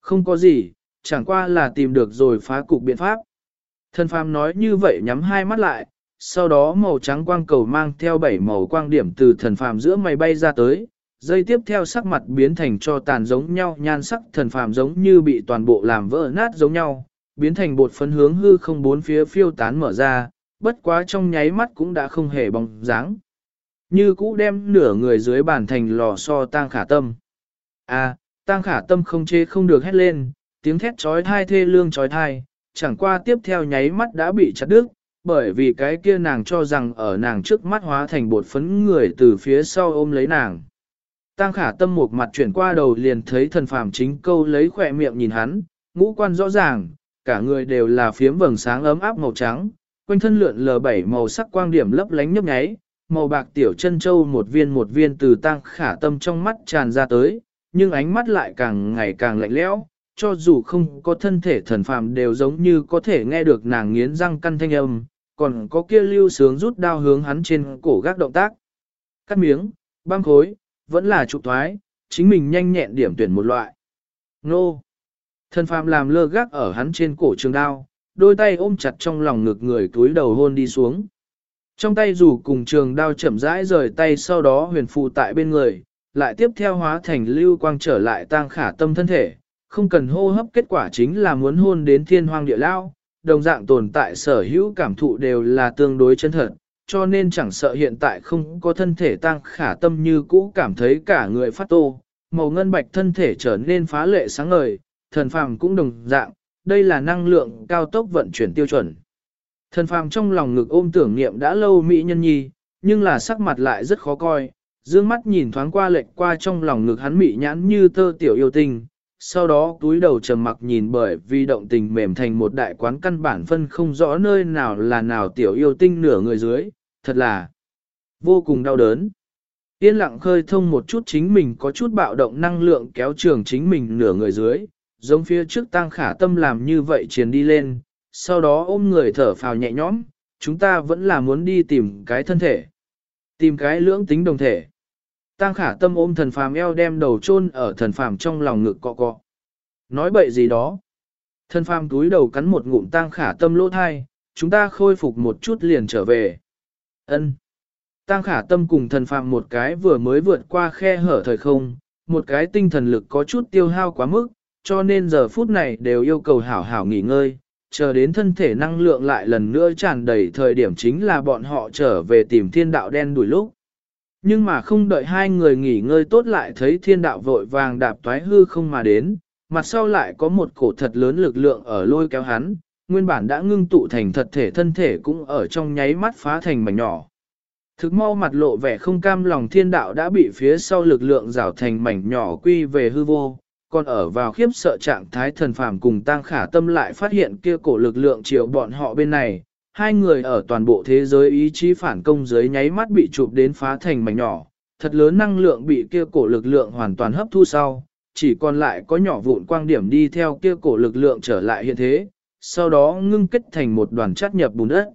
Không có gì, chẳng qua là tìm được rồi phá cục biện pháp. Thần phàm nói như vậy nhắm hai mắt lại, sau đó màu trắng quang cầu mang theo bảy màu quang điểm từ thần phàm giữa mày bay ra tới, dây tiếp theo sắc mặt biến thành cho tàn giống nhau nhan sắc thần phàm giống như bị toàn bộ làm vỡ nát giống nhau, biến thành bột phấn hướng hư không bốn phía phiêu tán mở ra, bất quá trong nháy mắt cũng đã không hề bóng dáng. Như cũ đem nửa người dưới bàn thành lò so tang khả tâm. À, tang khả tâm không chê không được hét lên, tiếng thét trói thai thê lương trói thai, chẳng qua tiếp theo nháy mắt đã bị chặt đứt, bởi vì cái kia nàng cho rằng ở nàng trước mắt hóa thành bột phấn người từ phía sau ôm lấy nàng. Tang khả tâm một mặt chuyển qua đầu liền thấy thần phàm chính câu lấy khỏe miệng nhìn hắn, ngũ quan rõ ràng, cả người đều là phiếm vầng sáng ấm áp màu trắng, quanh thân lượn lờ bảy màu sắc quang điểm lấp lánh nhấp nháy, màu bạc tiểu chân châu một viên một viên từ tang khả tâm trong mắt tràn ra tới, nhưng ánh mắt lại càng ngày càng lạnh lẽo, cho dù không có thân thể thần phàm đều giống như có thể nghe được nàng nghiến răng căn thanh âm, còn có kia lưu sướng rút đao hướng hắn trên cổ gác động tác. Cắt miếng, băng khối, vẫn là trụ thoái, chính mình nhanh nhẹn điểm tuyển một loại. Nô! Thần phàm làm lơ gác ở hắn trên cổ trường đao, đôi tay ôm chặt trong lòng ngực người túi đầu hôn đi xuống. Trong tay dù cùng trường đao chậm rãi rời tay sau đó huyền phụ tại bên người, lại tiếp theo hóa thành lưu quang trở lại tang khả tâm thân thể, không cần hô hấp kết quả chính là muốn hôn đến thiên hoang địa lao, đồng dạng tồn tại sở hữu cảm thụ đều là tương đối chân thật, cho nên chẳng sợ hiện tại không có thân thể tăng khả tâm như cũ cảm thấy cả người phát tô, màu ngân bạch thân thể trở nên phá lệ sáng ngời, thần phàm cũng đồng dạng, đây là năng lượng cao tốc vận chuyển tiêu chuẩn. Thần phàm trong lòng ngực ôm tưởng niệm đã lâu mỹ nhân nhi, nhưng là sắc mặt lại rất khó coi, dương mắt nhìn thoáng qua lệch qua trong lòng ngực hắn mỹ nhãn như tơ tiểu yêu tình sau đó túi đầu trầm mặc nhìn bởi vì động tình mềm thành một đại quán căn bản phân không rõ nơi nào là nào tiểu yêu tinh nửa người dưới, thật là vô cùng đau đớn. Yên lặng khơi thông một chút chính mình có chút bạo động năng lượng kéo trường chính mình nửa người dưới, giống phía trước tăng khả tâm làm như vậy truyền đi lên, sau đó ôm người thở phào nhẹ nhõm, chúng ta vẫn là muốn đi tìm cái thân thể, tìm cái lưỡng tính đồng thể. Tăng khả tâm ôm thần phàm eo đem đầu chôn ở thần phàm trong lòng ngực cọ cọ. Nói bậy gì đó. Thần phàm túi đầu cắn một ngụm tăng khả tâm lỗ thai, chúng ta khôi phục một chút liền trở về. ân Tăng khả tâm cùng thần phàm một cái vừa mới vượt qua khe hở thời không, một cái tinh thần lực có chút tiêu hao quá mức, cho nên giờ phút này đều yêu cầu hảo hảo nghỉ ngơi, chờ đến thân thể năng lượng lại lần nữa tràn đầy thời điểm chính là bọn họ trở về tìm thiên đạo đen đuổi lúc. Nhưng mà không đợi hai người nghỉ ngơi tốt lại thấy thiên đạo vội vàng đạp toái hư không mà đến, mặt sau lại có một cổ thật lớn lực lượng ở lôi kéo hắn, nguyên bản đã ngưng tụ thành thật thể thân thể cũng ở trong nháy mắt phá thành mảnh nhỏ. Thực mau mặt lộ vẻ không cam lòng thiên đạo đã bị phía sau lực lượng rào thành mảnh nhỏ quy về hư vô, còn ở vào khiếp sợ trạng thái thần phàm cùng tăng khả tâm lại phát hiện kia cổ lực lượng chiều bọn họ bên này, hai người ở toàn bộ thế giới ý chí phản công dưới nháy mắt bị chụp đến phá thành mảnh nhỏ, thật lớn năng lượng bị kia cổ lực lượng hoàn toàn hấp thu sau, chỉ còn lại có nhỏ vụn quang điểm đi theo kia cổ lực lượng trở lại hiện thế, sau đó ngưng kết thành một đoàn chát nhập bùn đất.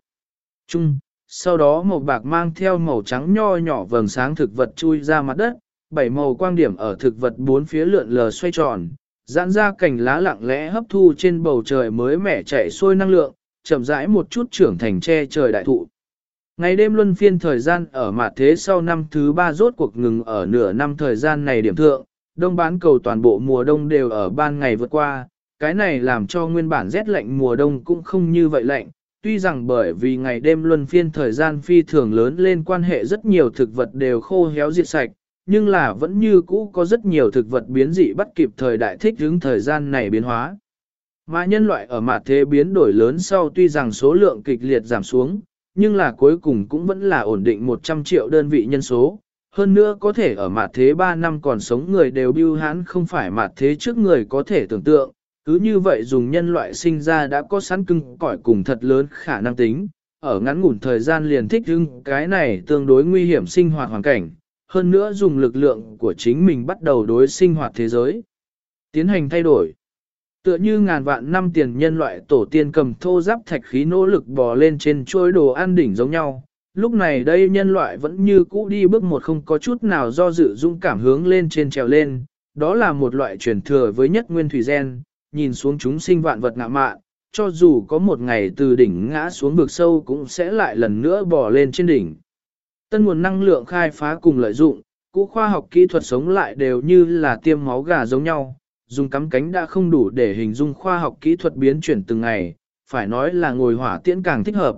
Chung, sau đó màu bạc mang theo màu trắng nho nhỏ vầng sáng thực vật chui ra mặt đất, bảy màu quang điểm ở thực vật bốn phía lượn lờ xoay tròn, giãn ra cành lá lặng lẽ hấp thu trên bầu trời mới mẻ chạy xuôi năng lượng, chậm rãi một chút trưởng thành che trời đại thụ. Ngày đêm luân phiên thời gian ở mặt thế sau năm thứ ba rốt cuộc ngừng ở nửa năm thời gian này điểm thượng, đông bán cầu toàn bộ mùa đông đều ở ban ngày vượt qua, cái này làm cho nguyên bản rét lạnh mùa đông cũng không như vậy lạnh, tuy rằng bởi vì ngày đêm luân phiên thời gian phi thường lớn lên quan hệ rất nhiều thực vật đều khô héo diệt sạch, nhưng là vẫn như cũ có rất nhiều thực vật biến dị bắt kịp thời đại thích hướng thời gian này biến hóa. Mà nhân loại ở mặt thế biến đổi lớn sau tuy rằng số lượng kịch liệt giảm xuống, nhưng là cuối cùng cũng vẫn là ổn định 100 triệu đơn vị nhân số. Hơn nữa có thể ở mặt thế 3 năm còn sống người đều biêu hãn không phải mặt thế trước người có thể tưởng tượng, cứ như vậy dùng nhân loại sinh ra đã có sẵn cưng cỏi cùng thật lớn khả năng tính, ở ngắn ngủn thời gian liền thích hưng cái này tương đối nguy hiểm sinh hoạt hoàn cảnh, hơn nữa dùng lực lượng của chính mình bắt đầu đối sinh hoạt thế giới. Tiến hành thay đổi. Tựa như ngàn vạn năm tiền nhân loại tổ tiên cầm thô giáp thạch khí nỗ lực bò lên trên trôi đồ ăn đỉnh giống nhau. Lúc này đây nhân loại vẫn như cũ đi bước một không có chút nào do dự dung cảm hướng lên trên trèo lên. Đó là một loại truyền thừa với nhất nguyên thủy gen, nhìn xuống chúng sinh vạn vật ngạ mạn, cho dù có một ngày từ đỉnh ngã xuống vực sâu cũng sẽ lại lần nữa bò lên trên đỉnh. Tân nguồn năng lượng khai phá cùng lợi dụng, cũ khoa học kỹ thuật sống lại đều như là tiêm máu gà giống nhau, dùng cắm cánh đã không đủ để hình dung khoa học kỹ thuật biến chuyển từng ngày, phải nói là ngồi hỏa tiễn càng thích hợp.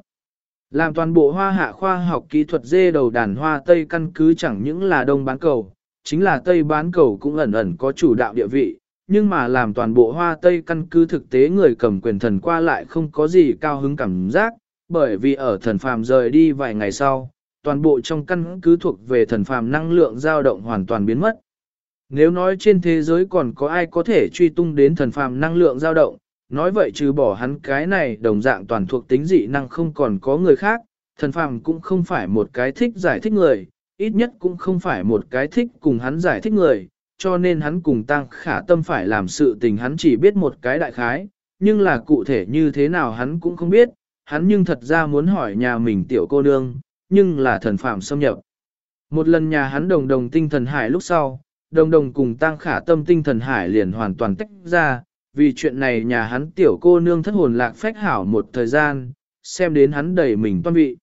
Làm toàn bộ hoa hạ khoa học kỹ thuật dê đầu đàn hoa Tây căn cứ chẳng những là đông bán cầu, chính là Tây bán cầu cũng ẩn ẩn có chủ đạo địa vị, nhưng mà làm toàn bộ hoa Tây căn cứ thực tế người cầm quyền thần qua lại không có gì cao hứng cảm giác, bởi vì ở thần phàm rời đi vài ngày sau, toàn bộ trong căn cứ thuộc về thần phàm năng lượng dao động hoàn toàn biến mất. Nếu nói trên thế giới còn có ai có thể truy tung đến thần phàm năng lượng dao động, nói vậy trừ bỏ hắn cái này đồng dạng toàn thuộc tính dị năng không còn có người khác, thần phàm cũng không phải một cái thích giải thích người, ít nhất cũng không phải một cái thích cùng hắn giải thích người, cho nên hắn cùng tăng khả tâm phải làm sự tình hắn chỉ biết một cái đại khái, nhưng là cụ thể như thế nào hắn cũng không biết, hắn nhưng thật ra muốn hỏi nhà mình tiểu cô nương, nhưng là thần phàm xâm nhập. Một lần nhà hắn đồng đồng tinh thần hải lúc sau, đồng đồng cùng tăng khả tâm tinh thần hải liền hoàn toàn tách ra, vì chuyện này nhà hắn tiểu cô nương thất hồn lạc phách hảo một thời gian, xem đến hắn đầy mình toan vị.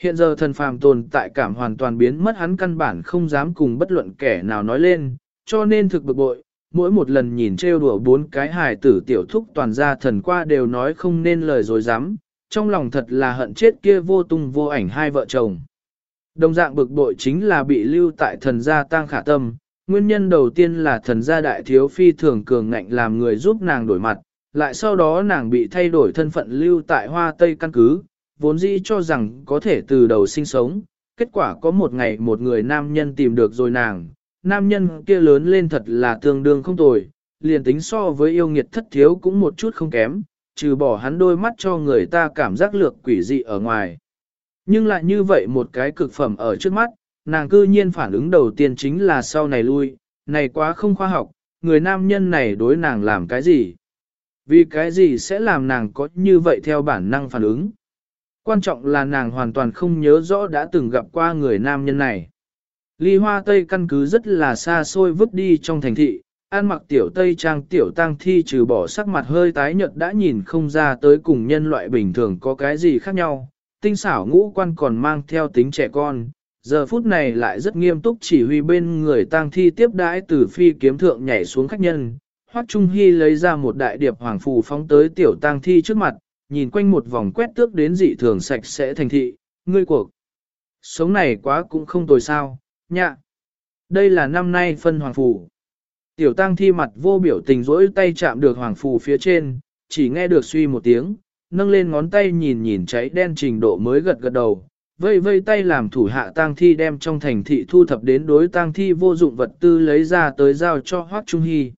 Hiện giờ thần phàm tồn tại cảm hoàn toàn biến mất hắn căn bản không dám cùng bất luận kẻ nào nói lên, cho nên thực bực bội, mỗi một lần nhìn trêu đùa bốn cái hài tử tiểu thúc toàn gia thần qua đều nói không nên lời dối dám, trong lòng thật là hận chết kia vô tung vô ảnh hai vợ chồng. Đồng dạng bực bội chính là bị lưu tại thần gia tang khả tâm, nguyên nhân đầu tiên là thần gia đại thiếu phi thường cường ngạnh làm người giúp nàng đổi mặt, lại sau đó nàng bị thay đổi thân phận lưu tại hoa tây căn cứ, vốn dĩ cho rằng có thể từ đầu sinh sống, kết quả có một ngày một người nam nhân tìm được rồi nàng, nam nhân kia lớn lên thật là tương đương không tồi, liền tính so với yêu nghiệt thất thiếu cũng một chút không kém, trừ bỏ hắn đôi mắt cho người ta cảm giác lược quỷ dị ở ngoài. Nhưng lại như vậy một cái cực phẩm ở trước mắt, nàng cư nhiên phản ứng đầu tiên chính là sau này lui, này quá không khoa học, người nam nhân này đối nàng làm cái gì? Vì cái gì sẽ làm nàng có như vậy theo bản năng phản ứng? Quan trọng là nàng hoàn toàn không nhớ rõ đã từng gặp qua người nam nhân này. Ly hoa tây căn cứ rất là xa xôi vứt đi trong thành thị, An mặc tiểu tây trang tiểu tang thi trừ bỏ sắc mặt hơi tái nhợt đã nhìn không ra tới cùng nhân loại bình thường có cái gì khác nhau. Tinh xảo ngũ quan còn mang theo tính trẻ con, giờ phút này lại rất nghiêm túc chỉ huy bên người tang thi tiếp đãi từ phi kiếm thượng nhảy xuống khách nhân. Hoắc Trung Hy lấy ra một đại điệp hoàng phù phóng tới tiểu tang thi trước mặt, nhìn quanh một vòng quét tước đến dị thường sạch sẽ thành thị, ngươi cuộc. Sống này quá cũng không tồi sao, nhạ. Đây là năm nay phân hoàng phù. Tiểu tang thi mặt vô biểu tình rỗi tay chạm được hoàng phù phía trên, chỉ nghe được suy một tiếng, nâng lên ngón tay nhìn nhìn cháy đen trình độ mới gật gật đầu, vây vây tay làm thủ hạ tang thi đem trong thành thị thu thập đến đối tang thi vô dụng vật tư lấy ra tới giao cho Hoắc Trung Hy.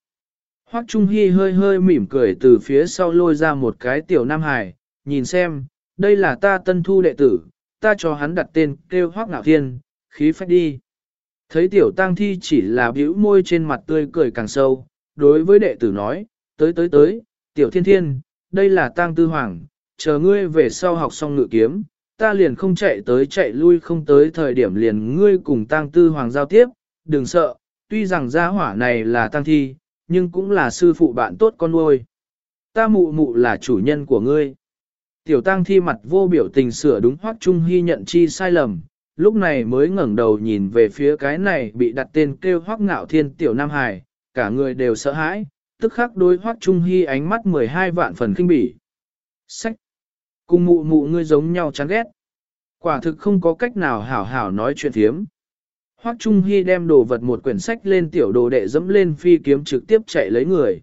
Hoắc Trung Hy hơi hơi mỉm cười từ phía sau lôi ra một cái tiểu nam hải, nhìn xem, đây là ta tân thu đệ tử, ta cho hắn đặt tên kêu Hoắc Ngạo Thiên, khí phách đi. Thấy tiểu tang thi chỉ là bĩu môi trên mặt tươi cười càng sâu, đối với đệ tử nói, tới tới tới, tiểu thiên thiên, đây là tang tư hoàng, chờ ngươi về sau học xong ngự kiếm, ta liền không chạy tới chạy lui không tới thời điểm liền ngươi cùng tang tư hoàng giao tiếp, đừng sợ, tuy rằng gia hỏa này là tang thi, nhưng cũng là sư phụ bạn tốt con nuôi. Ta mụ mụ là chủ nhân của ngươi. Tiểu tang thi mặt vô biểu tình sửa đúng hoắc trung hy nhận chi sai lầm, lúc này mới ngẩng đầu nhìn về phía cái này bị đặt tên kêu hoắc ngạo thiên tiểu Nam Hải, cả người đều sợ hãi, tức khắc đối hoắc trung hy ánh mắt 12 vạn phần kinh bỉ. Sách! Cùng mụ mụ ngươi giống nhau chán ghét. Quả thực không có cách nào hảo hảo nói chuyện thiếm. Hoắc Trung Hy đem đồ vật một quyển sách lên tiểu đồ đệ dẫm lên phi kiếm trực tiếp chạy lấy người.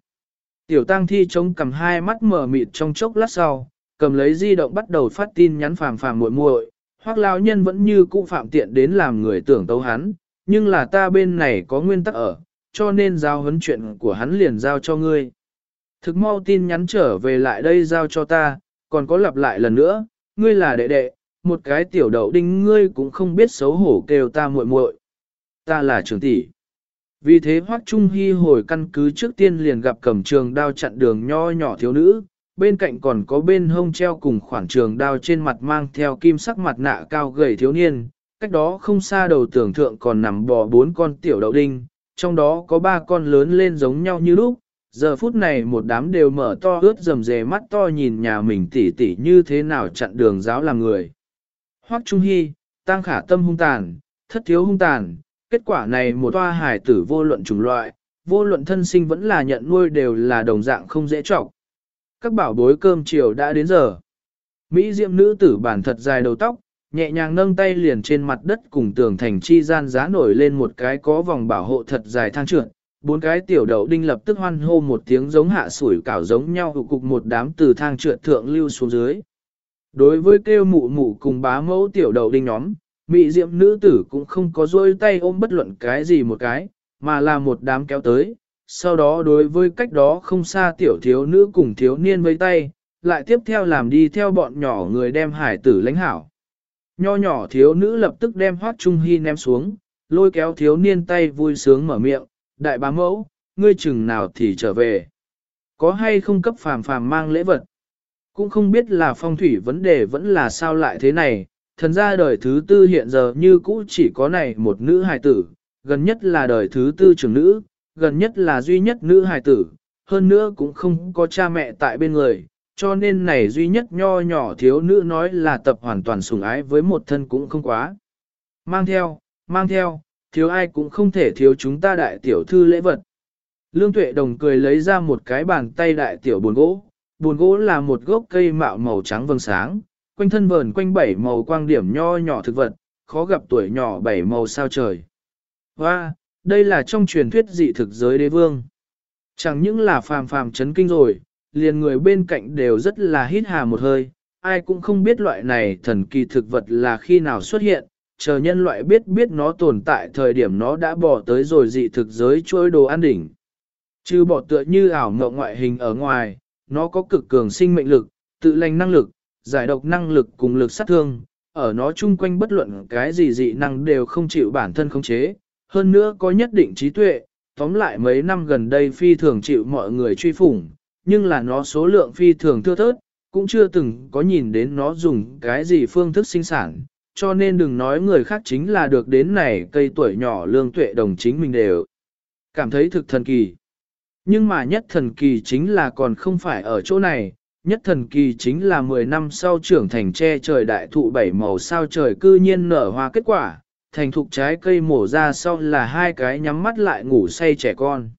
Tiểu tang thi chống cầm hai mắt mở mịt trong chốc lát sau, cầm lấy di động bắt đầu phát tin nhắn phàm phàm muội muội, Hoắc lão nhân vẫn như cũ phạm tiện đến làm người tưởng tấu hắn, nhưng là ta bên này có nguyên tắc ở, cho nên giao huấn chuyện của hắn liền giao cho ngươi. Thực mau tin nhắn trở về lại đây giao cho ta, còn có lặp lại lần nữa, ngươi là đệ đệ, một cái tiểu đậu đinh ngươi cũng không biết xấu hổ kêu ta muội muội. Ta là trưởng tỷ. Vì thế Hoắc Trung Hy hồi căn cứ trước tiên liền gặp cầm trường đao chặn đường nho nhỏ thiếu nữ, bên cạnh còn có bên hông treo cùng khoảng trường đao trên mặt mang theo kim sắc mặt nạ cao gầy thiếu niên, cách đó không xa đầu tưởng thượng còn nằm bò bốn con tiểu đậu đinh, trong đó có ba con lớn lên giống nhau như lúc, giờ phút này một đám đều mở to ướt rầm rề mắt to nhìn nhà mình tỉ tỉ như thế nào chặn đường giáo làm người. Hoắc Trung Hy, tăng khả tâm hung tàn, thất thiếu hung tàn, kết quả này một toa hải tử vô luận chủng loại, vô luận thân sinh vẫn là nhận nuôi đều là đồng dạng không dễ trọng. Các bảo bối cơm chiều đã đến giờ. Mỹ diệm nữ tử bản thật dài đầu tóc, nhẹ nhàng nâng tay liền trên mặt đất cùng tường thành chi gian giá nổi lên một cái có vòng bảo hộ thật dài thang trượt. Bốn cái tiểu đậu đinh lập tức hoan hô một tiếng giống hạ sủi cảo giống nhau hụ cục một đám từ thang trượt thượng lưu xuống dưới. Đối với kêu mụ mụ cùng bá mẫu tiểu đậu đinh nhóm, mị diệm nữ tử cũng không có dôi tay ôm bất luận cái gì một cái, mà là một đám kéo tới. Sau đó đối với cách đó không xa tiểu thiếu nữ cùng thiếu niên với tay, lại tiếp theo làm đi theo bọn nhỏ người đem hải tử lãnh hảo. Nho nhỏ thiếu nữ lập tức đem hoác trung hy ném xuống, lôi kéo thiếu niên tay vui sướng mở miệng, đại bá mẫu, ngươi chừng nào thì trở về. Có hay không cấp phàm phàm mang lễ vật? Cũng không biết là phong thủy vấn đề vẫn là sao lại thế này, thần ra đời thứ tư hiện giờ như cũ chỉ có này một nữ hài tử, gần nhất là đời thứ tư trưởng nữ, gần nhất là duy nhất nữ hài tử, hơn nữa cũng không có cha mẹ tại bên người, cho nên này duy nhất nho nhỏ thiếu nữ nói là tập hoàn toàn sủng ái với một thân cũng không quá. Mang theo, mang theo, thiếu ai cũng không thể thiếu chúng ta đại tiểu thư lễ vật. Lương Tuệ Đồng cười lấy ra một cái bàn tay đại tiểu buồn gỗ, buồn gỗ là một gốc cây mạo màu trắng vầng sáng, quanh thân vờn quanh bảy màu quang điểm nho nhỏ thực vật, khó gặp tuổi nhỏ bảy màu sao trời. Và, đây là trong truyền thuyết dị thực giới đế vương. Chẳng những là phàm phàm chấn kinh rồi, liền người bên cạnh đều rất là hít hà một hơi, ai cũng không biết loại này thần kỳ thực vật là khi nào xuất hiện, chờ nhân loại biết biết nó tồn tại thời điểm nó đã bỏ tới rồi dị thực giới chuỗi đồ ăn đỉnh. Chứ bỏ tựa như ảo mộng ngoại hình ở ngoài, nó có cực cường sinh mệnh lực, tự lành năng lực, giải độc năng lực cùng lực sát thương, ở nó chung quanh bất luận cái gì dị năng đều không chịu bản thân khống chế, hơn nữa có nhất định trí tuệ, tóm lại mấy năm gần đây phi thường chịu mọi người truy phủng, nhưng là nó số lượng phi thường thưa thớt, cũng chưa từng có nhìn đến nó dùng cái gì phương thức sinh sản, cho nên đừng nói người khác chính là được đến này cây tuổi nhỏ lương tuệ đồng chính mình đều cảm thấy thực thần kỳ. Nhưng mà nhất thần kỳ chính là còn không phải ở chỗ này, nhất thần kỳ chính là 10 năm sau trưởng thành che trời đại thụ bảy màu sao trời cư nhiên nở hoa kết quả, thành thục trái cây mổ ra sau là hai cái nhắm mắt lại ngủ say trẻ con.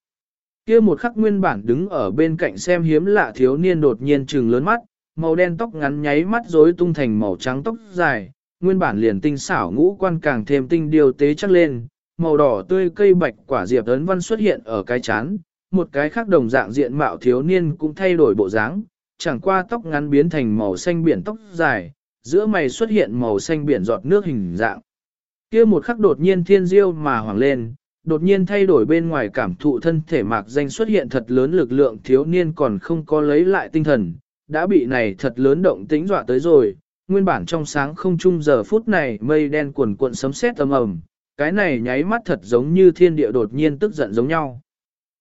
kia một khắc nguyên bản đứng ở bên cạnh xem hiếm lạ thiếu niên đột nhiên trừng lớn mắt, màu đen tóc ngắn nháy mắt rối tung thành màu trắng tóc dài, nguyên bản liền tinh xảo ngũ quan càng thêm tinh điều tế chắc lên, màu đỏ tươi cây bạch quả diệp ấn văn xuất hiện ở cái chán, một cái khác đồng dạng diện mạo thiếu niên cũng thay đổi bộ dáng, chẳng qua tóc ngắn biến thành màu xanh biển tóc dài, giữa mày xuất hiện màu xanh biển giọt nước hình dạng. kia một khắc đột nhiên thiên diêu mà hoàng lên, đột nhiên thay đổi bên ngoài cảm thụ thân thể mạc danh xuất hiện thật lớn lực lượng thiếu niên còn không có lấy lại tinh thần, đã bị này thật lớn động tĩnh dọa tới rồi, nguyên bản trong sáng không chung giờ phút này mây đen cuồn cuộn sấm sét âm ầm, cái này nháy mắt thật giống như thiên địa đột nhiên tức giận giống nhau.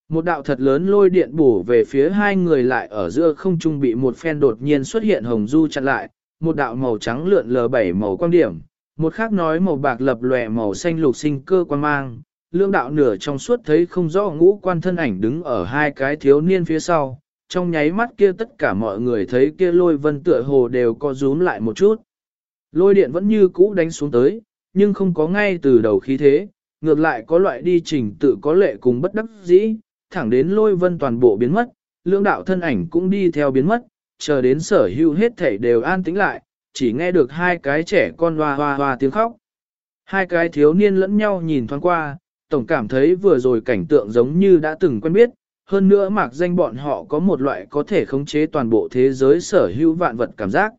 Một đạo thật lớn lôi điện bổ về phía hai người lại ở giữa không trung bị một phen đột nhiên xuất hiện hồng du chặn lại, một đạo màu trắng lượn lờ bảy màu quang điểm, một khác nói màu bạc lập lòe màu xanh lục sinh cơ quan mang, lương đạo nửa trong suốt thấy không rõ ngũ quan thân ảnh đứng ở hai cái thiếu niên phía sau, trong nháy mắt kia tất cả mọi người thấy kia lôi vân tựa hồ đều co rúm lại một chút. Lôi điện vẫn như cũ đánh xuống tới, nhưng không có ngay từ đầu khí thế, ngược lại có loại đi trình tự có lệ cùng bất đắc dĩ, thẳng đến lôi vân toàn bộ biến mất, lương đạo thân ảnh cũng đi theo biến mất, chờ đến sở hữu hết thể đều an tĩnh lại, chỉ nghe được hai cái trẻ con hoa hoa hoa tiếng khóc. Hai cái thiếu niên lẫn nhau nhìn thoáng qua, tổng cảm thấy vừa rồi cảnh tượng giống như đã từng quen biết, hơn nữa mạc danh bọn họ có một loại có thể khống chế toàn bộ thế giới sở hữu vạn vật cảm giác.